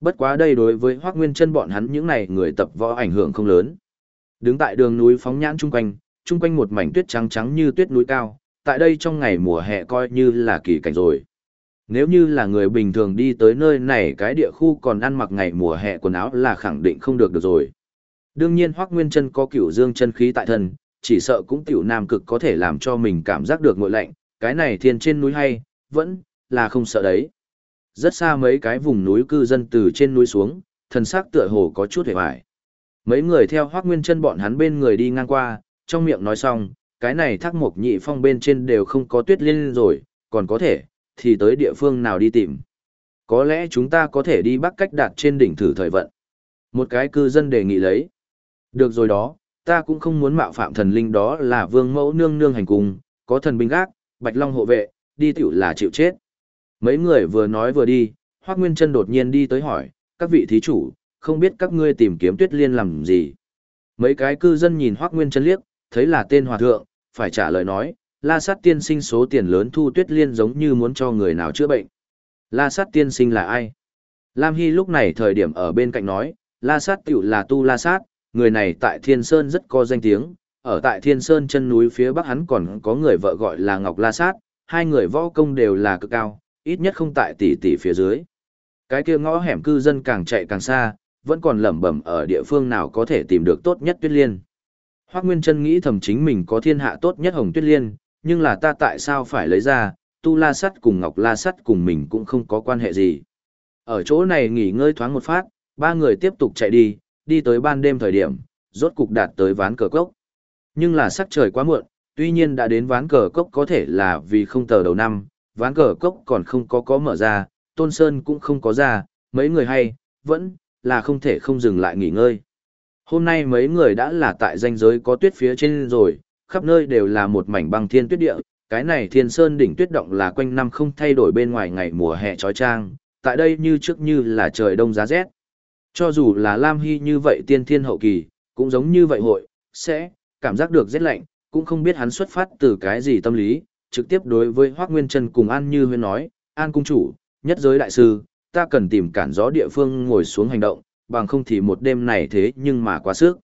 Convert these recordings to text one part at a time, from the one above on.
Bất quá đây đối với Hoác Nguyên chân bọn hắn những này người tập võ ảnh hưởng không lớn. Đứng tại đường núi phóng nhãn chung quanh, chung quanh một mảnh tuyết trắng trắng như tuyết núi cao, tại đây trong ngày mùa hè coi như là kỳ cảnh rồi. Nếu như là người bình thường đi tới nơi này cái địa khu còn ăn mặc ngày mùa hè quần áo là khẳng định không được được rồi. Đương nhiên Hoắc Nguyên Chân có cửu dương chân khí tại thân, chỉ sợ cũng tiểu nam cực có thể làm cho mình cảm giác được nguội lạnh, cái này thiên trên núi hay, vẫn là không sợ đấy. Rất xa mấy cái vùng núi cư dân từ trên núi xuống, thần sắc tựa hồ có chút hề hoài. Mấy người theo Hoắc Nguyên Chân bọn hắn bên người đi ngang qua, trong miệng nói xong, cái này thác mộc nhị phong bên trên đều không có tuyết liên rồi, còn có thể, thì tới địa phương nào đi tìm. Có lẽ chúng ta có thể đi bắc cách đạt trên đỉnh thử thời vận. Một cái cư dân đề nghị lấy. Được rồi đó, ta cũng không muốn mạo phạm thần linh đó là vương mẫu nương nương hành cung, có thần binh gác, bạch long hộ vệ, đi tiểu là chịu chết. Mấy người vừa nói vừa đi, Hoác Nguyên Trân đột nhiên đi tới hỏi, các vị thí chủ, không biết các ngươi tìm kiếm tuyết liên làm gì. Mấy cái cư dân nhìn Hoác Nguyên Trân liếc, thấy là tên hòa thượng, phải trả lời nói, la sát tiên sinh số tiền lớn thu tuyết liên giống như muốn cho người nào chữa bệnh. La sát tiên sinh là ai? Lam Hy lúc này thời điểm ở bên cạnh nói, la sát tiểu là tu la sát, người này tại Thiên Sơn rất có danh tiếng, ở tại Thiên Sơn chân núi phía bắc hắn còn có người vợ gọi là Ngọc La Sát, hai người võ công đều là cực cao, ít nhất không tại tỷ tỷ phía dưới. Cái kia ngõ hẻm cư dân càng chạy càng xa, vẫn còn lẩm bẩm ở địa phương nào có thể tìm được tốt nhất tuyết liên. Hoác Nguyên Trân nghĩ thầm chính mình có thiên hạ tốt nhất hồng tuyết liên, nhưng là ta tại sao phải lấy ra, tu la sắt cùng ngọc la sắt cùng mình cũng không có quan hệ gì. Ở chỗ này nghỉ ngơi thoáng một phát, ba người tiếp tục chạy đi, đi tới ban đêm thời điểm, rốt cục đạt tới ván cờ cốc. Nhưng là sắc trời quá muộn, tuy nhiên đã đến ván cờ cốc có thể là vì không tờ đầu năm, ván cờ cốc còn không có có mở ra, Tôn Sơn cũng không có ra, mấy người hay, vẫn là không thể không dừng lại nghỉ ngơi. Hôm nay mấy người đã là tại danh giới có tuyết phía trên rồi, khắp nơi đều là một mảnh băng thiên tuyết địa, cái này thiên sơn đỉnh tuyết động là quanh năm không thay đổi bên ngoài ngày mùa hè trói trang, tại đây như trước như là trời đông giá rét. Cho dù là Lam Hy như vậy tiên thiên hậu kỳ, cũng giống như vậy hội, sẽ, cảm giác được rét lạnh, cũng không biết hắn xuất phát từ cái gì tâm lý, trực tiếp đối với Hoác Nguyên Trân cùng An Như Huyên nói, An Cung Chủ, nhất giới đại sư, ta cần tìm cản gió địa phương ngồi xuống hành động, bằng không thì một đêm này thế nhưng mà quá sức.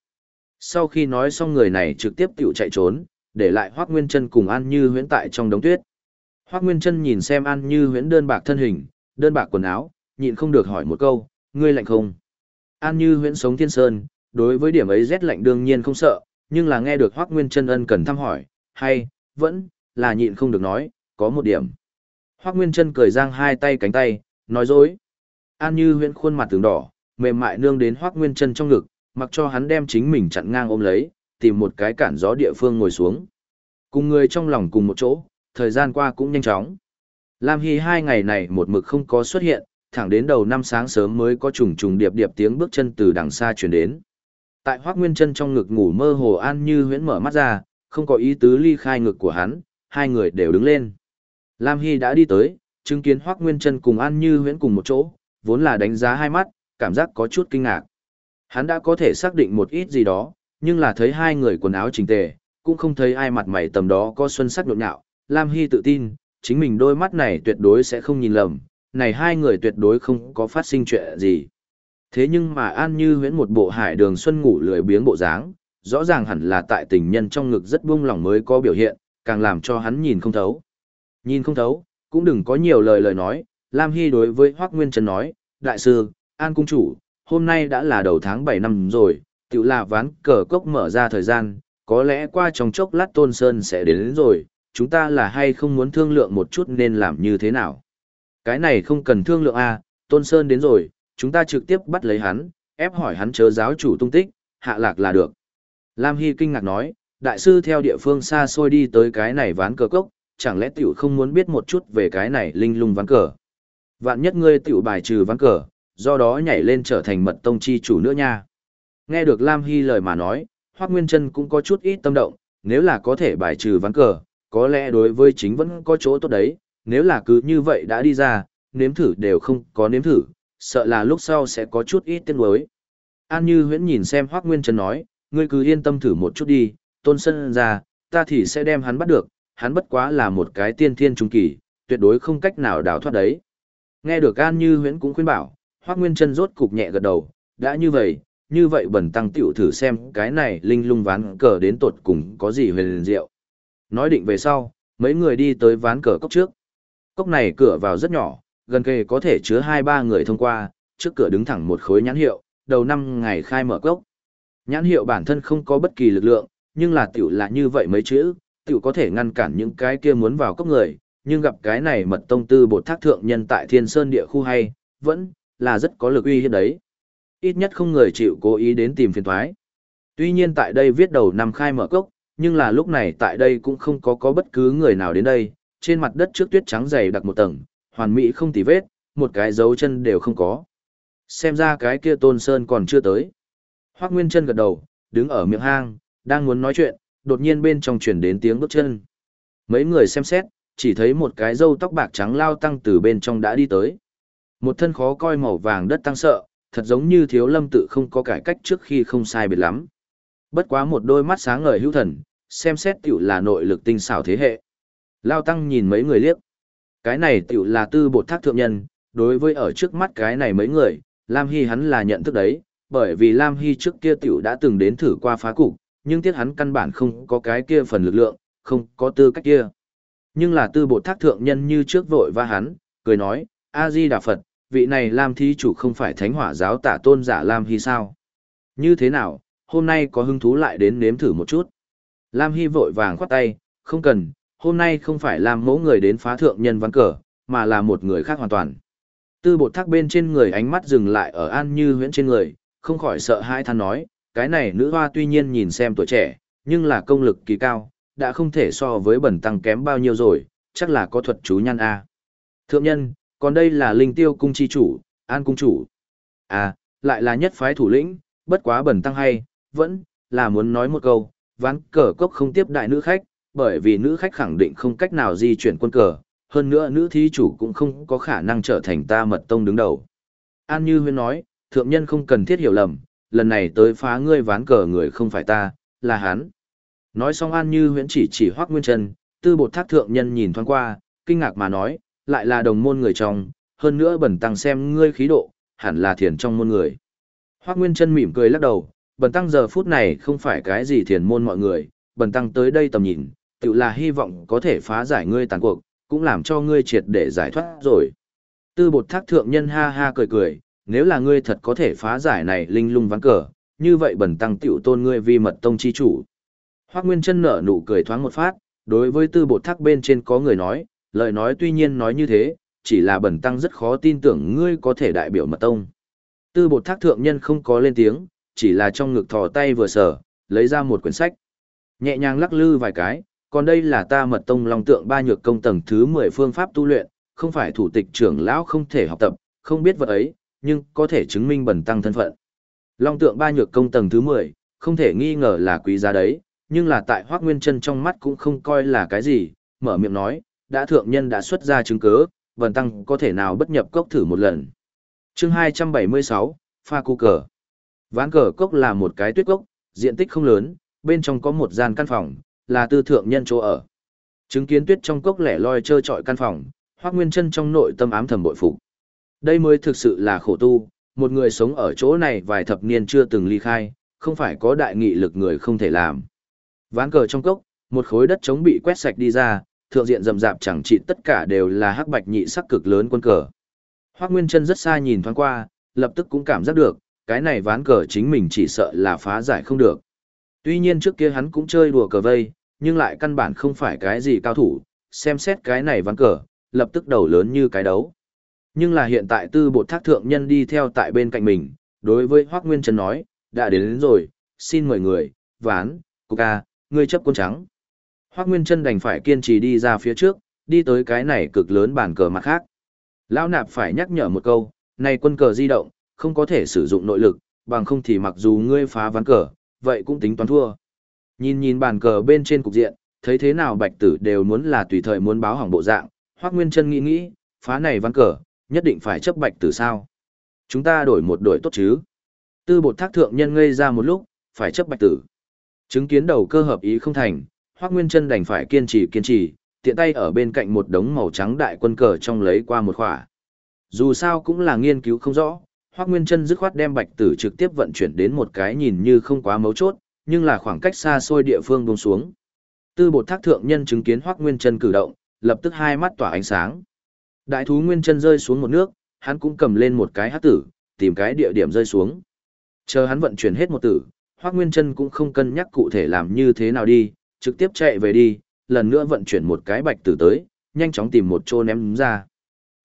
Sau khi nói xong người này trực tiếp tiểu chạy trốn, để lại Hoác Nguyên Trân cùng An Như Huyễn tại trong đống tuyết. Hoác Nguyên Trân nhìn xem An Như Huyễn đơn bạc thân hình, đơn bạc quần áo, nhịn không được hỏi một câu, ngươi lạnh không? An Như Huyễn sống thiên sơn, đối với điểm ấy rét lạnh đương nhiên không sợ, nhưng là nghe được Hoác Nguyên Trân ân cần thăm hỏi, hay, vẫn, là nhịn không được nói, có một điểm. Hoác Nguyên Trân cười giang hai tay cánh tay, nói dối. An Như Huyễn khuôn mặt tường đỏ, mềm mại nương đến Hoác Nguyên Trân trong ngực, mặc cho hắn đem chính mình chặn ngang ôm lấy, tìm một cái cản gió địa phương ngồi xuống. Cùng người trong lòng cùng một chỗ, thời gian qua cũng nhanh chóng. Lam Hy hai ngày này một mực không có xuất hiện, thẳng đến đầu năm sáng sớm mới có trùng trùng điệp điệp tiếng bước chân từ đằng xa chuyển đến. Tại Hoác Nguyên Trân trong ngực ngủ mơ hồ an như huyễn mở mắt ra, không có ý tứ ly khai ngực của hắn, hai người đều đứng lên. Lam Hy đã đi tới, chứng kiến Hoác Nguyên Trân cùng An Như huyễn cùng một chỗ, vốn là đánh giá hai mắt, cảm giác có chút kinh ngạc. Hắn đã có thể xác định một ít gì đó, nhưng là thấy hai người quần áo chỉnh tề, cũng không thấy ai mặt mày tầm đó có xuân sắc nhộn nhạo. Lam Hy tự tin, chính mình đôi mắt này tuyệt đối sẽ không nhìn lầm, này hai người tuyệt đối không có phát sinh chuyện gì. Thế nhưng mà An Như huyễn một bộ hải đường xuân ngủ lười biếng bộ dáng, rõ ràng hẳn là tại tình nhân trong ngực rất buông lỏng mới có biểu hiện, càng làm cho hắn nhìn không thấu. Nhìn không thấu, cũng đừng có nhiều lời lời nói, Lam Hy đối với Hoác Nguyên Trần nói, Đại sư, An Cung Chủ, hôm nay đã là đầu tháng 7 năm rồi, tự là ván cờ cốc mở ra thời gian, có lẽ qua trong chốc lát Tôn Sơn sẽ đến, đến rồi, chúng ta là hay không muốn thương lượng một chút nên làm như thế nào. Cái này không cần thương lượng à, Tôn Sơn đến rồi, chúng ta trực tiếp bắt lấy hắn, ép hỏi hắn chớ giáo chủ tung tích, hạ lạc là được. Lam Hy kinh ngạc nói, đại sư theo địa phương xa xôi đi tới cái này ván cờ cốc, chẳng lẽ tiểu không muốn biết một chút về cái này linh lung ván cờ. Vạn nhất ngươi tiểu bài trừ ván cờ, do đó nhảy lên trở thành mật tông chi chủ nữa nha. Nghe được Lam Hy lời mà nói, Hoác Nguyên Trân cũng có chút ít tâm động, nếu là có thể bài trừ ván cờ, có lẽ đối với chính vẫn có chỗ tốt đấy, nếu là cứ như vậy đã đi ra, nếm thử đều không có nếm thử, sợ là lúc sau sẽ có chút ít tiếng đối. An Như huyễn nhìn xem Hoác Nguyên Trân nói, ngươi cứ yên tâm thử một chút đi, tôn sân ra, ta thì sẽ đem hắn bắt được, hắn bất quá là một cái tiên thiên trung kỳ, tuyệt đối không cách nào đào thoát đấy. Nghe được An Như huyễn cũng khuyên bảo, Hoắc Nguyên Chân rốt cục nhẹ gật đầu, đã như vậy, như vậy bẩn tăng tiểu thử xem cái này linh lung ván cờ đến tột cùng có gì huyền diệu. Nói định về sau, mấy người đi tới ván cờ cốc trước. Cốc này cửa vào rất nhỏ, gần kề có thể chứa hai ba người thông qua, trước cửa đứng thẳng một khối nhãn hiệu, đầu năm ngày khai mở cốc. Nhãn hiệu bản thân không có bất kỳ lực lượng, nhưng là tiểu là như vậy mấy chữ, tiểu có thể ngăn cản những cái kia muốn vào cốc người, nhưng gặp cái này mật tông tư bột thác thượng nhân tại thiên sơn địa khu hay, vẫn là rất có lực uy hiếp đấy. Ít nhất không người chịu cố ý đến tìm phiền thoái. Tuy nhiên tại đây viết đầu năm khai mở cốc, nhưng là lúc này tại đây cũng không có có bất cứ người nào đến đây, trên mặt đất trước tuyết trắng dày đặc một tầng, hoàn mỹ không tì vết, một cái dấu chân đều không có. Xem ra cái kia tôn sơn còn chưa tới. Hoác Nguyên chân gật đầu, đứng ở miệng hang, đang muốn nói chuyện, đột nhiên bên trong chuyển đến tiếng bước chân. Mấy người xem xét, chỉ thấy một cái râu tóc bạc trắng lao tăng từ bên trong đã đi tới. Một thân khó coi màu vàng đất tăng sợ, thật giống như thiếu lâm tự không có cải cách trước khi không sai biệt lắm. Bất quá một đôi mắt sáng ngời hữu thần, xem xét tiểu là nội lực tinh xảo thế hệ. Lao tăng nhìn mấy người liếc. Cái này tiểu là tư bột thác thượng nhân, đối với ở trước mắt cái này mấy người, Lam Hy hắn là nhận thức đấy, bởi vì Lam Hy trước kia tiểu đã từng đến thử qua phá cục, nhưng tiếc hắn căn bản không có cái kia phần lực lượng, không có tư cách kia. Nhưng là tư bột thác thượng nhân như trước vội va hắn, cười nói, A-di Đà Phật, vị này Lam thí chủ không phải thánh hỏa giáo tả tôn giả Lam Hy sao? Như thế nào, hôm nay có hứng thú lại đến nếm thử một chút. Lam Hy vội vàng khoát tay, không cần, hôm nay không phải làm mẫu người đến phá thượng nhân văn cờ, mà là một người khác hoàn toàn. Tư bột thác bên trên người ánh mắt dừng lại ở an như huyễn trên người, không khỏi sợ hai than nói, cái này nữ hoa tuy nhiên nhìn xem tuổi trẻ, nhưng là công lực kỳ cao, đã không thể so với bẩn tăng kém bao nhiêu rồi, chắc là có thuật chú nhăn A. Thượng nhân, còn đây là linh tiêu cung chi chủ, an cung chủ. À, lại là nhất phái thủ lĩnh, bất quá bẩn tăng hay, vẫn là muốn nói một câu, ván cờ cốc không tiếp đại nữ khách, bởi vì nữ khách khẳng định không cách nào di chuyển quân cờ, hơn nữa nữ thí chủ cũng không có khả năng trở thành ta mật tông đứng đầu. An Như Huyên nói, thượng nhân không cần thiết hiểu lầm, lần này tới phá ngươi ván cờ người không phải ta, là hắn. Nói xong An Như Huyễn chỉ chỉ Hoắc Nguyên Trần, tư bột thác thượng nhân nhìn thoáng qua, kinh ngạc mà nói, lại là đồng môn người trong, hơn nữa bẩn tăng xem ngươi khí độ, hẳn là thiền trong môn người. Hoắc Nguyên Trân mỉm cười lắc đầu, bẩn tăng giờ phút này không phải cái gì thiền môn mọi người, bẩn tăng tới đây tầm nhìn, tự là hy vọng có thể phá giải ngươi tàn cuộc, cũng làm cho ngươi triệt để giải thoát rồi. Tư bột thác thượng nhân ha ha cười cười, nếu là ngươi thật có thể phá giải này linh lung ván cờ, như vậy bẩn tăng tiểu tôn ngươi vi mật tông chi chủ. Hoác Nguyên chân nở nụ cười thoáng một phát, đối với tư bột thác bên trên có người nói, lời nói tuy nhiên nói như thế, chỉ là bẩn tăng rất khó tin tưởng ngươi có thể đại biểu mật tông. Tư bột thác thượng nhân không có lên tiếng, chỉ là trong ngực thò tay vừa sở, lấy ra một quyển sách. Nhẹ nhàng lắc lư vài cái, còn đây là ta mật tông long tượng ba nhược công tầng thứ 10 phương pháp tu luyện, không phải thủ tịch trưởng lão không thể học tập, không biết vật ấy, nhưng có thể chứng minh bẩn tăng thân phận. Long tượng ba nhược công tầng thứ 10, không thể nghi ngờ là quý giá đấy, nhưng là tại Hoác Nguyên Trân trong mắt cũng không coi là cái gì, mở miệng nói, đã thượng nhân đã xuất ra chứng cứ, bần tăng có thể nào bất nhập cốc thử một lần. chương 276, Pha Cú Cờ Ván cờ cốc là một cái tuyết cốc, diện tích không lớn, bên trong có một gian căn phòng, là tư thượng nhân chỗ ở. Chứng kiến tuyết trong cốc lẻ loi trơ trọi căn phòng, Hoác Nguyên Trân trong nội tâm ám thầm bội phục. Đây mới thực sự là khổ tu, một người sống ở chỗ này vài thập niên chưa từng ly khai, không phải có đại nghị lực người không thể làm. Ván cờ trong cốc, một khối đất trống bị quét sạch đi ra, thượng diện rậm rạp chẳng trị tất cả đều là hắc bạch nhị sắc cực lớn quân cờ. Hoắc Nguyên Chân rất xa nhìn thoáng qua, lập tức cũng cảm giác được, cái này ván cờ chính mình chỉ sợ là phá giải không được. Tuy nhiên trước kia hắn cũng chơi đùa cờ vây, nhưng lại căn bản không phải cái gì cao thủ, xem xét cái này ván cờ, lập tức đầu lớn như cái đấu. Nhưng là hiện tại tư bộ thác thượng nhân đi theo tại bên cạnh mình, đối với Hoác Nguyên Trần nói, đã đến, đến rồi, xin mời người, ván, cô ca ngươi chấp quân trắng. Hoác Nguyên Trân đành phải kiên trì đi ra phía trước, đi tới cái này cực lớn bàn cờ mặt khác. Lão nạp phải nhắc nhở một câu, này quân cờ di động, không có thể sử dụng nội lực, bằng không thì mặc dù ngươi phá ván cờ, vậy cũng tính toán thua. Nhìn nhìn bàn cờ bên trên cục diện, thấy thế nào bạch tử đều muốn là tùy thời muốn báo hỏng bộ dạng, Hoác Nguyên Trân nghĩ nghĩ, phá này ván cờ, nhất định phải chấp bạch tử sao. Chúng ta đổi một đổi tốt chứ. Tư bột thác thượng nhân ngây ra một lúc, phải chấp bạch tử. Chứng kiến đầu cơ hợp ý không thành, Hoắc Nguyên Chân đành phải kiên trì kiên trì, tiện tay ở bên cạnh một đống màu trắng đại quân cờ trong lấy qua một khỏa. Dù sao cũng là nghiên cứu không rõ, Hoắc Nguyên Chân dứt khoát đem bạch tử trực tiếp vận chuyển đến một cái nhìn như không quá mấu chốt, nhưng là khoảng cách xa xôi địa phương buông xuống. Tư Bột Thác thượng nhân chứng kiến Hoắc Nguyên Chân cử động, lập tức hai mắt tỏa ánh sáng. Đại thú Nguyên Chân rơi xuống một nước, hắn cũng cầm lên một cái hắc tử, tìm cái địa điểm rơi xuống. Chờ hắn vận chuyển hết một tử, Hoắc Nguyên Chân cũng không cân nhắc cụ thể làm như thế nào đi, trực tiếp chạy về đi, lần nữa vận chuyển một cái bạch tử tới, nhanh chóng tìm một chỗ ném ra.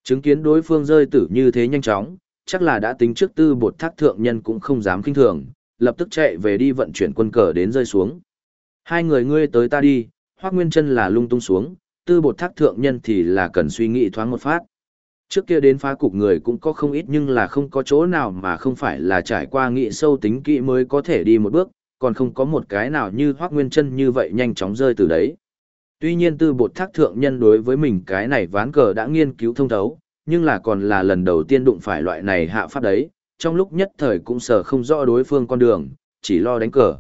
Chứng kiến đối phương rơi tử như thế nhanh chóng, chắc là đã tính trước tư bột thác thượng nhân cũng không dám kinh thường, lập tức chạy về đi vận chuyển quân cờ đến rơi xuống. Hai người ngươi tới ta đi, Hoắc Nguyên Chân là lung tung xuống, tư bột thác thượng nhân thì là cần suy nghĩ thoáng một phát. Trước kia đến phá cục người cũng có không ít nhưng là không có chỗ nào mà không phải là trải qua nghị sâu tính kỹ mới có thể đi một bước, còn không có một cái nào như Hoắc Nguyên Chân như vậy nhanh chóng rơi từ đấy. Tuy nhiên tư bột thác thượng nhân đối với mình cái này ván cờ đã nghiên cứu thông thấu, nhưng là còn là lần đầu tiên đụng phải loại này hạ pháp đấy, trong lúc nhất thời cũng sợ không rõ đối phương con đường, chỉ lo đánh cờ.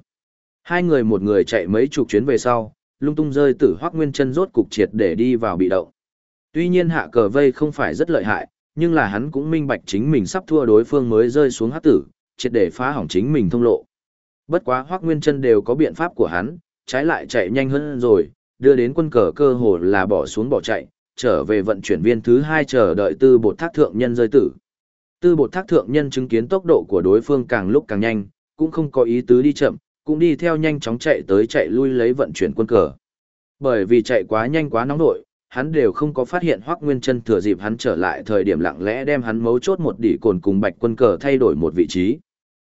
Hai người một người chạy mấy chục chuyến về sau, lung tung rơi tử hoác nguyên chân rốt cục triệt để đi vào bị động. Tuy nhiên hạ cờ vây không phải rất lợi hại, nhưng là hắn cũng minh bạch chính mình sắp thua đối phương mới rơi xuống hát tử, triệt để phá hỏng chính mình thông lộ. Bất quá hoác nguyên chân đều có biện pháp của hắn, trái lại chạy nhanh hơn rồi, đưa đến quân cờ cơ hồ là bỏ xuống bỏ chạy, trở về vận chuyển viên thứ hai chờ đợi tư bột thác thượng nhân rơi tử. Tư bột thác thượng nhân chứng kiến tốc độ của đối phương càng lúc càng nhanh, cũng không có ý tứ đi chậm, cũng đi theo nhanh chóng chạy tới chạy lui lấy vận chuyển quân cờ. Bởi vì chạy quá nhanh quá nóng nội, hắn đều không có phát hiện Hoắc Nguyên Chân thừa dịp hắn trở lại thời điểm lặng lẽ đem hắn mấu chốt một đỉ cồn cùng Bạch Quân cờ thay đổi một vị trí.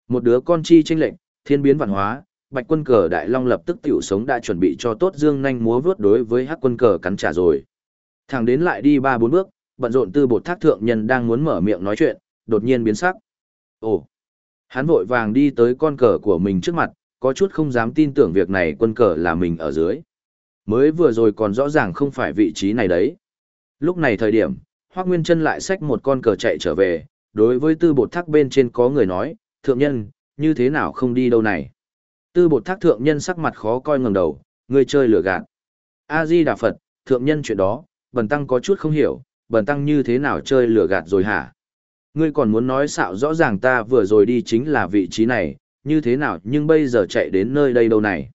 Một đứa con chi chênh lệnh, thiên biến văn hóa, Bạch Quân cờ Đại Long lập tức tiểu sống đã chuẩn bị cho tốt dương nhanh múa vớt đối với Hắc Quân cờ cắn trả rồi. Thằng đến lại đi ba bốn bước, bận rộn tư bột thác thượng nhân đang muốn mở miệng nói chuyện, đột nhiên biến sắc. Ồ! Hắn vội vàng đi tới con cờ của mình trước mặt, có chút không dám tin tưởng việc này quân cờ là mình ở dưới. Mới vừa rồi còn rõ ràng không phải vị trí này đấy. Lúc này thời điểm, Hoác Nguyên Trân lại xách một con cờ chạy trở về, đối với tư bột thác bên trên có người nói, thượng nhân, như thế nào không đi đâu này. Tư bột thác thượng nhân sắc mặt khó coi ngẩng đầu, người chơi lừa gạt. A-di Đà Phật, thượng nhân chuyện đó, bần tăng có chút không hiểu, bần tăng như thế nào chơi lừa gạt rồi hả? Ngươi còn muốn nói xạo rõ ràng ta vừa rồi đi chính là vị trí này, như thế nào nhưng bây giờ chạy đến nơi đây đâu này?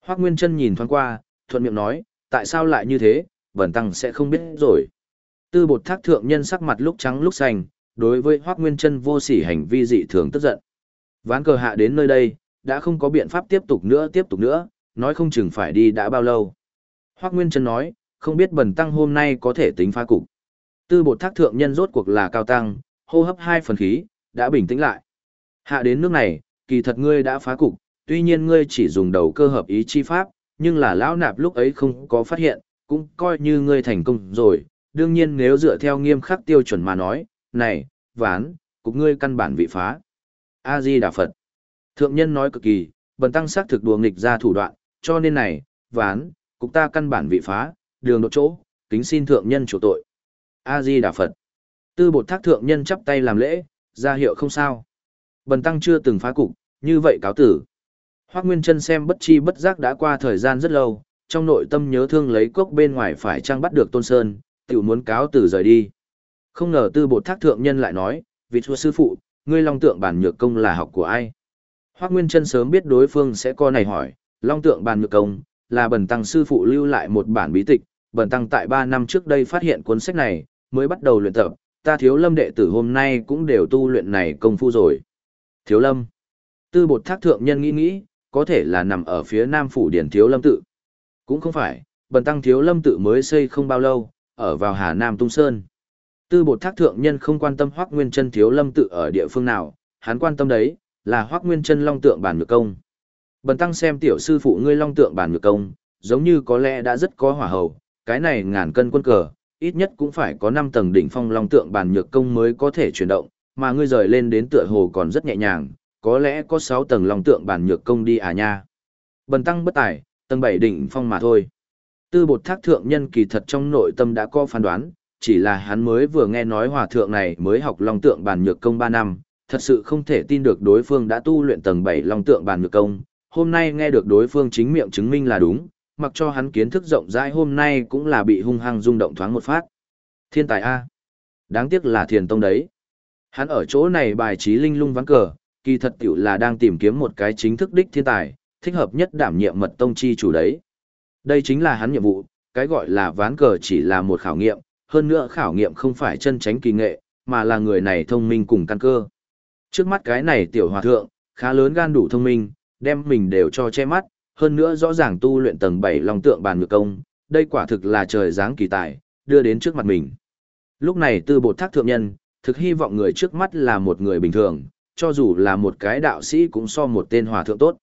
Hoác Nguyên Trân nhìn thoáng qua, thuận miệng nói, tại sao lại như thế, bần tăng sẽ không biết rồi. Tư bột thác thượng nhân sắc mặt lúc trắng lúc xanh, đối với Hoác Nguyên Trân vô sỉ hành vi dị thường tức giận. Ván cờ hạ đến nơi đây, đã không có biện pháp tiếp tục nữa tiếp tục nữa, nói không chừng phải đi đã bao lâu. Hoác Nguyên Trân nói, không biết bần tăng hôm nay có thể tính phá cục. Tư bột thác thượng nhân rốt cuộc là cao tăng, hô hấp hai phần khí, đã bình tĩnh lại. Hạ đến nước này, kỳ thật ngươi đã phá cục, tuy nhiên ngươi chỉ dùng đầu cơ hợp ý chi pháp, nhưng là lão nạp lúc ấy không có phát hiện, cũng coi như ngươi thành công rồi. Đương nhiên nếu dựa theo nghiêm khắc tiêu chuẩn mà nói, này, ván, cục ngươi căn bản bị phá. A-di Đà Phật. Thượng nhân nói cực kỳ, bần tăng xác thực đùa nghịch ra thủ đoạn, cho nên này, ván, cục ta căn bản bị phá, đường độ chỗ, kính xin thượng nhân chủ tội. A-di Đà Phật. Tư bột thác thượng nhân chắp tay làm lễ, ra hiệu không sao. Bần tăng chưa từng phá cục, như vậy cáo tử. Hoác Nguyên Trân xem bất chi bất giác đã qua thời gian rất lâu, trong nội tâm nhớ thương lấy cốc bên ngoài phải trang bắt được Tôn Sơn, tiểu muốn cáo tử rời đi. Không ngờ tư bột thác thượng nhân lại nói, vị thua sư phụ, ngươi long tượng bản nhược công là học của ai? Hoác Nguyên Trân sớm biết đối phương sẽ co này hỏi, long tượng bản nhược công, là bần tăng sư phụ lưu lại một bản bí tịch, bần tăng tại 3 năm trước đây phát hiện cuốn sách này, mới bắt đầu luyện tập, ta thiếu lâm đệ tử hôm nay cũng đều tu luyện này công phu rồi. Thiếu lâm. Tư bột thác thượng nhân nghĩ nghĩ, có thể là nằm ở phía nam phủ điển thiếu lâm tự. Cũng không phải, bần tăng thiếu lâm tự mới xây không bao lâu, ở vào Hà Nam Tung Sơn. Tư bột thác thượng nhân không quan tâm hoác nguyên chân thiếu lâm tự ở địa phương nào, hắn quan tâm đấy, là hoác nguyên chân long tượng bản nhược công. Bần tăng xem tiểu sư phụ ngươi long tượng bản nhược công, giống như có lẽ đã rất có hỏa hầu, cái này ngàn cân quân cờ, ít nhất cũng phải có 5 tầng đỉnh phong long tượng bản nhược công mới có thể chuyển động, mà ngươi rời lên đến tựa hồ còn rất nhẹ nhàng, có lẽ có 6 tầng long tượng bản nhược công đi à nha. Bần tăng bất tài, tầng 7 đỉnh phong mà thôi. Tư bột thác thượng nhân kỳ thật trong nội tâm đã có phán đoán, chỉ là hắn mới vừa nghe nói hòa thượng này mới học long tượng bản nhược công 3 năm, thật sự không thể tin được đối phương đã tu luyện tầng 7 long tượng bản nhược công. Hôm nay nghe được đối phương chính miệng chứng minh là đúng, mặc cho hắn kiến thức rộng rãi hôm nay cũng là bị hung hăng rung động thoáng một phát. Thiên tài A. Đáng tiếc là thiền tông đấy. Hắn ở chỗ này bài trí linh lung vắng cờ, kỳ thật tiểu là đang tìm kiếm một cái chính thức đích thiên tài, thích hợp nhất đảm nhiệm mật tông chi chủ đấy. Đây chính là hắn nhiệm vụ, cái gọi là ván cờ chỉ là một khảo nghiệm, hơn nữa khảo nghiệm không phải chân tránh kỳ nghệ, mà là người này thông minh cùng căn cơ. Trước mắt cái này tiểu hòa thượng, khá lớn gan đủ thông minh, đem mình đều cho che mắt, hơn nữa rõ ràng tu luyện tầng 7 long tượng bàn ngược công, đây quả thực là trời giáng kỳ tài, đưa đến trước mặt mình. Lúc này tư bột thác thượng nhân, thực hy vọng người trước mắt là một người bình thường, cho dù là một cái đạo sĩ cũng so một tên hòa thượng tốt.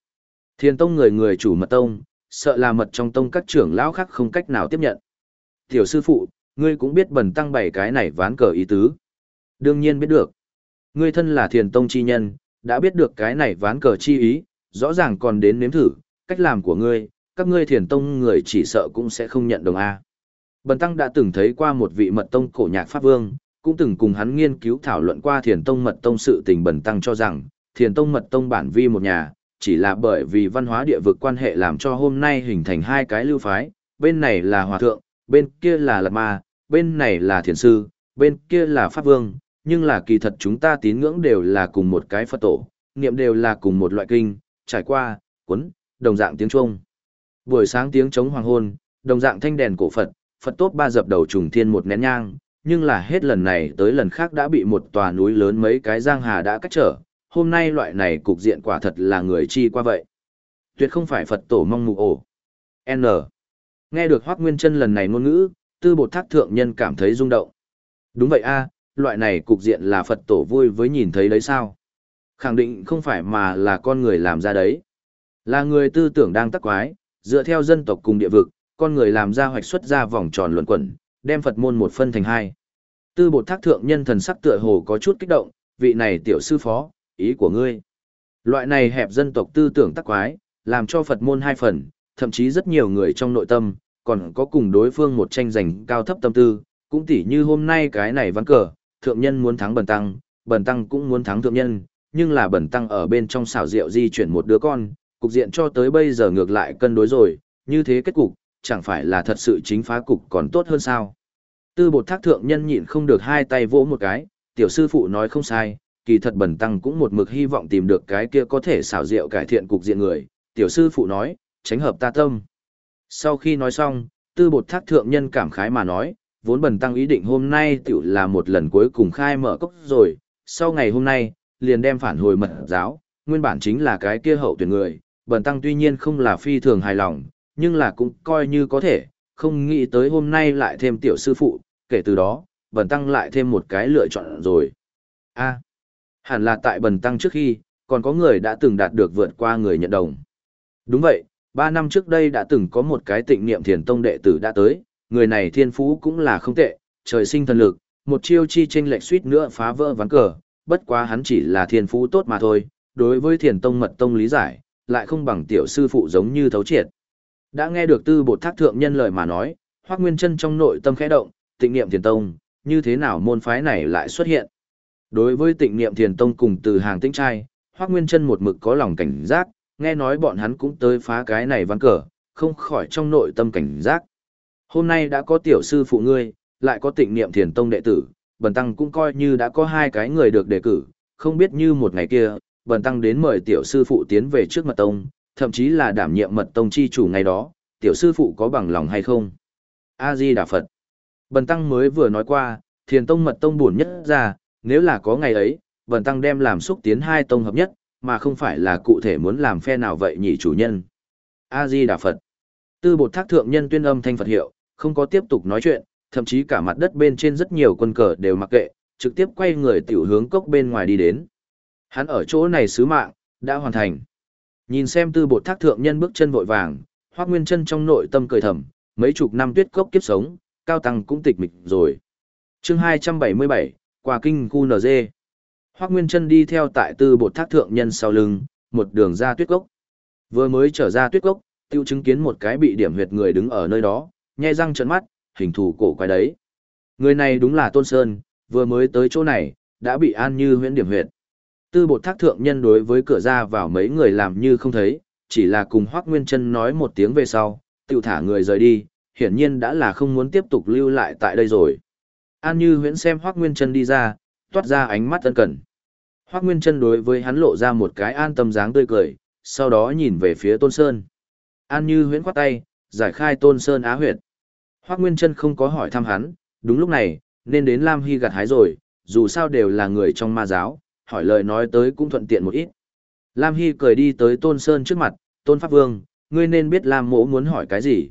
thiền tông người người chủ mật tông, sợ là mật trong tông các trưởng lão khác không cách nào tiếp nhận. Tiểu sư phụ, ngươi cũng biết bần tăng bảy cái này ván cờ ý tứ. Đương nhiên biết được. Ngươi thân là thiền tông chi nhân, đã biết được cái này ván cờ chi ý, rõ ràng còn đến nếm thử, cách làm của ngươi, các ngươi thiền tông người chỉ sợ cũng sẽ không nhận đồng A. Bần tăng đã từng thấy qua một vị mật tông cổ nhạc pháp vương, cũng từng cùng hắn nghiên cứu thảo luận qua thiền tông mật tông sự tình bần tăng cho rằng, thiền tông mật tông bản vi một nhà, chỉ là bởi vì văn hóa địa vực quan hệ làm cho hôm nay hình thành hai cái lưu phái, bên này là hòa thượng, bên kia là lạt ma, bên này là thiền sư, bên kia là pháp vương, nhưng là kỳ thật chúng ta tín ngưỡng đều là cùng một cái Phật tổ, niệm đều là cùng một loại kinh, trải qua, cuốn, đồng dạng tiếng Trung. Buổi sáng tiếng trống hoàng hôn, đồng dạng thanh đèn cổ Phật, Phật tốt ba dập đầu trùng thiên một nén nhang, nhưng là hết lần này tới lần khác đã bị một tòa núi lớn mấy cái giang hà đã cách trở, hôm nay loại này cục diện quả thật là người chi qua vậy. Tuyệt không phải Phật tổ mong mù ổ. N. Nghe được Hoác Nguyên chân lần này ngôn ngữ, tư bột thác thượng nhân cảm thấy rung động. Đúng vậy a loại này cục diện là Phật tổ vui với nhìn thấy đấy sao? Khẳng định không phải mà là con người làm ra đấy. Là người tư tưởng đang tắc quái, dựa theo dân tộc cùng địa vực, con người làm ra hoạch xuất ra vòng tròn luận quẩn, đem Phật môn một phân thành hai. Tư bột thác thượng nhân thần sắc tựa hồ có chút kích động, vị này tiểu sư phó, ý của ngươi. Loại này hẹp dân tộc tư tưởng tắc quái, làm cho Phật môn hai phần, thậm chí rất nhiều người trong nội tâm, còn có cùng đối phương một tranh giành cao thấp tâm tư, cũng tỉ như hôm nay cái này ván cờ, thượng nhân muốn thắng bần tăng, bần tăng cũng muốn thắng thượng nhân, nhưng là bần tăng ở bên trong xảo rượu di chuyển một đứa con, cục diện cho tới bây giờ ngược lại cân đối rồi, như thế kết cục, chẳng phải là thật sự chính phá cục còn tốt hơn sao. Tư bột thác thượng nhân nhịn không được hai tay vỗ một cái, tiểu sư phụ nói không sai, kỳ thật bần tăng cũng một mực hy vọng tìm được cái kia có thể xảo diệu cải thiện cục diện người, tiểu sư phụ nói, tránh hợp ta tâm. Sau khi nói xong, tư bột thác thượng nhân cảm khái mà nói, vốn bần tăng ý định hôm nay tiểu là một lần cuối cùng khai mở cốc rồi, sau ngày hôm nay, liền đem phản hồi mật giáo, nguyên bản chính là cái kia hậu tuyển người, bần tăng tuy nhiên không là phi thường hài lòng, nhưng là cũng coi như có thể, không nghĩ tới hôm nay lại thêm tiểu sư phụ, kể từ đó, bần tăng lại thêm một cái lựa chọn rồi. a hẳn là tại bần tăng trước khi, còn có người đã từng đạt được vượt qua người nhận đồng. Đúng vậy, ba năm trước đây đã từng có một cái tịnh niệm thiền tông đệ tử đã tới, người này thiên phú cũng là không tệ, trời sinh thần lực, một chiêu chi tranh lệch suýt nữa phá vỡ ván cờ, bất quá hắn chỉ là thiên phú tốt mà thôi, đối với thiền tông mật tông lý giải, lại không bằng tiểu sư phụ giống như thấu triệt. Đã nghe được tư bột thác thượng nhân lời mà nói, Hoác Nguyên chân trong nội tâm khẽ động, tịnh niệm thiền tông, như thế nào môn phái này lại xuất hiện. Đối với tịnh niệm thiền tông cùng từ hàng tĩnh trai, Hoác Nguyên chân một mực có lòng cảnh giác, nghe nói bọn hắn cũng tới phá cái này văn cờ, không khỏi trong nội tâm cảnh giác. Hôm nay đã có tiểu sư phụ ngươi, lại có tịnh niệm thiền tông đệ tử, bần tăng cũng coi như đã có hai cái người được đề cử, không biết như một ngày kia, bần tăng đến mời tiểu sư phụ tiến về trước mật tông, thậm chí là đảm nhiệm mật tông chi chủ ngày đó, tiểu sư phụ có bằng lòng hay không? A-di Đà Phật. Bần tăng mới vừa nói qua, thiền tông mật tông buồn nhất ra, nếu là có ngày ấy, bần tăng đem làm xúc tiến hai tông hợp nhất, mà không phải là cụ thể muốn làm phe nào vậy nhỉ chủ nhân. A-di Đà Phật. Tư bột thác thượng nhân tuyên âm thanh Phật hiệu, không có tiếp tục nói chuyện, thậm chí cả mặt đất bên trên rất nhiều quân cờ đều mặc kệ, trực tiếp quay người tiểu hướng cốc bên ngoài đi đến. Hắn ở chỗ này sứ mạng, đã hoàn thành. Nhìn xem tư bột thác thượng nhân bước chân vội vàng, hoác nguyên chân trong nội tâm cười thầm, mấy chục năm tuyết cốc kiếp sống, cao tăng cũng tịch mịch rồi. chương 277, qua kinh khu NG. Hoác nguyên chân đi theo tại tư bột thác thượng nhân sau lưng, một đường ra tuyết cốc. Vừa mới trở ra tuyết cốc, tiêu chứng kiến một cái bị điểm huyệt người đứng ở nơi đó, nhai răng trợn mắt, hình thù cổ quái đấy. Người này đúng là Tôn Sơn, vừa mới tới chỗ này, đã bị an như huyễn điểm huyệt. Tư bột thác thượng nhân đối với cửa ra vào mấy người làm như không thấy, chỉ là cùng Hoác Nguyên Trân nói một tiếng về sau, tự thả người rời đi, hiển nhiên đã là không muốn tiếp tục lưu lại tại đây rồi. An Như huyễn xem Hoắc Nguyên Trân đi ra, toát ra ánh mắt ân cần. Hoắc Nguyên Trân đối với hắn lộ ra một cái an tâm dáng tươi cười, sau đó nhìn về phía Tôn Sơn. An Như huyễn khoát tay, giải khai Tôn Sơn á huyệt. Hoắc Nguyên Trân không có hỏi thăm hắn, đúng lúc này, nên đến Lam Hy gặt hái rồi, dù sao đều là người trong ma giáo, hỏi lời nói tới cũng thuận tiện một ít. Lam Hy cười đi tới Tôn Sơn trước mặt, Tôn Pháp Vương, ngươi nên biết Lam mỗ muốn hỏi cái gì.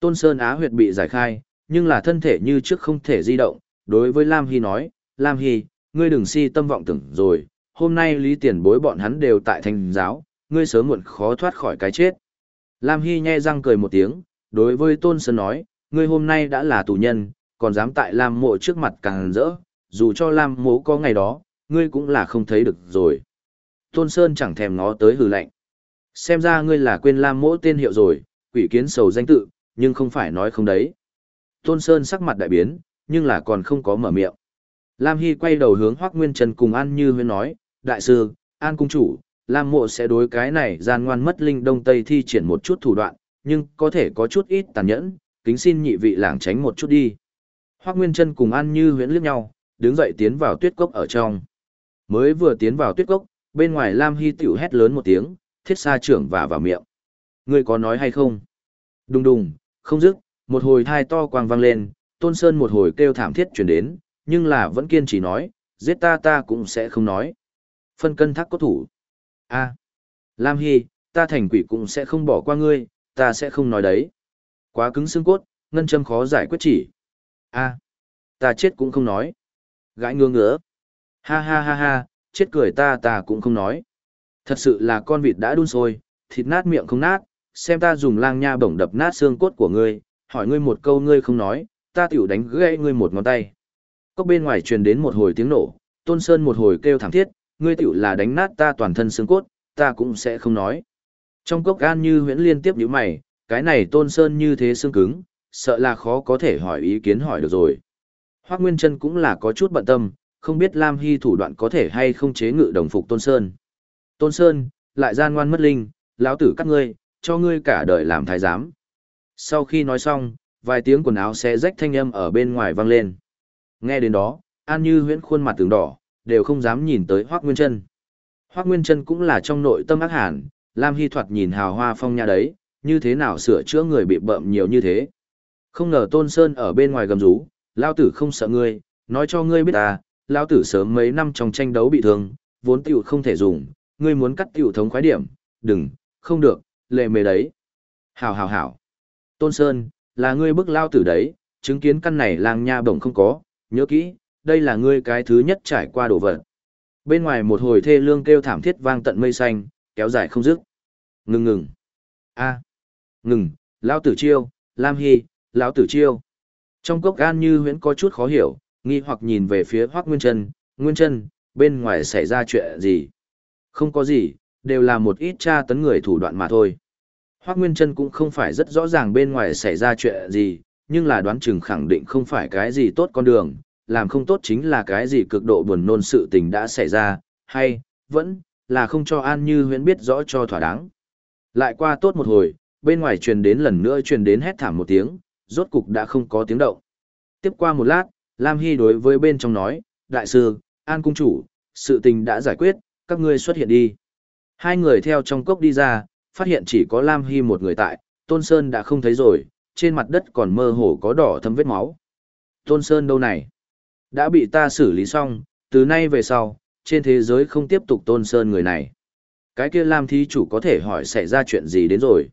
Tôn Sơn á huyệt bị giải khai, nhưng là thân thể như trước không thể di động, đối với Lam Hy nói, Lam Hy, ngươi đừng si tâm vọng tưởng rồi, hôm nay lý tiền bối bọn hắn đều tại thành giáo, ngươi sớm muộn khó thoát khỏi cái chết. Lam Hy nhe răng cười một tiếng, đối với Tôn Sơn nói, ngươi hôm nay đã là tù nhân, còn dám tại Lam mộ trước mặt càng rỡ, dù cho Lam mộ có ngày đó, ngươi cũng là không thấy được rồi. Tôn Sơn chẳng thèm ngó tới hừ lạnh. Xem ra ngươi là quên Lam mộ tên hiệu rồi, quỷ kiến sầu danh tự, nhưng không phải nói không đấy. Tôn Sơn sắc mặt đại biến, nhưng là còn không có mở miệng. Lam Hy quay đầu hướng Hoác Nguyên Trần cùng An Như Huyên nói, Đại sư, An Cung Chủ, Lam Mộ sẽ đối cái này gian ngoan mất linh đông tây thi triển một chút thủ đoạn, nhưng có thể có chút ít tàn nhẫn, kính xin nhị vị lảng tránh một chút đi. Hoác Nguyên Trân cùng An Như huyễn liếc nhau, đứng dậy tiến vào tuyết cốc ở trong. Mới vừa tiến vào tuyết cốc, bên ngoài Lam Hy tiểu hét lớn một tiếng, thiết sa trưởng và vào miệng. Ngươi có nói hay không? Đùng đùng, không dứt, một hồi thai to quang vang lên, Tôn Sơn một hồi kêu thảm thiết chuyển đến, nhưng là vẫn kiên trì nói, giết ta ta cũng sẽ không nói. Phân cân thác có thủ. a Lam Hy, ta thành quỷ cũng sẽ không bỏ qua ngươi, ta sẽ không nói đấy. Quá cứng xương cốt, ngân châm khó giải quyết chỉ. a ta chết cũng không nói. Gãi ngứa ngứa. Ha ha ha ha, chết cười ta ta cũng không nói. Thật sự là con vịt đã đun sôi, thịt nát miệng không nát, xem ta dùng lang nha bổng đập nát xương cốt của ngươi, hỏi ngươi một câu ngươi không nói, ta tiểu đánh gãy ngươi một ngón tay. Cốc bên ngoài truyền đến một hồi tiếng nổ, Tôn Sơn một hồi kêu thảm thiết, ngươi tiểu là đánh nát ta toàn thân xương cốt, ta cũng sẽ không nói. Trong cốc gan như huyễn liên tiếp nhíu mày, cái này Tôn Sơn như thế xương cứng, sợ là khó có thể hỏi ý kiến hỏi được rồi. hoắc Nguyên chân cũng là có chút bận tâm, không biết Lam Hy thủ đoạn có thể hay không chế ngự đồng phục Tôn Sơn. Tôn Sơn, lại gian ngoan mất linh, lão tử cắt ngươi, cho ngươi cả đời làm thái giám. Sau khi nói xong, vài tiếng quần áo xé rách thanh âm ở bên ngoài vang lên. Nghe đến đó, An Như huyễn khuôn mặt tường đỏ, đều không dám nhìn tới Hoác Nguyên Trân. Hoác Nguyên Trân cũng là trong nội tâm ác hàn, Lam Hy thoạt nhìn hào hoa phong nha đấy, như thế nào sửa chữa người bị bợm nhiều như thế. Không ngờ Tôn Sơn ở bên ngoài gầm rú, Lao tử không sợ ngươi, nói cho ngươi biết à, Lao tử sớm mấy năm trong tranh đấu bị thương, vốn tiểu không thể dùng, ngươi muốn cắt tiểu thống khoái điểm, đừng, không được, lệ mề đấy. Hảo hảo hảo. Tôn Sơn, là ngươi bức Lao tử đấy, chứng kiến căn này lang nha bổng không có, nhớ kỹ, đây là ngươi cái thứ nhất trải qua đổ vật. Bên ngoài một hồi thê lương kêu thảm thiết vang tận mây xanh, kéo dài không dứt. Ngừng ngừng. A. À. Ngừng, lao tử chiêu, Lam Hy, lão tử chiêu. Trong cốc gan như huyễn có chút khó hiểu, nghi hoặc nhìn về phía Hoắc Nguyên Chân, Nguyên Chân, bên ngoài xảy ra chuyện gì? Không có gì, đều là một ít tra tấn người thủ đoạn mà thôi. Hoắc Nguyên Trân cũng không phải rất rõ ràng bên ngoài xảy ra chuyện gì, nhưng là đoán chừng khẳng định không phải cái gì tốt con đường, làm không tốt chính là cái gì cực độ buồn nôn sự tình đã xảy ra, hay, vẫn, là không cho An Như huyễn biết rõ cho thỏa đáng. Lại qua tốt một hồi, bên ngoài truyền đến lần nữa truyền đến hét thảm một tiếng, rốt cục đã không có tiếng động. Tiếp qua một lát, Lam Hy đối với bên trong nói, Đại sư, An Cung Chủ, sự tình đã giải quyết, các ngươi xuất hiện đi. Hai người theo trong cốc đi ra, phát hiện chỉ có Lam Hy một người tại, Tôn Sơn đã không thấy rồi, trên mặt đất còn mơ hồ có đỏ thâm vết máu. Tôn Sơn đâu này? Đã bị ta xử lý xong, từ nay về sau, trên thế giới không tiếp tục Tôn Sơn người này. Cái kia Lam Thí chủ có thể hỏi xảy ra chuyện gì đến rồi.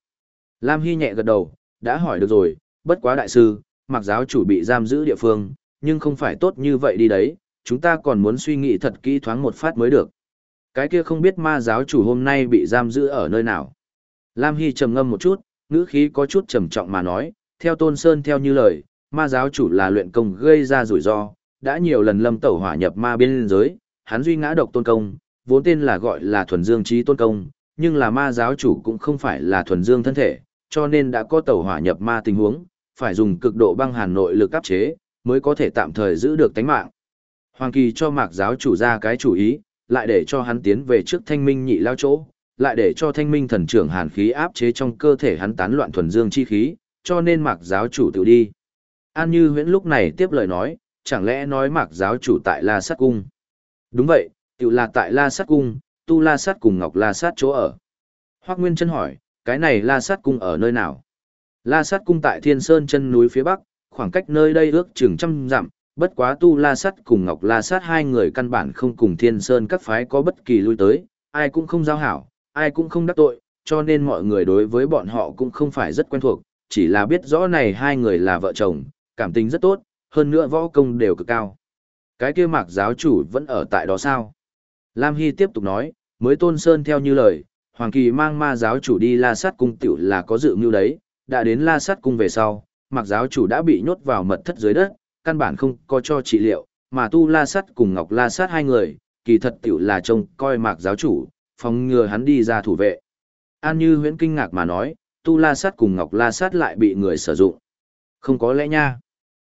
Lam Hy nhẹ gật đầu, đã hỏi được rồi, bất quá đại sư, mặc giáo chủ bị giam giữ địa phương, nhưng không phải tốt như vậy đi đấy, chúng ta còn muốn suy nghĩ thật kỹ thoáng một phát mới được. Cái kia không biết ma giáo chủ hôm nay bị giam giữ ở nơi nào. Lam Hy trầm ngâm một chút, ngữ khí có chút trầm trọng mà nói, theo Tôn Sơn theo như lời, ma giáo chủ là luyện công gây ra rủi ro, đã nhiều lần lâm tẩu hỏa nhập ma biên giới, hắn duy ngã độc tôn công, vốn tên là gọi là thuần dương trí tôn công, nhưng là ma giáo chủ cũng không phải là thuần dương thân thể, cho nên đã có tẩu hỏa nhập ma tình huống, phải dùng cực độ băng hàn nội lực áp chế, mới có thể tạm thời giữ được tánh mạng. Hoàng Kỳ cho mạc giáo chủ ra cái chủ ý, lại để cho hắn tiến về trước thanh minh nhị lao chỗ, lại để cho thanh minh thần trưởng hàn khí áp chế trong cơ thể hắn tán loạn thuần dương chi khí, cho nên mạc giáo chủ tự đi. An Như huyễn lúc này tiếp lời nói, chẳng lẽ nói mạc giáo chủ tại La Sát Cung. Đúng vậy, tự là tại La Sát Cung, Tu La Sát cùng Ngọc La Sát chỗ ở. Hoác Nguyên chân hỏi, cái này La Sát Cung ở nơi nào? La Sát Cung tại Thiên Sơn chân núi phía Bắc, khoảng cách nơi đây ước chừng trăm dặm, bất quá Tu La Sát cùng Ngọc La Sát hai người căn bản không cùng Thiên Sơn các phái có bất kỳ lui tới, ai cũng không giao hảo, ai cũng không đắc tội, cho nên mọi người đối với bọn họ cũng không phải rất quen thuộc, chỉ là biết rõ này hai người là vợ chồng, cảm tình rất tốt, hơn nữa võ công đều cực cao. Cái kia mạc giáo chủ vẫn ở tại đó sao? Lam Hy tiếp tục nói, mới tôn sơn theo như lời, Hoàng Kỳ mang ma giáo chủ đi la sát cung tựu là có dự mưu đấy, đã đến la sát cung về sau, mạc giáo chủ đã bị nhốt vào mật thất dưới đất, căn bản không có cho trị liệu, mà tu la sát cùng ngọc la sát hai người, kỳ thật tiểu là trông coi mạc giáo chủ, phòng ngừa hắn đi ra thủ vệ. An như huyễn kinh ngạc mà nói, tu la sát cùng ngọc la sát lại bị người sử dụng. Không có lẽ nha.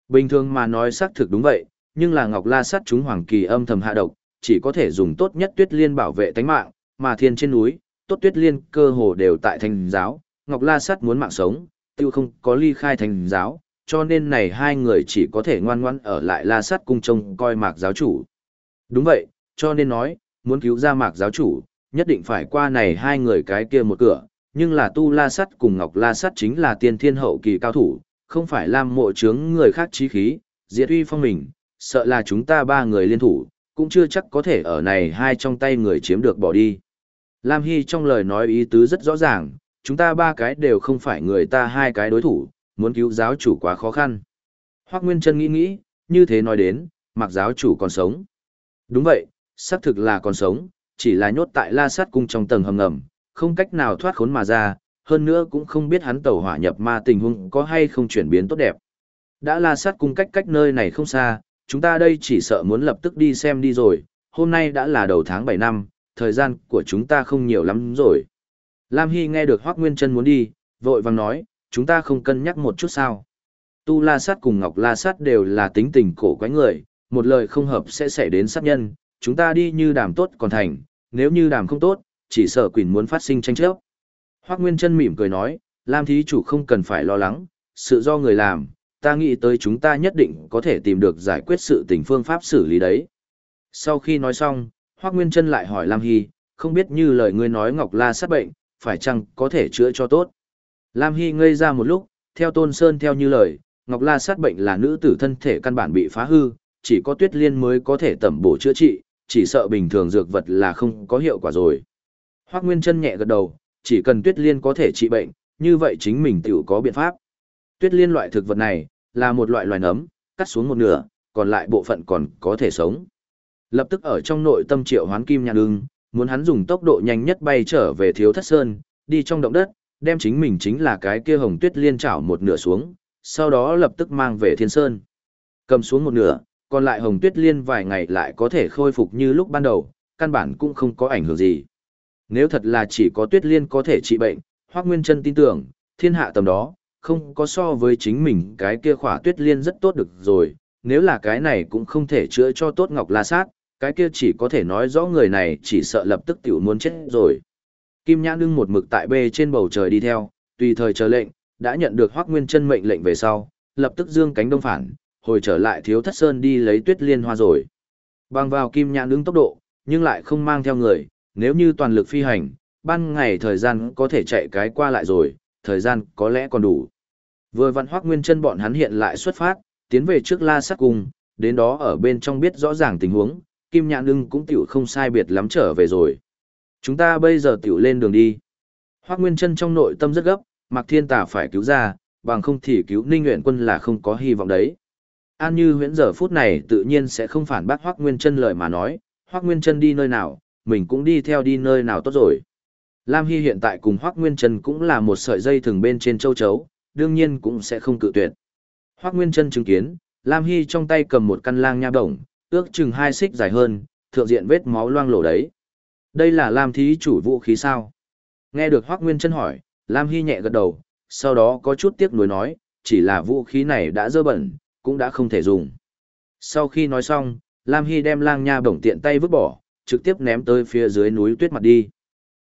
Bình thường mà nói xác thực đúng vậy, nhưng là ngọc la sát chúng hoàng kỳ âm thầm hạ độc, chỉ có thể dùng tốt nhất tuyết liên bảo vệ tánh mạng, mà thiên trên núi, tốt tuyết liên cơ hồ đều tại thành giáo, ngọc la sát muốn mạng sống, tiêu không có ly khai thành giáo, cho nên này hai người chỉ có thể ngoan ngoãn ở lại la sát cung trông coi mạc giáo chủ. Đúng vậy, cho nên nói, muốn cứu ra mạc giáo chủ, nhất định phải qua này hai người cái kia một cửa, nhưng là tu la sắt cùng ngọc la sắt chính là tiên thiên hậu kỳ cao thủ, không phải làm mộ trướng người khác trí khí, diệt uy phong mình, sợ là chúng ta ba người liên thủ, cũng chưa chắc có thể ở này hai trong tay người chiếm được bỏ đi. Lam Hy trong lời nói ý tứ rất rõ ràng, chúng ta ba cái đều không phải người ta hai cái đối thủ, muốn cứu giáo chủ quá khó khăn. Hoác Nguyên Trân nghĩ nghĩ, như thế nói đến, mặc giáo chủ còn sống. Đúng vậy, xác thực là còn sống, chỉ là nhốt tại la sát cung trong tầng hầm ngầm, không cách nào thoát khốn mà ra, hơn nữa cũng không biết hắn tẩu hỏa nhập ma tình huống có hay không chuyển biến tốt đẹp. Đã la sát cung cách cách nơi này không xa, chúng ta đây chỉ sợ muốn lập tức đi xem đi rồi, hôm nay đã là đầu tháng 7 năm, thời gian của chúng ta không nhiều lắm rồi. Lam Hy nghe được Hoác Nguyên Trân muốn đi, vội vàng nói, chúng ta không cân nhắc một chút sao. Tu La Sát cùng Ngọc La Sát đều là tính tình cổ quái người, một lời không hợp sẽ xảy đến sát nhân, chúng ta đi như đàm tốt còn thành, nếu như đàm không tốt, chỉ sợ quỷ muốn phát sinh tranh chấp. Hoác Nguyên Trân mỉm cười nói, Lam thí chủ không cần phải lo lắng, sự do người làm, ta nghĩ tới chúng ta nhất định có thể tìm được giải quyết sự tình phương pháp xử lý đấy. Sau khi nói xong, Hoác Nguyên Trân lại hỏi Lam Hy, không biết như lời ngươi nói Ngọc La sát bệnh, phải chăng có thể chữa cho tốt. Lam Hy ngây ra một lúc, theo Tôn Sơn theo như lời, Ngọc La sát bệnh là nữ tử thân thể căn bản bị phá hư, chỉ có tuyết liên mới có thể tẩm bổ chữa trị, chỉ sợ bình thường dược vật là không có hiệu quả rồi. Hoác Nguyên chân nhẹ gật đầu, chỉ cần tuyết liên có thể trị bệnh, như vậy chính mình tiểu có biện pháp. Tuyết liên loại thực vật này, là một loại loài nấm, cắt xuống một nửa, còn lại bộ phận còn có thể sống. Lập tức ở trong nội tâm triệu hoán kim nhạn ưng, muốn hắn dùng tốc độ nhanh nhất bay trở về thiếu thất sơn, đi trong động đất, đem chính mình chính là cái kia hồng tuyết liên chảo một nửa xuống, sau đó lập tức mang về thiên sơn. Cầm xuống một nửa, còn lại hồng tuyết liên vài ngày lại có thể khôi phục như lúc ban đầu, căn bản cũng không có ảnh hưởng gì. Nếu thật là chỉ có tuyết liên có thể trị bệnh, Hoác Nguyên Trân tin tưởng, thiên hạ tầm đó, không có so với chính mình cái kia khỏa tuyết liên rất tốt được rồi, nếu là cái này cũng không thể chữa cho tốt Ngọc La Sát, cái kia chỉ có thể nói rõ người này chỉ sợ lập tức tiểu muốn chết rồi. Kim Nhã Nương một mực tại bê trên bầu trời đi theo, tùy thời chờ lệnh, đã nhận được Hoắc Nguyên Chân mệnh lệnh về sau, lập tức dương cánh đông phản, hồi trở lại Thiếu Thất Sơn đi lấy Tuyết Liên Hoa rồi. Bằng vào Kim Nhã Nương tốc độ, nhưng lại không mang theo người, nếu như toàn lực phi hành, ban ngày thời gian có thể chạy cái qua lại rồi, thời gian có lẽ còn đủ. Vừa vặn Hoắc Nguyên Chân bọn hắn hiện lại xuất phát, tiến về trước La Sát Cung, đến đó ở bên trong biết rõ ràng tình huống, Kim Nhạn Ưng cũng tiểu không sai biệt lắm trở về rồi. Chúng ta bây giờ tiểu lên đường đi. Hoắc Nguyên Chân trong nội tâm rất gấp, Mạc Thiên Tà phải cứu ra, bằng không thì cứu Ninh Nguyện Quân là không có hy vọng đấy. An Như Huyễn giờ phút này tự nhiên sẽ không phản bác Hoắc Nguyên Chân lời mà nói, Hoắc Nguyên Chân đi nơi nào, mình cũng đi theo đi nơi nào tốt rồi. Lam Hy hiện tại cùng Hoắc Nguyên Chân cũng là một sợi dây thường bên trên châu chấu, đương nhiên cũng sẽ không cự tuyệt. Hoắc Nguyên Chân chứng kiến, Lam Hy trong tay cầm một căn lang nha đồng, ước chừng hai xích dài hơn, thượng diện vết máu loang lổ đấy. Đây là Lam thí chủ vũ khí sao? Nghe được Hoắc Nguyên Chân hỏi, Lam Hy nhẹ gật đầu, sau đó có chút tiếc nuối nói, chỉ là vũ khí này đã dơ bẩn, cũng đã không thể dùng. Sau khi nói xong, Lam Hy đem lang nha bổng tiện tay vứt bỏ, trực tiếp ném tới phía dưới núi tuyết mặt đi.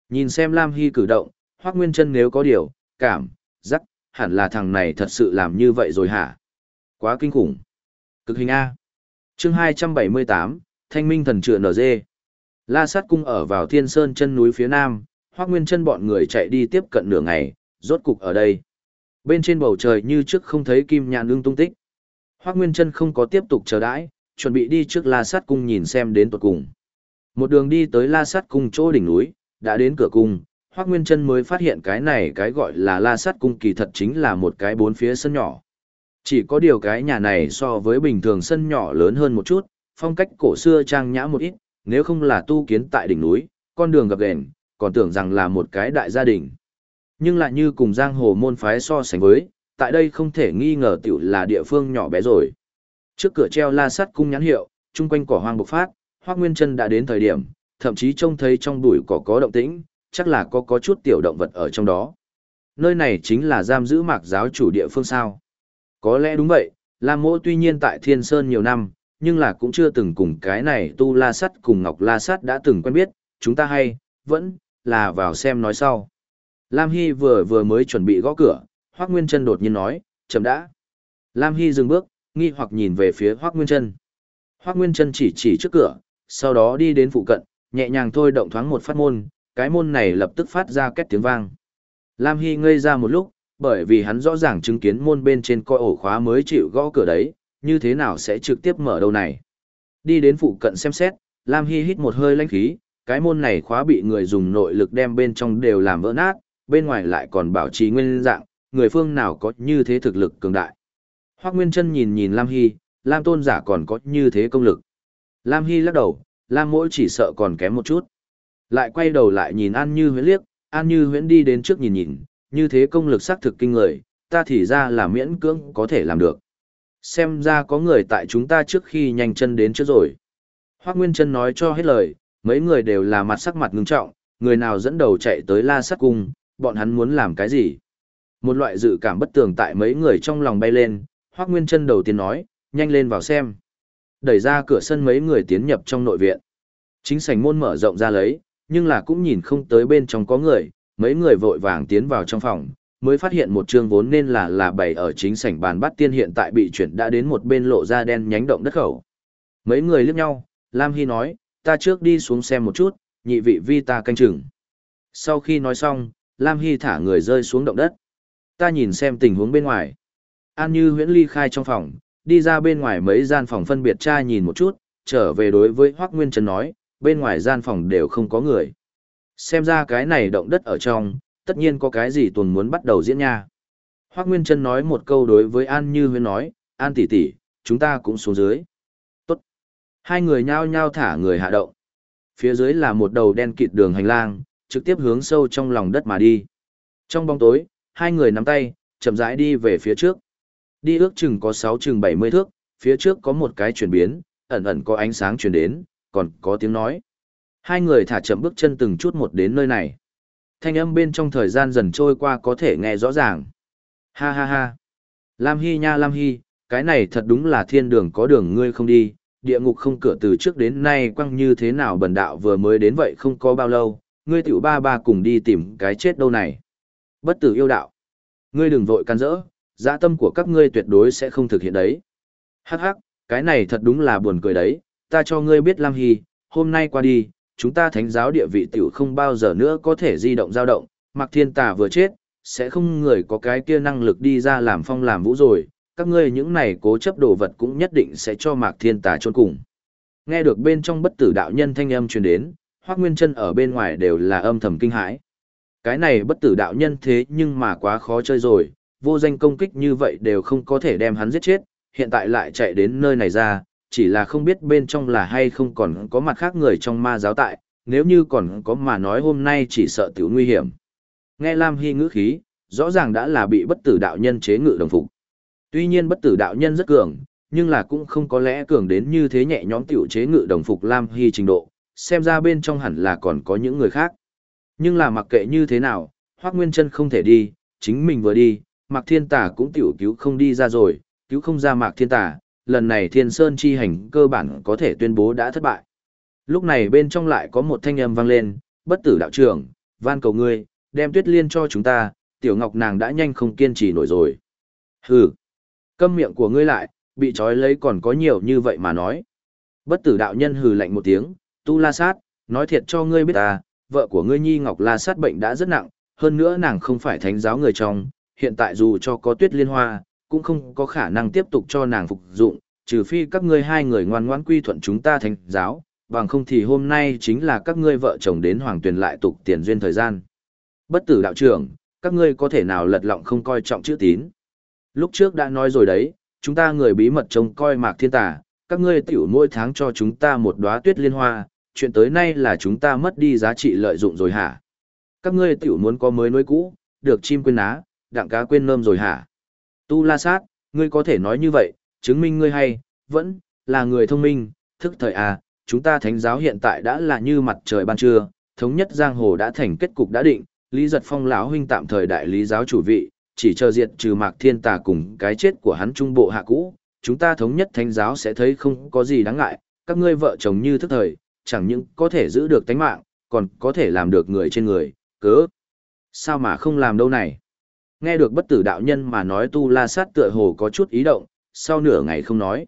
Nhìn xem Lam Hy cử động, Hoác Nguyên Trân nếu có điều, cảm, rắc, hẳn là thằng này thật sự làm như vậy rồi hả? Quá kinh khủng. Cực hình A. chương 278, thanh minh thần trựa NG. La sát cung ở vào thiên sơn chân núi phía nam, hoác nguyên chân bọn người chạy đi tiếp cận nửa ngày, rốt cục ở đây. Bên trên bầu trời như trước không thấy kim nhạn ương tung tích. Hoác nguyên chân không có tiếp tục chờ đãi, chuẩn bị đi trước la sát cung nhìn xem đến tuột cùng. Một đường đi tới la sát cung chỗ đỉnh núi, đã đến cửa cung, Hoác Nguyên chân mới phát hiện cái này cái gọi là la sát cung kỳ thật chính là một cái bốn phía sân nhỏ. Chỉ có điều cái nhà này so với bình thường sân nhỏ lớn hơn một chút, phong cách cổ xưa trang nhã một ít, nếu không là tu kiến tại đỉnh núi, con đường gặp ghềnh, còn tưởng rằng là một cái đại gia đình. Nhưng lại như cùng giang hồ môn phái so sánh với, tại đây không thể nghi ngờ tiểu là địa phương nhỏ bé rồi. Trước cửa treo la sắt cung nhãn hiệu, chung quanh cỏ hoang bộc phát, Hoắc Nguyên Chân đã đến thời điểm, thậm chí trông thấy trong bụi cỏ có động tĩnh, chắc là có có chút tiểu động vật ở trong đó. Nơi này chính là giam giữ mạc giáo chủ địa phương sao. Có lẽ đúng vậy, Lam Mỗ tuy nhiên tại Thiên Sơn nhiều năm, nhưng là cũng chưa từng cùng cái này tu la sắt cùng ngọc la sắt đã từng quen biết, chúng ta hay, vẫn, là vào xem nói sau. Lam Hy vừa vừa mới chuẩn bị gõ cửa, Hoác Nguyên Trân đột nhiên nói, chậm đã. Lam Hy dừng bước, nghi hoặc nhìn về phía Hoác Nguyên Trân. Hoác Nguyên Trân chỉ chỉ trước cửa, sau đó đi đến phụ cận, nhẹ nhàng thôi động thoáng một phát môn, cái môn này lập tức phát ra két tiếng vang. Lam Hy ngây ra một lúc, bởi vì hắn rõ ràng chứng kiến môn bên trên coi ổ khóa mới chịu gõ cửa đấy, như thế nào sẽ trực tiếp mở đâu này. Đi đến phụ cận xem xét, Lam Hy hít một hơi lãnh khí, cái môn này khóa bị người dùng nội lực đem bên trong đều làm vỡ nát, bên ngoài lại còn bảo trì nguyên dạng, người phương nào có như thế thực lực cường đại. Hoác Nguyên Trân nhìn nhìn Lam Hy, Lam Tôn giả còn có như thế công lực. Lam Hy lắc đầu, Lam mỗi chỉ sợ còn kém một chút. Lại quay đầu lại nhìn An Như huyễn liếc, An Như huyễn đi đến trước nhìn nhìn, như thế công lực xác thực kinh người, ta thì ra là miễn cưỡng có thể làm được. Xem ra có người tại chúng ta trước khi nhanh chân đến trước rồi. Hoác Nguyên Trân nói cho hết lời, mấy người đều là mặt sắc mặt ngưng trọng, người nào dẫn đầu chạy tới la sắt cung, bọn hắn muốn làm cái gì. Một loại dự cảm bất tường tại mấy người trong lòng bay lên, Hoác Nguyên Trân đầu tiên nói, nhanh lên vào xem. Đẩy ra cửa sân mấy người tiến nhập trong nội viện. Chính sảnh môn mở rộng ra lấy, nhưng là cũng nhìn không tới bên trong có người, mấy người vội vàng tiến vào trong phòng, mới phát hiện một chương vốn nên là là bày ở chính sảnh bàn bắt tiên hiện tại bị chuyển đã đến một bên lộ ra đen nhánh động đất khẩu. Mấy người liếc nhau, Lam Hy nói, ta trước đi xuống xem một chút, nhị vị vi ta canh chừng. Sau khi nói xong, Lam Hy thả người rơi xuống động đất. Ta nhìn xem tình huống bên ngoài. An Như huyễn ly khai trong phòng, đi ra bên ngoài mấy gian phòng phân biệt tra nhìn một chút, trở về đối với Hoác Nguyên Trần nói, bên ngoài gian phòng đều không có người. Xem ra cái này động đất ở trong, tất nhiên có cái gì tuần muốn bắt đầu diễn nha. Hoác Nguyên Trân nói một câu đối với An Như Huyên nói, An tỷ tỷ, chúng ta cũng xuống dưới. Tốt. Hai người nhao nhao thả người hạ động. Phía dưới là một đầu đen kịt đường hành lang, trực tiếp hướng sâu trong lòng đất mà đi. Trong bóng tối, hai người nắm tay, chậm rãi đi về phía trước. Đi ước chừng có 6 chừng 70 thước, phía trước có một cái chuyển biến, ẩn ẩn có ánh sáng chuyển đến, còn có tiếng nói. Hai người thả chậm bước chân từng chút một đến nơi này. Thanh âm bên trong thời gian dần trôi qua có thể nghe rõ ràng. Ha ha ha. Lam Hy nha Lam Hy, cái này thật đúng là thiên đường có đường ngươi không đi, địa ngục không cửa từ trước đến nay quăng như thế nào bần đạo vừa mới đến vậy không có bao lâu, ngươi tiểu ba ba cùng đi tìm cái chết đâu này. Bất tử yêu đạo. Ngươi đừng vội can rỡ, dã dạ tâm của các ngươi tuyệt đối sẽ không thực hiện đấy. Hắc hắc, cái này thật đúng là buồn cười đấy, ta cho ngươi biết Lam Hy, hôm nay qua đi, chúng ta thánh giáo địa vị tiểu không bao giờ nữa có thể di động dao động, mặc thiên tà vừa chết, sẽ không người có cái kia năng lực đi ra làm phong làm vũ rồi, các ngươi những này cố chấp đồ vật cũng nhất định sẽ cho mạc thiên tà trôn cùng. Nghe được bên trong bất tử đạo nhân thanh âm truyền đến, Hoác Nguyên chân ở bên ngoài đều là âm thầm kinh hãi. Cái này bất tử đạo nhân thế nhưng mà quá khó chơi rồi, vô danh công kích như vậy đều không có thể đem hắn giết chết, hiện tại lại chạy đến nơi này ra, chỉ là không biết bên trong là hay không còn có mặt khác người trong ma giáo tại, nếu như còn có mà nói hôm nay chỉ sợ tiểu nguy hiểm. Nghe Lam Hy ngữ khí, rõ ràng đã là bị bất tử đạo nhân chế ngự đồng phục. Tuy nhiên bất tử đạo nhân rất cường, nhưng là cũng không có lẽ cường đến như thế nhẹ nhõm tiểu chế ngự đồng phục Lam Hy trình độ, xem ra bên trong hẳn là còn có những người khác. Nhưng là mặc kệ như thế nào, Hoác Nguyên chân không thể đi, chính mình vừa đi, Mạc Thiên Tà cũng tiểu cứu không đi ra rồi, cứu không ra Mạc Thiên Tà, lần này Thiên Sơn chi hành cơ bản có thể tuyên bố đã thất bại. Lúc này bên trong lại có một thanh âm vang lên, bất tử đạo trưởng, van cầu ngươi, đem tuyết liên cho chúng ta, tiểu ngọc nàng đã nhanh không kiên trì nổi rồi. Hừ, câm miệng của ngươi lại, bị trói lấy còn có nhiều như vậy mà nói. Bất tử đạo nhân hừ lạnh một tiếng, tu la sát, nói thiệt cho ngươi biết ta, vợ của ngươi nhi ngọc la sát bệnh đã rất nặng, hơn nữa nàng không phải thánh giáo người trong, hiện tại dù cho có tuyết liên hoa, cũng không có khả năng tiếp tục cho nàng phục dụng, trừ phi các ngươi hai người ngoan ngoãn quy thuận chúng ta thành giáo, bằng không thì hôm nay chính là các ngươi vợ chồng đến hoàng tuyền lại tục tiền duyên thời gian. Bất tử đạo trưởng, các ngươi có thể nào lật lọng không coi trọng chữ tín. Lúc trước đã nói rồi đấy, chúng ta người bí mật trông coi mạc thiên tà, các ngươi tiểu mỗi tháng cho chúng ta một đóa tuyết liên hoa, chuyện tới nay là chúng ta mất đi giá trị lợi dụng rồi hả? Các ngươi tiểu muốn có mới nuôi cũ, được chim quên á, đặng cá quên nơm rồi hả? Tu La Sát, ngươi có thể nói như vậy, chứng minh ngươi hay, vẫn là người thông minh, thức thời à, chúng ta thánh giáo hiện tại đã là như mặt trời ban trưa, thống nhất giang hồ đã thành kết cục đã định, Lý Giật Phong lão huynh tạm thời đại lý giáo chủ vị, chỉ chờ diệt trừ Mạc Thiên Tà cùng cái chết của hắn trung bộ hạ cũ, chúng ta thống nhất thánh giáo sẽ thấy không có gì đáng ngại, các ngươi vợ chồng như thức thời, chẳng những có thể giữ được tánh mạng, còn có thể làm được người trên người, cớ. Sao mà không làm đâu này? Nghe được bất tử đạo nhân mà nói tu la sát tựa hồ có chút ý động, sau nửa ngày không nói.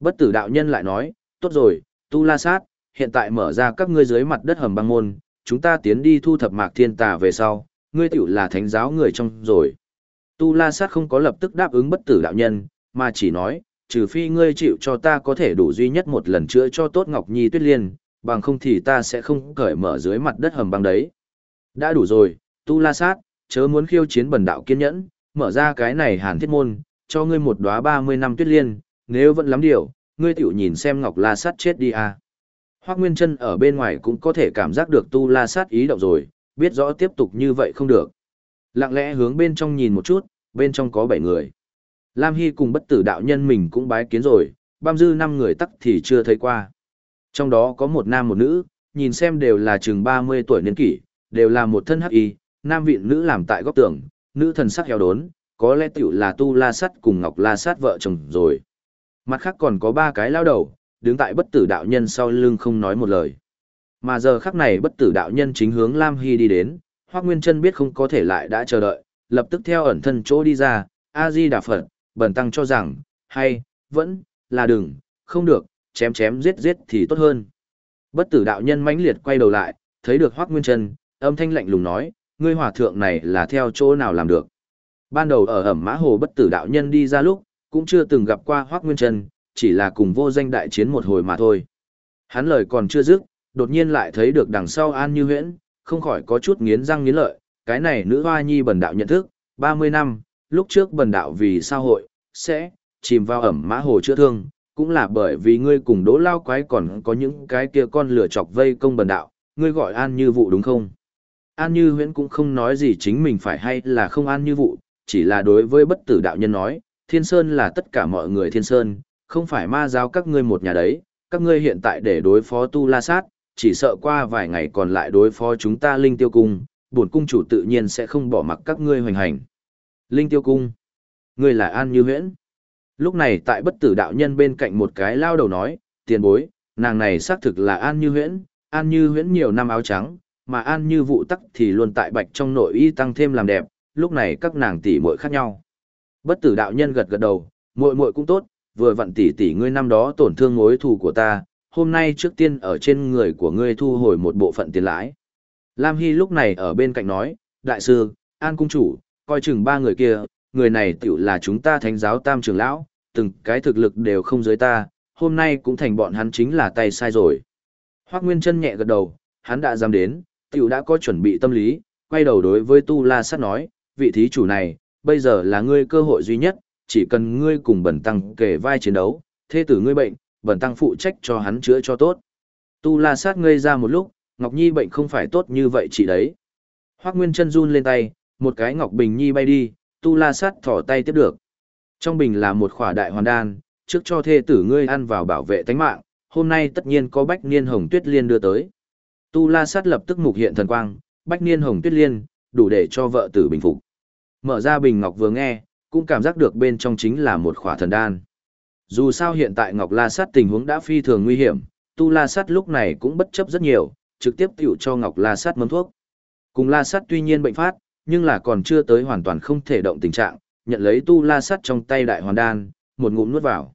Bất tử đạo nhân lại nói, tốt rồi, tu la sát, hiện tại mở ra các ngươi dưới mặt đất hầm băng môn, chúng ta tiến đi thu thập mạc thiên tà về sau, ngươi tiểu là thánh giáo người trong rồi. Tu la sát không có lập tức đáp ứng bất tử đạo nhân, mà chỉ nói, trừ phi ngươi chịu cho ta có thể đủ duy nhất một lần chữa cho tốt Ngọc Nhi Tuyết Liên, bằng không thì ta sẽ không cởi mở dưới mặt đất hầm băng đấy. Đã đủ rồi, Tu La Sát, chớ muốn khiêu chiến bần đạo kiên nhẫn, mở ra cái này hàn thiết môn, cho ngươi một đóa 30 năm tuyết liên, nếu vẫn lắm điều, ngươi tiểu nhìn xem Ngọc La Sát chết đi à. Hoác Nguyên Trân ở bên ngoài cũng có thể cảm giác được Tu La Sát ý động rồi, biết rõ tiếp tục như vậy không được. Lặng lẽ hướng bên trong nhìn một chút, bên trong có 7 người. Lam Hy cùng bất tử đạo nhân mình cũng bái kiến rồi, băm dư 5 người tắc thì chưa thấy qua. Trong đó có một nam một nữ, nhìn xem đều là chừng 30 tuổi niên kỷ, đều là một thân hắc y, nam vịn nữ làm tại góc tường, nữ thần sắc heo đốn, có lẽ tiểu là tu la sắt cùng ngọc la sát vợ chồng rồi. Mặt khác còn có ba cái lao đầu, đứng tại bất tử đạo nhân sau lưng không nói một lời. Mà giờ khắc này bất tử đạo nhân chính hướng Lam Hy đi đến, Hoác Nguyên Trân biết không có thể lại đã chờ đợi, lập tức theo ẩn thân chỗ đi ra, A-di Đà Phật, bần tăng cho rằng, hay, vẫn, là đừng, không được, chém chém giết giết thì tốt hơn. Bất tử đạo nhân mãnh liệt quay đầu lại, thấy được Hoác Nguyên Trân, âm thanh lạnh lùng nói, ngươi hòa thượng này là theo chỗ nào làm được. Ban đầu ở ẩm mã hồ bất tử đạo nhân đi ra lúc, cũng chưa từng gặp qua Hoác Nguyên Trân, chỉ là cùng vô danh đại chiến một hồi mà thôi. Hắn lời còn chưa dứt, đột nhiên lại thấy được đằng sau An Như Huyễn, không khỏi có chút nghiến răng nghiến lợi, cái này nữ hoa nhi bần đạo nhận thức, 30 năm, lúc trước bần đạo vì sao hội, sẽ, chìm vào ẩm mã hồ chữa thương, cũng là bởi vì ngươi cùng đỗ lao quái còn có những cái kia con lửa chọc vây công bần đạo, ngươi gọi an như vụ đúng không? An như huyễn cũng không nói gì chính mình phải hay là không an như vụ, chỉ là đối với bất tử đạo nhân nói, thiên sơn là tất cả mọi người thiên sơn, không phải ma giáo các ngươi một nhà đấy, các ngươi hiện tại để đối phó tu la sát, chỉ sợ qua vài ngày còn lại đối phó chúng ta linh tiêu cung, bổn cung chủ tự nhiên sẽ không bỏ mặc các ngươi hoành hành. Linh tiêu cung, ngươi là an như huyễn. Lúc này tại bất tử đạo nhân bên cạnh một cái lao đầu nói, tiền bối, nàng này xác thực là An Như Huyễn, An Như Huyễn nhiều năm áo trắng, mà An Như vụ tắc thì luôn tại bạch trong nội y tăng thêm làm đẹp, lúc này các nàng tỷ muội khác nhau. Bất tử đạo nhân gật gật đầu, muội muội cũng tốt, vừa vặn tỷ tỷ ngươi năm đó tổn thương mối thù của ta, hôm nay trước tiên ở trên người của ngươi thu hồi một bộ phận tiền lãi. Lam Hy lúc này ở bên cạnh nói, đại sư, An cung chủ, coi chừng ba người kia, người này tiểu là chúng ta thánh giáo tam trưởng lão, từng cái thực lực đều không giới ta, hôm nay cũng thành bọn hắn chính là tay sai rồi. Hoác Nguyên chân nhẹ gật đầu, hắn đã dám đến, tiểu đã có chuẩn bị tâm lý, quay đầu đối với Tu La Sát nói, vị thí chủ này, bây giờ là ngươi cơ hội duy nhất, chỉ cần ngươi cùng bẩn tăng kể vai chiến đấu, thế tử ngươi bệnh, bẩn tăng phụ trách cho hắn chữa cho tốt. Tu La Sát ngây ra một lúc, Ngọc Nhi bệnh không phải tốt như vậy chỉ đấy. Hoác Nguyên chân run lên tay, một cái Ngọc Bình Nhi bay đi, Tu La Sát thỏ tay tiếp được. Trong bình là một khỏa đại hoàn đan, trước cho thê tử ngươi ăn vào bảo vệ tánh mạng, hôm nay tất nhiên có bách niên hồng tuyết liên đưa tới. Tu La Sát lập tức mục hiện thần quang, bách niên hồng tuyết liên, đủ để cho vợ tử bình phục. Mở ra bình ngọc vừa nghe, cũng cảm giác được bên trong chính là một khỏa thần đan. Dù sao hiện tại Ngọc La Sát tình huống đã phi thường nguy hiểm, Tu La Sát lúc này cũng bất chấp rất nhiều, trực tiếp tiểu cho Ngọc La Sát mâm thuốc. Cùng La Sát tuy nhiên bệnh phát, nhưng là còn chưa tới hoàn toàn không thể động tình trạng, nhận lấy tu la Sát trong tay đại hoàn đan, một ngụm nuốt vào.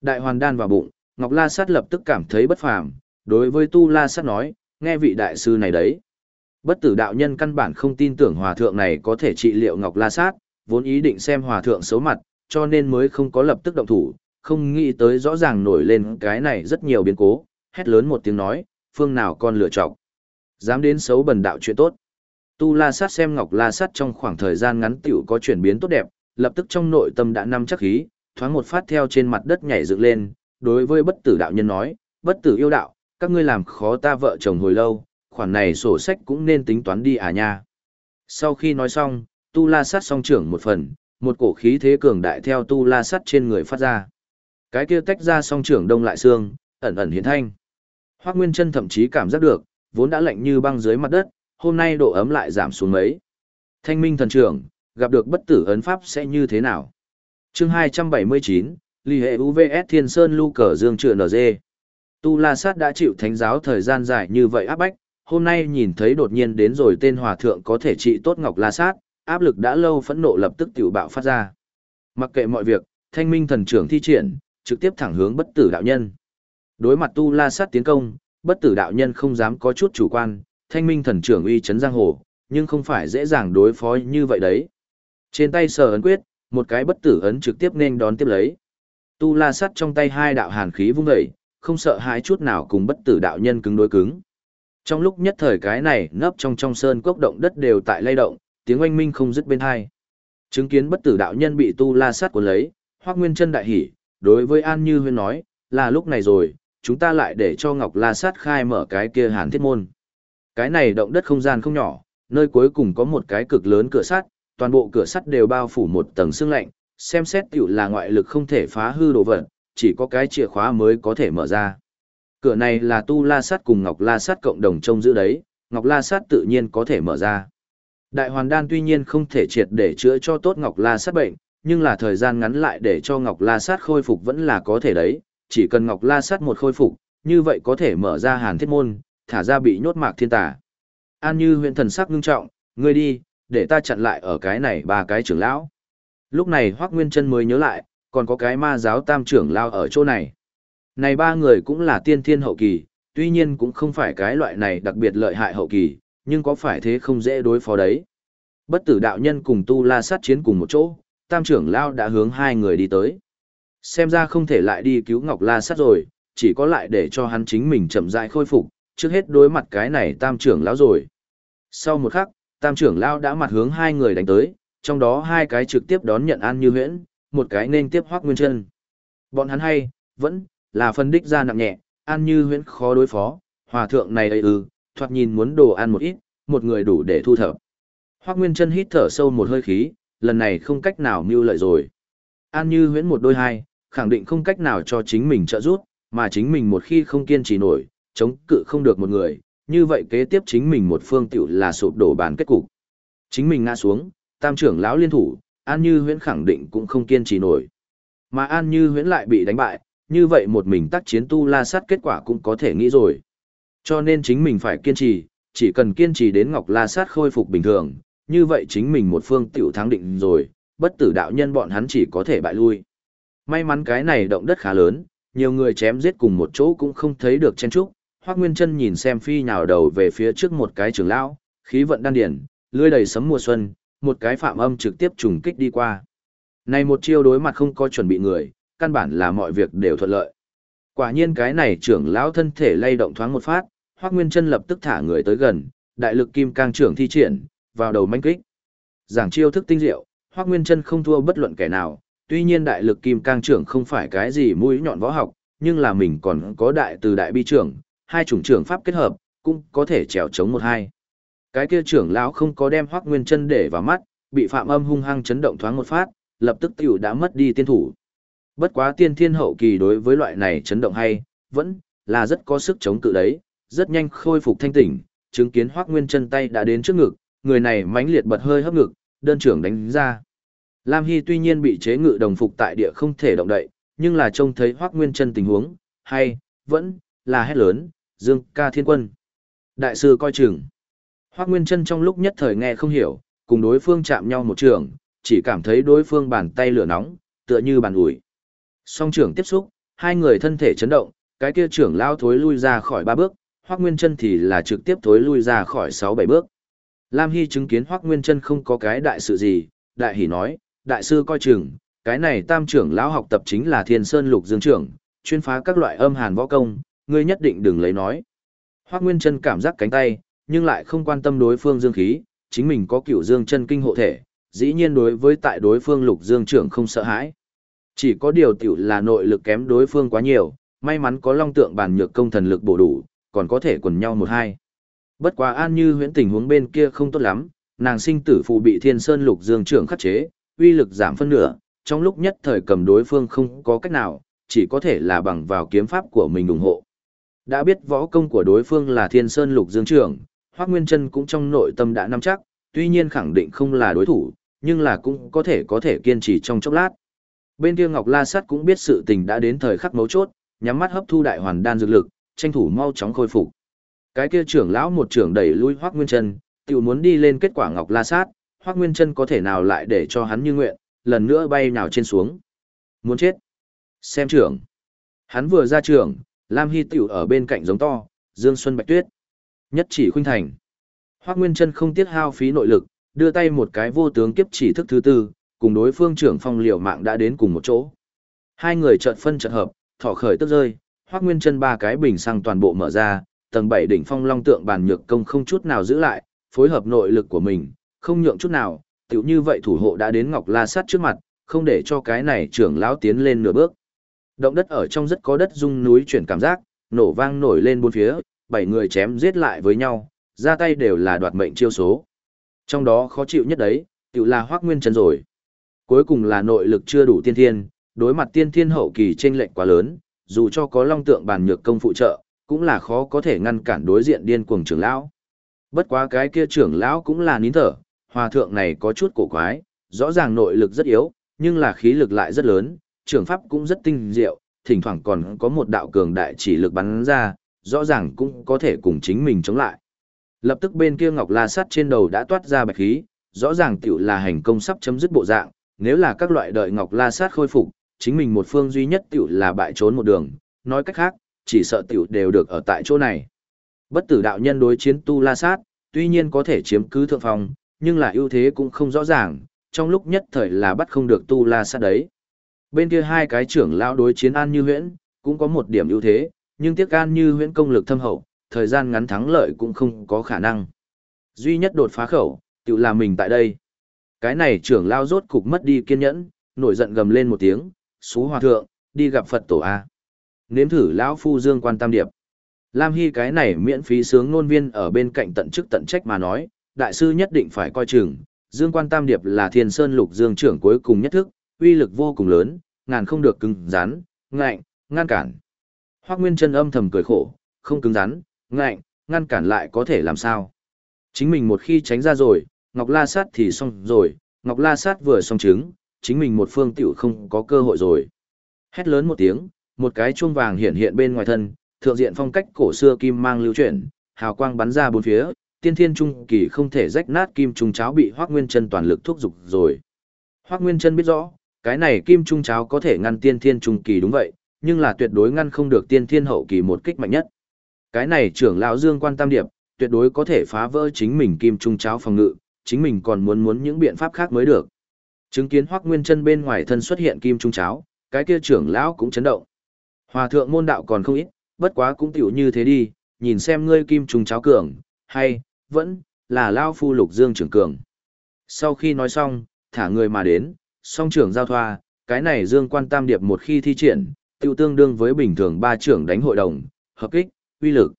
Đại hoàn đan vào bụng, Ngọc La Sát lập tức cảm thấy bất phàm, đối với Tu La Sát nói, nghe vị đại sư này đấy. Bất tử đạo nhân căn bản không tin tưởng hòa thượng này có thể trị liệu Ngọc La Sát, vốn ý định xem hòa thượng xấu mặt, cho nên mới không có lập tức động thủ, không nghĩ tới rõ ràng nổi lên cái này rất nhiều biến cố, hét lớn một tiếng nói, phương nào con lựa chọc. Dám đến xấu bần đạo chuyện tốt. Tu La Sát xem Ngọc La Sát trong khoảng thời gian ngắn tiểu có chuyển biến tốt đẹp, lập tức trong nội tâm đã nắm chắc khí, thoáng một phát theo trên mặt đất nhảy dựng lên, đối với bất tử đạo nhân nói, bất tử yêu đạo, các ngươi làm khó ta vợ chồng hồi lâu, khoản này sổ sách cũng nên tính toán đi à nha. Sau khi nói xong, Tu La Sát song trưởng một phần, một cổ khí thế cường đại theo Tu La Sát trên người phát ra. Cái kia tách ra song trưởng đông lại xương, ẩn ẩn hiến thanh. Hoắc Nguyên Chân thậm chí cảm giác được, vốn đã lạnh như băng dưới mặt đất, hôm nay độ ấm lại giảm xuống mấy. Thanh minh thần trưởng, gặp được bất tử ấn pháp sẽ như thế nào? Chương 279, Ly hệ UVS Thiên Sơn Lu Cờ Dương Trựa NG. Tu La Sát đã chịu thánh giáo thời gian dài như vậy áp bách, hôm nay nhìn thấy đột nhiên đến rồi tên hòa thượng có thể trị tốt Ngọc La Sát, áp lực đã lâu phẫn nộ lập tức tiểu bạo phát ra. Mặc kệ mọi việc, thanh minh thần trưởng thi triển, trực tiếp thẳng hướng bất tử đạo nhân. Đối mặt Tu La Sát tiến công, bất tử đạo nhân không dám có chút chủ quan, thanh minh thần trưởng uy chấn giang hồ, nhưng không phải dễ dàng đối phó như vậy đấy. Trên tay sờ ấn quyết, một cái bất tử ấn trực tiếp nên đón tiếp lấy. Tu la Sát trong tay hai đạo hàn khí vung dậy, không sợ hãi chút nào cùng bất tử đạo nhân cứng đối cứng. Trong lúc nhất thời cái này nấp trong trong sơn cốc động đất đều tại lay động, tiếng oanh minh không dứt bên hai. Chứng kiến bất tử đạo nhân bị tu la sắt cuốn lấy, Hoắc Nguyên Chân đại hỉ, đối với An Như Huyên nói, là lúc này rồi, chúng ta lại để cho Ngọc La Sát khai mở cái kia hàn thiết môn. Cái này động đất không gian không nhỏ, nơi cuối cùng có một cái cực lớn cửa sắt, toàn bộ cửa sắt đều bao phủ một tầng xương lạnh, xem xét tiểu là ngoại lực không thể phá hư đồ vật, chỉ có cái chìa khóa mới có thể mở ra. Cửa này là tu la sắt cùng ngọc la sắt cộng đồng trông giữ đấy, ngọc la sắt tự nhiên có thể mở ra. Đại hoàn đan tuy nhiên không thể triệt để chữa cho tốt ngọc la sắt bệnh, nhưng là thời gian ngắn lại để cho ngọc la sắt khôi phục vẫn là có thể đấy, chỉ cần ngọc la sắt một khôi phục, như vậy có thể mở ra hàn thiết môn, thả ra bị nhốt mạc thiên tà. An như huyện thần sắc ngưng trọng, ngươi đi, để ta chặn lại ở cái này ba cái trưởng lão. Lúc này Hoác Nguyên Trân mới nhớ lại, còn có cái ma giáo tam trưởng lao ở chỗ này. Này ba người cũng là tiên thiên hậu kỳ, tuy nhiên cũng không phải cái loại này đặc biệt lợi hại hậu kỳ, nhưng có phải thế không dễ đối phó đấy. Bất tử đạo nhân cùng tu la sát chiến cùng một chỗ, tam trưởng lao đã hướng hai người đi tới. Xem ra không thể lại đi cứu Ngọc La sát rồi, chỉ có lại để cho hắn chính mình chậm rãi khôi phục, trước hết đối mặt cái này tam trưởng lão rồi. Sau một khắc, tam trưởng lão đã mặt hướng hai người đánh tới, trong đó hai cái trực tiếp đón nhận An Như Huyễn, một cái nên tiếp Hoắc Nguyên Chân. Bọn hắn hay, vẫn là phân đích ra nặng nhẹ, An Như Huyễn khó đối phó, hòa thượng này ấy ư, thoạt nhìn muốn đồ ăn một ít, một người đủ để thu thập. Hoắc Nguyên Chân hít thở sâu một hơi khí, lần này không cách nào mưu lợi rồi. An Như Huyễn một đôi hai, khẳng định không cách nào cho chính mình trợ giúp, mà chính mình một khi không kiên trì nổi, chống cự không được một người, như vậy kế tiếp chính mình một phương tiểu là sụp đổ bản kết cục. Chính mình ngã xuống, tam trưởng lão liên thủ, An Như Huyễn khẳng định cũng không kiên trì nổi. Mà An Như Huyễn lại bị đánh bại, như vậy một mình tác chiến tu la sát kết quả cũng có thể nghĩ rồi. Cho nên chính mình phải kiên trì, chỉ cần kiên trì đến Ngọc La sát khôi phục bình thường, như vậy chính mình một phương tiểu thắng định rồi, bất tử đạo nhân bọn hắn chỉ có thể bại lui. May mắn cái này động đất khá lớn, nhiều người chém giết cùng một chỗ cũng không thấy được chen trúc. Hoắc Nguyên Chân nhìn xem phi nhào đầu về phía trước một cái trưởng lão, khí vận đan điển, lưỡi đầy sấm mùa xuân, một cái phạm âm trực tiếp trùng kích đi qua. Này một chiêu đối mặt không có chuẩn bị người, căn bản là mọi việc đều thuận lợi. Quả nhiên cái này trưởng lão thân thể lay động thoáng một phát, Hoắc Nguyên Chân lập tức thả người tới gần, đại lực kim cang trưởng thi triển, vào đầu mãnh kích. Giảng chiêu thức tinh diệu, Hoắc Nguyên Chân không thua bất luận kẻ nào, tuy nhiên đại lực kim cang trưởng không phải cái gì mũi nhọn võ học, nhưng là mình còn có đại từ đại bi trưởng, hai chủng trưởng pháp kết hợp, cũng có thể trèo chống một hai. Cái kia trưởng lão không có đem Hoắc Nguyên Chân để vào mắt, bị Phạm Âm hung hăng chấn động thoáng một phát, lập tức tiểu đã mất đi tiên thủ. Bất quá tiên thiên hậu kỳ đối với loại này chấn động hay, vẫn là rất có sức chống cự đấy, rất nhanh khôi phục thanh tỉnh, chứng kiến Hoắc Nguyên Chân tay đã đến trước ngực, người này mãnh liệt bật hơi hấp ngực, đơn trưởng đánh ra. Lam Hy tuy nhiên bị chế ngự đồng phục tại địa không thể động đậy, nhưng là trông thấy Hoắc Nguyên Chân tình huống, hay vẫn là hét lớn, "Dương Ca Thiên Quân!" Đại sư coi chừng. Hoác Nguyên Trân trong lúc nhất thời nghe không hiểu, cùng đối phương chạm nhau một trường, chỉ cảm thấy đối phương bàn tay lửa nóng, tựa như bàn ủi. Song trưởng tiếp xúc, hai người thân thể chấn động, cái kia trưởng lao thối lui ra khỏi ba bước, Hoắc Nguyên Chân thì là trực tiếp thối lui ra khỏi sáu bảy bước. Lam Hy chứng kiến Hoắc Nguyên Chân không có cái đại sự gì, đại hỉ nói, đại sư coi chừng, cái này tam trưởng lão học tập chính là Thiên Sơn Lục Dương trưởng, chuyên phá các loại âm hàn võ công, ngươi nhất định đừng lấy nói. Hoắc Nguyên Chân cảm giác cánh tay, nhưng lại không quan tâm đối phương dương khí, chính mình có cửu dương chân kinh hộ thể, dĩ nhiên đối với tại đối phương lục dương trưởng không sợ hãi. Chỉ có điều tiểu là nội lực kém đối phương quá nhiều, may mắn có long tượng bản nhược công thần lực bổ đủ, còn có thể quần nhau một hai. Bất quá an như huyễn tình huống bên kia không tốt lắm, nàng sinh tử phụ bị thiên sơn lục dương trưởng khắc chế, uy lực giảm phân nửa, trong lúc nhất thời cầm đối phương không có cách nào, chỉ có thể là bằng vào kiếm pháp của mình ủng hộ. Đã biết võ công của đối phương là thiên sơn lục dương trưởng, Hoác Nguyên Trân cũng trong nội tâm đã nắm chắc, tuy nhiên khẳng định không là đối thủ, nhưng là cũng có thể có thể kiên trì trong chốc lát. Bên kia Ngọc La Sát cũng biết sự tình đã đến thời khắc mấu chốt, nhắm mắt hấp thu đại hoàn đan dược lực, tranh thủ mau chóng khôi phục. Cái kia trưởng lão một trưởng đẩy lui Hoắc Nguyên Chân, tiểu muốn đi lên kết quả Ngọc La Sát, Hoắc Nguyên Chân có thể nào lại để cho hắn như nguyện, lần nữa bay nào trên xuống. Muốn chết. Xem trưởng. Hắn vừa ra trưởng, Lam Hy tiểu ở bên cạnh giống to, Dương Xuân Bạch Tuyết. Nhất chỉ khuynh thành. Hoắc Nguyên Chân không tiếc hao phí nội lực, đưa tay một cái vô tướng kiếp chỉ thức thứ tư, cùng đối phương trưởng phong liều mạng đã đến cùng một chỗ. Hai người chợt phân chợt hợp, thỏ khởi tức rơi, Hoắc Nguyên Chân ba cái bình sang toàn bộ mở ra, tầng bảy đỉnh phong long tượng bàn nhược công không chút nào giữ lại, phối hợp nội lực của mình, không nhượng chút nào, tiểu như vậy thủ hộ đã đến Ngọc La Sát trước mặt, không để cho cái này trưởng lão tiến lên nửa bước. Động đất ở trong rất có đất rung núi chuyển cảm giác, nổ vang nổi lên bốn phía, bảy người chém giết lại với nhau, ra tay đều là đoạt mệnh chiêu số. Trong đó khó chịu nhất đấy, tự là Hoác Nguyên Trần rồi. Cuối cùng là nội lực chưa đủ tiên thiên, đối mặt tiên thiên hậu kỳ chênh lệch quá lớn, dù cho có long tượng bàn nhược công phụ trợ, cũng là khó có thể ngăn cản đối diện điên cuồng trưởng lão. Bất quá cái kia trưởng lão cũng là nín thở, hòa thượng này có chút cổ quái, rõ ràng nội lực rất yếu, nhưng là khí lực lại rất lớn, trưởng pháp cũng rất tinh diệu, thỉnh thoảng còn có một đạo cường đại chỉ lực bắn ra, rõ ràng cũng có thể cùng chính mình chống lại. Lập tức bên kia Ngọc La sát trên đầu đã toát ra bạch khí, rõ ràng tiểu là hành công sắp chấm dứt bộ dạng, nếu là các loại đợi Ngọc La Sát khôi phục, chính mình một phương duy nhất tiểu là bại trốn một đường, nói cách khác, chỉ sợ tiểu đều được ở tại chỗ này. Bất tử đạo nhân đối chiến Tu La Sát, tuy nhiên có thể chiếm cứ thượng phòng, nhưng là ưu thế cũng không rõ ràng, trong lúc nhất thời là bắt không được Tu La Sát đấy. Bên kia hai cái trưởng lão đối chiến An Như Huyễn, cũng có một điểm ưu thế, nhưng tiếc gan Như Huyễn công lực thâm hậu, thời gian ngắn thắng lợi cũng không có khả năng. Duy nhất đột phá khẩu, tự là mình tại đây. Cái này trưởng lao rốt cục mất đi kiên nhẫn, nổi giận gầm lên một tiếng, xú hòa thượng, đi gặp Phật tổ A. Nếm thử lão phu dương quan tam điệp. Lam Hy cái này miễn phí sướng nôn viên ở bên cạnh tận chức tận trách mà nói, đại sư nhất định phải coi chừng, dương quan tam điệp là thiên sơn lục dương trưởng cuối cùng nhất thức, uy lực vô cùng lớn, ngàn không được cứng rắn, ngạnh, ngăn cản. Hoác Nguyên chân âm thầm cười khổ, không cứng rắn, ngạnh, ngăn cản lại có thể làm sao. Chính mình một khi tránh ra rồi, Ngọc La Sát thì xong rồi, Ngọc La Sát vừa xong trứng, chính mình một phương tiểu không có cơ hội rồi. Hét lớn một tiếng, một cái chuông vàng hiện hiện bên ngoài thân, thượng diện phong cách cổ xưa kim mang lưu chuyển, hào quang bắn ra bốn phía, tiên thiên trung kỳ không thể rách nát kim trung cháo bị Hoắc Nguyên Chân toàn lực thúc dục rồi. Hoắc Nguyên Chân biết rõ, cái này kim trung cháo có thể ngăn tiên thiên trung kỳ đúng vậy, nhưng là tuyệt đối ngăn không được tiên thiên hậu kỳ một kích mạnh nhất. Cái này trưởng lão Dương Quan Tam Điệp, tuyệt đối có thể phá vỡ chính mình kim trung cháo phòng ngự, chính mình còn muốn muốn những biện pháp khác mới được. Chứng kiến Hoắc Nguyên Chân bên ngoài thân xuất hiện kim trung cháo, cái kia trưởng lão cũng chấn động. Hòa thượng môn đạo còn không ít, bất quá cũng tiểu như thế đi, nhìn xem ngươi kim trung cháo cường, hay vẫn là lão phu Lục Dương trưởng cường. Sau khi nói xong, thả người mà đến, song trưởng giao thoa, cái này Dương Quan Tam Điệp một khi thi triển, tiêu tương đương với bình thường ba trưởng đánh hội đồng, hợp kích, uy lực.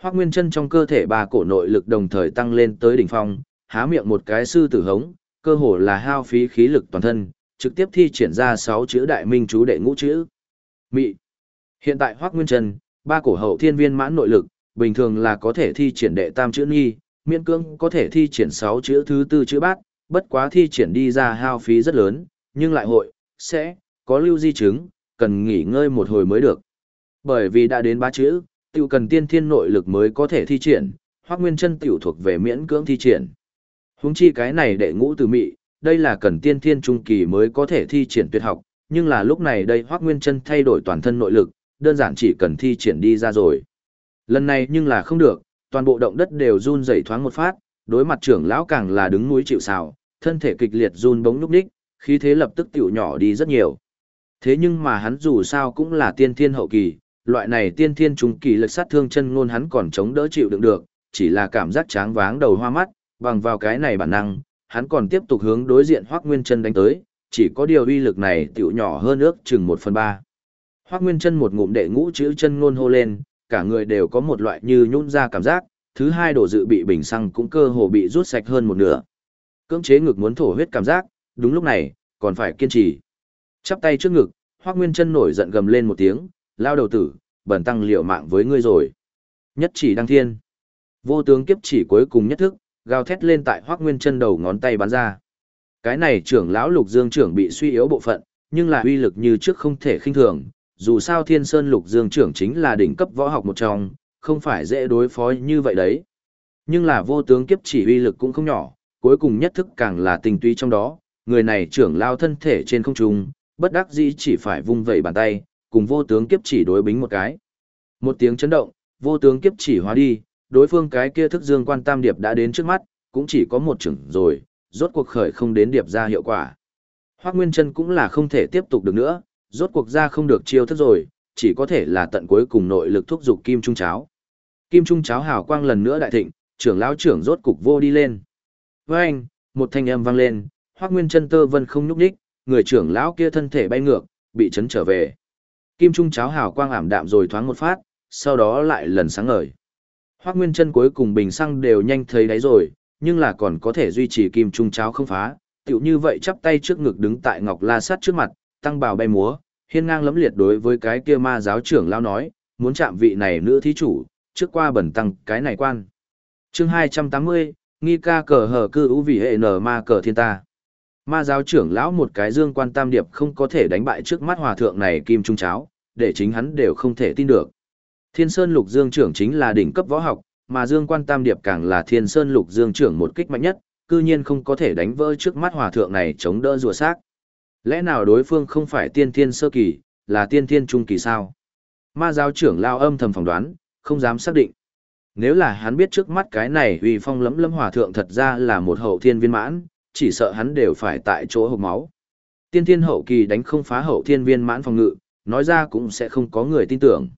Hoắc Nguyên Chân trong cơ thể ba cổ nội lực đồng thời tăng lên tới đỉnh phong, há miệng một cái sư tử hống, cơ hồ là hao phí khí lực toàn thân, trực tiếp thi triển ra sáu chữ đại minh chú đệ ngũ chữ. Mị. Hiện tại Hoắc Nguyên Chân, ba cổ hậu thiên viên mãn nội lực, bình thường là có thể thi triển đệ tam chữ nghi, miễn cưỡng có thể thi triển sáu chữ thứ tư chữ bát, bất quá thi triển đi ra hao phí rất lớn, nhưng lại hội sẽ có lưu di chứng, cần nghỉ ngơi một hồi mới được. Bởi vì đã đến ba chữ, tiểu cần tiên thiên nội lực mới có thể thi triển, Hoắc Nguyên Chân tiểu thuộc về miễn cưỡng thi triển. Huống chi cái này đệ ngũ từ mị, đây là cần tiên thiên trung kỳ mới có thể thi triển tuyệt học, nhưng là lúc này đây Hoắc Nguyên Chân thay đổi toàn thân nội lực, đơn giản chỉ cần thi triển đi ra rồi. Lần này nhưng là không được, toàn bộ động đất đều run rẩy thoáng một phát, đối mặt trưởng lão càng là đứng núi chịu sào, thân thể kịch liệt run bóng lúc đích, khí thế lập tức tiểu nhỏ đi rất nhiều. Thế nhưng mà hắn dù sao cũng là tiên thiên hậu kỳ, loại này tiên thiên trung kỳ lực sát thương chân ngôn hắn còn chống đỡ chịu đựng được, chỉ là cảm giác tráng váng đầu hoa mắt, bằng vào cái này bản năng, hắn còn tiếp tục hướng đối diện Hoắc Nguyên Chân đánh tới, chỉ có điều uy lực này tiểu nhỏ hơn ước chừng 1 phần 3. Hoắc Nguyên Chân một ngụm đệ ngũ chữ chân ngôn hô lên, cả người đều có một loại như nhũn ra cảm giác, thứ hai đổ dự bị bình xăng cũng cơ hồ bị rút sạch hơn một nửa. Cưỡng chế ngực muốn thổ huyết cảm giác, đúng lúc này, còn phải kiên trì. Chắp tay trước ngực, Hoắc Nguyên Chân nổi giận gầm lên một tiếng, lao đầu tử, bẩn tăng liệu mạng với ngươi rồi. Nhất chỉ đăng thiên. Vô tướng kiếp chỉ cuối cùng nhất thức, gào thét lên tại Hoắc Nguyên Chân đầu ngón tay bắn ra. Cái này trưởng lão Lục Dương trưởng bị suy yếu bộ phận, nhưng là uy lực như trước không thể khinh thường, dù sao Thiên Sơn Lục Dương trưởng chính là đỉnh cấp võ học một trong, không phải dễ đối phó như vậy đấy. Nhưng là vô tướng kiếp chỉ uy lực cũng không nhỏ, cuối cùng nhất thức càng là tình túy trong đó, người này trưởng lao thân thể trên không trung, bất đắc dĩ chỉ phải vung vẩy bàn tay, cùng vô tướng kiếp chỉ đối bính một cái. Một tiếng chấn động, vô tướng kiếp chỉ hóa đi, đối phương cái kia thức dương quan tam điệp đã đến trước mắt, cũng chỉ có một chừng rồi, rốt cuộc khởi không đến điệp ra hiệu quả. Hoác Nguyên Trân cũng là không thể tiếp tục được nữa, rốt cuộc ra không được chiêu thức rồi, chỉ có thể là tận cuối cùng nội lực thúc dục kim trung cháo. Kim trung cháo hào quang lần nữa đại thịnh, trưởng lão trưởng rốt cục vô đi lên. Với anh, một thanh âm vang lên, Hoắc Nguyên Chân Tơ Vân không nhúc nhích, người trưởng lão kia thân thể bay ngược, bị chấn trở về. Kim trung cháo hào quang ảm đạm rồi thoáng một phát, sau đó lại lần sáng ngời. Hoắc Nguyên Chân cuối cùng bình xăng đều nhanh thấy đáy rồi, nhưng là còn có thể duy trì kim trung cháo không phá, tựu như vậy chắp tay trước ngực đứng tại Ngọc La Sát trước mặt, tăng bào bay múa, hiên ngang lẫm liệt đối với cái kia ma giáo trưởng lão nói, muốn chạm vị này nữ thí chủ, trước qua bẩn tăng cái này quan. Chương 280, nghi ca cờ hở cư ú vị hệ nở ma cờ thiên ta. Ma giáo trưởng lão một cái dương quan tam điệp không có thể đánh bại trước mắt hòa thượng này kim trung cháo, để chính hắn đều không thể tin được. Thiên Sơn Lục Dương trưởng chính là đỉnh cấp võ học, mà Dương Quan Tam Điệp càng là Thiên Sơn Lục Dương trưởng một kích mạnh nhất, cư nhiên không có thể đánh vỡ trước mắt hòa thượng này chống đỡ rùa xác. Lẽ nào đối phương không phải tiên thiên sơ kỳ, là tiên thiên trung kỳ sao? Ma giáo trưởng lao âm thầm phỏng đoán, không dám xác định. Nếu là hắn biết trước mắt cái này uy phong lẫm lẫm hòa thượng thật ra là một hậu thiên viên mãn, chỉ sợ hắn đều phải tại chỗ hộc máu. Tiên thiên hậu kỳ đánh không phá hậu thiên viên mãn phòng ngự, nói ra cũng sẽ không có người tin tưởng.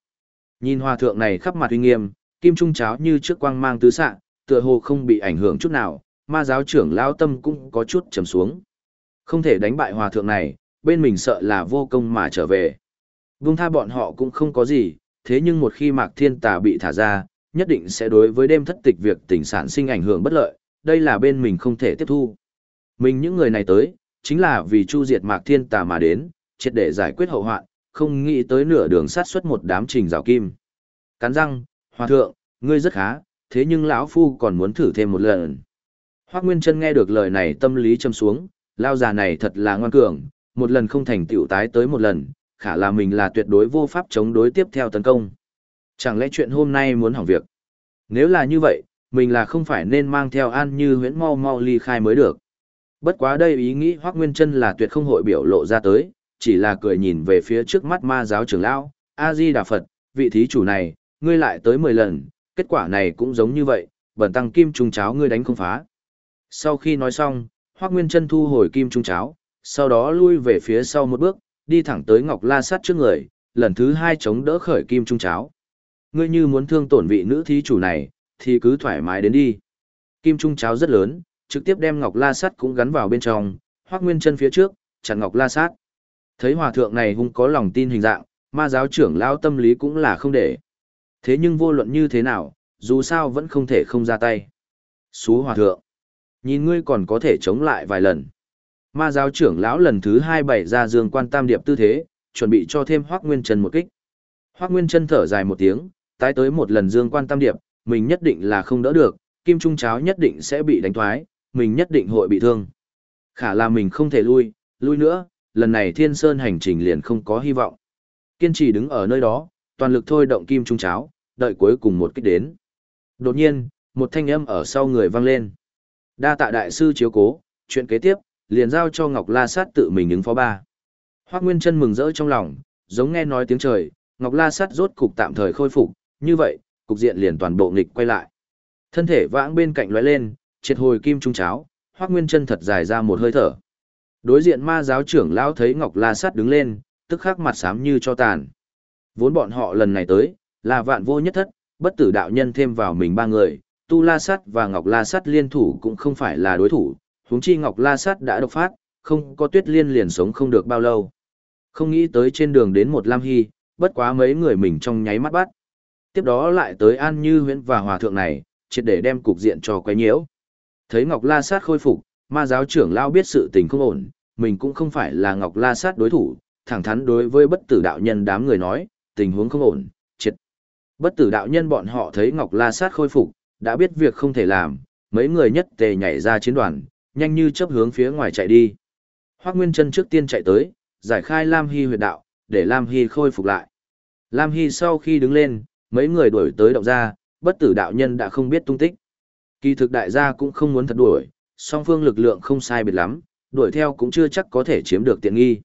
Nhìn hòa thượng này khắp mặt uy nghiêm, kim trung cháo như trước quang mang tứ xạ, tựa hồ không bị ảnh hưởng chút nào, ma giáo trưởng lao tâm cũng có chút trầm xuống. Không thể đánh bại hòa thượng này, bên mình sợ là vô công mà trở về. Vung tha bọn họ cũng không có gì, thế nhưng một khi mạc thiên tà bị thả ra, nhất định sẽ đối với đêm thất tịch việc tỉnh sản sinh ảnh hưởng bất lợi, đây là bên mình không thể tiếp thu. Mình những người này tới, chính là vì chu diệt mạc thiên tà mà đến, triệt để giải quyết hậu hoạn, không nghĩ tới nửa đường sát xuất một đám trình rào kim. Cắn răng, hòa thượng, ngươi rất khá, thế nhưng lão phu còn muốn thử thêm một lần. Hoác Nguyên Trân nghe được lời này tâm lý châm xuống, lao già này thật là ngoan cường, một lần không thành tiểu tái tới một lần, khả là mình là tuyệt đối vô pháp chống đối tiếp theo tấn công. Chẳng lẽ chuyện hôm nay muốn hỏng việc? Nếu là như vậy, mình là không phải nên mang theo an như huyễn mau mau ly khai mới được. Bất quá đây ý nghĩ Hoác Nguyên Trân là tuyệt không hội biểu lộ ra tới, chỉ là cười nhìn về phía trước mắt ma giáo trưởng lão, A-di Đà Phật, vị thí chủ này, ngươi lại tới 10 lần, kết quả này cũng giống như vậy, bẩn tăng kim trung cháo ngươi đánh không phá. Sau khi nói xong, Hoác Nguyên Trân thu hồi kim trung cháo, sau đó lui về phía sau một bước, đi thẳng tới Ngọc La Sát trước người, lần thứ hai chống đỡ khởi kim trung cháo. Ngươi như muốn thương tổn vị nữ thí chủ này, thì cứ thoải mái đến đi. Kim trung cháo rất lớn, trực tiếp đem Ngọc La sắt cũng gắn vào bên trong, Hoác Nguyên chân phía trước, chặn Ngọc La Sát. Thấy hòa thượng này hung có lòng tin hình dạng, ma giáo trưởng lao tâm lý cũng là không để. Thế nhưng vô luận như thế nào, dù sao vẫn không thể không ra tay. Xú hòa thượng. Nhìn ngươi còn có thể chống lại vài lần. Ma giáo trưởng lão lần thứ hai bảy ra dương quan tam điệp tư thế, chuẩn bị cho thêm Hoác Nguyên chân một kích. Hoác Nguyên chân thở dài một tiếng, tái tới một lần dương quan tam điệp, mình nhất định là không đỡ được, kim trung cháo nhất định sẽ bị đánh thoái, mình nhất định hội bị thương. Khả là mình không thể lui, lui nữa, lần này thiên sơn hành trình liền không có hy vọng. Kiên trì đứng ở nơi đó, toàn lực thôi động kim trung cháo, đợi cuối cùng một kích đến. Đột nhiên, một thanh âm ở sau người vang lên. Đa tạ đại sư chiếu cố, chuyện kế tiếp, liền giao cho Ngọc La Sát tự mình ứng phó ba. Hoác Nguyên Trân mừng rỡ trong lòng, giống nghe nói tiếng trời, Ngọc La Sát rốt cục tạm thời khôi phục, như vậy, cục diện liền toàn bộ nghịch quay lại. Thân thể vãng bên cạnh lóe lên, triệt hồi kim trung cháo, Hoắc Nguyên Chân thật dài ra một hơi thở. Đối diện ma giáo trưởng lão thấy Ngọc La Sát đứng lên, tức khắc mặt xám như cho tàn. Vốn bọn họ lần này tới, là vạn vô nhất thất, bất tử đạo nhân thêm vào mình ba người, Tu La Sát và Ngọc La Sát liên thủ cũng không phải là đối thủ, huống chi Ngọc La Sát đã độc phát, không có Tuyết Liên liền sống không được bao lâu. Không nghĩ tới trên đường đến một Lam Hy, bất quá mấy người mình trong nháy mắt bắt. Tiếp đó lại tới An Như Huyễn và Hòa Thượng này, triệt để đem cục diện cho quấy nhiễu. Thấy Ngọc La Sát khôi phục, ma giáo trưởng lao biết sự tình không ổn, mình cũng không phải là Ngọc La Sát đối thủ, thẳng thắn đối với bất tử đạo nhân đám người nói, tình huống không ổn, triệt. Bất tử đạo nhân bọn họ thấy Ngọc La Sát khôi phục, đã biết việc không thể làm, mấy người nhất tề nhảy ra chiến đoàn, nhanh như chấp hướng phía ngoài chạy đi. Hoắc Nguyên Chân trước tiên chạy tới, giải khai Lam Hy huyệt đạo, để Lam Hy khôi phục lại. Lam Hy sau khi đứng lên, mấy người đuổi tới động ra, bất tử đạo nhân đã không biết tung tích. Kỳ thực đại gia cũng không muốn thật đuổi, song phương lực lượng không sai biệt lắm, đuổi theo cũng chưa chắc có thể chiếm được tiện nghi.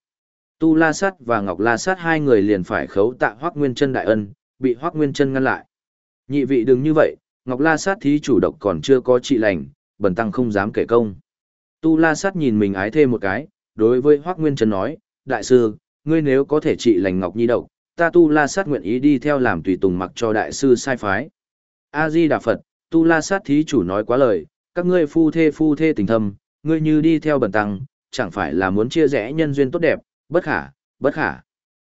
Tu La Sát và Ngọc La Sát hai người liền phải khấu tạ Hoắc Nguyên Chân đại ân, bị Hoắc Nguyên Chân ngăn lại. Nhị vị đừng như vậy, Ngọc La Sát thí chủ độc còn chưa có trị lành, bần tăng không dám kể công. Tu La Sát nhìn mình ái thêm một cái, đối với Hoắc Nguyên Chân nói, đại sư, ngươi nếu có thể trị lành Ngọc Nhi độc, ta Tu La Sát nguyện ý đi theo làm tùy tùng mặc cho đại sư sai phái. A Di Đà Phật, Tu La Sát thí chủ nói quá lời, các ngươi phu thê phu thê tình thâm, ngươi như đi theo bần tăng, chẳng phải là muốn chia rẽ nhân duyên tốt đẹp, bất khả, bất khả.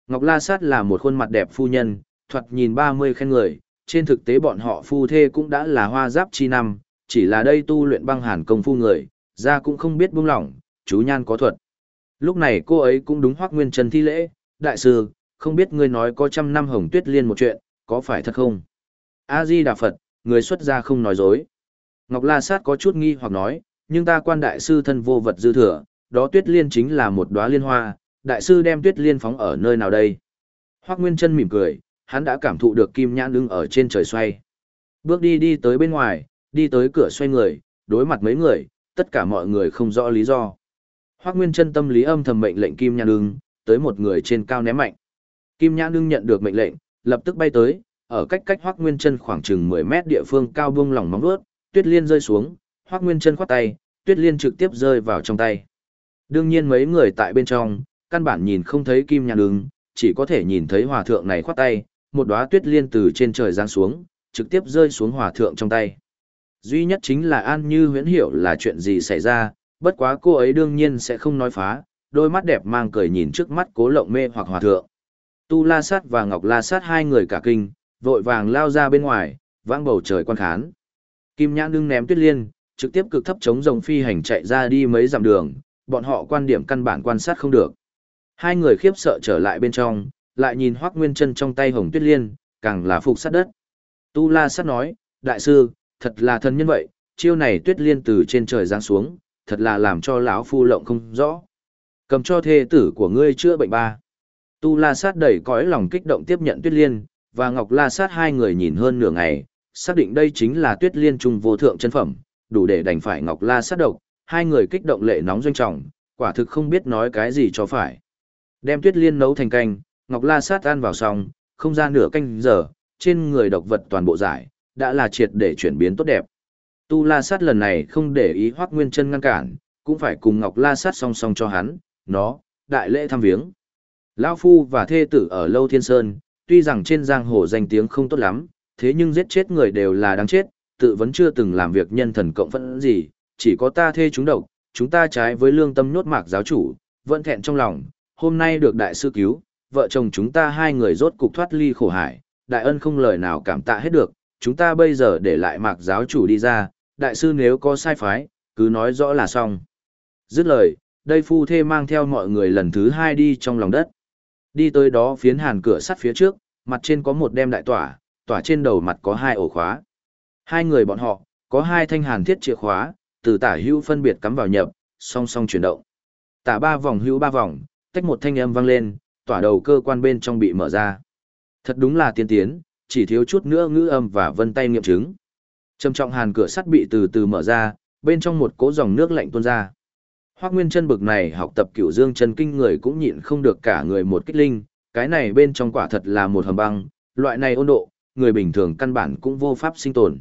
Ngọc La Sát là một khuôn mặt đẹp phu nhân, thoạt nhìn 30 khen người, trên thực tế bọn họ phu thê cũng đã là hoa giáp chi năm, chỉ là đây tu luyện băng hàn công phu người, ra cũng không biết buông lỏng, chú nhan có thuật. Lúc này cô ấy cũng đúng hoác nguyên trần thi lễ, đại sư, không biết ngươi nói có trăm năm hồng tuyết liên một chuyện, có phải thật không? A-di Đà Phật, người xuất gia không nói dối. Ngọc La Sát có chút nghi hoặc nói, nhưng ta quan đại sư thân vô vật dư thừa, đó tuyết liên chính là một đóa liên hoa, đại sư đem tuyết liên phóng ở nơi nào đây? Hoắc Nguyên Trân mỉm cười, hắn đã cảm thụ được kim nhãn đứng ở trên trời xoay. Bước đi đi tới bên ngoài, đi tới cửa xoay người, đối mặt mấy người, tất cả mọi người không rõ lý do. Hoắc Nguyên Trân tâm lý âm thầm mệnh lệnh kim nhãn đứng, tới một người trên cao ném mạnh. Kim nhãn đứng nhận được mệnh lệnh, lập tức bay tới, ở cách cách Hoắc Nguyên Chân khoảng chừng 10 mét địa phương cao buông lỏng móng vuốt, Tuyết Liên rơi xuống, Hoắc Nguyên Chân khoát tay, Tuyết Liên trực tiếp rơi vào trong tay. Đương nhiên mấy người tại bên trong, căn bản nhìn không thấy Kim Nhàn Đường, chỉ có thể nhìn thấy hòa thượng này khoát tay, một đóa Tuyết Liên từ trên trời giáng xuống, trực tiếp rơi xuống hòa thượng trong tay. Duy nhất chính là An Như huyễn hiểu là chuyện gì xảy ra, bất quá cô ấy đương nhiên sẽ không nói phá, đôi mắt đẹp mang cười nhìn trước mắt cố lộng mê hoặc hòa thượng. Tu La Sát và Ngọc La Sát hai người cả kinh, vội vàng lao ra bên ngoài, vãng bầu trời quan khán. Kim Nhãn đương ném tuyết liên, trực tiếp cực thấp chống rồng phi hành chạy ra đi mấy dặm đường, bọn họ quan điểm căn bản quan sát không được. Hai người khiếp sợ trở lại bên trong, lại nhìn Hoắc Nguyên Chân trong tay hồng tuyết liên, càng là phục sát đất. Tu La sát nói, đại sư, thật là thân nhân vậy, chiêu này tuyết liên từ trên trời giáng xuống, thật là làm cho lão phu lộng không rõ. Cầm cho thê tử của ngươi chữa bệnh ba. Tu La sát đẩy cõi lòng kích động tiếp nhận tuyết liên, và Ngọc La Sát hai người nhìn hơn nửa ngày, xác định đây chính là tuyết liên trung vô thượng chân phẩm, đủ để đành phải Ngọc La Sát độc, hai người kích động lệ nóng doanh trọng, quả thực không biết nói cái gì cho phải. Đem tuyết liên nấu thành canh, Ngọc La Sát ăn vào xong, không ra nửa canh giờ, trên người độc vật toàn bộ giải, đã là triệt để chuyển biến tốt đẹp. Tu La Sát lần này không để ý Hoắc Nguyên Chân ngăn cản, cũng phải cùng Ngọc La Sát song song cho hắn, nó, đại lễ thăm viếng. Lão phu và thê tử ở Lâu Thiên Sơn, tuy rằng trên giang hồ danh tiếng không tốt lắm, thế nhưng giết chết người đều là đáng chết, tự vẫn chưa từng làm việc nhân thần cộng phẫn gì, chỉ có ta thê chúng độc, chúng ta trái với lương tâm nhốt mạc giáo chủ, vẫn thẹn trong lòng, hôm nay được đại sư cứu, vợ chồng chúng ta hai người rốt cục thoát ly khổ hải, đại ân không lời nào cảm tạ hết được, chúng ta bây giờ để lại mạc giáo chủ đi ra, đại sư nếu có sai phái, cứ nói rõ là xong. Dứt lời, đây phu thê mang theo mọi người lần thứ hai đi trong lòng đất. Đi tới đó phiến hàn cửa sắt phía trước, mặt trên có một đem đại tỏa, tỏa trên đầu mặt có hai ổ khóa. Hai người bọn họ, có hai thanh hàn thiết chìa khóa, từ tả hữu phân biệt cắm vào nhập, song song chuyển động. Tả ba vòng hữu ba vòng, tách một thanh âm vang lên, tỏa đầu cơ quan bên trong bị mở ra. Thật đúng là tiên tiến, chỉ thiếu chút nữa ngữ âm và vân tay nghiệm chứng. Trầm trọng hàn cửa sắt bị từ từ mở ra, bên trong một cỗ dòng nước lạnh tuôn ra. Hoác Nguyên chân bực này học tập cửu dương chân kinh người cũng nhịn không được cả người một kích linh, cái này bên trong quả thật là một hầm băng, loại này ôn độ, người bình thường căn bản cũng vô pháp sinh tồn.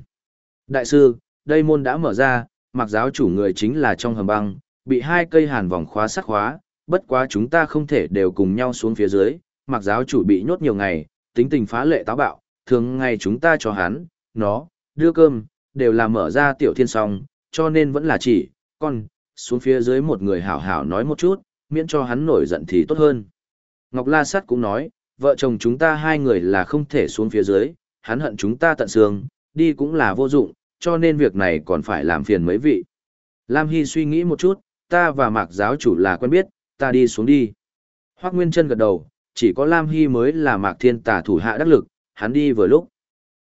Đại sư, đây môn đã mở ra, mặc giáo chủ người chính là trong hầm băng, bị hai cây hàn vòng khóa sắc khóa, bất quá chúng ta không thể đều cùng nhau xuống phía dưới, mặc giáo chủ bị nhốt nhiều ngày, tính tình phá lệ táo bạo, thường ngày chúng ta cho hắn, nó, đưa cơm, đều là mở ra tiểu thiên song, cho nên vẫn là chỉ, con, xuống phía dưới một người hảo hảo nói một chút, miễn cho hắn nổi giận thì tốt hơn. Ngọc La Sắt cũng nói, vợ chồng chúng ta hai người là không thể xuống phía dưới, hắn hận chúng ta tận xương, đi cũng là vô dụng, cho nên việc này còn phải làm phiền mấy vị. Lam Hy suy nghĩ một chút, ta và mạc giáo chủ là quen biết, ta đi xuống đi. Hoác Nguyên Trân gật đầu, chỉ có Lam Hy mới là mạc thiên tà thủ hạ đắc lực, hắn đi vừa lúc.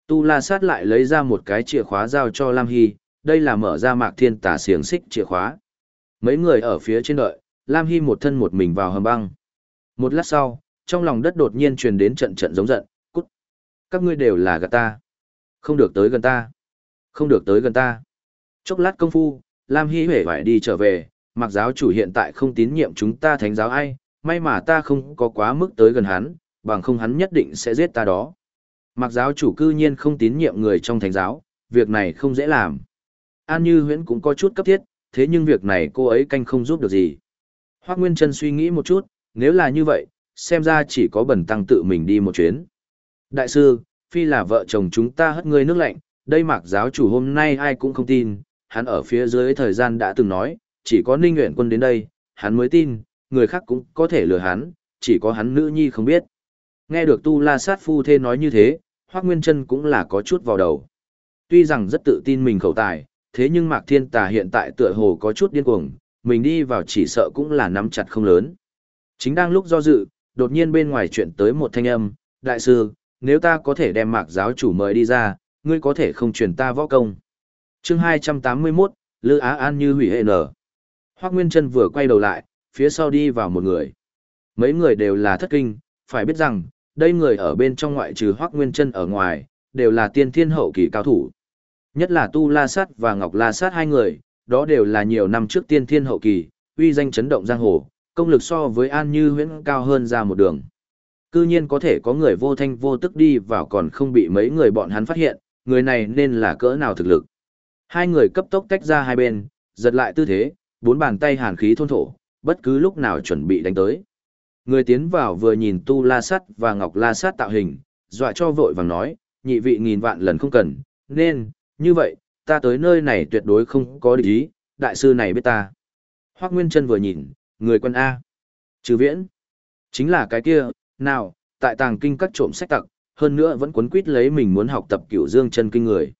Tu La Sát lại lấy ra một cái chìa khóa giao cho Lam Hy, đây là mở ra mạc thiên tà xiềng xích chìa khóa. Mấy người ở phía trên đợi, Lam Hy một thân một mình vào hầm băng. Một lát sau, trong lòng đất đột nhiên truyền đến trận trận giống giận, cút. Các ngươi đều là gạt ta. Không được tới gần ta. Không được tới gần ta. Chốc lát công phu, Lam Hy huệ phải đi trở về, mặc giáo chủ hiện tại không tín nhiệm chúng ta thánh giáo ai, may mà ta không có quá mức tới gần hắn, bằng không hắn nhất định sẽ giết ta đó. Mặc giáo chủ cư nhiên không tín nhiệm người trong thánh giáo, việc này không dễ làm. An Như Huyễn cũng có chút cấp thiết, thế nhưng việc này cô ấy canh không giúp được gì. Hoác Nguyên Trân suy nghĩ một chút, nếu là như vậy, xem ra chỉ có bẩn tăng tự mình đi một chuyến. Đại sư, phi là vợ chồng chúng ta hất ngươi nước lạnh, đây mạc giáo chủ hôm nay ai cũng không tin, hắn ở phía dưới thời gian đã từng nói, chỉ có ninh Nguyễn quân đến đây, hắn mới tin, người khác cũng có thể lừa hắn, chỉ có hắn nữ nhi không biết. Nghe được tu la sát phu thê nói như thế, Hoác Nguyên Trân cũng là có chút vào đầu. Tuy rằng rất tự tin mình khẩu tài, thế nhưng Mạc Thiên Tà hiện tại tựa hồ có chút điên cuồng, mình đi vào chỉ sợ cũng là nắm chặt không lớn. Chính đang lúc do dự, đột nhiên bên ngoài chuyện tới một thanh âm, đại sư, nếu ta có thể đem Mạc giáo chủ mời đi ra, ngươi có thể không truyền ta võ công. chương 281, Lư Á An như hủy hệ nở. Hoác Nguyên Trân vừa quay đầu lại, phía sau đi vào một người. Mấy người đều là thất kinh, phải biết rằng, đây người ở bên trong ngoại trừ Hoác Nguyên Trân ở ngoài, đều là tiên thiên hậu kỳ cao thủ. Nhất là Tu La Sát và Ngọc La Sát hai người, đó đều là nhiều năm trước tiên thiên hậu kỳ, uy danh chấn động giang hồ, công lực so với An Như huyễn cao hơn ra một đường. Cư nhiên có thể có người vô thanh vô tức đi vào còn không bị mấy người bọn hắn phát hiện, người này nên là cỡ nào thực lực. Hai người cấp tốc tách ra hai bên, giật lại tư thế, bốn bàn tay hàn khí thôn thổ, bất cứ lúc nào chuẩn bị đánh tới. Người tiến vào vừa nhìn tu la sắt và ngọc la Sát tạo hình, dọa cho vội vàng nói, nhị vị nghìn vạn lần không cần, nên, như vậy, ta tới nơi này tuyệt đối không có địch ý, đại sư này biết ta. Hoác Nguyên Trân vừa nhìn, người quân A. Trừ viễn. Chính là cái kia, nào, tại tàng kinh các trộm sách tặc, hơn nữa vẫn quấn quýt lấy mình muốn học tập cửu dương chân kinh người.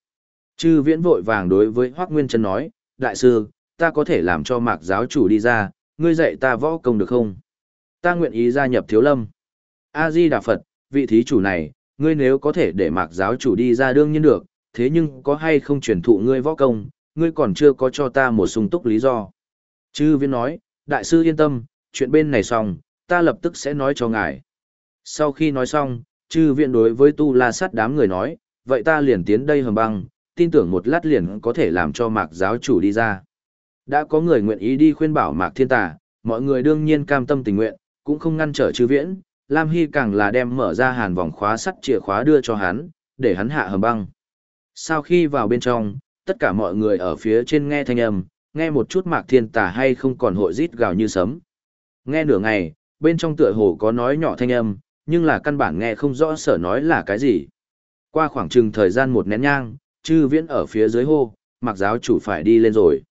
Chư viễn vội vàng đối với Hoác Nguyên Trân nói, đại sư, ta có thể làm cho mạc giáo chủ đi ra, ngươi dạy ta võ công được không? Ta nguyện ý gia nhập thiếu lâm. A-di Đà Phật, vị thí chủ này, ngươi nếu có thể để mạc giáo chủ đi ra đương nhiên được, thế nhưng có hay không truyền thụ ngươi võ công, ngươi còn chưa có cho ta một sung túc lý do. Chư viên nói, đại sư yên tâm, chuyện bên này xong, ta lập tức sẽ nói cho ngài. Sau khi nói xong, chư viện đối với tu la sát đám người nói, vậy ta liền tiến đây hầm băng, tin tưởng một lát liền có thể làm cho mạc giáo chủ đi ra. Đã có người nguyện ý đi khuyên bảo mạc thiên tà, mọi người đương nhiên cam tâm tình nguyện, cũng không ngăn trở chư viễn, Lam Hy càng là đem mở ra hàn vòng khóa sắt chìa khóa đưa cho hắn, để hắn hạ hầm băng. Sau khi vào bên trong, tất cả mọi người ở phía trên nghe thanh âm, nghe một chút mạc thiên tà hay không còn hội rít gào như sấm. Nghe nửa ngày, bên trong tựa hồ có nói nhỏ thanh âm, nhưng là căn bản nghe không rõ sở nói là cái gì. Qua khoảng chừng thời gian một nén nhang, chư viễn ở phía dưới hô, mặc giáo chủ phải đi lên rồi.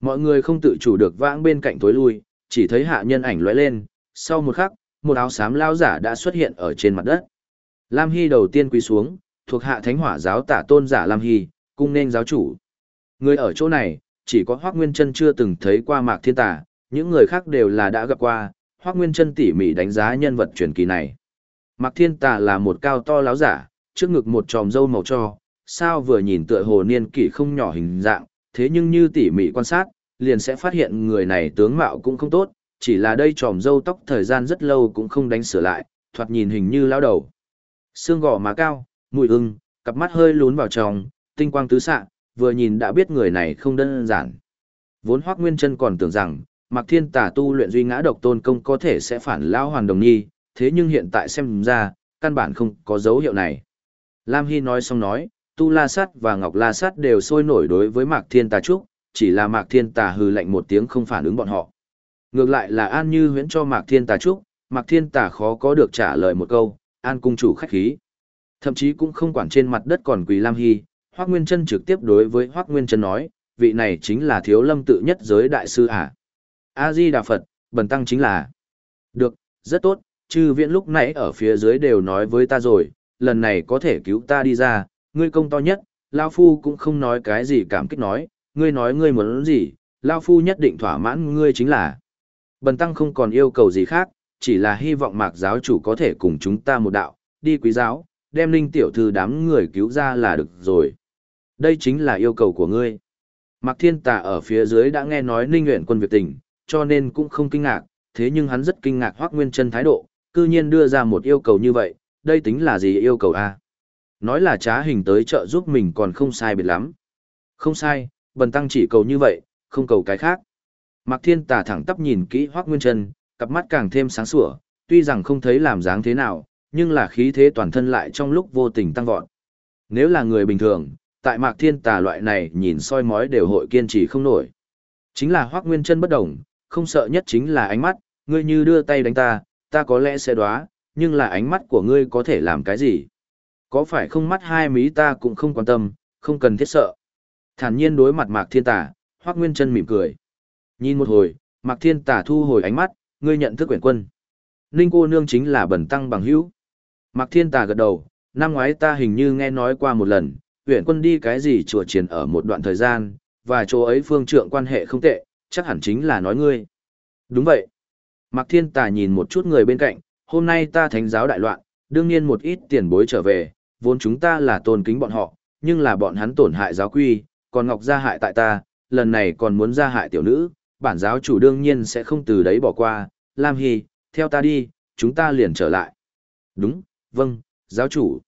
Mọi người không tự chủ được vãng bên cạnh tối lui, chỉ thấy hạ nhân ảnh lóe lên, sau một khắc, một áo xám lao giả đã xuất hiện ở trên mặt đất. Lam Hy đầu tiên quỳ xuống, thuộc hạ thánh hỏa giáo tả tôn giả Lam Hy, cung nên giáo chủ. Người ở chỗ này, chỉ có Hoác Nguyên Trân chưa từng thấy qua mạc thiên tả, những người khác đều là đã gặp qua, Hoác Nguyên Trân tỉ mỉ đánh giá nhân vật truyền kỳ này. Mạc Thiên tả là một cao to láo giả, trước ngực một tròm râu màu cho, sao vừa nhìn tựa hồ niên kỷ không nhỏ hình dạng, thế nhưng như tỉ mỉ quan sát, liền sẽ phát hiện người này tướng mạo cũng không tốt, chỉ là đây tròm râu tóc thời gian rất lâu cũng không đánh sửa lại, thoạt nhìn hình như lão đầu. Xương gò má cao, mùi ưng, cặp mắt hơi lún vào trong, tinh quang tứ xạ, vừa nhìn đã biết người này không đơn giản. Vốn Hoắc Nguyên Chân còn tưởng rằng, Mạc Thiên Tà tu luyện duy ngã độc tôn công có thể sẽ phản lão hoàn đồng nhi, thế nhưng hiện tại xem ra, căn bản không có dấu hiệu này. Lam Hy nói xong nói, Tu La Sát và Ngọc La Sát đều sôi nổi đối với Mạc Thiên Tà Trúc, chỉ là Mạc Thiên Tà hừ lạnh một tiếng không phản ứng bọn họ. Ngược lại là An Như huyễn cho Mạc Thiên Tà Trúc, Mạc Thiên Tà khó có được trả lời một câu, An cung chủ khách khí. Thậm chí cũng không quản trên mặt đất còn quỳ Lam Hy, Hoác Nguyên chân trực tiếp đối với Hoác Nguyên chân nói, vị này chính là thiếu lâm tự nhất giới đại sư à. A-di Đà Phật, bần tăng chính là. Được, rất tốt, chư viện lúc nãy ở phía dưới đều nói với ta rồi, lần này có thể cứu ta đi ra, ngươi công to nhất, Lao Phu cũng không nói cái gì cảm kích nói, ngươi nói ngươi muốn gì, Lao Phu nhất định thỏa mãn ngươi chính là. Bần tăng không còn yêu cầu gì khác, chỉ là hy vọng mạc giáo chủ có thể cùng chúng ta một đạo, đi quý giáo, đem linh tiểu thư đám người cứu ra là được rồi. Đây chính là yêu cầu của ngươi. Mạc Thiên Tà ở phía dưới đã nghe nói Ninh Nguyện quân việc tình, cho nên cũng không kinh ngạc, thế nhưng hắn rất kinh ngạc Hoắc Nguyên Chân thái độ, cư nhiên đưa ra một yêu cầu như vậy, đây tính là gì yêu cầu a? Nói là trá hình tới trợ giúp mình còn không sai biệt lắm. Không sai, bần tăng chỉ cầu như vậy, không cầu cái khác. Mạc Thiên Tà thẳng tắp nhìn kỹ Hoắc Nguyên Chân, cặp mắt càng thêm sáng sủa, tuy rằng không thấy làm dáng thế nào, nhưng là khí thế toàn thân lại trong lúc vô tình tăng vọt. Nếu là người bình thường, tại Mạc Thiên Tà loại này nhìn soi mói đều hội kiên trì không nổi. Chính là Hoắc Nguyên Chân bất động, không sợ nhất chính là ánh mắt, ngươi như đưa tay đánh ta, ta có lẽ sẽ đoá, nhưng là ánh mắt của ngươi có thể làm cái gì? Có phải không mắt hai mí ta cũng không quan tâm, không cần thiết sợ. Thản nhiên đối mặt Mạc Thiên Tà, Hoắc Nguyên Chân mỉm cười. Nhìn một hồi, Mạc Thiên Tà thu hồi ánh mắt, ngươi nhận thức quyển quân. Ninh cô nương chính là bẩn tăng bằng hữu. Mạc Thiên Tà gật đầu, năm ngoái ta hình như nghe nói qua một lần, huyện quân đi cái gì chùa triển ở một đoạn thời gian, và chỗ ấy phương trượng quan hệ không tệ, chắc hẳn chính là nói ngươi. Đúng vậy. Mạc Thiên Tà nhìn một chút người bên cạnh, hôm nay ta thánh giáo đại loạn, đương nhiên một ít tiền bối trở về, vốn chúng ta là tôn kính bọn họ, nhưng là bọn hắn tổn hại giáo quy, còn Ngọc gia hại tại ta, lần này còn muốn gia hại tiểu nữ, bản giáo chủ đương nhiên sẽ không từ đấy bỏ qua, Lam Hy, theo ta đi, chúng ta liền trở lại. Đúng, vâng, giáo chủ.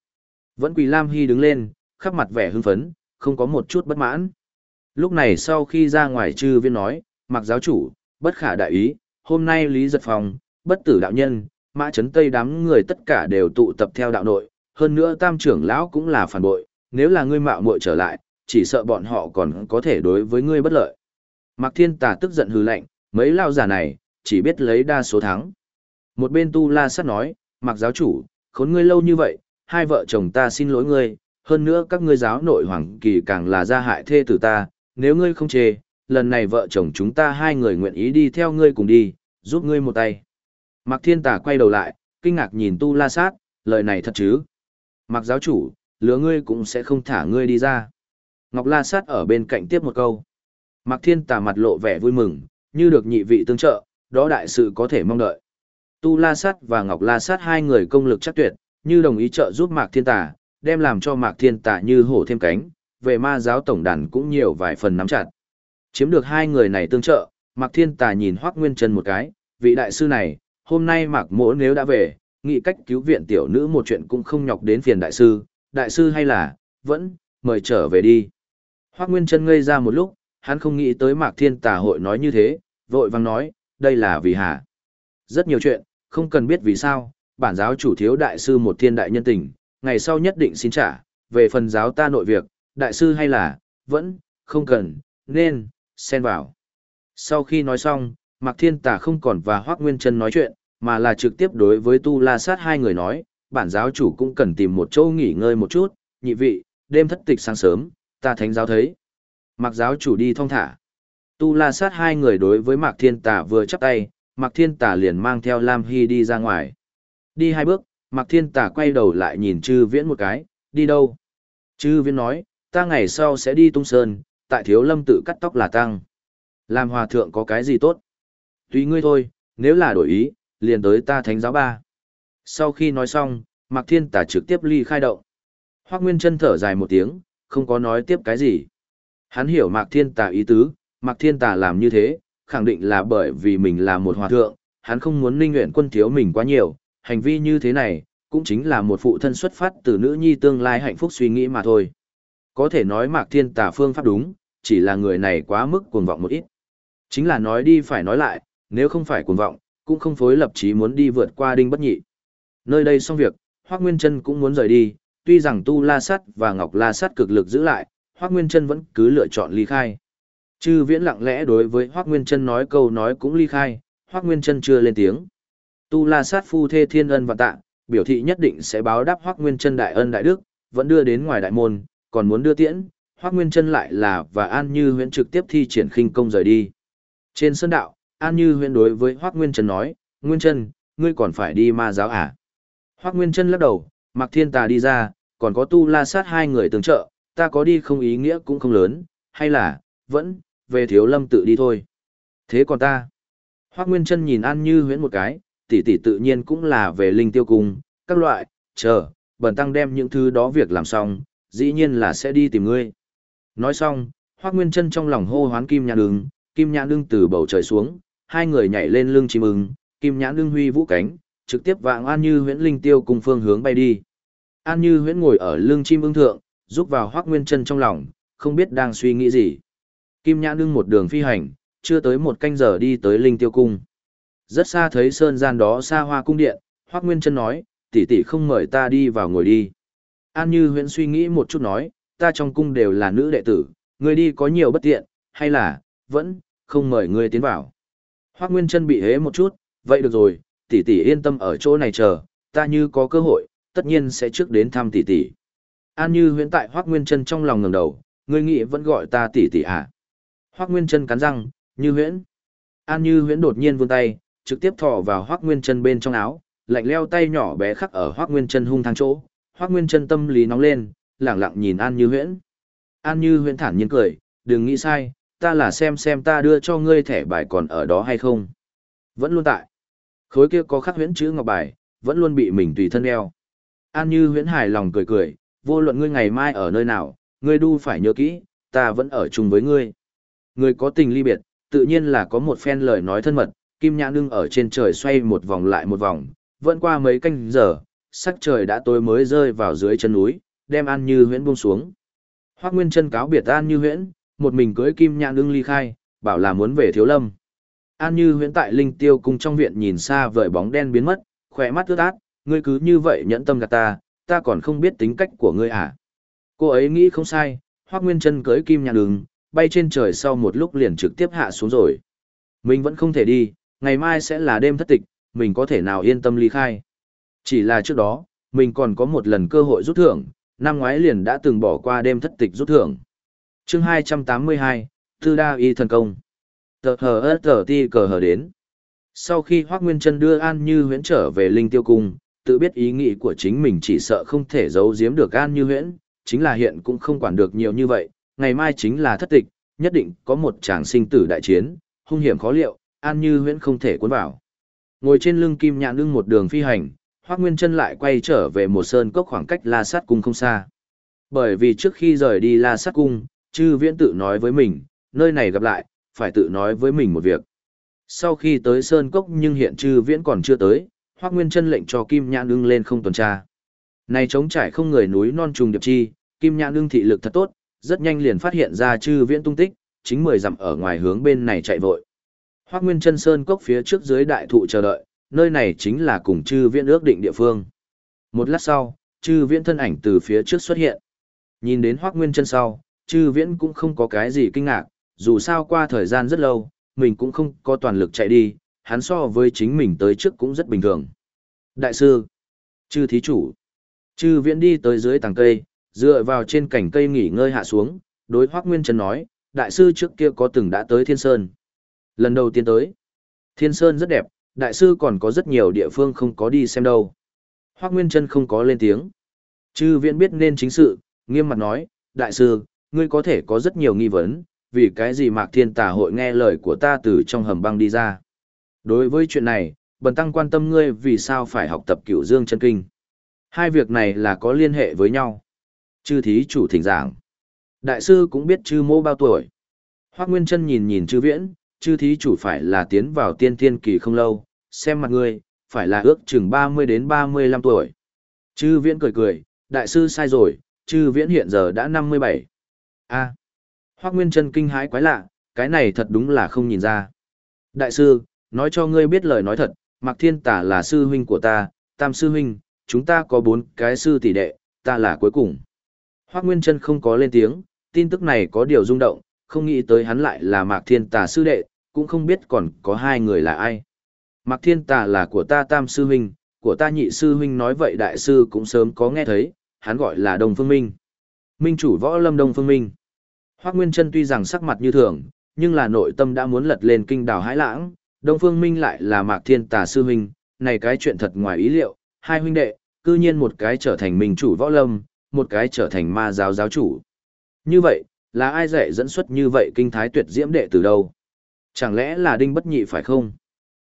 Vẫn quỳ Lam Hy đứng lên, khắp mặt vẻ hưng phấn, không có một chút bất mãn. Lúc này sau khi ra ngoài chư viên nói, mặc giáo chủ, bất khả đại ý, hôm nay Lý Giật Phòng, bất tử đạo nhân, mã trấn tây đám người tất cả đều tụ tập theo đạo nội, hơn nữa tam trưởng lão cũng là phản bội, nếu là ngươi mạo muội trở lại, chỉ sợ bọn họ còn có thể đối với ngươi bất lợi. Mạc Thiên Tà tức giận hừ lạnh, mấy lao giả này, chỉ biết lấy đa số thắng. Một bên tu la sắt nói, mặc giáo chủ, khốn ngươi lâu như vậy, hai vợ chồng ta xin lỗi ngươi, hơn nữa các ngươi giáo nội hoàng kỳ càng là gia hại thê tử ta, nếu ngươi không chê, lần này vợ chồng chúng ta hai người nguyện ý đi theo ngươi cùng đi, giúp ngươi một tay. Mạc Thiên Tà quay đầu lại, kinh ngạc nhìn Tu La Sát, lời này thật chứ? Mạc giáo chủ, lứa ngươi cũng sẽ không thả ngươi đi ra. Ngọc La Sát ở bên cạnh tiếp một câu. Mạc Thiên Tà mặt lộ vẻ vui mừng, như được nhị vị tương trợ, đó đại sự có thể mong đợi. Tu La Sát và Ngọc La Sát hai người công lực chắc tuyệt, như đồng ý trợ giúp Mạc Thiên Tà, đem làm cho Mạc Thiên Tà như hổ thêm cánh, về ma giáo tổng đàn cũng nhiều vài phần nắm chặt. Chiếm được hai người này tương trợ, Mạc Thiên Tà nhìn Hoắc Nguyên Trân một cái, vị đại sư này, hôm nay Mạc Mỗ nếu đã về, nghị cách cứu viện tiểu nữ một chuyện cũng không nhọc đến phiền đại sư, đại sư hay là, vẫn, mời trở về đi. Hoắc Nguyên Trân ngây ra một lúc, hắn không nghĩ tới Mạc Thiên Tà hội nói như thế, vội vang nói, đây là vì hà. Rất nhiều chuyện, không cần biết vì sao, bản giáo chủ thiếu đại sư một thiên đại nhân tình, ngày sau nhất định xin trả, về phần giáo ta nội việc, đại sư hay là, vẫn, không cần, nên, xen vào. Sau khi nói xong, Mạc Thiên Tà không còn và Hoác Nguyên Trân nói chuyện, mà là trực tiếp đối với Tu La Sát hai người nói, bản giáo chủ cũng cần tìm một chỗ nghỉ ngơi một chút, nhị vị, đêm thất tịch sáng sớm, ta thánh giáo thấy. Mạc giáo chủ đi thong thả. Tu La Sát hai người đối với Mạc Thiên Tà vừa chắp tay, Mạc Thiên Tà liền mang theo Lam Hy đi ra ngoài. Đi hai bước, Mạc Thiên Tà quay đầu lại nhìn Trư Viễn một cái, đi đâu? Trư Viễn nói, ta ngày sau sẽ đi tung sơn, tại thiếu lâm tự cắt tóc là tăng. Làm hòa thượng có cái gì tốt? Tùy ngươi thôi, nếu là đổi ý, liền tới ta thánh giáo ba. Sau khi nói xong, Mạc Thiên Tà trực tiếp ly khai động. Hoác Nguyên chân thở dài một tiếng, không có nói tiếp cái gì. Hắn hiểu Mạc Thiên Tà ý tứ, Mạc Thiên Tà làm như thế, khẳng định là bởi vì mình là một hòa thượng, hắn không muốn ninh nguyện quân thiếu mình quá nhiều, hành vi như thế này, cũng chính là một phụ thân xuất phát từ nữ nhi tương lai hạnh phúc suy nghĩ mà thôi. Có thể nói Mạc Thiên Tà phương pháp đúng, chỉ là người này quá mức cuồng vọng một ít. Chính là nói đi phải nói lại, nếu không phải cuồng vọng, cũng không phối lập chí muốn đi vượt qua đinh bất nhị. Nơi đây xong việc, Hoắc Nguyên Chân cũng muốn rời đi, tuy rằng Tu La Sắt và Ngọc La Sắt cực lực giữ lại, Hoắc Nguyên Chân vẫn cứ lựa chọn ly khai. Chư Viễn lặng lẽ đối với Hoắc Nguyên Chân nói câu nói cũng ly khai, Hoắc Nguyên Chân chưa lên tiếng. Tu La Sát phu thê thiên ân và tạ, biểu thị nhất định sẽ báo đáp Hoắc Nguyên Chân đại ân đại đức, vẫn đưa đến ngoài đại môn, còn muốn đưa tiễn, Hoắc Nguyên Chân lại là và An Như Huyễn trực tiếp thi triển khinh công rời đi. Trên sân đạo, An Như Huyễn đối với Hoắc Nguyên Chân nói, "Nguyên Chân, ngươi còn phải đi ma giáo à?" Hoắc Nguyên Chân lắc đầu, Mạc Thiên Tà đi ra, còn có Tu La Sát hai người tương trợ, ta có đi không ý nghĩa cũng không lớn, hay là, vẫn, về Thiếu Lâm tự đi thôi. Thế còn ta? Hoác Nguyên Chân nhìn An Như Huyễn một cái, tỷ tỷ tự nhiên cũng là về linh tiêu cung, các loại, chờ, bần tăng đem những thứ đó việc làm xong, dĩ nhiên là sẽ đi tìm ngươi. Nói xong, Hoác Nguyên Chân trong lòng hô hoán Kim Nhãn Ưng, Kim Nhãn Ưng từ bầu trời xuống, hai người nhảy lên lưng chim ưng, Kim Nhãn Ưng huy vũ cánh, trực tiếp vạng An Như Huyễn linh tiêu cùng phương hướng bay đi. An Như Huyễn ngồi ở lưng chim ưng thượng, giúp vào Hoác Nguyên Chân trong lòng, không biết đang suy nghĩ gì. Kim Nhã Nương một đường phi hành, chưa tới một canh giờ đi tới linh tiêu cung. Rất xa thấy sơn gian đó xa hoa cung điện, Hoắc Nguyên Trân nói, tỷ tỷ không mời ta đi vào ngồi đi. An Như Huyễn suy nghĩ một chút nói, ta trong cung đều là nữ đệ tử, người đi có nhiều bất tiện, hay là, vẫn, không mời người tiến vào. Hoắc Nguyên Trân bị hế một chút, vậy được rồi, tỷ tỷ yên tâm ở chỗ này chờ, ta như có cơ hội, tất nhiên sẽ trước đến thăm tỷ tỷ. An Như Huyễn tại Hoắc Nguyên Trân trong lòng ngẩng đầu, ngươi nghĩ vẫn gọi ta tỷ tỷ à? Hoắc Nguyên Chân cắn răng, Như Huyễn. An Như Huyễn đột nhiên vươn tay, trực tiếp thò vào Hoắc Nguyên Chân bên trong áo, lạnh leo tay nhỏ bé khắc ở Hoắc Nguyên Chân hung thang chỗ, Hoắc Nguyên Chân tâm lý nóng lên, lẳng lặng nhìn An Như Huyễn. An Như Huyễn thản nhiên cười, đừng nghĩ sai, ta là xem xem ta đưa cho ngươi thẻ bài còn ở đó hay không. Vẫn luôn tại. Khối kia có khắc huyễn chữ ngọc bài, vẫn luôn bị mình tùy thân đeo. An Như Huyễn hài lòng cười cười, vô luận ngươi ngày mai ở nơi nào, ngươi đu phải nhớ kỹ, ta vẫn ở chung với ngươi. Người có tình ly biệt, tự nhiên là có một phen lời nói thân mật, kim nhãn nương ở trên trời xoay một vòng lại một vòng, vẫn qua mấy canh giờ, sắc trời đã tối mới rơi vào dưới chân núi, đem An Như Huyễn buông xuống. Hoắc Nguyên Chân cáo biệt An Như Huyễn, một mình cưỡi kim nhãn đương ly khai, bảo là muốn về Thiếu Lâm. An Như Huyễn tại Linh Tiêu cung trong viện nhìn xa vời bóng đen biến mất, khỏe mắt ướt át, ngươi cứ như vậy nhẫn tâm gạt ta, ta còn không biết tính cách của ngươi à? Cô ấy nghĩ không sai, Hoắc Nguyên Chân cưỡi kim nhãn nương, bay trên trời sau một lúc liền trực tiếp hạ xuống rồi. Mình vẫn không thể đi, ngày mai sẽ là đêm thất tịch, mình có thể nào yên tâm ly khai. Chỉ là trước đó, mình còn có một lần cơ hội rút thưởng, năm ngoái liền đã từng bỏ qua đêm thất tịch rút thưởng. chương 282, Tư Đa Y Thần Công. Tờ hờ ớt tờ ti cờ hờ đến. Sau khi Hoác Nguyên Trân đưa An Như huyễn trở về Linh Tiêu Cung, tự biết ý nghĩ của chính mình chỉ sợ không thể giấu giếm được An Như huyễn, chính là hiện cũng không quản được nhiều như vậy, ngày mai chính là thất tịch, nhất định có một tràng sinh tử đại chiến, hung hiểm khó liệu, An Như huyễn không thể cuốn vào. Ngồi trên lưng kim nhạn lưng một đường phi hành, Hoắc Nguyên Trân lại quay trở về một sơn cốc khoảng cách La Sát Cung không xa. Bởi vì trước khi rời đi La Sát Cung, chư viễn tự nói với mình, nơi này gặp lại, phải tự nói với mình một việc. Sau khi tới sơn cốc nhưng hiện chư viễn còn chưa tới, Hoắc Nguyên Trân lệnh cho Kim Nhãn Nương lên không tuần tra. Này trống trải không người núi non trùng điệp chi, Kim Nhãn Nương thị lực thật tốt, rất nhanh liền phát hiện ra chư viễn tung tích, chính mười dặm ở ngoài hướng bên này chạy vội. Hoác Nguyên chân Sơn cốc phía trước dưới đại thụ chờ đợi, nơi này chính là cùng chư viễn ước định địa phương. Một lát sau, chư viễn thân ảnh từ phía trước xuất hiện. Nhìn đến Hoác Nguyên chân sau, chư viễn cũng không có cái gì kinh ngạc, dù sao qua thời gian rất lâu, mình cũng không có toàn lực chạy đi, hắn so với chính mình tới trước cũng rất bình thường. Đại sư, chư thí chủ, chư viễn đi tới dưới tàng cây, dựa vào trên cành cây nghỉ ngơi hạ xuống, đối Hoắc Nguyên Trần nói, đại sư trước kia có từng đã tới Thiên Sơn. Lần đầu tiên tới, Thiên Sơn rất đẹp, đại sư còn có rất nhiều địa phương không có đi xem đâu. Hoắc Nguyên Trân không có lên tiếng. Chư viện biết nên chính sự, nghiêm mặt nói, đại sư, ngươi có thể có rất nhiều nghi vấn, vì cái gì Mạc Thiên Tà hội nghe lời của ta từ trong hầm băng đi ra. Đối với chuyện này, bần tăng quan tâm ngươi vì sao phải học tập cửu dương chân kinh. Hai việc này là có liên hệ với nhau. Chư thí chủ thỉnh giảng. Đại sư cũng biết chư mô bao tuổi. Hoác Nguyên Trân nhìn nhìn chư viễn, chư thí chủ phải là tiến vào tiên thiên kỳ không lâu, xem mặt ngươi, phải là ước chừng 30 đến 35 tuổi. Chư viễn cười cười, đại sư sai rồi, chư viễn hiện giờ đã 57. a Hoác Nguyên Trân kinh hãi quái lạ, Cái này thật đúng là không nhìn ra. Đại sư, nói cho ngươi biết lời nói thật, Mạc Thiên Tả là sư huynh của ta, tam sư huynh, chúng ta có bốn cái sư tỷ đệ, ta là cuối cùng. Hoác Nguyên Trân không có lên tiếng, tin tức này có điều rung động, không nghĩ tới hắn lại là Mạc Thiên Tà sư đệ, cũng không biết còn có hai người là ai. Mạc Thiên Tà là của ta tam sư huynh, của ta nhị sư huynh nói vậy đại sư cũng sớm có nghe thấy, hắn gọi là Đông Phương Minh. Minh chủ võ lâm Đông Phương Minh. Hoác Nguyên Trân tuy rằng sắc mặt như thường, nhưng là nội tâm đã muốn lật lên kinh đảo hãi lãng, Đông Phương Minh lại là Mạc Thiên Tà sư huynh, này cái chuyện thật ngoài ý liệu, hai huynh đệ, cư nhiên một cái trở thành minh chủ võ lâm, một cái trở thành ma giáo giáo chủ. Như vậy, là ai dạy dẫn xuất như vậy kinh thái tuyệt diễm đệ từ đâu? Chẳng lẽ là đinh bất nhị phải không?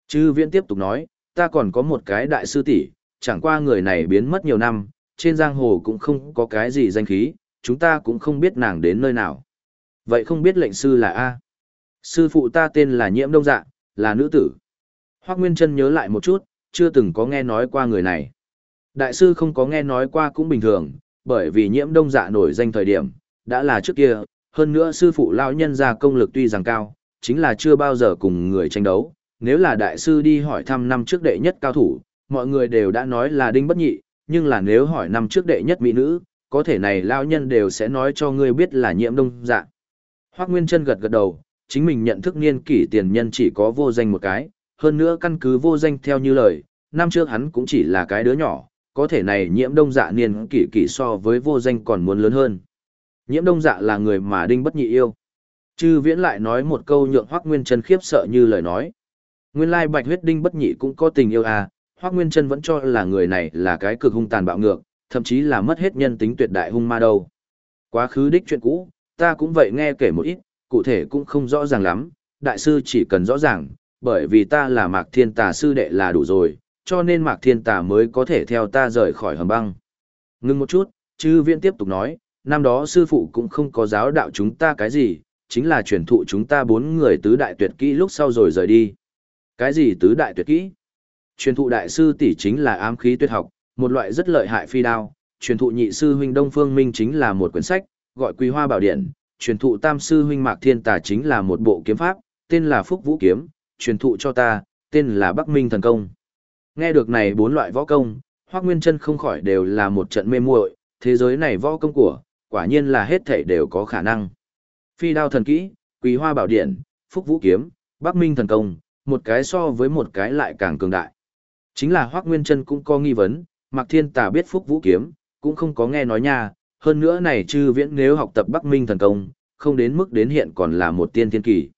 Chư viễn tiếp tục nói, ta còn có một cái đại sư tỷ, chẳng qua người này biến mất nhiều năm, trên giang hồ cũng không có cái gì danh khí, chúng ta cũng không biết nàng đến nơi nào. Vậy không biết lệnh sư là A. Sư phụ ta tên là Nhiễm Đông Dạ, là nữ tử. Hoác Nguyên Trân nhớ lại một chút, chưa từng có nghe nói qua người này. Đại sư không có nghe nói qua cũng bình thường, bởi vì Nhiễm Đông Dạ nổi danh thời điểm, đã là trước kia, hơn nữa sư phụ lão nhân ra công lực tuy rằng cao, chính là chưa bao giờ cùng người tranh đấu. Nếu là đại sư đi hỏi thăm năm trước đệ nhất cao thủ, mọi người đều đã nói là đinh bất nhị, nhưng là nếu hỏi năm trước đệ nhất mỹ nữ, có thể này lão nhân đều sẽ nói cho ngươi biết là nhiễm đông dạ. Hoác Nguyên chân gật gật đầu, chính mình nhận thức niên kỷ tiền nhân chỉ có vô danh một cái, hơn nữa căn cứ vô danh theo như lời, năm trước hắn cũng chỉ là cái đứa nhỏ, có thể này nhiễm đông dạ niên kỷ kỷ so với vô danh còn muốn lớn hơn. Nhiễm đông dạ là người mà đinh bất nhị yêu. Chư viễn lại nói một câu nhượng Hoác Nguyên chân khiếp sợ như lời nói. Nguyên lai bạch huyết đinh bất nhị cũng có tình yêu à, Hoác Nguyên chân vẫn cho là người này là cái cực hung tàn bạo ngược, thậm chí là mất hết nhân tính tuyệt đại hung ma đâu. Quá khứ đích chuyện cũ, ta cũng vậy nghe kể một ít, cụ thể cũng không rõ ràng lắm, đại sư chỉ cần rõ ràng, bởi vì ta là Mạc Thiên Tà sư đệ là đủ rồi, cho nên Mạc Thiên Tà mới có thể theo ta rời khỏi hầm băng. Ngưng một chút, chư viễn tiếp tục nói, năm đó sư phụ cũng không có giáo đạo chúng ta cái gì, chính là truyền thụ chúng ta bốn người tứ đại tuyệt kỹ lúc sau rồi rời đi. Cái gì tứ đại tuyệt kỹ? Truyền thụ đại sư tỷ chính là ám khí tuyệt học, một loại rất lợi hại phi đao, truyền thụ nhị sư huynh Đông Phương Minh chính là một quyển sách, gọi Quý Hoa Bảo Điện. truyền thụ tam sư huynh Mạc Thiên Tà chính là một bộ kiếm pháp, tên là Phúc Vũ Kiếm, truyền thụ cho ta, tên là Bắc Minh Thần Công. Nghe được này bốn loại võ công, Hoắc Nguyên Chân không khỏi đều là một trận mê muội, thế giới này võ công của, quả nhiên là hết thảy đều có khả năng. Phi đao thần kỹ, Quý Hoa Bảo Điện, Phúc Vũ Kiếm, Bắc Minh Thần Công, một cái so với một cái lại càng cường đại. Chính là Hoắc Nguyên Trân cũng có nghi vấn, Mạc Thiên Tà biết Phúc Vũ Kiếm, cũng không có nghe nói nha, hơn nữa này chư viễn nếu học tập Bắc Minh Thần Công, không đến mức đến hiện còn là một tiên thiên kỳ.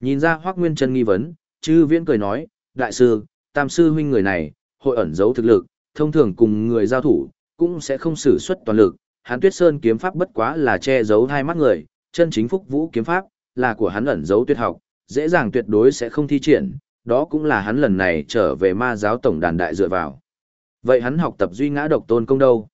Nhìn ra Hoắc Nguyên Trân nghi vấn, chư viễn cười nói, đại sư, tam sư huynh người này, hội ẩn giấu thực lực, thông thường cùng người giao thủ, cũng sẽ không sử xuất toàn lực, Hán tuyết sơn kiếm pháp bất quá là che giấu hai mắt người, chân chính phúc vũ kiếm pháp, là của hắn ẩn giấu tuyệt học, dễ dàng tuyệt đối sẽ không thi triển, đó cũng là hắn lần này trở về ma giáo tổng đàn đại dựa vào. Vậy hắn học tập duy ngã độc tôn công đâu?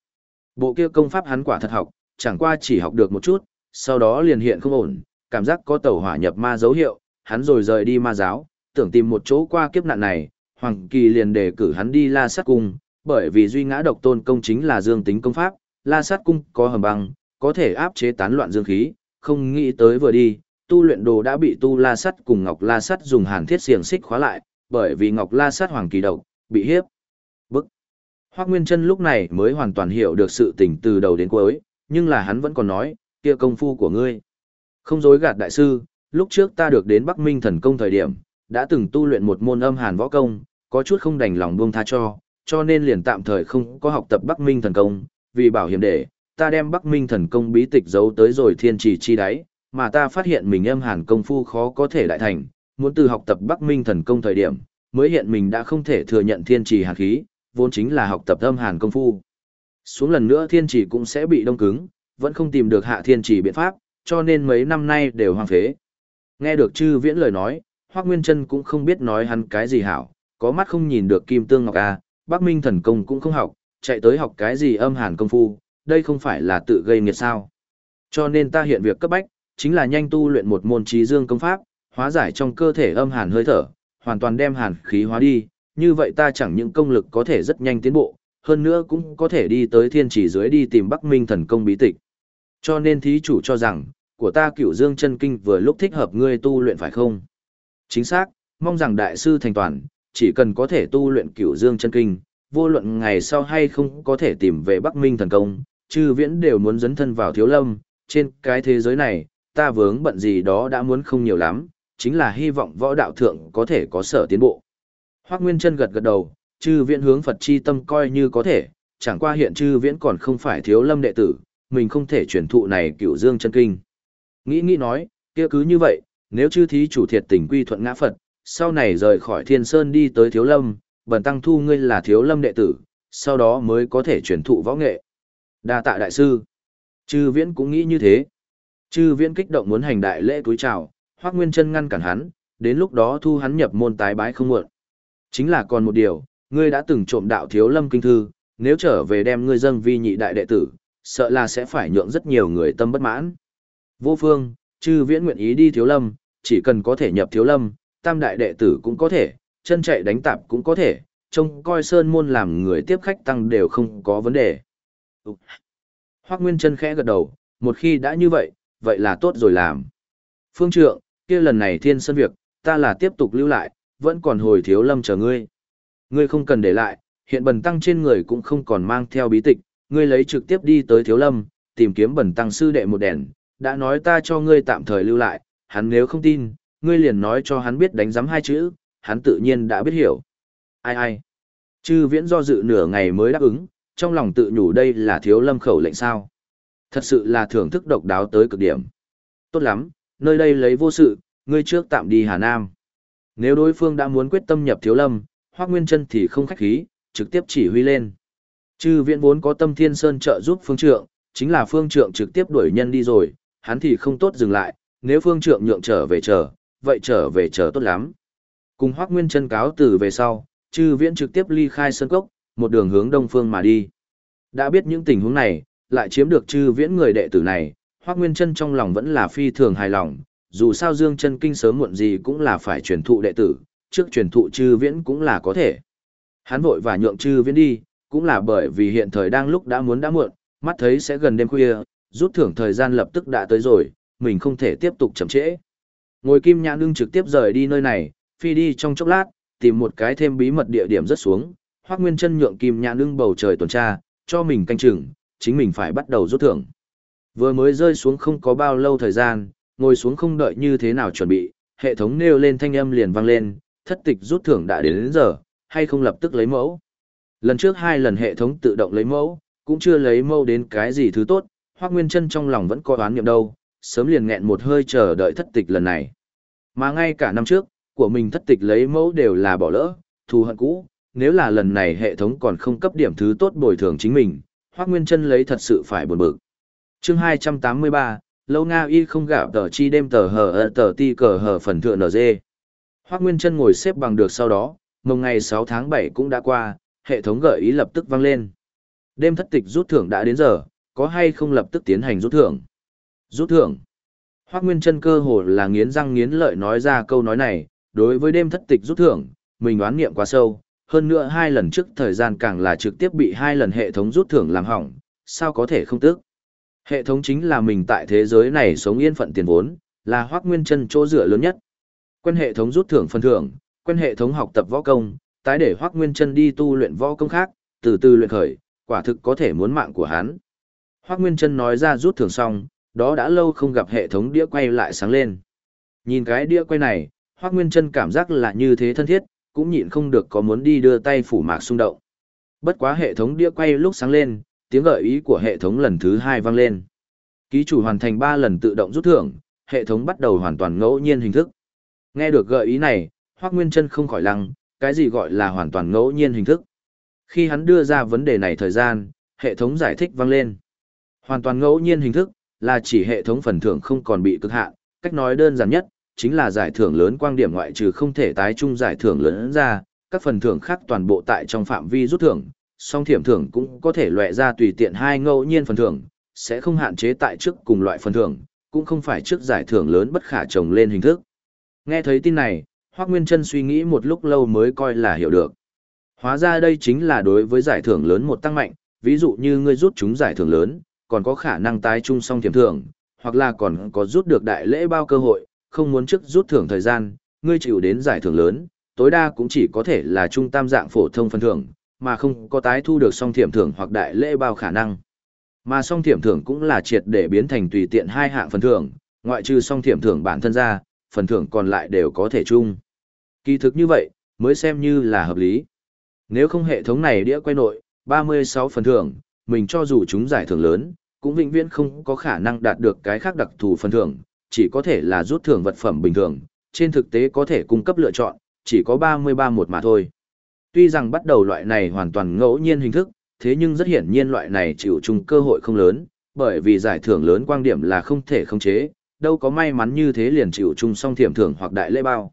Bộ kia công pháp hắn quả thật học, chẳng qua chỉ học được một chút, sau đó liền hiện không ổn, cảm giác có tẩu hỏa nhập ma dấu hiệu, hắn rồi rời đi ma giáo, tưởng tìm một chỗ qua kiếp nạn này, Hoàng Kỳ liền đề cử hắn đi La Sát Cung, bởi vì duy ngã độc tôn công chính là dương tính công pháp, La Sát Cung có hầm băng, có thể áp chế tán loạn dương khí, không nghĩ tới vừa đi, tu luyện đồ đã bị tu La sát cùng Ngọc La sát dùng hàn thiết xiềng xích khóa lại, bởi vì Ngọc La sát hoàng kỳ độc, bị hiếp. Bức. Hoắc Nguyên Chân lúc này mới hoàn toàn hiểu được sự tình từ đầu đến cuối, nhưng là hắn vẫn còn nói, kia công phu của ngươi. Không dối gạt đại sư, lúc trước ta được đến Bắc Minh thần công thời điểm, đã từng tu luyện một môn âm hàn võ công, có chút không đành lòng buông tha cho, cho nên liền tạm thời không có học tập Bắc Minh thần công, vì bảo hiểm để, ta đem Bắc Minh thần công bí tịch giấu tới rồi thiên trì chi đáy, mà ta phát hiện mình âm hàn công phu khó có thể đại thành, muốn từ học tập Bắc Minh thần công thời điểm, mới hiện mình đã không thể thừa nhận thiên trì hàn khí, vốn chính là học tập âm hàn công phu. Xuống lần nữa thiên trì cũng sẽ bị đông cứng, vẫn không tìm được hạ thiên trì biện pháp, cho nên mấy năm nay đều hoang phế. Nghe được chư viễn lời nói, Hoác Nguyên Trân cũng không biết nói hắn cái gì hảo, có mắt không nhìn được kim tương ngọc a, Bắc Minh thần công cũng không học, chạy tới học cái gì âm hàn công phu, đây không phải là tự gây nghiệt sao. Cho nên ta hiện việc cấp bách, chính là nhanh tu luyện một môn trí dương công pháp, hóa giải trong cơ thể âm hàn hơi thở, hoàn toàn đem hàn khí hóa đi, như vậy ta chẳng những công lực có thể rất nhanh tiến bộ, hơn nữa cũng có thể đi tới thiên chỉ dưới đi tìm Bắc Minh thần công bí tịch. Cho nên thí chủ cho rằng, của ta cửu dương chân kinh vừa lúc thích hợp ngươi tu luyện phải không? Chính xác, mong rằng đại sư thành toàn, chỉ cần có thể tu luyện cửu dương chân kinh, vô luận ngày sau hay không có thể tìm về Bắc Minh thần công, chư viễn đều muốn dấn thân vào thiếu lâm, trên cái thế giới này, ta vướng bận gì đó đã muốn không nhiều lắm, chính là hy vọng võ đạo thượng có thể có sở tiến bộ. Hoác Nguyên chân gật gật đầu, chư viễn hướng Phật chi tâm coi như có thể, chẳng qua hiện chư viễn còn không phải thiếu lâm đệ tử, mình không thể truyền thụ này cửu dương chân kinh. Nghĩ nghĩ nói, kia cứ như vậy, nếu chư thí chủ thiệt tình quy thuận ngã Phật, sau này rời khỏi thiên sơn đi tới thiếu lâm, bần tăng thu ngươi là thiếu lâm đệ tử, sau đó mới có thể truyền thụ võ nghệ. đa tạ đại sư. Chư viễn cũng nghĩ như thế. Chư viễn kích động muốn hành đại lễ túi chào, Hoắc Nguyên Chân ngăn cản hắn, đến lúc đó thu hắn nhập môn tái bái không muộn. Chính là còn một điều, ngươi đã từng trộm đạo thiếu lâm kinh thư, nếu trở về đem ngươi dâng vi nhị đại đệ tử, sợ là sẽ phải nhượng rất nhiều người tâm bất mãn. Vô phương, chư viễn nguyện ý đi thiếu lâm, chỉ cần có thể nhập thiếu lâm, tam đại đệ tử cũng có thể, chân chạy đánh tạp cũng có thể, trông coi sơn môn làm người tiếp khách tăng đều không có vấn đề. Hoác Nguyên chân khẽ gật đầu, một khi đã như vậy, vậy là tốt rồi làm. Phương trượng, kia lần này thiên sân việc, ta là tiếp tục lưu lại, vẫn còn hồi thiếu lâm chờ ngươi. Ngươi không cần để lại, hiện bần tăng trên người cũng không còn mang theo bí tịch, ngươi lấy trực tiếp đi tới thiếu lâm, tìm kiếm bần tăng sư đệ một đèn, đã nói ta cho ngươi tạm thời lưu lại, hắn nếu không tin, ngươi liền nói cho hắn biết đánh giám hai chữ, hắn tự nhiên đã biết hiểu. Ai ai? Chư viễn do dự nửa ngày mới đáp ứng, trong lòng tự nhủ đây là thiếu lâm khẩu lệnh sao. Thật sự là thưởng thức độc đáo tới cực điểm. Tốt lắm, nơi đây lấy vô sự, ngươi trước tạm đi Hà Nam. Nếu đối phương đã muốn quyết tâm nhập thiếu lâm, Hoác Nguyên chân thì không khách khí, trực tiếp chỉ huy lên. Chư viễn vốn có tâm thiên sơn trợ giúp phương trượng, chính là phương trượng trực tiếp đuổi nhân đi rồi, hắn thì không tốt dừng lại, nếu phương trượng nhượng trở về chờ, vậy trở về chờ tốt lắm. Cùng Hoác Nguyên chân cáo từ về sau, chư viễn trực tiếp ly khai sơn cốc, một đường hướng đông phương mà đi. Đã biết những tình huống này, lại chiếm được chư viễn người đệ tử này, Hoác Nguyên chân trong lòng vẫn là phi thường hài lòng, dù sao Dương chân kinh sớm muộn gì cũng là phải truyền thụ đệ tử, trước truyền thụ chư viễn cũng là có thể. Hắn vội và nhượng chư viễn đi, cũng là bởi vì hiện thời đang lúc đã muốn đã muộn, mắt thấy sẽ gần đêm khuya, rút thưởng thời gian lập tức đã tới rồi, mình không thể tiếp tục chậm trễ. Ngồi kim nhãn lưng trực tiếp rời đi nơi này, phi đi trong chốc lát, tìm một cái thêm bí mật địa điểm rất xuống, Hoắc Nguyên Chân nhượng kim nhãn lưng bầu trời tuần tra, cho mình canh chừng, chính mình phải bắt đầu rút thưởng. Vừa mới rơi xuống không có bao lâu thời gian, ngồi xuống không đợi như thế nào chuẩn bị, hệ thống nêu lên thanh âm liền vang lên, thất tịch rút thưởng đã đến, đến giờ, hay không lập tức lấy mẫu. Lần trước hai lần hệ thống tự động lấy mẫu, cũng chưa lấy mẫu đến cái gì thứ tốt, Hoắc Nguyên Chân trong lòng vẫn có đoán niệm đâu, sớm liền nghẹn một hơi chờ đợi thất tịch lần này. Mà ngay cả năm trước, của mình thất tịch lấy mẫu đều là bỏ lỡ, thù hận cũ, nếu là lần này hệ thống còn không cấp điểm thứ tốt bồi thường chính mình, Hoắc Nguyên Chân lấy thật sự phải buồn bực. Chương 283, Lâu Nga y không gạo tờ chi đêm tờ hờ ờ tờ ti cờ hờ phần thượng NG. Hoắc Nguyên Chân ngồi xếp bằng được sau đó, mồng ngày 6 tháng 7 cũng đã qua, hệ thống gợi ý lập tức vang lên. Đêm thất tịch rút thưởng đã đến giờ, có hay không lập tức tiến hành rút thưởng? Rút thưởng. Hoác Nguyên chân cơ hồ là nghiến răng nghiến lợi nói ra câu nói này, đối với đêm thất tịch rút thưởng, mình đoán nghiệm quá sâu, hơn nữa hai lần trước thời gian càng là trực tiếp bị hai lần hệ thống rút thưởng làm hỏng, sao có thể không tức. Hệ thống chính là mình tại thế giới này sống yên phận tiền vốn, là Hoác Nguyên chân chỗ dựa lớn nhất. Quen hệ thống rút thưởng phân thưởng, quen hệ thống học tập võ công, tái để Hoác Nguyên chân đi tu luyện võ công khác, từ từ luyện khởi, quả thực có thể muốn mạng của hắn. Hoác Nguyên chân nói ra rút thưởng xong, đó đã lâu không gặp hệ thống đĩa quay lại sáng lên. Nhìn cái đĩa quay này, Hoác Nguyên Trân cảm giác là như thế thân thiết, cũng nhịn không được có muốn đi đưa tay phủ mạc xung động. Bất quá hệ thống đĩa quay lúc sáng lên, tiếng gợi ý của hệ thống lần thứ hai vang lên. Ký chủ hoàn thành 3 lần tự động rút thưởng, hệ thống bắt đầu hoàn toàn ngẫu nhiên hình thức. Nghe được gợi ý này, Hoác Nguyên Trân không khỏi lăng, cái gì gọi là hoàn toàn ngẫu nhiên hình thức. Khi hắn đưa ra vấn đề này thời gian, hệ thống giải thích vang lên. Hoàn toàn ngẫu nhiên hình thức, là chỉ hệ thống phần thưởng không còn bị cực hạn, cách nói đơn giản nhất, chính là giải thưởng lớn quang điểm ngoại trừ không thể tái chung giải thưởng lớn ra, các phần thưởng khác toàn bộ tại trong phạm vi rút thưởng, song thiểm thưởng cũng có thể loại ra tùy tiện hai ngẫu nhiên phần thưởng, sẽ không hạn chế tại trước cùng loại phần thưởng, cũng không phải trước giải thưởng lớn bất khả trồng lên hình thức. Nghe thấy tin này, Hoác Nguyên Trân suy nghĩ một lúc lâu mới coi là hiểu được. Hóa ra đây chính là đối với giải thưởng lớn một tăng mạnh, ví dụ như ngươi rút chúng giải thưởng lớn, còn có khả năng tái chung song thiểm thưởng, hoặc là còn có rút được đại lễ bao cơ hội, không muốn trước rút thưởng thời gian, ngươi chịu đến giải thưởng lớn, tối đa cũng chỉ có thể là trung tam dạng phổ thông phần thưởng, mà không có tái thu được song thiểm thưởng hoặc đại lễ bao khả năng. Mà song thiểm thưởng cũng là triệt để biến thành tùy tiện hai hạng phần thưởng, ngoại trừ song thiểm thưởng bản thân ra, phần thưởng còn lại đều có thể chung. Kỳ thực như vậy, mới xem như là hợp lý. Nếu không hệ thống này đĩa quay nội, 36 phần thưởng, mình cho dù chúng giải thưởng lớn, cũng vĩnh viễn không có khả năng đạt được cái khác đặc thù phần thưởng, chỉ có thể là rút thưởng vật phẩm bình thường, trên thực tế có thể cung cấp lựa chọn, chỉ có 33 một mà thôi. Tuy rằng bắt đầu loại này hoàn toàn ngẫu nhiên hình thức, thế nhưng rất hiển nhiên loại này chịu chung cơ hội không lớn, bởi vì giải thưởng lớn quan điểm là không thể khống chế, đâu có may mắn như thế liền chịu chung song thiểm thưởng hoặc đại lễ bao.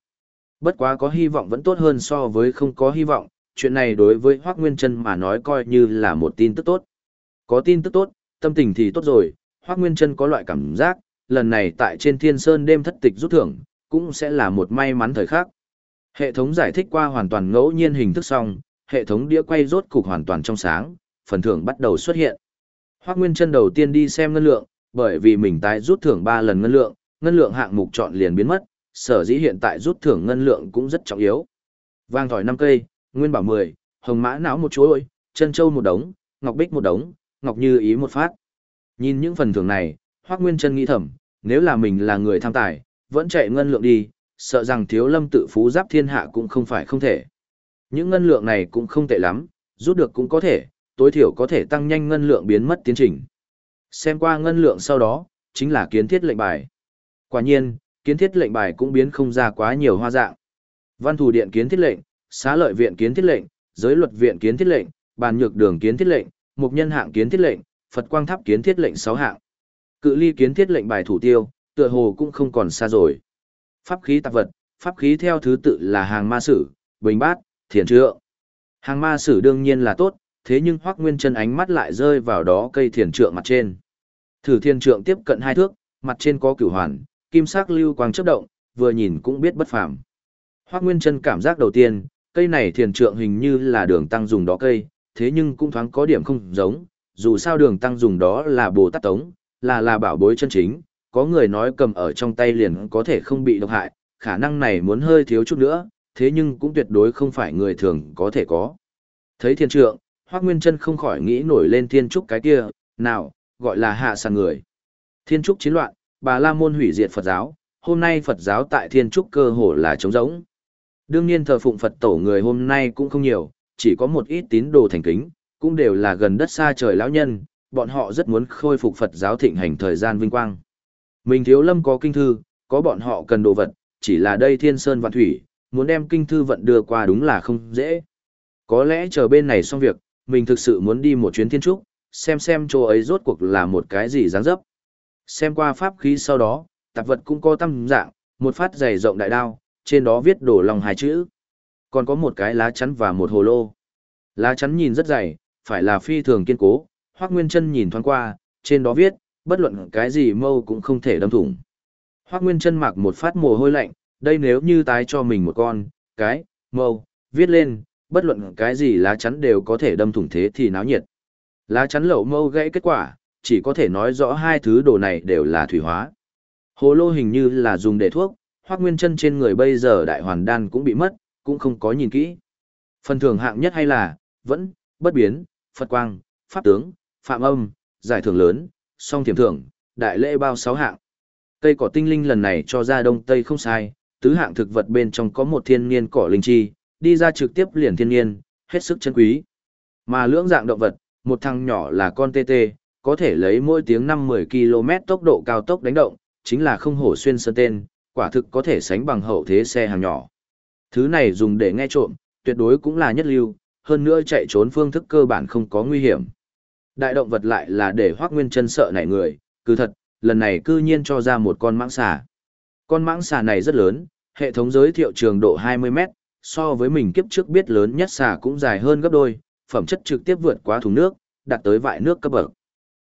Bất quá có hy vọng vẫn tốt hơn so với không có hy vọng, chuyện này đối với Hoác Nguyên Trân mà nói coi như là một tin tức tốt. Có tin tức tốt, tâm tình thì tốt rồi, Hoác Nguyên Trân có loại cảm giác, lần này tại trên Thiên Sơn đêm thất tịch rút thưởng, cũng sẽ là một may mắn thời khắc. Hệ thống giải thích qua hoàn toàn ngẫu nhiên hình thức xong, hệ thống đĩa quay rốt cục hoàn toàn trong sáng, phần thưởng bắt đầu xuất hiện. Hoác Nguyên Trân đầu tiên đi xem ngân lượng, bởi vì mình tái rút thưởng 3 lần ngân lượng, ngân lượng hạng mục chọn liền biến mất, sở dĩ hiện tại rút thưởng ngân lượng cũng rất trọng yếu. Vang thỏi 5 cây, nguyên bảo 10, hồng mã não một chuỗi, chân châu một đống, ngọc bích một đống, ngọc như ý một phát. Nhìn những phần thưởng này, Hoắc Nguyên Chân nghĩ thầm, nếu là mình là người tham tài, vẫn chạy ngân lượng đi, sợ rằng thiếu lâm tự phú giáp thiên hạ cũng không phải không thể. Những ngân lượng này cũng không tệ lắm, rút được cũng có thể, tối thiểu có thể tăng nhanh ngân lượng biến mất tiến trình. Xem qua ngân lượng sau đó, chính là kiến thiết lệnh bài. Quả nhiên, kiến thiết lệnh bài cũng biến không ra quá nhiều hoa dạng. Văn thủ điện kiến thiết lệnh, xá lợi viện kiến thiết lệnh, giới luật viện kiến thiết lệnh, bàn nhược đường kiến thiết lệnh, mục nhân hạng kiến thiết lệnh, Phật quang tháp kiến thiết lệnh 6 hạng. Cự ly kiến thiết lệnh bài thủ tiêu, tựa hồ cũng không còn xa rồi. Pháp khí tạp vật, pháp khí theo thứ tự là hàng ma sử, bình bát, thiền trượng. Hàng ma sử đương nhiên là tốt, thế nhưng Hoắc Nguyên Chân ánh mắt lại rơi vào đó cây thiền trượng mặt trên. Thử thiền trượng tiếp cận hai thước, mặt trên có cửu hoàn, kim sắc lưu quang chớp động, vừa nhìn cũng biết bất phàm. Hoắc Nguyên Chân cảm giác đầu tiên, cây này thiền trượng hình như là đường tăng dùng đó cây, thế nhưng cũng thoáng có điểm không giống, dù sao đường tăng dùng đó là Bồ Tát Tống, là là bảo bối chân chính, có người nói cầm ở trong tay liền có thể không bị độc hại, khả năng này muốn hơi thiếu chút nữa, thế nhưng cũng tuyệt đối không phải người thường có thể có. Thấy thiên trượng, Hoác Nguyên Trân không khỏi nghĩ nổi lên thiên trúc cái kia, nào, gọi là hạ sàn người. Thiên trúc chiến loạn, bà La Môn hủy diệt Phật giáo, hôm nay Phật giáo tại thiên trúc cơ hồ là trống rỗng. Đương nhiên thờ phụng Phật tổ người hôm nay cũng không nhiều, chỉ có một ít tín đồ thành kính, cũng đều là gần đất xa trời lão nhân, bọn họ rất muốn khôi phục Phật giáo thịnh hành thời gian vinh quang. Mình thiếu lâm có kinh thư, có bọn họ cần đồ vật, chỉ là đây thiên sơn vạn thủy, muốn đem kinh thư vận đưa qua đúng là không dễ. Có lẽ chờ bên này xong việc, mình thực sự muốn đi một chuyến thiên trúc, xem xem chỗ ấy rốt cuộc là một cái gì dáng dấp. Xem qua pháp khí sau đó, tạp vật cũng có tâm dạng, một phát dày rộng đại đao, trên đó viết đổ lòng hai chữ. Còn có một cái lá chắn và một hồ lô. Lá chắn nhìn rất dày, phải là phi thường kiên cố, Hoắc Nguyên Chân nhìn thoáng qua, trên đó viết, bất luận cái gì mâu cũng không thể đâm thủng. Hoắc Nguyên Chân mặc một phát mồ hôi lạnh, đây nếu như tái cho mình một con, cái, mâu, viết lên, bất luận cái gì lá chắn đều có thể đâm thủng thế thì náo nhiệt. Lá chắn lậu mâu gãy kết quả, chỉ có thể nói rõ hai thứ đồ này đều là thủy hóa. Hồ lô hình như là dùng để thuốc, Hoắc Nguyên Chân trên người bây giờ đại hoàn đan cũng bị mất, cũng không có nhìn kỹ. Phần thưởng hạng nhất hay là, vẫn, bất biến, Phật quang, Pháp tướng, Phạm âm, giải thưởng lớn, song thiểm thưởng, đại lễ bao sáu hạng. Cây cỏ tinh linh lần này cho ra đông tây không sai, tứ hạng thực vật bên trong có một thiên niên cỏ linh chi, đi ra trực tiếp liền thiên niên, hết sức chân quý. Mà lưỡng dạng động vật, một thằng nhỏ là con tê tê, có thể lấy mỗi tiếng 5-10 km tốc độ cao tốc đánh động, chính là không hổ xuyên sơn tên, quả thực có thể sánh bằng hậu thế xe hàng nhỏ. Thứ này dùng để nghe trộm, tuyệt đối cũng là nhất lưu, hơn nữa chạy trốn phương thức cơ bản không có nguy hiểm. Đại động vật lại là để Hoắc Nguyên Chân sợ nảy người, cứ thật, lần này cư nhiên cho ra một con mãng xà. Con mãng xà này rất lớn, hệ thống giới thiệu trường độ 20 mét, so với mình kiếp trước biết lớn nhất xà cũng dài hơn gấp đôi, phẩm chất trực tiếp vượt quá thùng nước, đạt tới vại nước cấp bậc.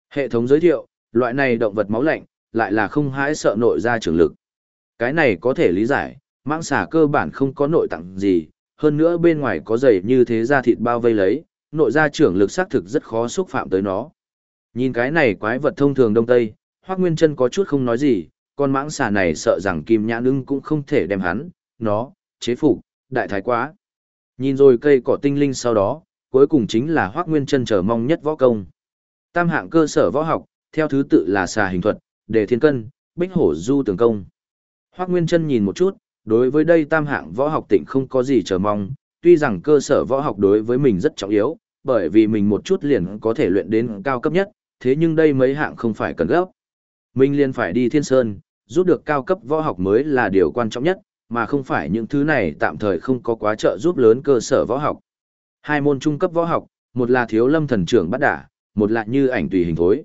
Hệ thống giới thiệu, loại này động vật máu lạnh, lại là không hãi sợ nội ra trường lực. Cái này có thể lý giải, mãng xà cơ bản không có nội tặng gì, hơn nữa bên ngoài có dày như thế da thịt bao vây lấy, nội gia trưởng lực xác thực rất khó xúc phạm tới nó. Nhìn cái này quái vật thông thường đông tây, Hoắc Nguyên Chân có chút không nói gì, con mãng xà này sợ rằng Kim Nhãn Ưng cũng không thể đem hắn, nó, chế phục, đại thái quá. Nhìn rồi cây cỏ tinh linh sau đó, cuối cùng chính là Hoắc Nguyên Chân chờ mong nhất võ công. Tam hạng cơ sở võ học, theo thứ tự là xà hình thuật, đề thiên cân, bích hổ du tường công. Hoắc Nguyên Chân nhìn một chút, đối với đây tam hạng võ học tỉnh không có gì chờ mong, tuy rằng cơ sở võ học đối với mình rất trọng yếu, bởi vì mình một chút liền có thể luyện đến cao cấp nhất, thế nhưng đây mấy hạng không phải cần gấp. Mình liền phải đi thiên sơn, rút được cao cấp võ học mới là điều quan trọng nhất, mà không phải những thứ này tạm thời không có quá trợ giúp lớn cơ sở võ học. Hai môn trung cấp võ học, một là thiếu lâm thần trưởng bắt đả, một là như ảnh tùy hình thối.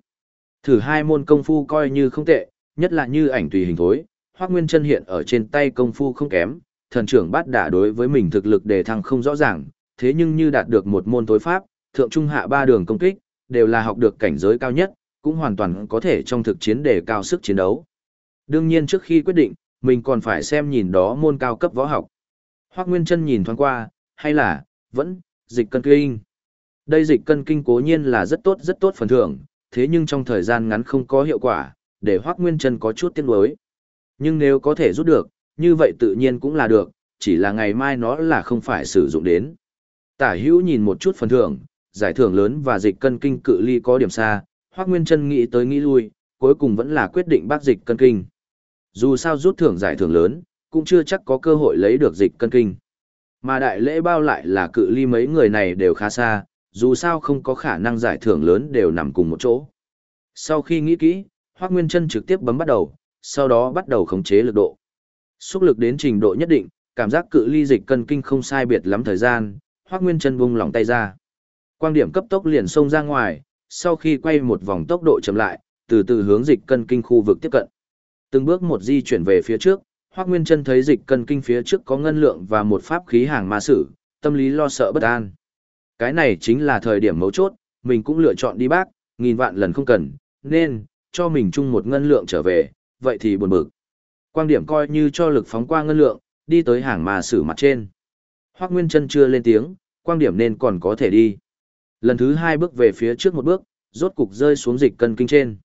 Thử hai môn công phu coi như không tệ, nhất là như ảnh tùy hình thối, Hoắc Nguyên Chân hiện ở trên tay công phu không kém, thần trưởng bát đả đối với mình thực lực đề thăng không rõ ràng, thế nhưng như đạt được một môn tối pháp, thượng trung hạ ba đường công kích, đều là học được cảnh giới cao nhất, cũng hoàn toàn có thể trong thực chiến đề cao sức chiến đấu. Đương nhiên trước khi quyết định, mình còn phải xem nhìn đó môn cao cấp võ học. Hoắc Nguyên Chân nhìn thoáng qua, hay là, vẫn, dịch cân kinh. Đây dịch cân kinh cố nhiên là rất tốt rất tốt phần thưởng, thế nhưng trong thời gian ngắn không có hiệu quả, để Hoắc Nguyên Chân có chút tiếc nuối. Nhưng nếu có thể rút được, như vậy tự nhiên cũng là được, chỉ là ngày mai nó là không phải sử dụng đến. Tả hữu nhìn một chút phần thưởng, giải thưởng lớn và dịch cân kinh cự ly có điểm xa, Hoắc Nguyên Chân nghĩ tới nghĩ lui, cuối cùng vẫn là quyết định bác dịch cân kinh. Dù sao rút thưởng giải thưởng lớn, cũng chưa chắc có cơ hội lấy được dịch cân kinh. Mà đại lễ bao lại là cự ly mấy người này đều khá xa, dù sao không có khả năng giải thưởng lớn đều nằm cùng một chỗ. Sau khi nghĩ kỹ, Hoắc Nguyên Chân trực tiếp bấm bắt đầu, sau đó bắt đầu khống chế lực độ. Xúc lực đến trình độ nhất định, cảm giác cự ly dịch cân kinh không sai biệt lắm thời gian, Hoắc Nguyên Chân buông lỏng tay ra. Quang điểm cấp tốc liền xông ra ngoài, sau khi quay một vòng tốc độ chậm lại, từ từ hướng dịch cân kinh khu vực tiếp cận. Từng bước một di chuyển về phía trước, Hoắc Nguyên Chân thấy dịch cân kinh phía trước có ngân lượng và một pháp khí hàng ma sử, tâm lý lo sợ bất an. Cái này chính là thời điểm mấu chốt, mình cũng lựa chọn đi bác, nghìn vạn lần không cần, nên cho mình chung một ngân lượng trở về, vậy thì buồn bực. Quang điểm coi như cho lực phóng qua ngân lượng, đi tới hàng mà sử mặt trên. Hoắc Nguyên Chân chưa lên tiếng, quang điểm nên còn có thể đi. Lần thứ hai bước về phía trước một bước, rốt cục rơi xuống dịch cân kinh trên.